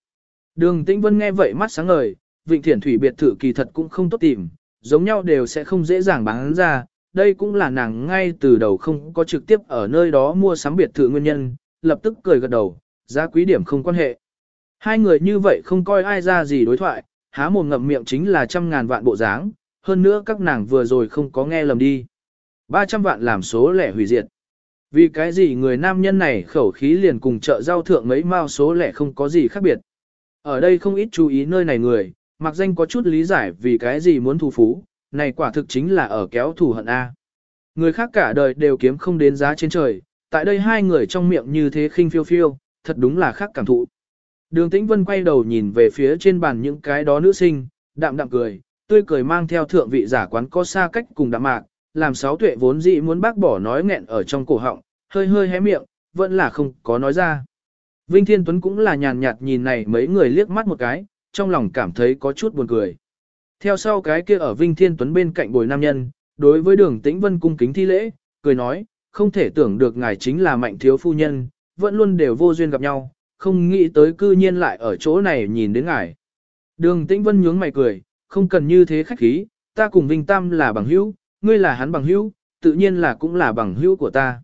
Đường Tĩnh Vân nghe vậy mắt sáng ngời, Vịnh Thiển Thủy biệt thự kỳ thật cũng không tốt tìm, giống nhau đều sẽ không dễ dàng bán ra, đây cũng là nàng ngay từ đầu không có trực tiếp ở nơi đó mua sắm biệt thự nguyên nhân, lập tức cười gật đầu, giá quý điểm không quan hệ. Hai người như vậy không coi ai ra gì đối thoại, há mồm ngậm miệng chính là trăm ngàn vạn bộ dáng, hơn nữa các nàng vừa rồi không có nghe lầm đi. 300 vạn làm số lẻ hủy diệt. Vì cái gì người nam nhân này khẩu khí liền cùng chợ giao thượng mấy mao số lẻ không có gì khác biệt. Ở đây không ít chú ý nơi này người, mặc danh có chút lý giải vì cái gì muốn thù phú, này quả thực chính là ở kéo thù hận A. Người khác cả đời đều kiếm không đến giá trên trời, tại đây hai người trong miệng như thế khinh phiêu phiêu, thật đúng là khác cảm thụ. Đường Tĩnh Vân quay đầu nhìn về phía trên bàn những cái đó nữ sinh, đạm đạm cười, tươi cười mang theo thượng vị giả quán có xa cách cùng đạm mạc, làm sáu tuệ vốn dị muốn bác bỏ nói nghẹn ở trong cổ họng, hơi hơi hé miệng, vẫn là không có nói ra. Vinh Thiên Tuấn cũng là nhàn nhạt nhìn này mấy người liếc mắt một cái, trong lòng cảm thấy có chút buồn cười. Theo sau cái kia ở Vinh Thiên Tuấn bên cạnh bồi nam nhân, đối với đường tĩnh vân cung kính thi lễ, cười nói, không thể tưởng được ngài chính là mạnh thiếu phu nhân, vẫn luôn đều vô duyên gặp nhau, không nghĩ tới cư nhiên lại ở chỗ này nhìn đến ngài. Đường tĩnh vân nhướng mày cười, không cần như thế khách khí, ta cùng Vinh Tam là bằng hữu, ngươi là hắn bằng hữu, tự nhiên là cũng là bằng hữu của ta.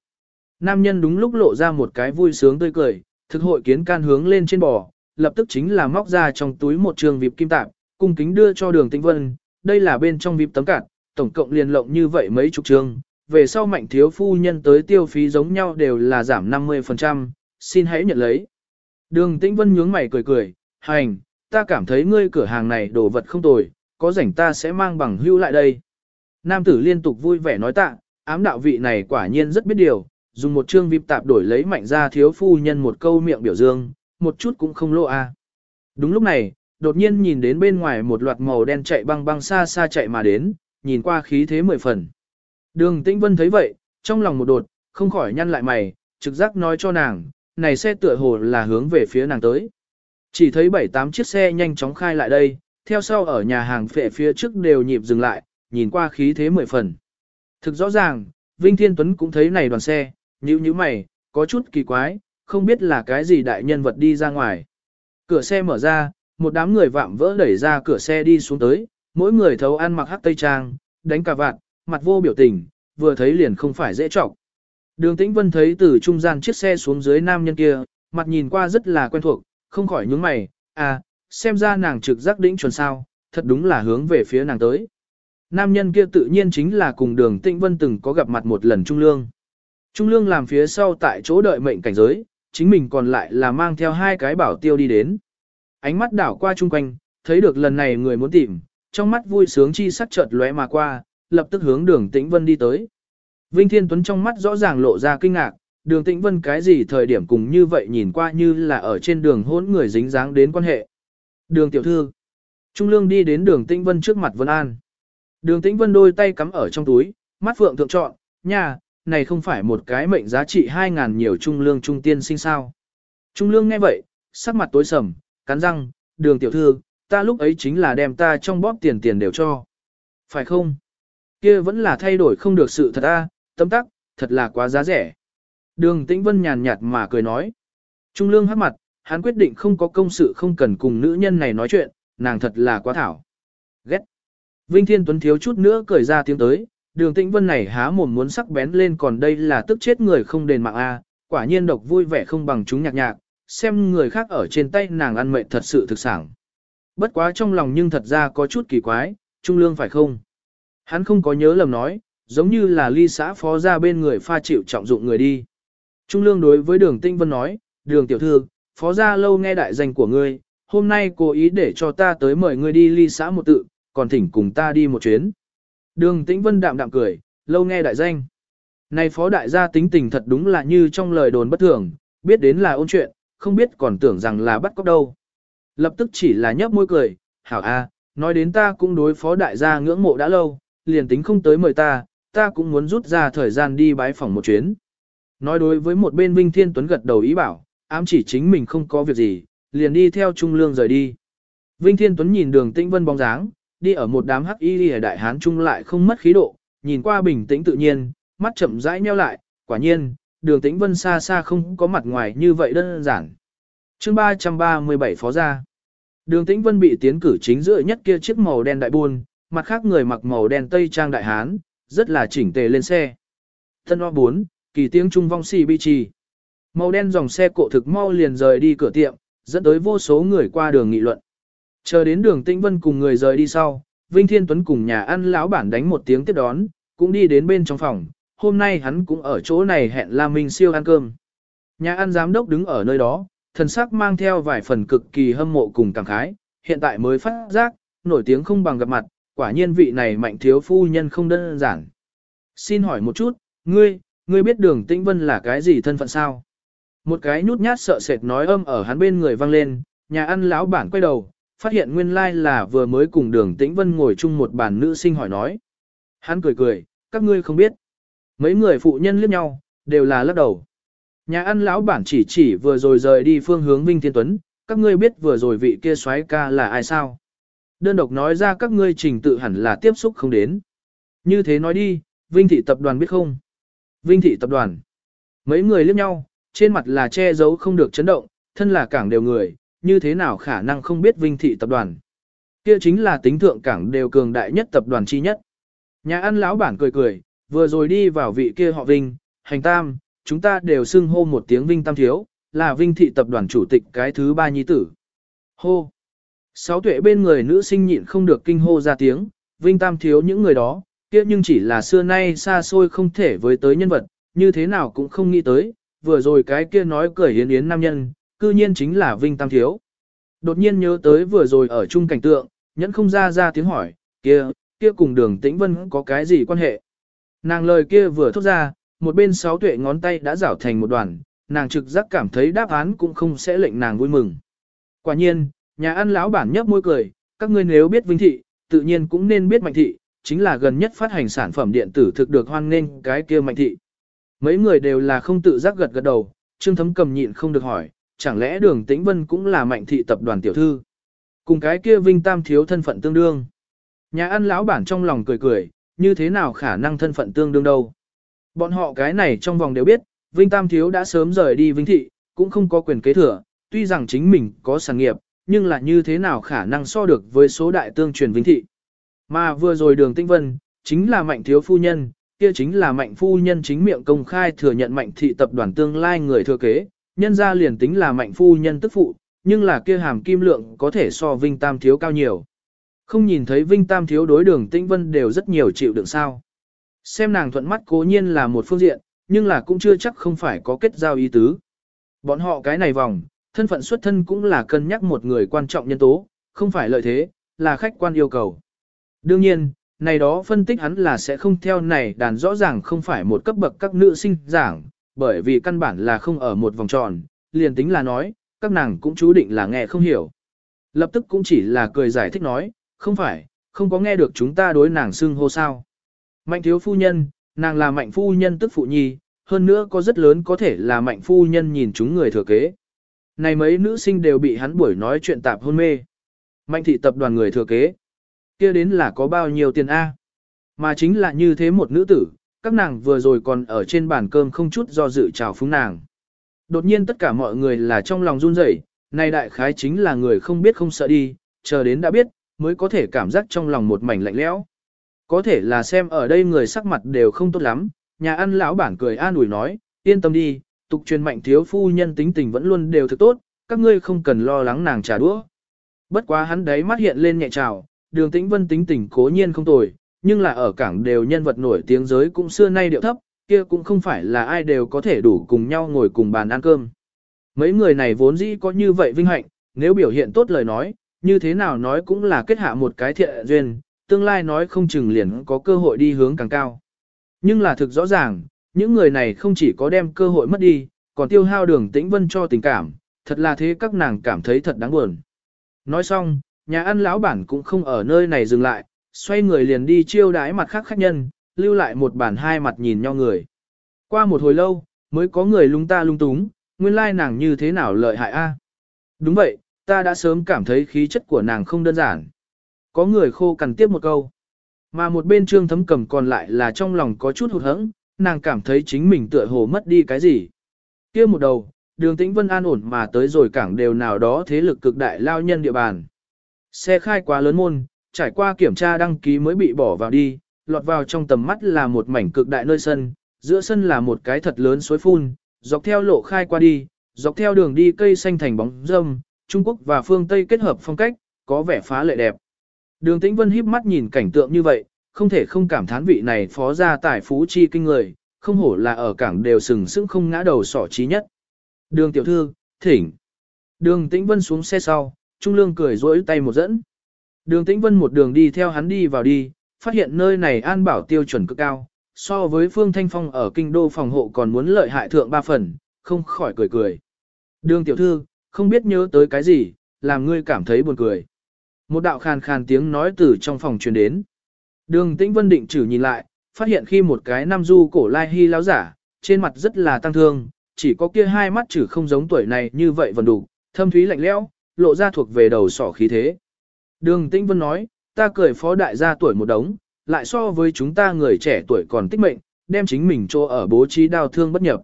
Nam nhân đúng lúc lộ ra một cái vui sướng tươi cười, thực hội kiến can hướng lên trên bò, lập tức chính là móc ra trong túi một trường vịp kim tạp, cung kính đưa cho đường tĩnh vân, đây là bên trong vịp tấm cạn, tổng cộng liền lộng như vậy mấy chục trường, về sau mạnh thiếu phu nhân tới tiêu phí giống nhau đều là giảm 50%, xin hãy nhận lấy. Đường tĩnh vân nhướng mày cười cười, hành, ta cảm thấy ngươi cửa hàng này đồ vật không tồi, có rảnh ta sẽ mang bằng hưu lại đây. Nam tử liên tục vui vẻ nói tạ, ám đạo vị này quả nhiên rất biết điều, dùng một chương vip tạp đổi lấy mạnh ra thiếu phu nhân một câu miệng biểu dương, một chút cũng không lộ a. Đúng lúc này, đột nhiên nhìn đến bên ngoài một loạt màu đen chạy băng băng xa xa chạy mà đến, nhìn qua khí thế mười phần. Đường Tĩnh Vân thấy vậy, trong lòng một đột, không khỏi nhăn lại mày, trực giác nói cho nàng, này xe tựa hồ là hướng về phía nàng tới. Chỉ thấy bảy tám chiếc xe nhanh chóng khai lại đây, theo sau ở nhà hàng phệ phía trước đều nhịp dừng lại, nhìn qua khí thế mười phần. Thực rõ ràng, Vinh Thiên Tuấn cũng thấy này đoàn xe, như như mày, có chút kỳ quái, không biết là cái gì đại nhân vật đi ra ngoài. Cửa xe mở ra, một đám người vạm vỡ đẩy ra cửa xe đi xuống tới, mỗi người thấu ăn mặc hắc tây trang, đánh cà vạt, mặt vô biểu tình, vừa thấy liền không phải dễ trọng. Đường Tĩnh Vân thấy từ trung gian chiếc xe xuống dưới nam nhân kia, mặt nhìn qua rất là quen thuộc, không khỏi nhướng mày, à, xem ra nàng trực giác đỉnh chuẩn sao, thật đúng là hướng về phía nàng tới. Nam nhân kia tự nhiên chính là cùng đường Tĩnh Vân từng có gặp mặt một lần Trung Lương. Trung Lương làm phía sau tại chỗ đợi mệnh cảnh giới, chính mình còn lại là mang theo hai cái bảo tiêu đi đến. Ánh mắt đảo qua chung quanh, thấy được lần này người muốn tìm, trong mắt vui sướng chi sắc chợt lóe mà qua, lập tức hướng đường Tĩnh Vân đi tới. Vinh Thiên Tuấn trong mắt rõ ràng lộ ra kinh ngạc, đường Tĩnh Vân cái gì thời điểm cùng như vậy nhìn qua như là ở trên đường hỗn người dính dáng đến quan hệ. Đường tiểu thư. Trung lương đi đến đường Tĩnh Vân trước mặt Vân An. Đường Tĩnh Vân đôi tay cắm ở trong túi, mắt phượng thượng chọn, nha, này không phải một cái mệnh giá trị 2.000 nhiều trung lương trung tiên sinh sao. Trung lương nghe vậy, sắc mặt tối sầm, cắn răng, đường tiểu thư, ta lúc ấy chính là đem ta trong bóp tiền tiền đều cho. Phải không? kia vẫn là thay đổi không được sự thật a, tâm tắc, thật là quá giá rẻ. Đường Tĩnh Vân nhàn nhạt mà cười nói. Trung lương hắc mặt, hắn quyết định không có công sự không cần cùng nữ nhân này nói chuyện, nàng thật là quá thảo. Ghét. Vinh Thiên Tuấn thiếu chút nữa cười ra tiếng tới, đường Tĩnh Vân này há mồm muốn sắc bén lên còn đây là tức chết người không đền mạng a, quả nhiên độc vui vẻ không bằng chúng nhạc nhạc, xem người khác ở trên tay nàng ăn mệt thật sự thực sản. Bất quá trong lòng nhưng thật ra có chút kỳ quái, Trung Lương phải không? Hắn không có nhớ lầm nói, giống như là ly xã phó ra bên người pha chịu trọng dụng người đi. Trung lương đối với đường tinh vân nói, đường tiểu thư, phó gia lâu nghe đại danh của ngươi, hôm nay cố ý để cho ta tới mời ngươi đi ly xã một tự, còn thỉnh cùng ta đi một chuyến. Đường tĩnh vân đạm đạm cười, lâu nghe đại danh. Này phó đại gia tính tình thật đúng là như trong lời đồn bất thường, biết đến là ôn chuyện, không biết còn tưởng rằng là bắt cóc đâu. Lập tức chỉ là nhấp môi cười, hảo a, nói đến ta cũng đối phó đại gia ngưỡng mộ đã lâu, liền tính không tới mời ta, ta cũng muốn rút ra thời gian đi bái phòng một chuyến. Nói đối với một bên Vinh Thiên Tuấn gật đầu ý bảo, ám chỉ chính mình không có việc gì, liền đi theo Trung Lương rời đi. Vinh Thiên Tuấn nhìn đường tĩnh vân bóng dáng, đi ở một đám hắc y ở đại hán trung lại không mất khí độ, nhìn qua bình tĩnh tự nhiên, mắt chậm rãi nheo lại, quả nhiên, đường tĩnh vân xa xa không có mặt ngoài như vậy đơn giản. chương 337 phó gia. Đường tĩnh vân bị tiến cử chính giữa nhất kia chiếc màu đen đại buôn, mặt khác người mặc màu đen tây trang đại hán, rất là chỉnh tề lên xe. Thân hoa 4, kỳ tiếng trung vong xì bi trì. Màu đen dòng xe cộ thực mau liền rời đi cửa tiệm, dẫn tới vô số người qua đường nghị luận. Chờ đến đường Tĩnh Vân cùng người rời đi sau, Vinh Thiên Tuấn cùng nhà ăn lão bản đánh một tiếng tiếp đón, cũng đi đến bên trong phòng, hôm nay hắn cũng ở chỗ này hẹn La Minh siêu ăn cơm. Nhà ăn giám đốc đứng ở nơi đó, thần sắc mang theo vài phần cực kỳ hâm mộ cùng cảm khái, hiện tại mới phát giác, nổi tiếng không bằng gặp mặt, quả nhiên vị này mạnh thiếu phu nhân không đơn giản. Xin hỏi một chút, ngươi, ngươi biết đường tĩnh vân là cái gì thân phận sao? Một cái nhút nhát sợ sệt nói âm ở hắn bên người vang lên, nhà ăn lão bản quay đầu, phát hiện nguyên lai là vừa mới cùng đường tĩnh vân ngồi chung một bàn nữ sinh hỏi nói. Hắn cười cười, các ngươi không biết. Mấy người phụ nhân liếc nhau, đều là lắc đầu. Nhà ăn lão bản chỉ chỉ vừa rồi rời đi phương hướng Vinh Thiên Tuấn, các ngươi biết vừa rồi vị kia xoáy ca là ai sao? Đơn độc nói ra các ngươi trình tự hẳn là tiếp xúc không đến. Như thế nói đi, Vinh Thị Tập đoàn biết không? Vinh Thị Tập đoàn. Mấy người liếc nhau, trên mặt là che giấu không được chấn động, thân là cảng đều người, như thế nào khả năng không biết Vinh Thị Tập đoàn. Kia chính là tính thượng cảng đều cường đại nhất tập đoàn chi nhất. Nhà ăn lão bản cười cười, vừa rồi đi vào vị kia họ Vinh, hành tam, chúng ta đều xưng hô một tiếng Vinh Tam Thiếu, là Vinh Thị Tập đoàn chủ tịch cái thứ ba nhi tử. Hô! Sáu tuệ bên người nữ sinh nhịn không được kinh hô ra tiếng, Vinh Tam Thiếu những người đó, kia nhưng chỉ là xưa nay xa xôi không thể với tới nhân vật, như thế nào cũng không nghĩ tới, vừa rồi cái kia nói cười hiến yến nam nhân, cư nhiên chính là Vinh Tam Thiếu. Đột nhiên nhớ tới vừa rồi ở chung cảnh tượng, nhẫn không ra ra tiếng hỏi, kia, kia cùng đường tĩnh vân có cái gì quan hệ. Nàng lời kia vừa thốt ra, một bên sáu tuệ ngón tay đã rảo thành một đoàn, nàng trực giác cảm thấy đáp án cũng không sẽ lệnh nàng vui mừng. Quả nhiên, nhà ăn lão bản nhấp môi cười, các ngươi nếu biết Vinh Thị, tự nhiên cũng nên biết Mạnh Thị, chính là gần nhất phát hành sản phẩm điện tử thực được hoan nghênh cái kia Mạnh Thị. Mấy người đều là không tự giác gật gật đầu, Trương Thấm cầm nhịn không được hỏi, chẳng lẽ đường tĩnh vân cũng là Mạnh Thị tập đoàn tiểu thư. Cùng cái kia Vinh Tam thiếu thân phận tương đương. Nhà ăn lão bản trong lòng cười cười, như thế nào khả năng thân phận tương đương đâu. Bọn họ cái này trong vòng đều biết, Vinh Tam thiếu đã sớm rời đi Vinh Thị, cũng không có quyền kế thừa, tuy rằng chính mình có sản nghiệp, nhưng là như thế nào khả năng so được với số đại tương truyền Vinh Thị. Mà vừa rồi đường tinh vân, chính là mạnh thiếu phu nhân, kia chính là mạnh phu nhân chính miệng công khai thừa nhận mạnh thị tập đoàn tương lai người thừa kế, nhân ra liền tính là mạnh phu nhân tức phụ, nhưng là kia hàm kim lượng có thể so Vinh Tam thiếu cao nhiều. Không nhìn thấy Vinh Tam thiếu đối đường Tinh Vân đều rất nhiều chịu đựng sao. Xem nàng thuận mắt cố nhiên là một phương diện, nhưng là cũng chưa chắc không phải có kết giao ý tứ. Bọn họ cái này vòng, thân phận xuất thân cũng là cân nhắc một người quan trọng nhân tố, không phải lợi thế, là khách quan yêu cầu. Đương nhiên, này đó phân tích hắn là sẽ không theo này đàn rõ ràng không phải một cấp bậc các nữ sinh giảng, bởi vì căn bản là không ở một vòng tròn, liền tính là nói, các nàng cũng chú định là nghe không hiểu. Lập tức cũng chỉ là cười giải thích nói, không phải, không có nghe được chúng ta đối nàng xưng hô sao. Mạnh thiếu phu nhân, nàng là mạnh phu nhân tức phụ nhi, hơn nữa có rất lớn có thể là mạnh phu nhân nhìn chúng người thừa kế. Này mấy nữ sinh đều bị hắn buổi nói chuyện tạp hôn mê. Mạnh thị tập đoàn người thừa kế kia đến là có bao nhiêu tiền A. Mà chính là như thế một nữ tử, các nàng vừa rồi còn ở trên bàn cơm không chút do dự chào phúng nàng. Đột nhiên tất cả mọi người là trong lòng run rẩy, này đại khái chính là người không biết không sợ đi, chờ đến đã biết, mới có thể cảm giác trong lòng một mảnh lạnh lẽo. Có thể là xem ở đây người sắc mặt đều không tốt lắm, nhà ăn lão bản cười an ủi nói, yên tâm đi, tục truyền mạnh thiếu phu nhân tính tình vẫn luôn đều thực tốt, các ngươi không cần lo lắng nàng trả đũa. Bất quá hắn đấy mắt hiện lên nhẹ trào, đường tĩnh vân tính tình cố nhiên không tồi, nhưng là ở cảng đều nhân vật nổi tiếng giới cũng xưa nay điệu thấp, kia cũng không phải là ai đều có thể đủ cùng nhau ngồi cùng bàn ăn cơm. Mấy người này vốn dĩ có như vậy vinh hạnh, nếu biểu hiện tốt lời nói, như thế nào nói cũng là kết hạ một cái thiện duyên, tương lai nói không chừng liền có cơ hội đi hướng càng cao. Nhưng là thực rõ ràng, những người này không chỉ có đem cơ hội mất đi, còn tiêu hao đường tĩnh vân cho tình cảm, thật là thế các nàng cảm thấy thật đáng buồn. Nói xong, nhà ăn lão bản cũng không ở nơi này dừng lại, xoay người liền đi chiêu đái mặt khác khách nhân, lưu lại một bản hai mặt nhìn nhau người. Qua một hồi lâu, mới có người lung ta lung túng, nguyên lai nàng như thế nào lợi hại a? À? Đúng vậy, ta đã sớm cảm thấy khí chất của nàng không đơn giản. Có người khô cằn tiếp một câu. Mà một bên trương thấm cầm còn lại là trong lòng có chút hụt hẫng, nàng cảm thấy chính mình tựa hồ mất đi cái gì. kia một đầu, đường tĩnh vân an ổn mà tới rồi cảng đều nào đó thế lực cực đại lao nhân địa bàn. Xe khai quá lớn môn, trải qua kiểm tra đăng ký mới bị bỏ vào đi, lọt vào trong tầm mắt là một mảnh cực đại nơi sân, giữa sân là một cái thật lớn suối phun, dọc theo lộ khai qua đi, dọc theo đường đi cây xanh thành bóng râm, Trung Quốc và phương Tây kết hợp phong cách, có vẻ phá lệ đẹp. Đường Tĩnh Vân híp mắt nhìn cảnh tượng như vậy, không thể không cảm thán vị này phó gia tài phú chi kinh người, không hổ là ở cảng đều sừng sững không ngã đầu sỏ trí nhất. Đường tiểu thư, thỉnh. Đường Tĩnh Vân xuống xe sau, Trung Lương cười rỗi tay một dẫn. Đường Tĩnh Vân một đường đi theo hắn đi vào đi, phát hiện nơi này an bảo tiêu chuẩn cực cao, so với Phương Thanh Phong ở kinh đô phòng hộ còn muốn lợi hại thượng ba phần, không khỏi cười cười. Đường tiểu thư, không biết nhớ tới cái gì, làm ngươi cảm thấy buồn cười. Một đạo khàn khàn tiếng nói từ trong phòng truyền đến. Đường Tĩnh Vân định chử nhìn lại, phát hiện khi một cái nam du cổ lai hy láo giả, trên mặt rất là tăng thương, chỉ có kia hai mắt chử không giống tuổi này như vậy vẫn đủ, thâm thúy lạnh lẽo, lộ ra thuộc về đầu sỏ khí thế. Đường Tĩnh Vân nói, ta cười phó đại gia tuổi một đống, lại so với chúng ta người trẻ tuổi còn tích mệnh, đem chính mình cho ở bố trí đau thương bất nhập.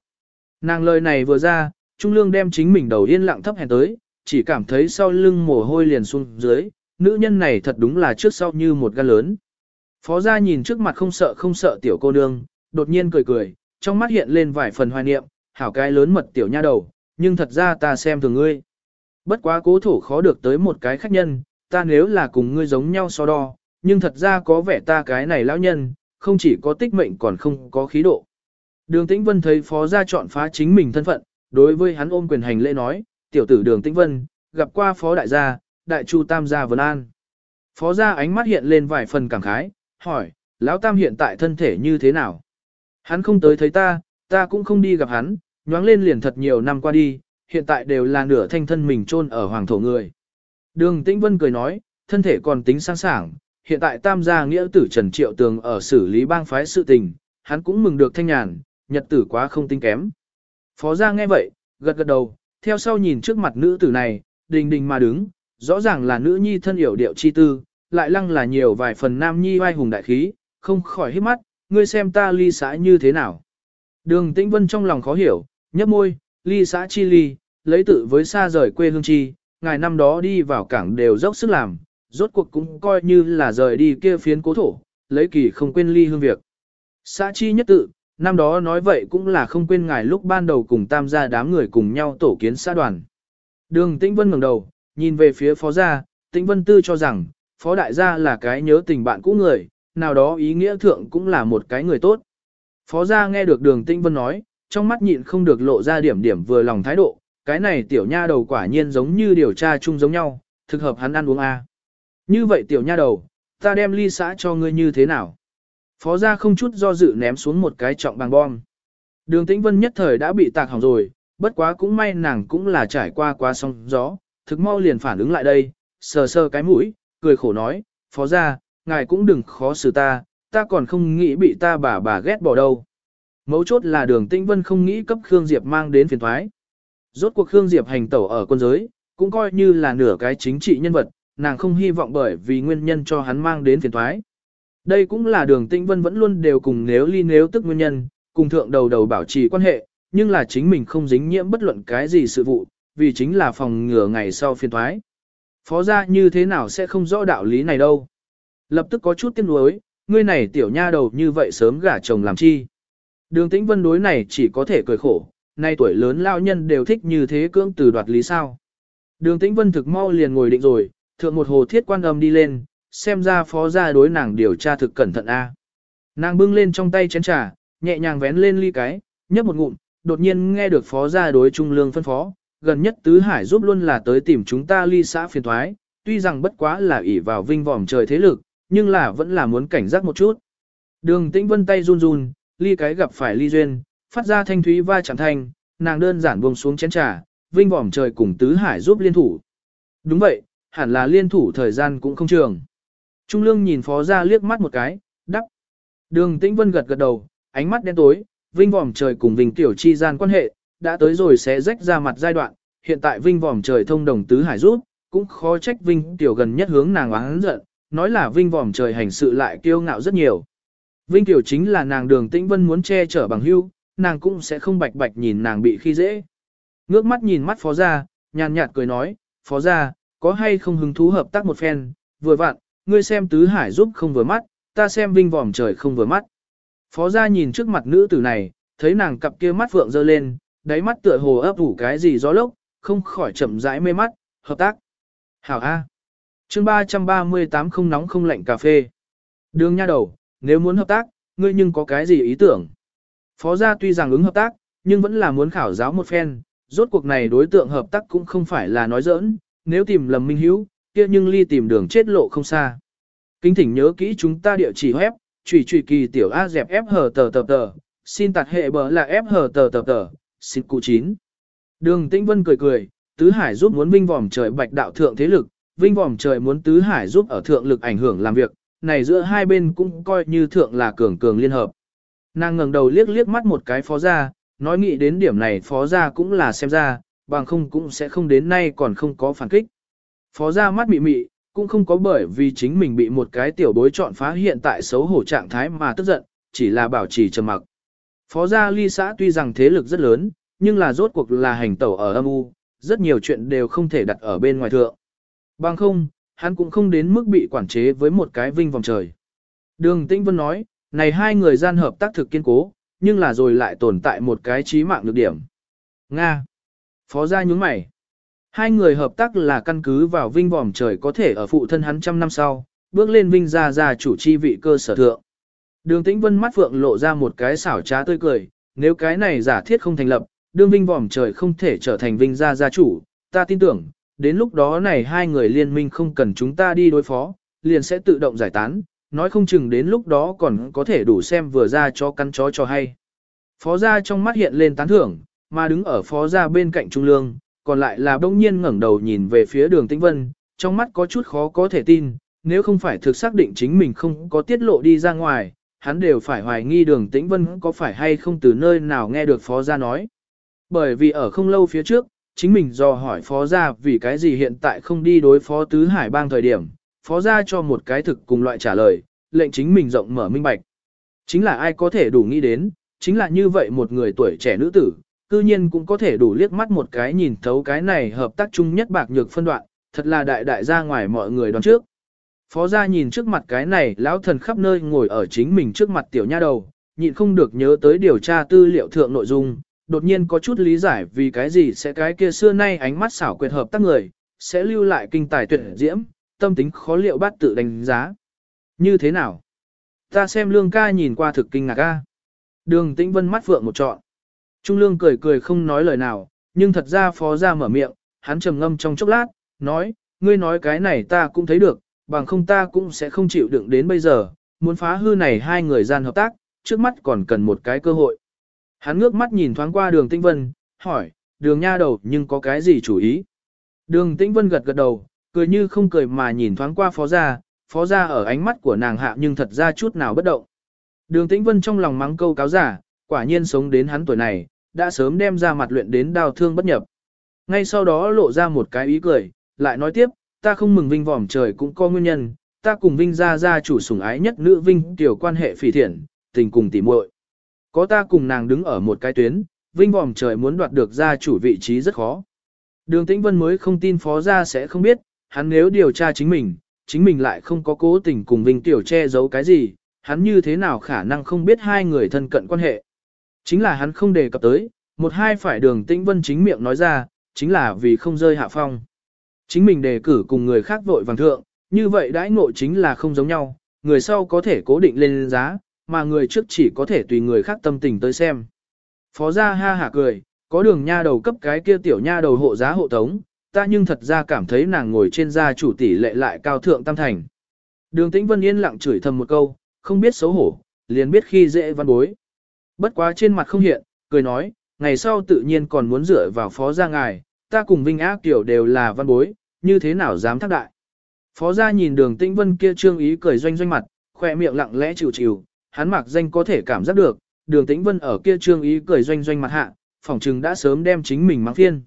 Nàng lời này vừa ra, Trung Lương đem chính mình đầu yên lặng thấp hèn tới, chỉ cảm thấy sau lưng mồ hôi liền xuống dưới, nữ nhân này thật đúng là trước sau như một gan lớn. Phó gia nhìn trước mặt không sợ không sợ tiểu cô nương, đột nhiên cười cười, trong mắt hiện lên vài phần hoài niệm, hảo cái lớn mật tiểu nha đầu, nhưng thật ra ta xem thường ngươi. Bất quá cố thủ khó được tới một cái khách nhân, ta nếu là cùng ngươi giống nhau so đo, nhưng thật ra có vẻ ta cái này lão nhân, không chỉ có tích mệnh còn không có khí độ. Đường Tĩnh Vân thấy phó gia chọn phá chính mình thân phận, đối với hắn ôm quyền hành lễ nói, tiểu tử đường Tĩnh Vân, gặp qua phó đại gia, đại chu tam gia vân an. Phó gia ánh mắt hiện lên vài phần cảm khái, hỏi, lão tam hiện tại thân thể như thế nào? Hắn không tới thấy ta, ta cũng không đi gặp hắn, nhoáng lên liền thật nhiều năm qua đi, hiện tại đều là nửa thanh thân mình chôn ở hoàng thổ người. Đường Tĩnh Vân cười nói, thân thể còn tính sáng sảng, hiện tại tam gia nghĩa tử Trần Triệu Tường ở xử lý bang phái sự tình, hắn cũng mừng được thanh nhàn, nhật tử quá không tính kém. Phó gia nghe vậy, gật gật đầu, theo sau nhìn trước mặt nữ tử này, đình đình mà đứng, rõ ràng là nữ nhi thân hiểu điệu chi tư, lại lăng là nhiều vài phần nam nhi oai hùng đại khí, không khỏi hít mắt, ngươi xem ta ly xã như thế nào. Đường Tĩnh Vân trong lòng khó hiểu, nhấp môi, ly xã chi ly, lấy tự với xa rời quê hương chi, ngày năm đó đi vào cảng đều dốc sức làm, rốt cuộc cũng coi như là rời đi kia phiến cố thổ, lấy kỳ không quên ly hương việc. Xã chi nhất tự, năm đó nói vậy cũng là không quên ngài lúc ban đầu cùng tam gia đám người cùng nhau tổ kiến xã đoàn. Đường Tĩnh Vân ngẩng đầu, nhìn về phía phó gia, Tĩnh Vân tư cho rằng, phó đại gia là cái nhớ tình bạn cũ người, nào đó ý nghĩa thượng cũng là một cái người tốt. Phó gia nghe được đường Tĩnh Vân nói, trong mắt nhịn không được lộ ra điểm điểm vừa lòng thái độ, cái này tiểu nha đầu quả nhiên giống như điều tra chung giống nhau, thực hợp hắn ăn uống a. Như vậy tiểu nha đầu, ta đem ly xã cho ngươi như thế nào? Phó gia không chút do dự ném xuống một cái trọng bằng bom. Đường Tĩnh Vân nhất thời đã bị tạc hỏng rồi, bất quá cũng may nàng cũng là trải qua qua sóng gió, thực mau liền phản ứng lại đây, sờ sờ cái mũi, cười khổ nói, phó gia, ngài cũng đừng khó xử ta, ta còn không nghĩ bị ta bà bà ghét bỏ đâu. Mấu chốt là đường Tĩnh Vân không nghĩ cấp Khương Diệp mang đến phiền thoái. Rốt cuộc Khương Diệp hành tẩu ở quân giới, cũng coi như là nửa cái chính trị nhân vật, nàng không hy vọng bởi vì nguyên nhân cho hắn mang đến phiền thoái. Đây cũng là đường Tĩnh Vân vẫn luôn đều cùng nếu ly nếu tức nguyên nhân, cùng thượng đầu đầu bảo trì quan hệ, nhưng là chính mình không dính nhiễm bất luận cái gì sự vụ, vì chính là phòng ngừa ngày sau phiền thoái. Phó gia như thế nào sẽ không rõ đạo lý này đâu. Lập tức có chút tiếc nuối, ngươi này tiểu nha đầu như vậy sớm gả chồng làm chi. Đường tĩnh vân đối này chỉ có thể cười khổ, nay tuổi lớn lao nhân đều thích như thế cưỡng từ đoạt lý sao. Đường tĩnh vân thực mau liền ngồi định rồi, thượng một hồ thiết quan âm đi lên, xem ra phó gia đối nàng điều tra thực cẩn thận a. Nàng bưng lên trong tay chén trà, nhẹ nhàng vén lên ly cái, nhấp một ngụm, đột nhiên nghe được phó gia đối trung lương phân phó, gần nhất tứ hải giúp luôn là tới tìm chúng ta ly xã phiền thoái, tuy rằng bất quá là ỷ vào vinh vòm trời thế lực, nhưng là vẫn là muốn cảnh giác một chút. Đường tĩnh vân tay run run, ly cái gặp phải ly duyên, phát ra thanh thúy va chạm thanh, nàng đơn giản buông xuống chén trà, vinh vòm trời cùng tứ hải giúp liên thủ. Đúng vậy, hẳn là liên thủ thời gian cũng không trường. Trung lương nhìn phó ra liếc mắt một cái, đắp. Đường tĩnh vân gật gật đầu, ánh mắt đen tối, vinh vòm trời cùng vinh tiểu chi gian quan hệ, đã tới rồi sẽ rách ra mặt giai đoạn, hiện tại vinh vòm trời thông đồng tứ hải giúp, cũng khó trách vinh tiểu gần nhất hướng nàng oán giận, nói là vinh vòm trời hành sự lại kiêu ngạo rất nhiều. Vinh tiểu chính là nàng đường tĩnh vân muốn che chở bằng hưu, nàng cũng sẽ không bạch bạch nhìn nàng bị khi dễ. Ngước mắt nhìn mắt phó gia, nhàn nhạt cười nói, phó gia, có hay không hứng thú hợp tác một phen, vừa vặn, ngươi xem tứ hải giúp không vừa mắt, ta xem vinh vòm trời không vừa mắt. Phó gia nhìn trước mặt nữ tử này, thấy nàng cặp kia mắt vượng dơ lên, đáy mắt tựa hồ ấp ủ cái gì gió lốc, không khỏi chậm rãi mê mắt, hợp tác. Hảo A. chương 338 không nóng không lạnh cà phê. Đường nha đầu, nếu muốn hợp tác, ngươi nhưng có cái gì ý tưởng? Phó gia tuy rằng ứng hợp tác, nhưng vẫn là muốn khảo giáo một phen, rốt cuộc này đối tượng hợp tác cũng không phải là nói giỡn, nếu tìm lầm minh hữu, kia nhưng ly tìm đường chết lộ không xa. Kính thỉnh nhớ kỹ chúng ta địa chỉ web, trùy trùy kỳ tiểu A dẹp F hờ tờ tờ tờ, xin tạt hệ bờ là F hờ tờ tờ tờ, xin cụ chín. Đường Tĩnh Vân cười cười, Tứ Hải giúp muốn vinh vòm trời bạch đạo thượng thế lực, vinh vòm trời muốn Tứ Hải giúp ở thượng lực ảnh hưởng làm việc, này giữa hai bên cũng coi như thượng là cường cường liên hợp. Nàng ngẩng đầu liếc liếc mắt một cái phó gia, nói nghĩ đến điểm này phó gia cũng là xem ra, bằng không cũng sẽ không đến nay còn không có phản kích. Phó gia mắt mị mị, cũng không có bởi vì chính mình bị một cái tiểu bối chọn phá hiện tại xấu hổ trạng thái mà tức giận, chỉ là bảo trì trầm mặc. Phó gia ly xã tuy rằng thế lực rất lớn, nhưng là rốt cuộc là hành tẩu ở âm u, rất nhiều chuyện đều không thể đặt ở bên ngoài thượng. Bằng không, hắn cũng không đến mức bị quản chế với một cái vinh vòng trời. Đường Tĩnh Vân nói, này hai người gian hợp tác thực kiên cố, nhưng là rồi lại tồn tại một cái trí mạng được điểm. Nga. Phó gia nhướng mày. Hai người hợp tác là căn cứ vào vinh vòm trời có thể ở phụ thân hắn trăm năm sau, bước lên vinh gia gia chủ chi vị cơ sở thượng. Đường Tĩnh Vân mắt phượng lộ ra một cái xảo trá tươi cười, nếu cái này giả thiết không thành lập, đương vinh vòm trời không thể trở thành vinh gia gia chủ, ta tin tưởng, đến lúc đó này hai người liên minh không cần chúng ta đi đối phó, liền sẽ tự động giải tán, nói không chừng đến lúc đó còn có thể đủ xem vừa ra cho căn chó cho hay. Phó gia trong mắt hiện lên tán thưởng, mà đứng ở phó gia bên cạnh Trung Lương, còn lại là bỗng nhiên ngẩng đầu nhìn về phía đường tĩnh vân, trong mắt có chút khó có thể tin, nếu không phải thực xác định chính mình không có tiết lộ đi ra ngoài, hắn đều phải hoài nghi đường tĩnh vân có phải hay không từ nơi nào nghe được phó gia nói. Bởi vì ở không lâu phía trước, chính mình do hỏi phó gia vì cái gì hiện tại không đi đối phó tứ hải bang thời điểm, phó gia cho một cái thực cùng loại trả lời, lệnh chính mình rộng mở minh bạch. Chính là ai có thể đủ nghĩ đến, chính là như vậy một người tuổi trẻ nữ tử, cư nhiên cũng có thể đủ liếc mắt một cái nhìn thấu cái này hợp tác chung nhất bạc nhược phân đoạn, thật là đại đại ra ngoài mọi người đoán trước. Phó gia nhìn trước mặt cái này lão thần khắp nơi ngồi ở chính mình trước mặt tiểu nha đầu, nhịn không được nhớ tới điều tra tư liệu thượng nội dung, đột nhiên có chút lý giải vì cái gì sẽ cái kia xưa nay ánh mắt xảo quyệt hợp tác người, sẽ lưu lại kinh tài tuyệt diễm, tâm tính khó liệu bát tự đánh giá. Như thế nào? Ta xem lương ca nhìn qua thực kinh ngạc ca. Đường tĩnh vân mắt vượng một trọn. Trung lương cười cười không nói lời nào, nhưng thật ra phó ra mở miệng, hắn trầm ngâm trong chốc lát, nói, ngươi nói cái này ta cũng thấy được, bằng không ta cũng sẽ không chịu đựng đến bây giờ, muốn phá hư này hai người gian hợp tác, trước mắt còn cần một cái cơ hội. Hắn ngước mắt nhìn thoáng qua đường tĩnh vân, hỏi, đường nha đầu nhưng có cái gì chủ ý? Đường tĩnh vân gật gật đầu, cười như không cười mà nhìn thoáng qua phó gia, phó gia ở ánh mắt của nàng hạ nhưng thật ra chút nào bất động. Đường tĩnh vân trong lòng mắng câu cáo giả, quả nhiên sống đến hắn tuổi này, đã sớm đem ra mặt luyện đến đau thương bất nhập. Ngay sau đó lộ ra một cái ý cười, lại nói tiếp, ta không mừng vinh vòm trời cũng có nguyên nhân, ta cùng vinh gia gia chủ sủng ái nhất nữ vinh tiểu quan hệ phỉ thiện, tình cùng tỉ muội. Có ta cùng nàng đứng ở một cái tuyến, vinh vòm trời muốn đoạt được gia chủ vị trí rất khó. Đường Tĩnh Vân mới không tin phó gia sẽ không biết, hắn nếu điều tra chính mình, chính mình lại không có cố tình cùng Vinh Tiểu che giấu cái gì, hắn như thế nào khả năng không biết hai người thân cận quan hệ. Chính là hắn không đề cập tới, một hai phải đường Tĩnh Vân chính miệng nói ra, chính là vì không rơi hạ phong. Chính mình đề cử cùng người khác vội vàng thượng, như vậy đãi ngộ chính là không giống nhau, người sau có thể cố định lên giá, mà người trước chỉ có thể tùy người khác tâm tình tới xem. Phó gia ha hả cười, có đường nha đầu cấp cái kia tiểu nha đầu hộ giá hộ tống, ta nhưng thật ra cảm thấy nàng ngồi trên gia chủ tỷ lệ lại cao thượng tam thành. Đường tĩnh vân yên lặng chửi thầm một câu, không biết xấu hổ, liền biết khi dễ văn bối. Bất quá trên mặt không hiện, cười nói, ngày sau tự nhiên còn muốn dựa vào phó gia ngài, ta cùng Vinh Ác Tiểu đều là văn bối, như thế nào dám thác đại. Phó gia nhìn đường tĩnh vân kia trương ý cười doanh doanh mặt, khỏe miệng lặng lẽ chịu chịu, hắn mặc danh có thể cảm giác được, đường tĩnh vân ở kia trương ý cười doanh doanh mặt hạ, phỏng chừng đã sớm đem chính mình mang phiên.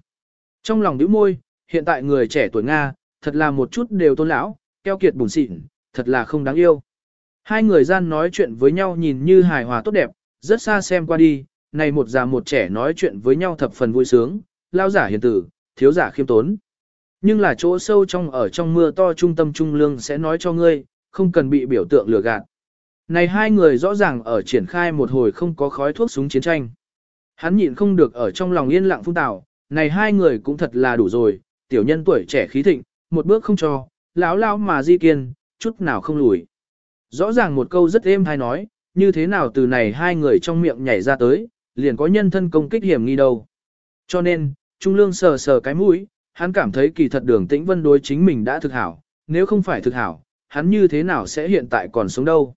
Trong lòng đứa môi, hiện tại người trẻ tuổi Nga, thật là một chút đều tôn lão, keo kiệt bùn xịn, thật là không đáng yêu. Hai người gian nói chuyện với nhau nhìn như hài hòa tốt đẹp, rất xa xem qua đi, này một già một trẻ nói chuyện với nhau thập phần vui sướng, lao giả hiền tử, thiếu giả khiêm tốn. Nhưng là chỗ sâu trong ở trong mưa to trung tâm trung lương sẽ nói cho ngươi, không cần bị biểu tượng lừa gạt. Này hai người rõ ràng ở triển khai một hồi không có khói thuốc súng chiến tranh. Hắn nhịn không được ở trong lòng yên lặng phun tảo, này hai người cũng thật là đủ rồi, tiểu nhân tuổi trẻ khí thịnh, một bước không cho, lão lão mà di kiên, chút nào không lùi. Rõ ràng một câu rất êm hay nói, như thế nào từ này hai người trong miệng nhảy ra tới, liền có nhân thân công kích hiểm nghi đâu. Cho nên, Trung Lương sờ sờ cái mũi, hắn cảm thấy kỳ thật đường tĩnh vân đối chính mình đã thực hảo, nếu không phải thực hảo, hắn như thế nào sẽ hiện tại còn sống đâu.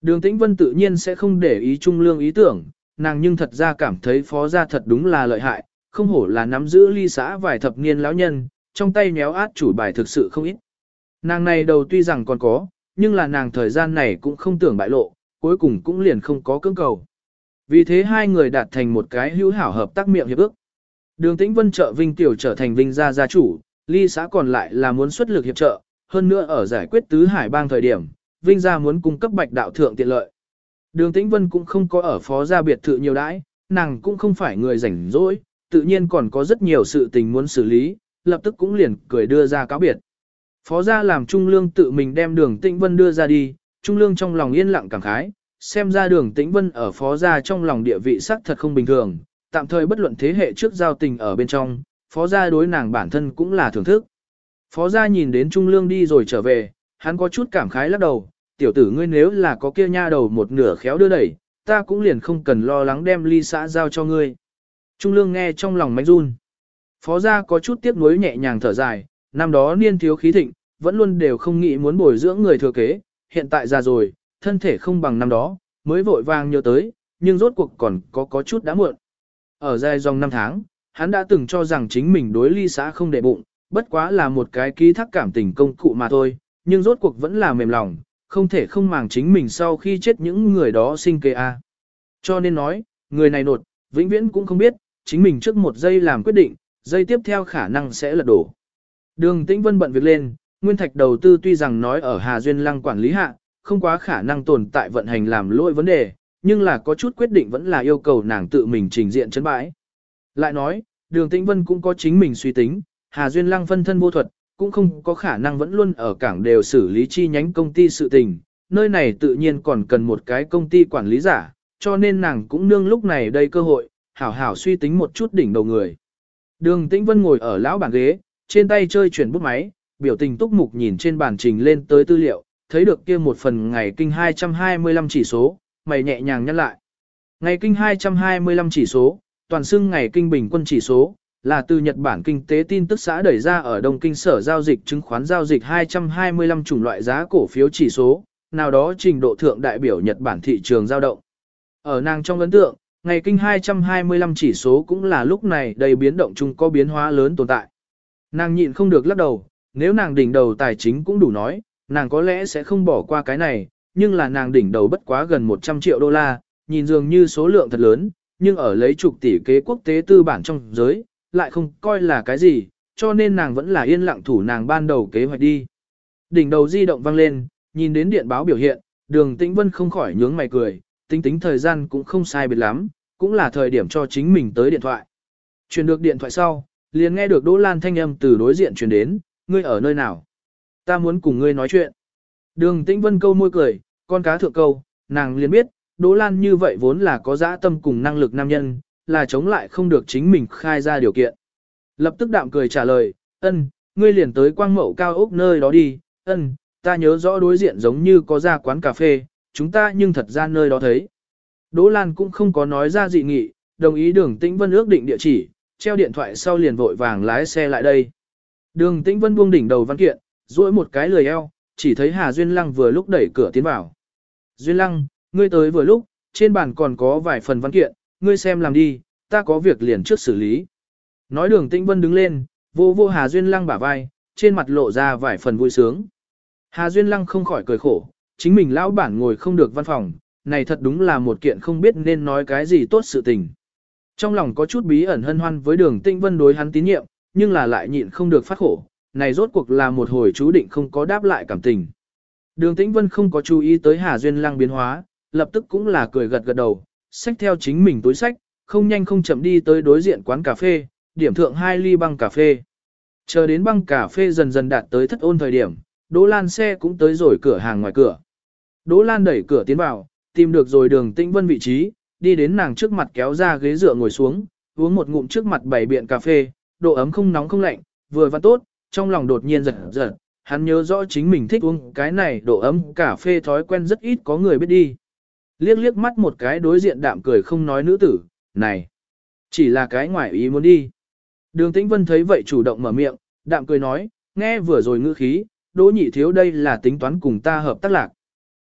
Đường tĩnh vân tự nhiên sẽ không để ý Trung Lương ý tưởng, nàng nhưng thật ra cảm thấy phó gia thật đúng là lợi hại, không hổ là nắm giữ ly xã vài thập niên lão nhân, trong tay nhéo át chủ bài thực sự không ít. Nàng này đầu tuy rằng còn có, nhưng là nàng thời gian này cũng không tưởng bại lộ, cuối cùng cũng liền không có cưỡng cầu. Vì thế hai người đạt thành một cái hữu hảo hợp tác miệng hiệp ước. Đường Tĩnh Vân trợ Vinh Tiểu trở thành Vinh gia gia chủ, ly xã còn lại là muốn xuất lực hiệp trợ, hơn nữa ở giải quyết tứ hải bang thời điểm, Vinh gia muốn cung cấp bạch đạo thượng tiện lợi. Đường Tĩnh Vân cũng không có ở phó gia biệt thự nhiều đãi, nàng cũng không phải người rảnh rỗi, tự nhiên còn có rất nhiều sự tình muốn xử lý, lập tức cũng liền cười đưa ra cáo biệt. Phó gia làm Trung Lương tự mình đem đường Tĩnh Vân đưa ra đi, Trung Lương trong lòng yên lặng cảm khái, xem ra đường Tĩnh Vân ở phó gia trong lòng địa vị sắc thật không bình thường, tạm thời bất luận thế hệ trước giao tình ở bên trong, phó gia đối nàng bản thân cũng là thưởng thức. Phó gia nhìn đến Trung Lương đi rồi trở về, hắn có chút cảm khái lắc đầu, tiểu tử ngươi nếu là có kia nha đầu một nửa khéo đưa đẩy, ta cũng liền không cần lo lắng đem ly xã giao cho ngươi. Trung Lương nghe trong lòng mánh run. Phó gia có chút tiếc nuối nhẹ nhàng thở dài, năm đó niên thiếu khí thịnh, vẫn luôn đều không nghĩ muốn bồi dưỡng người thừa kế, hiện tại già rồi, thân thể không bằng năm đó, mới vội vàng nhớ tới, nhưng rốt cuộc còn có có chút đã muộn. Ở dài dòng năm tháng, hắn đã từng cho rằng chính mình đối ly xã không để bụng, bất quá là một cái ký thác cảm tình công cụ mà thôi, nhưng rốt cuộc vẫn là mềm lòng, không thể không màng chính mình sau khi chết những người đó sinh kế a. Cho nên nói, người này nột, vĩnh viễn cũng không biết, chính mình trước một giây làm quyết định, giây tiếp theo khả năng sẽ lật đổ. Đường Tĩnh Vân bận việc lên, Nguyên Thạch đầu tư tuy rằng nói ở Hà Duyên Lăng quản lý hạ, không quá khả năng tồn tại vận hành làm lỗi vấn đề, nhưng là có chút quyết định vẫn là yêu cầu nàng tự mình trình diện chấn bãi. Lại nói, Đường Tĩnh Vân cũng có chính mình suy tính, Hà Duyên Lăng phân thân vô thuật, cũng không có khả năng vẫn luôn ở cảng đều xử lý chi nhánh công ty sự tình, nơi này tự nhiên còn cần một cái công ty quản lý giả, cho nên nàng cũng nương lúc này đây cơ hội, hảo hảo suy tính một chút đỉnh đầu người. Đường Tĩnh Vân ngồi ở lão bàn ghế, trên tay chơi chuyển bút máy, biểu tình túc mục nhìn trên bàn trình lên tới tư liệu, thấy được kia một phần ngày kinh 225 chỉ số, mày nhẹ nhàng nhắc lại. Ngày kinh 225 chỉ số, toàn xưng ngày kinh bình quân chỉ số, là từ Nhật Bản kinh tế tin tức xã đẩy ra ở Đông Kinh Sở giao dịch chứng khoán giao dịch 225 chủng loại giá cổ phiếu chỉ số, nào đó trình độ thượng đại biểu Nhật Bản thị trường giao động. Ở nàng trong ấn tượng, ngày kinh 225 chỉ số cũng là lúc này đầy biến động chung có biến hóa lớn tồn tại. Nàng nhịn không được lắc đầu, nếu nàng đỉnh đầu tài chính cũng đủ nói, nàng có lẽ sẽ không bỏ qua cái này, nhưng là nàng đỉnh đầu bất quá gần 100 triệu đô la, nhìn dường như số lượng thật lớn, nhưng ở lấy chục tỷ kế quốc tế tư bản trong giới, lại không coi là cái gì, cho nên nàng vẫn là yên lặng thủ nàng ban đầu kế hoạch đi. Đỉnh đầu di động vang lên, nhìn đến điện báo biểu hiện, đường tĩnh vân không khỏi nhướng mày cười, tính tính thời gian cũng không sai biệt lắm, cũng là thời điểm cho chính mình tới điện thoại. Truyền được điện thoại sau, liền nghe được Đỗ Lan thanh âm từ đối diện truyền đến, ngươi ở nơi nào? Ta muốn cùng ngươi nói chuyện. Đường Tĩnh Vân câu môi cười, con cá thượng câu, nàng liền biết, Đỗ Lan như vậy vốn là có dã tâm cùng năng lực nam nhân, là chống lại không được chính mình khai ra điều kiện. Lập tức đạm cười trả lời, ân, ngươi liền tới quang mậu cao ốc nơi đó đi, ân, ta nhớ rõ đối diện giống như có ra quán cà phê, chúng ta nhưng thật ra nơi đó thấy. Đỗ Lan cũng không có nói ra dị nghị, đồng ý đường Tĩnh Vân ước định địa chỉ, treo điện thoại sau liền vội vàng lái xe lại đây. Đường Tĩnh Vân buông đỉnh đầu văn kiện, duỗi một cái lười eo, chỉ thấy Hà Duyên Lăng vừa lúc đẩy cửa tiến vào. Duyên Lăng, ngươi tới vừa lúc, trên bàn còn có vài phần văn kiện, ngươi xem làm đi, ta có việc liền trước xử lý. Nói đường Tĩnh Vân đứng lên, vô vô Hà Duyên Lăng bả vai, trên mặt lộ ra vài phần vui sướng. Hà Duyên Lăng không khỏi cười khổ, chính mình lão bản ngồi không được văn phòng, này thật đúng là một kiện không biết nên nói cái gì tốt sự tình. Trong lòng có chút bí ẩn hân hoan với đường Tĩnh Vân đối hắn tín nhiệm, nhưng là lại nhịn không được phát khổ, này rốt cuộc là một hồi chú định không có đáp lại cảm tình. Đường Tĩnh Vân không có chú ý tới Hà Duyên Lăng biến hóa, lập tức cũng là cười gật gật đầu, xách theo chính mình túi sách, không nhanh không chậm đi tới đối diện quán cà phê, điểm thượng hai ly băng cà phê. Chờ đến băng cà phê dần dần đạt tới thất ôn thời điểm, Đỗ Lan xe cũng tới rồi cửa hàng ngoài cửa. Đỗ Lan đẩy cửa tiến vào, tìm được rồi đường Tĩnh Vân vị trí, đi đến nàng trước mặt kéo ra ghế dựa ngồi xuống, uống một ngụm trước mặt bảy biện cà phê, độ ấm không nóng không lạnh, vừa và tốt, trong lòng đột nhiên giật giật, hắn nhớ rõ chính mình thích uống cái này độ ấm cà phê thói quen rất ít có người biết đi. Liếc liếc mắt một cái đối diện đạm cười không nói nữ tử, này, chỉ là cái ngoại ý muốn đi. Đường Tĩnh Vân thấy vậy chủ động mở miệng, đạm cười nói, nghe vừa rồi ngữ khí, Đỗ nhị thiếu đây là tính toán cùng ta hợp tác lạc.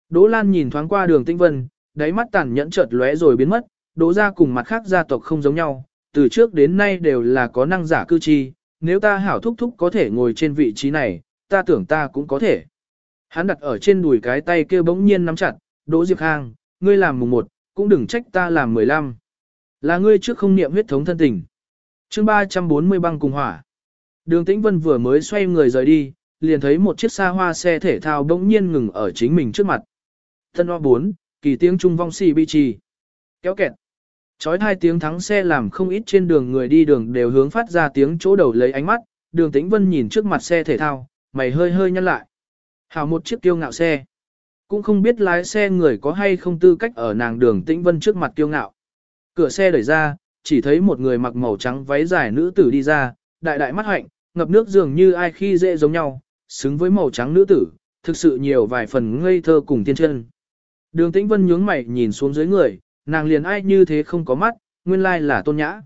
Đỗ Lan nhìn thoáng qua đường Tĩnh Vân, đáy mắt tàn nhẫn chợt lóe rồi biến mất, Đỗ gia cùng mặt khác gia tộc không giống nhau, từ trước đến nay đều là có năng giả cư chi, nếu ta hảo thúc thúc có thể ngồi trên vị trí này, ta tưởng ta cũng có thể. Hắn đặt ở trên đùi cái tay kia bỗng nhiên nắm chặt, Đỗ Diệp Khang, ngươi làm mùng một, cũng đừng trách ta làm mười lăm. Là ngươi trước không niệm huyết thống thân tình. chương 340 băng cùng hỏa. Đường Tĩnh Vân vừa mới xoay người rời đi, liền thấy một chiếc xa hoa xe thể thao bỗng nhiên ngừng ở chính mình trước mặt. Thân hoa 4, kỳ tiếng trung vong xì bi trì. Kéo kẹt. Chói hai tiếng thắng xe làm không ít trên đường người đi đường đều hướng phát ra tiếng chỗ đầu lấy ánh mắt, đường tĩnh vân nhìn trước mặt xe thể thao, mày hơi hơi nhăn lại. Hào một chiếc kiêu ngạo xe. Cũng không biết lái xe người có hay không tư cách ở nàng đường tĩnh vân trước mặt kiêu ngạo. Cửa xe đẩy ra, chỉ thấy một người mặc màu trắng váy dài nữ tử đi ra, đại đại mắt hạnh, ngập nước dường như ai khi dễ giống nhau, xứng với màu trắng nữ tử, thực sự nhiều vài phần ngây thơ cùng tiên chân. Đường tĩnh vân nhướng mày nhìn xuống dưới người, nàng liền ai như thế không có mắt, nguyên lai là tôn nhã.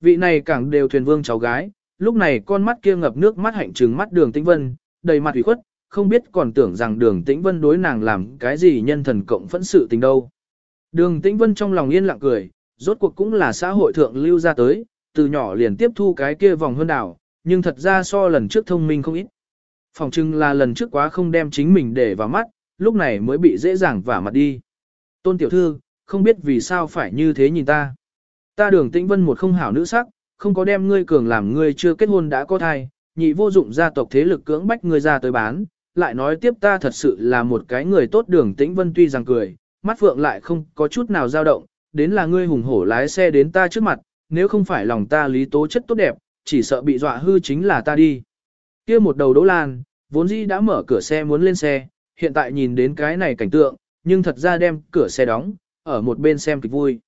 Vị này càng đều thuyền vương cháu gái, lúc này con mắt kia ngập nước mắt hạnh trừng mắt đường tĩnh vân, đầy mặt ủy khuất, không biết còn tưởng rằng đường tĩnh vân đối nàng làm cái gì nhân thần cộng phẫn sự tình đâu. Đường tĩnh vân trong lòng yên lặng cười, rốt cuộc cũng là xã hội thượng lưu ra tới, từ nhỏ liền tiếp thu cái kia vòng hơn đảo, nhưng thật ra so lần trước thông minh không ít. Phòng trưng là lần trước quá không đem chính mình để vào mắt, lúc này mới bị dễ dàng vả mặt đi. Tôn tiểu thư, không biết vì sao phải như thế nhìn ta. Ta đường tĩnh vân một không hảo nữ sắc, không có đem ngươi cường làm ngươi chưa kết hôn đã có thai, nhị vô dụng gia tộc thế lực cưỡng bách ngươi ra tới bán, lại nói tiếp ta thật sự là một cái người tốt đường tĩnh vân tuy rằng cười, mắt phượng lại không có chút nào dao động, đến là ngươi hùng hổ lái xe đến ta trước mặt, nếu không phải lòng ta lý tố chất tốt đẹp, chỉ sợ bị dọa hư chính là ta đi. kia một đầu đỗ lan, vốn dĩ đã mở cửa xe muốn lên xe, hiện tại nhìn đến cái này cảnh tượng, nhưng thật ra đem cửa xe đóng, ở một bên xem kịch vui.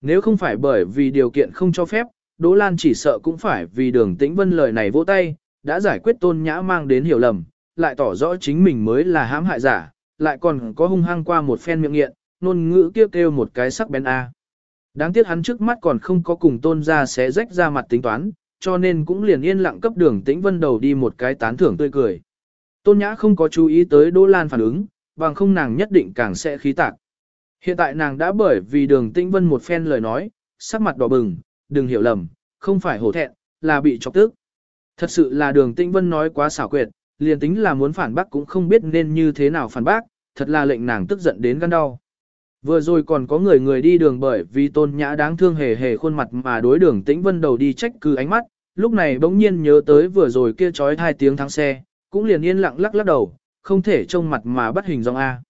Nếu không phải bởi vì điều kiện không cho phép, Đỗ Lan chỉ sợ cũng phải vì đường tĩnh vân lời này vỗ tay, đã giải quyết tôn nhã mang đến hiểu lầm, lại tỏ rõ chính mình mới là hãm hại giả, lại còn có hung hăng qua một phen miệng nghiện, nôn ngữ kêu kêu một cái sắc bén A. Đáng tiếc hắn trước mắt còn không có cùng tôn ra sẽ rách ra mặt tính toán, cho nên cũng liền yên lặng cấp đường tĩnh vân đầu đi một cái tán thưởng tươi cười. Tôn nhã không có chú ý tới Đỗ Lan phản ứng, bằng không nàng nhất định càng sẽ khí tạc. Hiện tại nàng đã bởi vì đường tĩnh vân một phen lời nói, sắc mặt đỏ bừng, đừng hiểu lầm, không phải hổ thẹn, là bị chọc tức. Thật sự là đường tĩnh vân nói quá xảo quyệt, liền tính là muốn phản bác cũng không biết nên như thế nào phản bác, thật là lệnh nàng tức giận đến gan đau. Vừa rồi còn có người người đi đường bởi vì tôn nhã đáng thương hề hề khuôn mặt mà đối đường tĩnh vân đầu đi trách cứ ánh mắt, lúc này bỗng nhiên nhớ tới vừa rồi kia trói hai tiếng thắng xe, cũng liền yên lặng lắc lắc đầu, không thể trông mặt mà bắt hình dòng A.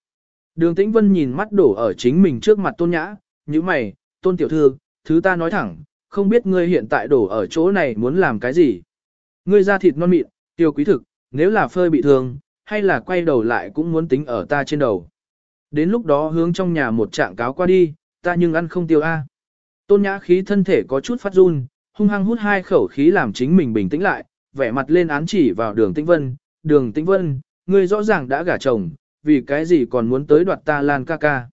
Đường tĩnh vân nhìn mắt đổ ở chính mình trước mặt tôn nhã, như mày, tôn tiểu thư, thứ ta nói thẳng, không biết ngươi hiện tại đổ ở chỗ này muốn làm cái gì. Ngươi ra thịt non mịn, tiêu quý thực, nếu là phơi bị thương, hay là quay đầu lại cũng muốn tính ở ta trên đầu. Đến lúc đó hướng trong nhà một trạng cáo qua đi, ta nhưng ăn không tiêu a. Tôn nhã khí thân thể có chút phát run, hung hăng hút hai khẩu khí làm chính mình bình tĩnh lại, vẻ mặt lên án chỉ vào đường tĩnh vân. Đường tĩnh vân, ngươi rõ ràng đã gả chồng, vì cái gì còn muốn tới đoạt ta lan ca ca.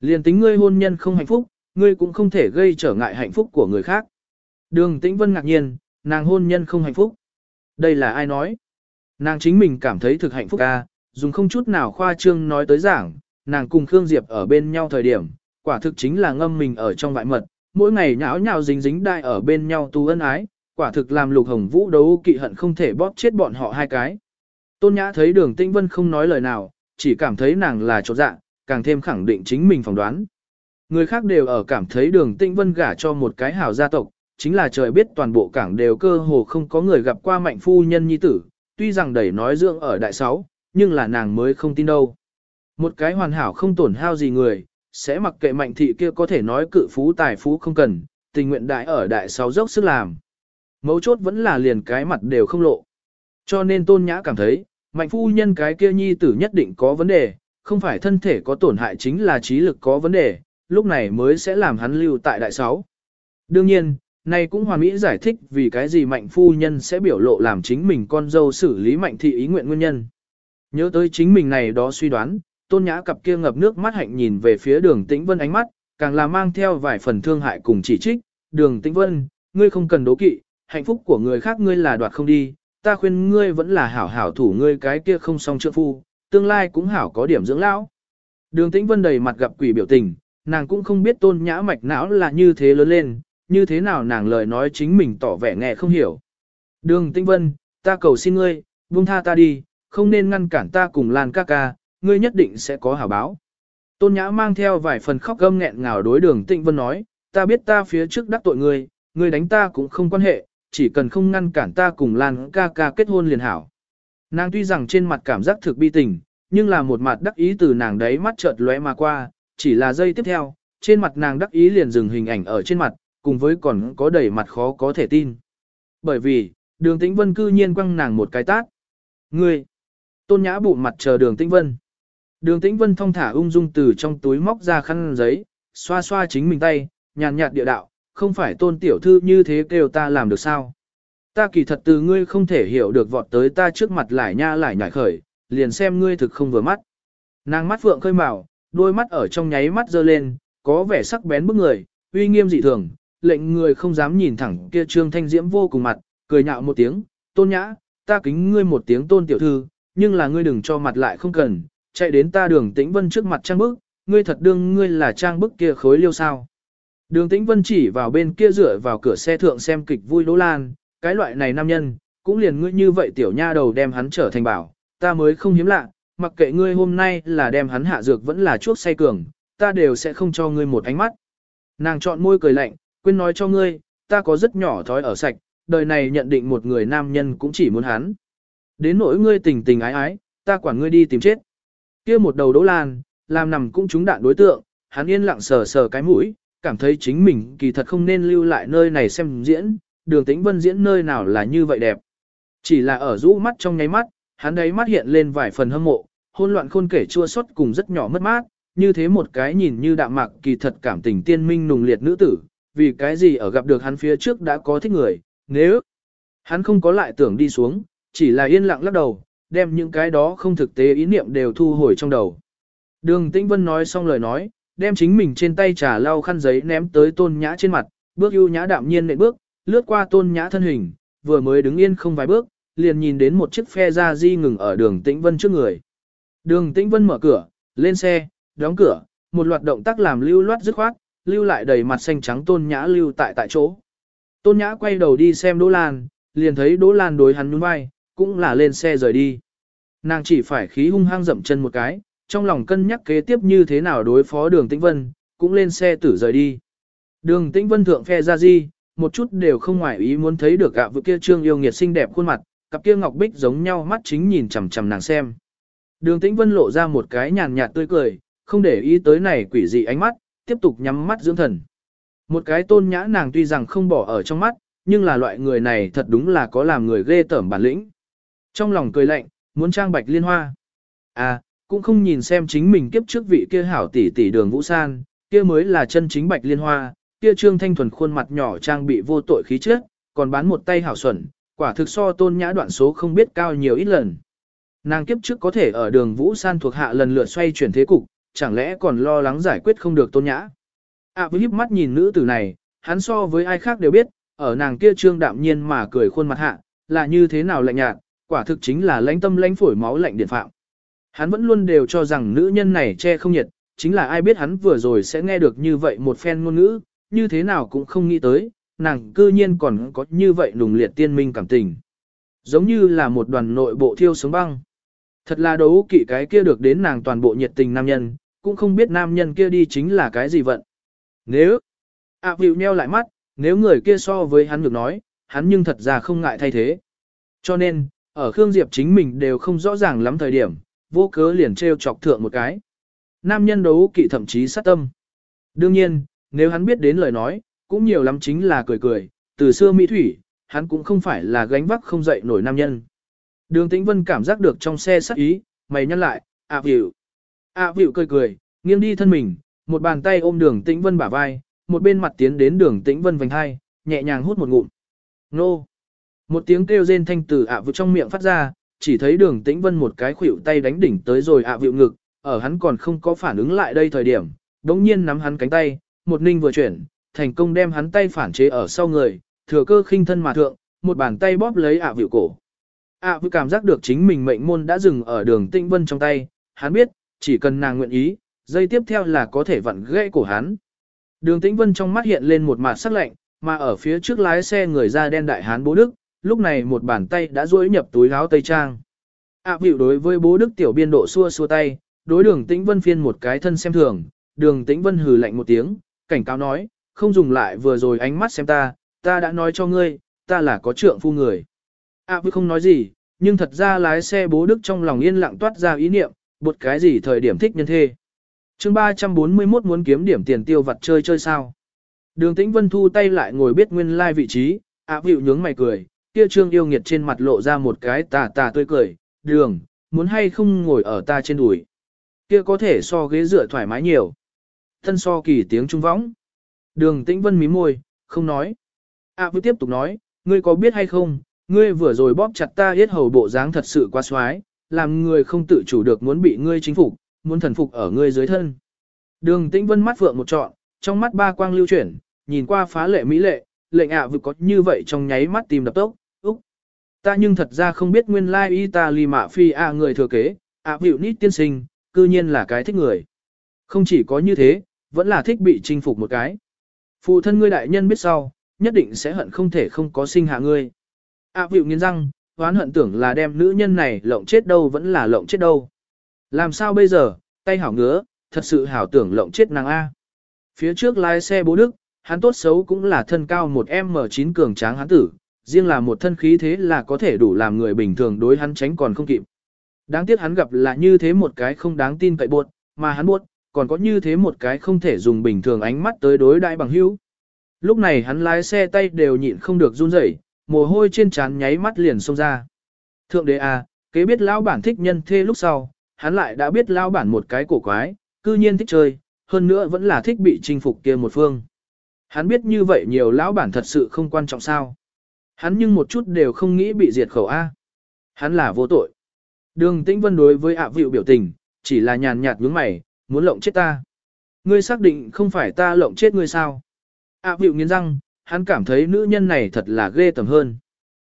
Liền tính ngươi hôn nhân không hạnh phúc, ngươi cũng không thể gây trở ngại hạnh phúc của người khác. Đường tĩnh vân ngạc nhiên, nàng hôn nhân không hạnh phúc. Đây là ai nói? Nàng chính mình cảm thấy thực hạnh phúc ca, dùng không chút nào khoa trương nói tới giảng, nàng cùng Khương Diệp ở bên nhau thời điểm, quả thực chính là ngâm mình ở trong vại mật, mỗi ngày nháo nhào dính dính đai ở bên nhau tu ân ái, quả thực làm lục hồng vũ đấu kỵ hận không thể bóp chết bọn họ hai cái. Tôn Nhã thấy đường Tĩnh Vân không nói lời nào, chỉ cảm thấy nàng là chỗ dạ, càng thêm khẳng định chính mình phỏng đoán. Người khác đều ở cảm thấy đường Tĩnh Vân gả cho một cái hảo gia tộc, chính là trời biết toàn bộ cảng đều cơ hồ không có người gặp qua mạnh phu nhân nhi tử, tuy rằng đẩy nói dưỡng ở đại sáu, nhưng là nàng mới không tin đâu. Một cái hoàn hảo không tổn hao gì người, sẽ mặc kệ mạnh thị kia có thể nói cự phú tài phú không cần, tình nguyện đại ở đại sáu dốc sức làm. Mấu chốt vẫn là liền cái mặt đều không lộ. Cho nên tôn nhã cảm thấy, mạnh phu nhân cái kia nhi tử nhất định có vấn đề, không phải thân thể có tổn hại chính là trí lực có vấn đề, lúc này mới sẽ làm hắn lưu tại đại sáu. Đương nhiên, này cũng hoàn mỹ giải thích vì cái gì mạnh phu nhân sẽ biểu lộ làm chính mình con dâu xử lý mạnh thị ý nguyện nguyên nhân. Nhớ tới chính mình này đó suy đoán, tôn nhã cặp kia ngập nước mắt hạnh nhìn về phía đường tĩnh vân ánh mắt, càng là mang theo vài phần thương hại cùng chỉ trích. Đường tĩnh vân, ngươi không cần đố kỵ, hạnh phúc của người khác ngươi là đoạt không đi, ta khuyên ngươi vẫn là hảo hảo thủ ngươi cái kia không song trượng phu, tương lai cũng hảo có điểm dưỡng lão. Đường tĩnh vân đầy mặt gặp quỷ biểu tình, nàng cũng không biết tôn nhã mạch não là như thế lớn lên, như thế nào nàng lời nói chính mình tỏ vẻ nghe không hiểu. Đường tĩnh vân, ta cầu xin ngươi, buông tha ta đi, không nên ngăn cản ta cùng Lan ca ca, ngươi nhất định sẽ có hảo báo. Tôn Nhã mang theo vài phần khóc gâm nghẹn ngào đối đường Tĩnh Vân nói, ta biết ta phía trước đắc tội ngươi, ngươi đánh ta cũng không quan hệ, chỉ cần không ngăn cản ta cùng Lan ca ca kết hôn liền hảo. Nàng tuy rằng trên mặt cảm giác thực bi tình, nhưng là một mặt đắc ý từ nàng đấy mắt chợt lóe mà qua, chỉ là giây tiếp theo, trên mặt nàng đắc ý liền dừng hình ảnh ở trên mặt, cùng với còn có đầy mặt khó có thể tin. Bởi vì, đường tĩnh vân cư nhiên quăng nàng một cái tát. Ngươi! Tôn nhã bụ mặt chờ đường tĩnh vân. Đường tĩnh vân thong thả ung dung từ trong túi móc ra khăn giấy, xoa xoa chính mình tay, nhàn nhạt địa đạo, không phải tôn tiểu thư như thế kêu ta làm được sao. Ta kỳ thật từ ngươi không thể hiểu được vọt tới ta trước mặt lại nha lại nhảy khởi, liền xem ngươi thực không vừa mắt. Nàng mắt phượng khơi màu, đôi mắt ở trong nháy mắt dơ lên, có vẻ sắc bén bức người, uy nghiêm dị thường, lệnh người không dám nhìn thẳng kia trương thanh diễm vô cùng mặt, cười nhạo một tiếng, tôn nhã, ta kính ngươi một tiếng tôn tiểu thư, nhưng là ngươi đừng cho mặt lại không cần, chạy đến ta đường tĩnh vân trước mặt trang bức, ngươi thật đương ngươi là trang bức kia khối liêu sao. Đường tĩnh vân chỉ vào bên kia dựa vào cửa xe thượng xem kịch vui đỗ lan, cái loại này nam nhân, cũng liền ngươi như vậy tiểu nha đầu đem hắn trở thành bảo, ta mới không hiếm lạ, mặc kệ ngươi hôm nay là đem hắn hạ dược vẫn là chuốc say cường, ta đều sẽ không cho ngươi một ánh mắt. Nàng chọn môi cười lạnh, quên nói cho ngươi, ta có rất nhỏ thói ở sạch, đời này nhận định một người nam nhân cũng chỉ muốn hắn. Đến nỗi ngươi tình tình ái ái, ta quản ngươi đi tìm chết. kia một đầu đỗ lan, làm nằm cũng trúng đạn đối tượng, hắn yên lặng sờ sờ cái mũi, cảm thấy chính mình kỳ thật không nên lưu lại nơi này xem diễn, đường tĩnh vân diễn nơi nào là như vậy đẹp. Chỉ là ở rũ mắt trong nháy mắt, hắn đấy mắt hiện lên vài phần hâm mộ, hôn loạn khôn kể chua xót cùng rất nhỏ mất mát, như thế một cái nhìn như đạm mạc kỳ thật cảm tình tiên minh nùng liệt nữ tử, vì cái gì ở gặp được hắn phía trước đã có thích người, nếu hắn không có lại tưởng đi xuống, chỉ là yên lặng lắc đầu, đem những cái đó không thực tế ý niệm đều thu hồi trong đầu. Đường Tĩnh Vân nói xong lời nói, đem chính mình trên tay trà lau khăn giấy ném tới tôn nhã trên mặt, bước ưu nhã đạm nhiên nệ bước, lướt qua tôn nhã thân hình, vừa mới đứng yên không vài bước, liền nhìn đến một chiếc phe ra di ngừng ở đường Tĩnh Vân trước người. Đường Tĩnh Vân mở cửa, lên xe, đóng cửa, một loạt động tác làm lưu loát dứt khoát, lưu lại đầy mặt xanh trắng tôn nhã lưu tại tại chỗ. Tôn nhã quay đầu đi xem Đỗ Lan, liền thấy Đỗ Lan đối hắn nhún vai, cũng là lên xe rời đi. Nàng chỉ phải khí hung hăng dậm chân một cái, trong lòng cân nhắc kế tiếp như thế nào đối phó đường Tĩnh Vân, cũng lên xe tử rời đi. Đường Tĩnh Vân thượng phe ra di, một chút đều không ngoại ý muốn thấy được gạ vực kia trương yêu nghiệt xinh đẹp khuôn mặt, cặp kia ngọc bích giống nhau mắt chính nhìn chằm chằm nàng xem. Đường Tĩnh Vân lộ ra một cái nhàn nhạt tươi cười, không để ý tới này quỷ dị ánh mắt, tiếp tục nhắm mắt dưỡng thần. Một cái tôn nhã nàng tuy rằng không bỏ ở trong mắt, nhưng là loại người này thật đúng là có làm người ghê tởm bản lĩnh. Trong lòng cười lạnh, muốn trang bạch liên hoa. À, cũng không nhìn xem chính mình kiếp trước vị kia hảo tỷ tỷ đường Vũ San, kia mới là chân chính bạch liên hoa, kia trương thanh thuần khuôn mặt nhỏ trang bị vô tội khí chất, còn bán một tay hảo xuẩn, quả thực so tôn nhã đoạn số không biết cao nhiều ít lần. Nàng kiếp trước có thể ở đường Vũ San thuộc hạ lần lượt xoay chuyển thế cục, chẳng lẽ còn lo lắng giải quyết không được tôn nhã. À với híp mắt nhìn nữ tử này, hắn so với ai khác đều biết, ở nàng kia trương đạm nhiên mà cười khuôn mặt hạ, là như thế nào lạnh nhạt, quả thực chính là lãnh tâm lãnh phổi máu lạnh điện phạm. Hắn vẫn luôn đều cho rằng nữ nhân này che không nhiệt, chính là ai biết hắn vừa rồi sẽ nghe được như vậy một phen ngôn ngữ, như thế nào cũng không nghĩ tới, nàng cư nhiên còn có như vậy nùng liệt tiên minh cảm tình. Giống như là một đoàn nội bộ thiêu sống băng. Thật là đấu kỵ cái kia được đến nàng toàn bộ nhiệt tình nam nhân, cũng không biết nam nhân kia đi chính là cái gì vận. Nếu, ạ à, vịu nheo lại mắt, nếu người kia so với hắn được nói, hắn nhưng thật ra không ngại thay thế. Cho nên, ở Khương Diệp chính mình đều không rõ ràng lắm thời điểm, vô cớ liền treo chọc thượng một cái. Nam nhân đấu kỵ thậm chí sát tâm. Đương nhiên, nếu hắn biết đến lời nói, cũng nhiều lắm chính là cười cười, từ xưa Mỹ Thủy, hắn cũng không phải là gánh vác không dậy nổi nam nhân. Đường Tĩnh Vân cảm giác được trong xe sắc ý, mày nhăn lại, ạ à, vịu. A à, vịu cười cười, nghiêng đi thân mình, một bàn tay ôm đường Tĩnh Vân bả vai, một bên mặt tiến đến đường Tĩnh Vân vành hai, nhẹ nhàng hút một ngụm. Nô! Một tiếng kêu rên thanh từ ạ vịu trong miệng phát ra, chỉ thấy đường Tĩnh Vân một cái khuỷu tay đánh đỉnh tới rồi ạ vịu ngực, ở hắn còn không có phản ứng lại đây thời điểm, đống nhiên nắm hắn cánh tay, một ninh vừa chuyển, thành công đem hắn tay phản chế ở sau người, thừa cơ khinh thân mà thượng, một bàn tay bóp lấy ạ vịu cổ. ạ vịu cảm giác được chính mình mệnh môn đã dừng ở đường Tĩnh Vân trong tay, hắn biết, chỉ cần nàng nguyện ý, dây tiếp theo là có thể vặn gãy cổ hắn. Đường Tĩnh Vân trong mắt hiện lên một mặt sắc lạnh, mà ở phía trước lái xe người da đen đại hán bố đức, lúc này một bàn tay đã duỗi nhập túi áo tây trang. ạ biểu đối với bố đức tiểu biên độ xua xua tay, đối đường Tĩnh Vân phiên một cái thân xem thường, đường Tĩnh Vân hừ lạnh một tiếng, cảnh cáo nói, không dùng lại vừa rồi ánh mắt xem ta, ta đã nói cho ngươi, ta là có trượng phu người. ạ biểu không nói gì, nhưng thật ra lái xe bố đức trong lòng yên lặng toát ra ý niệm, bột cái gì thời điểm thích nhân thê. chương 341 muốn kiếm điểm tiền tiêu vặt chơi chơi sao. Đường tĩnh vân thu tay lại ngồi biết nguyên lai like vị trí, ạ à, nhướng mày cười, kia trương yêu nghiệt trên mặt lộ ra một cái tà tà tươi cười, đường, muốn hay không ngồi ở ta trên đùi. Kia có thể so ghế dựa thoải mái nhiều. Thân so kỳ tiếng trung võng. Đường tĩnh vân mí môi, không nói. ạ à, tiếp tục nói, ngươi có biết hay không, ngươi vừa rồi bóp chặt ta yết hầu bộ dáng thật sự quá xoái, làm người không tự chủ được muốn bị ngươi chính phục, muốn thần phục ở ngươi dưới thân. Đường tĩnh vân mắt phượng một trọn, trong mắt ba quang lưu chuyển, nhìn qua phá lệ mỹ lệ, lệnh ạ à có như vậy trong nháy mắt tìm đập tốc, úc. Ta nhưng thật ra không biết nguyên lai Italy mạ phi a người thừa kế, ạ à nít tiên sinh, cư nhiên là cái thích người. Không chỉ có như thế, vẫn là thích bị chinh phục một cái. Phụ thân ngươi đại nhân biết sau, nhất định sẽ hận không thể không có sinh hạ ngươi. ạ à nghiến răng, hoán hận tưởng là đem nữ nhân này lộng chết đâu vẫn là lộng chết đâu. Làm sao bây giờ, tay hảo ngứa, thật sự hảo tưởng lộng chết nàng A. Phía trước lái xe bố đức, hắn tốt xấu cũng là thân cao một M9 cường tráng hắn tử, riêng là một thân khí thế là có thể đủ làm người bình thường đối hắn tránh còn không kịp. Đáng tiếc hắn gặp là như thế một cái không đáng tin cậy buộc, mà hắn buộc, còn có như thế một cái không thể dùng bình thường ánh mắt tới đối đại bằng hữu. Lúc này hắn lái xe tay đều nhịn không được run rẩy, mồ hôi trên trán nháy mắt liền xông ra. Thượng đế à, kế biết lão bản thích nhân thê lúc sau, hắn lại đã biết lão bản một cái cổ quái, cư nhiên thích chơi, hơn nữa vẫn là thích bị chinh phục kia một phương. Hắn biết như vậy nhiều lão bản thật sự không quan trọng sao. Hắn nhưng một chút đều không nghĩ bị diệt khẩu A. Hắn là vô tội. Đường tĩnh vân đối với ạ à biểu tình, chỉ là nhàn nhạt nhướng mày, muốn lộng chết ta. Ngươi xác định không phải ta lộng chết ngươi sao? ạ à nghiến răng, hắn cảm thấy nữ nhân này thật là ghê tầm hơn.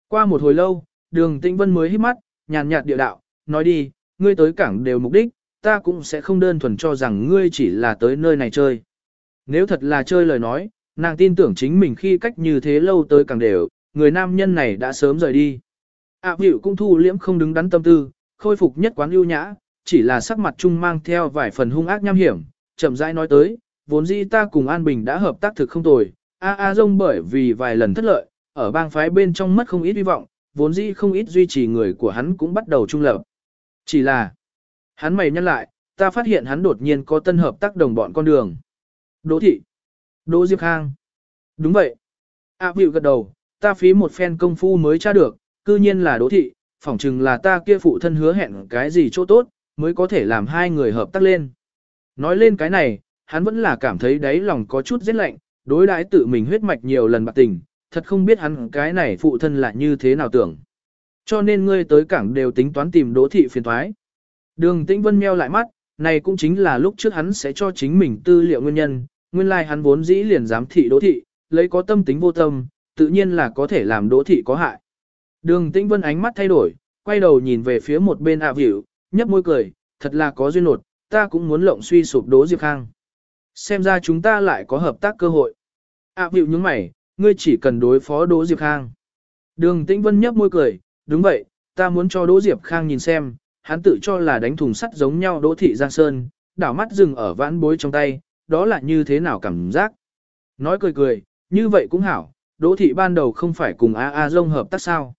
Qua một hồi lâu, đường tĩnh vân mới hít mắt, nhàn nhạt địa đạo, nói đi, ngươi tới cảng đều mục đích, ta cũng sẽ không đơn thuần cho rằng ngươi chỉ là tới nơi này chơi. Nếu thật là chơi lời nói, nàng tin tưởng chính mình khi cách như thế lâu tới càng đều, người nam nhân này đã sớm rời đi. Ả à, cũng thu liễm không đứng đắn tâm tư, khôi phục nhất quán ưu nhã, chỉ là sắc mặt chung mang theo vài phần hung ác nham hiểm, chậm rãi nói tới, vốn dĩ ta cùng An Bình đã hợp tác thực không tồi, A A Dông bởi vì vài lần thất lợi, ở bang phái bên trong mất không ít hy vọng, vốn dĩ không ít duy trì người của hắn cũng bắt đầu trung lập. Chỉ là, hắn mày nhăn lại, ta phát hiện hắn đột nhiên có tân hợp tác đồng bọn con đường. Đỗ thị, Đỗ Diệp Khang. Đúng vậy. A à, gật đầu, ta phí một phen công phu mới tra được, cư nhiên là Đỗ thị, phỏng chừng là ta kia phụ thân hứa hẹn cái gì chỗ tốt, mới có thể làm hai người hợp tác lên. Nói lên cái này, hắn vẫn là cảm thấy đáy lòng có chút rét lạnh, đối đãi tự mình huyết mạch nhiều lần bạc tình, thật không biết hắn cái này phụ thân là như thế nào tưởng. Cho nên ngươi tới cảng đều tính toán tìm đỗ thị phiền thoái. Đường tĩnh vân meo lại mắt, này cũng chính là lúc trước hắn sẽ cho chính mình tư liệu nguyên nhân, nguyên lai like hắn vốn dĩ liền giám thị đỗ thị, lấy có tâm tính vô tâm, tự nhiên là có thể làm đỗ thị có hại. Đường tĩnh vân ánh mắt thay đổi, quay đầu nhìn về phía một bên ạ à vỉu, nhấp môi cười, thật là có duyên nột, ta cũng muốn lộng suy sụp đỗ Diệp Khang. Xem ra chúng ta lại có hợp tác cơ hội ạ à những mày, ngươi chỉ cần đối phó đỗ Diệp Khang. Đường tĩnh vân nhấp môi cười, đúng vậy, ta muốn cho đỗ Diệp Khang nhìn xem, hắn tự cho là đánh thùng sắt giống nhau đỗ thị Giang Sơn, đảo mắt dừng ở vãn bối trong tay, đó là như thế nào cảm giác. Nói cười cười, như vậy cũng hảo, đỗ thị ban đầu không phải cùng A A Dông hợp tác sao.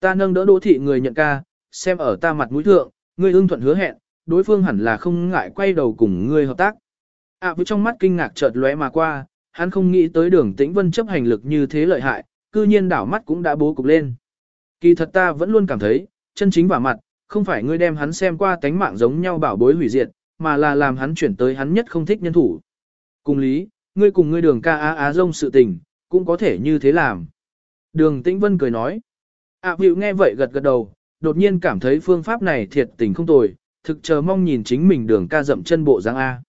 Ta nâng đỡ đỗ thị người nhận ca, xem ở ta mặt mũi thượng, ngươi ưng thuận hứa hẹn, đối phương hẳn là không ngại quay đầu cùng ngươi hợp tác. À với trong mắt kinh ngạc chợt lóe mà qua, hắn không nghĩ tới đường tĩnh vân chấp hành lực như thế lợi hại, cư nhiên đảo mắt cũng đã bố cục lên. Kỳ thật ta vẫn luôn cảm thấy, chân chính vào mặt, không phải ngươi đem hắn xem qua tánh mạng giống nhau bảo bối hủy diệt, mà là làm hắn chuyển tới hắn nhất không thích nhân thủ. Cùng lý, ngươi cùng ngươi đường ca á á rông sự tình, cũng có thể như thế làm. Đường Tĩnh Vân cười nói. À Vịu nghe vậy gật gật đầu, đột nhiên cảm thấy phương pháp này thiệt tình không tồi, thực chờ mong nhìn chính mình đường ca dậm chân bộ dáng A.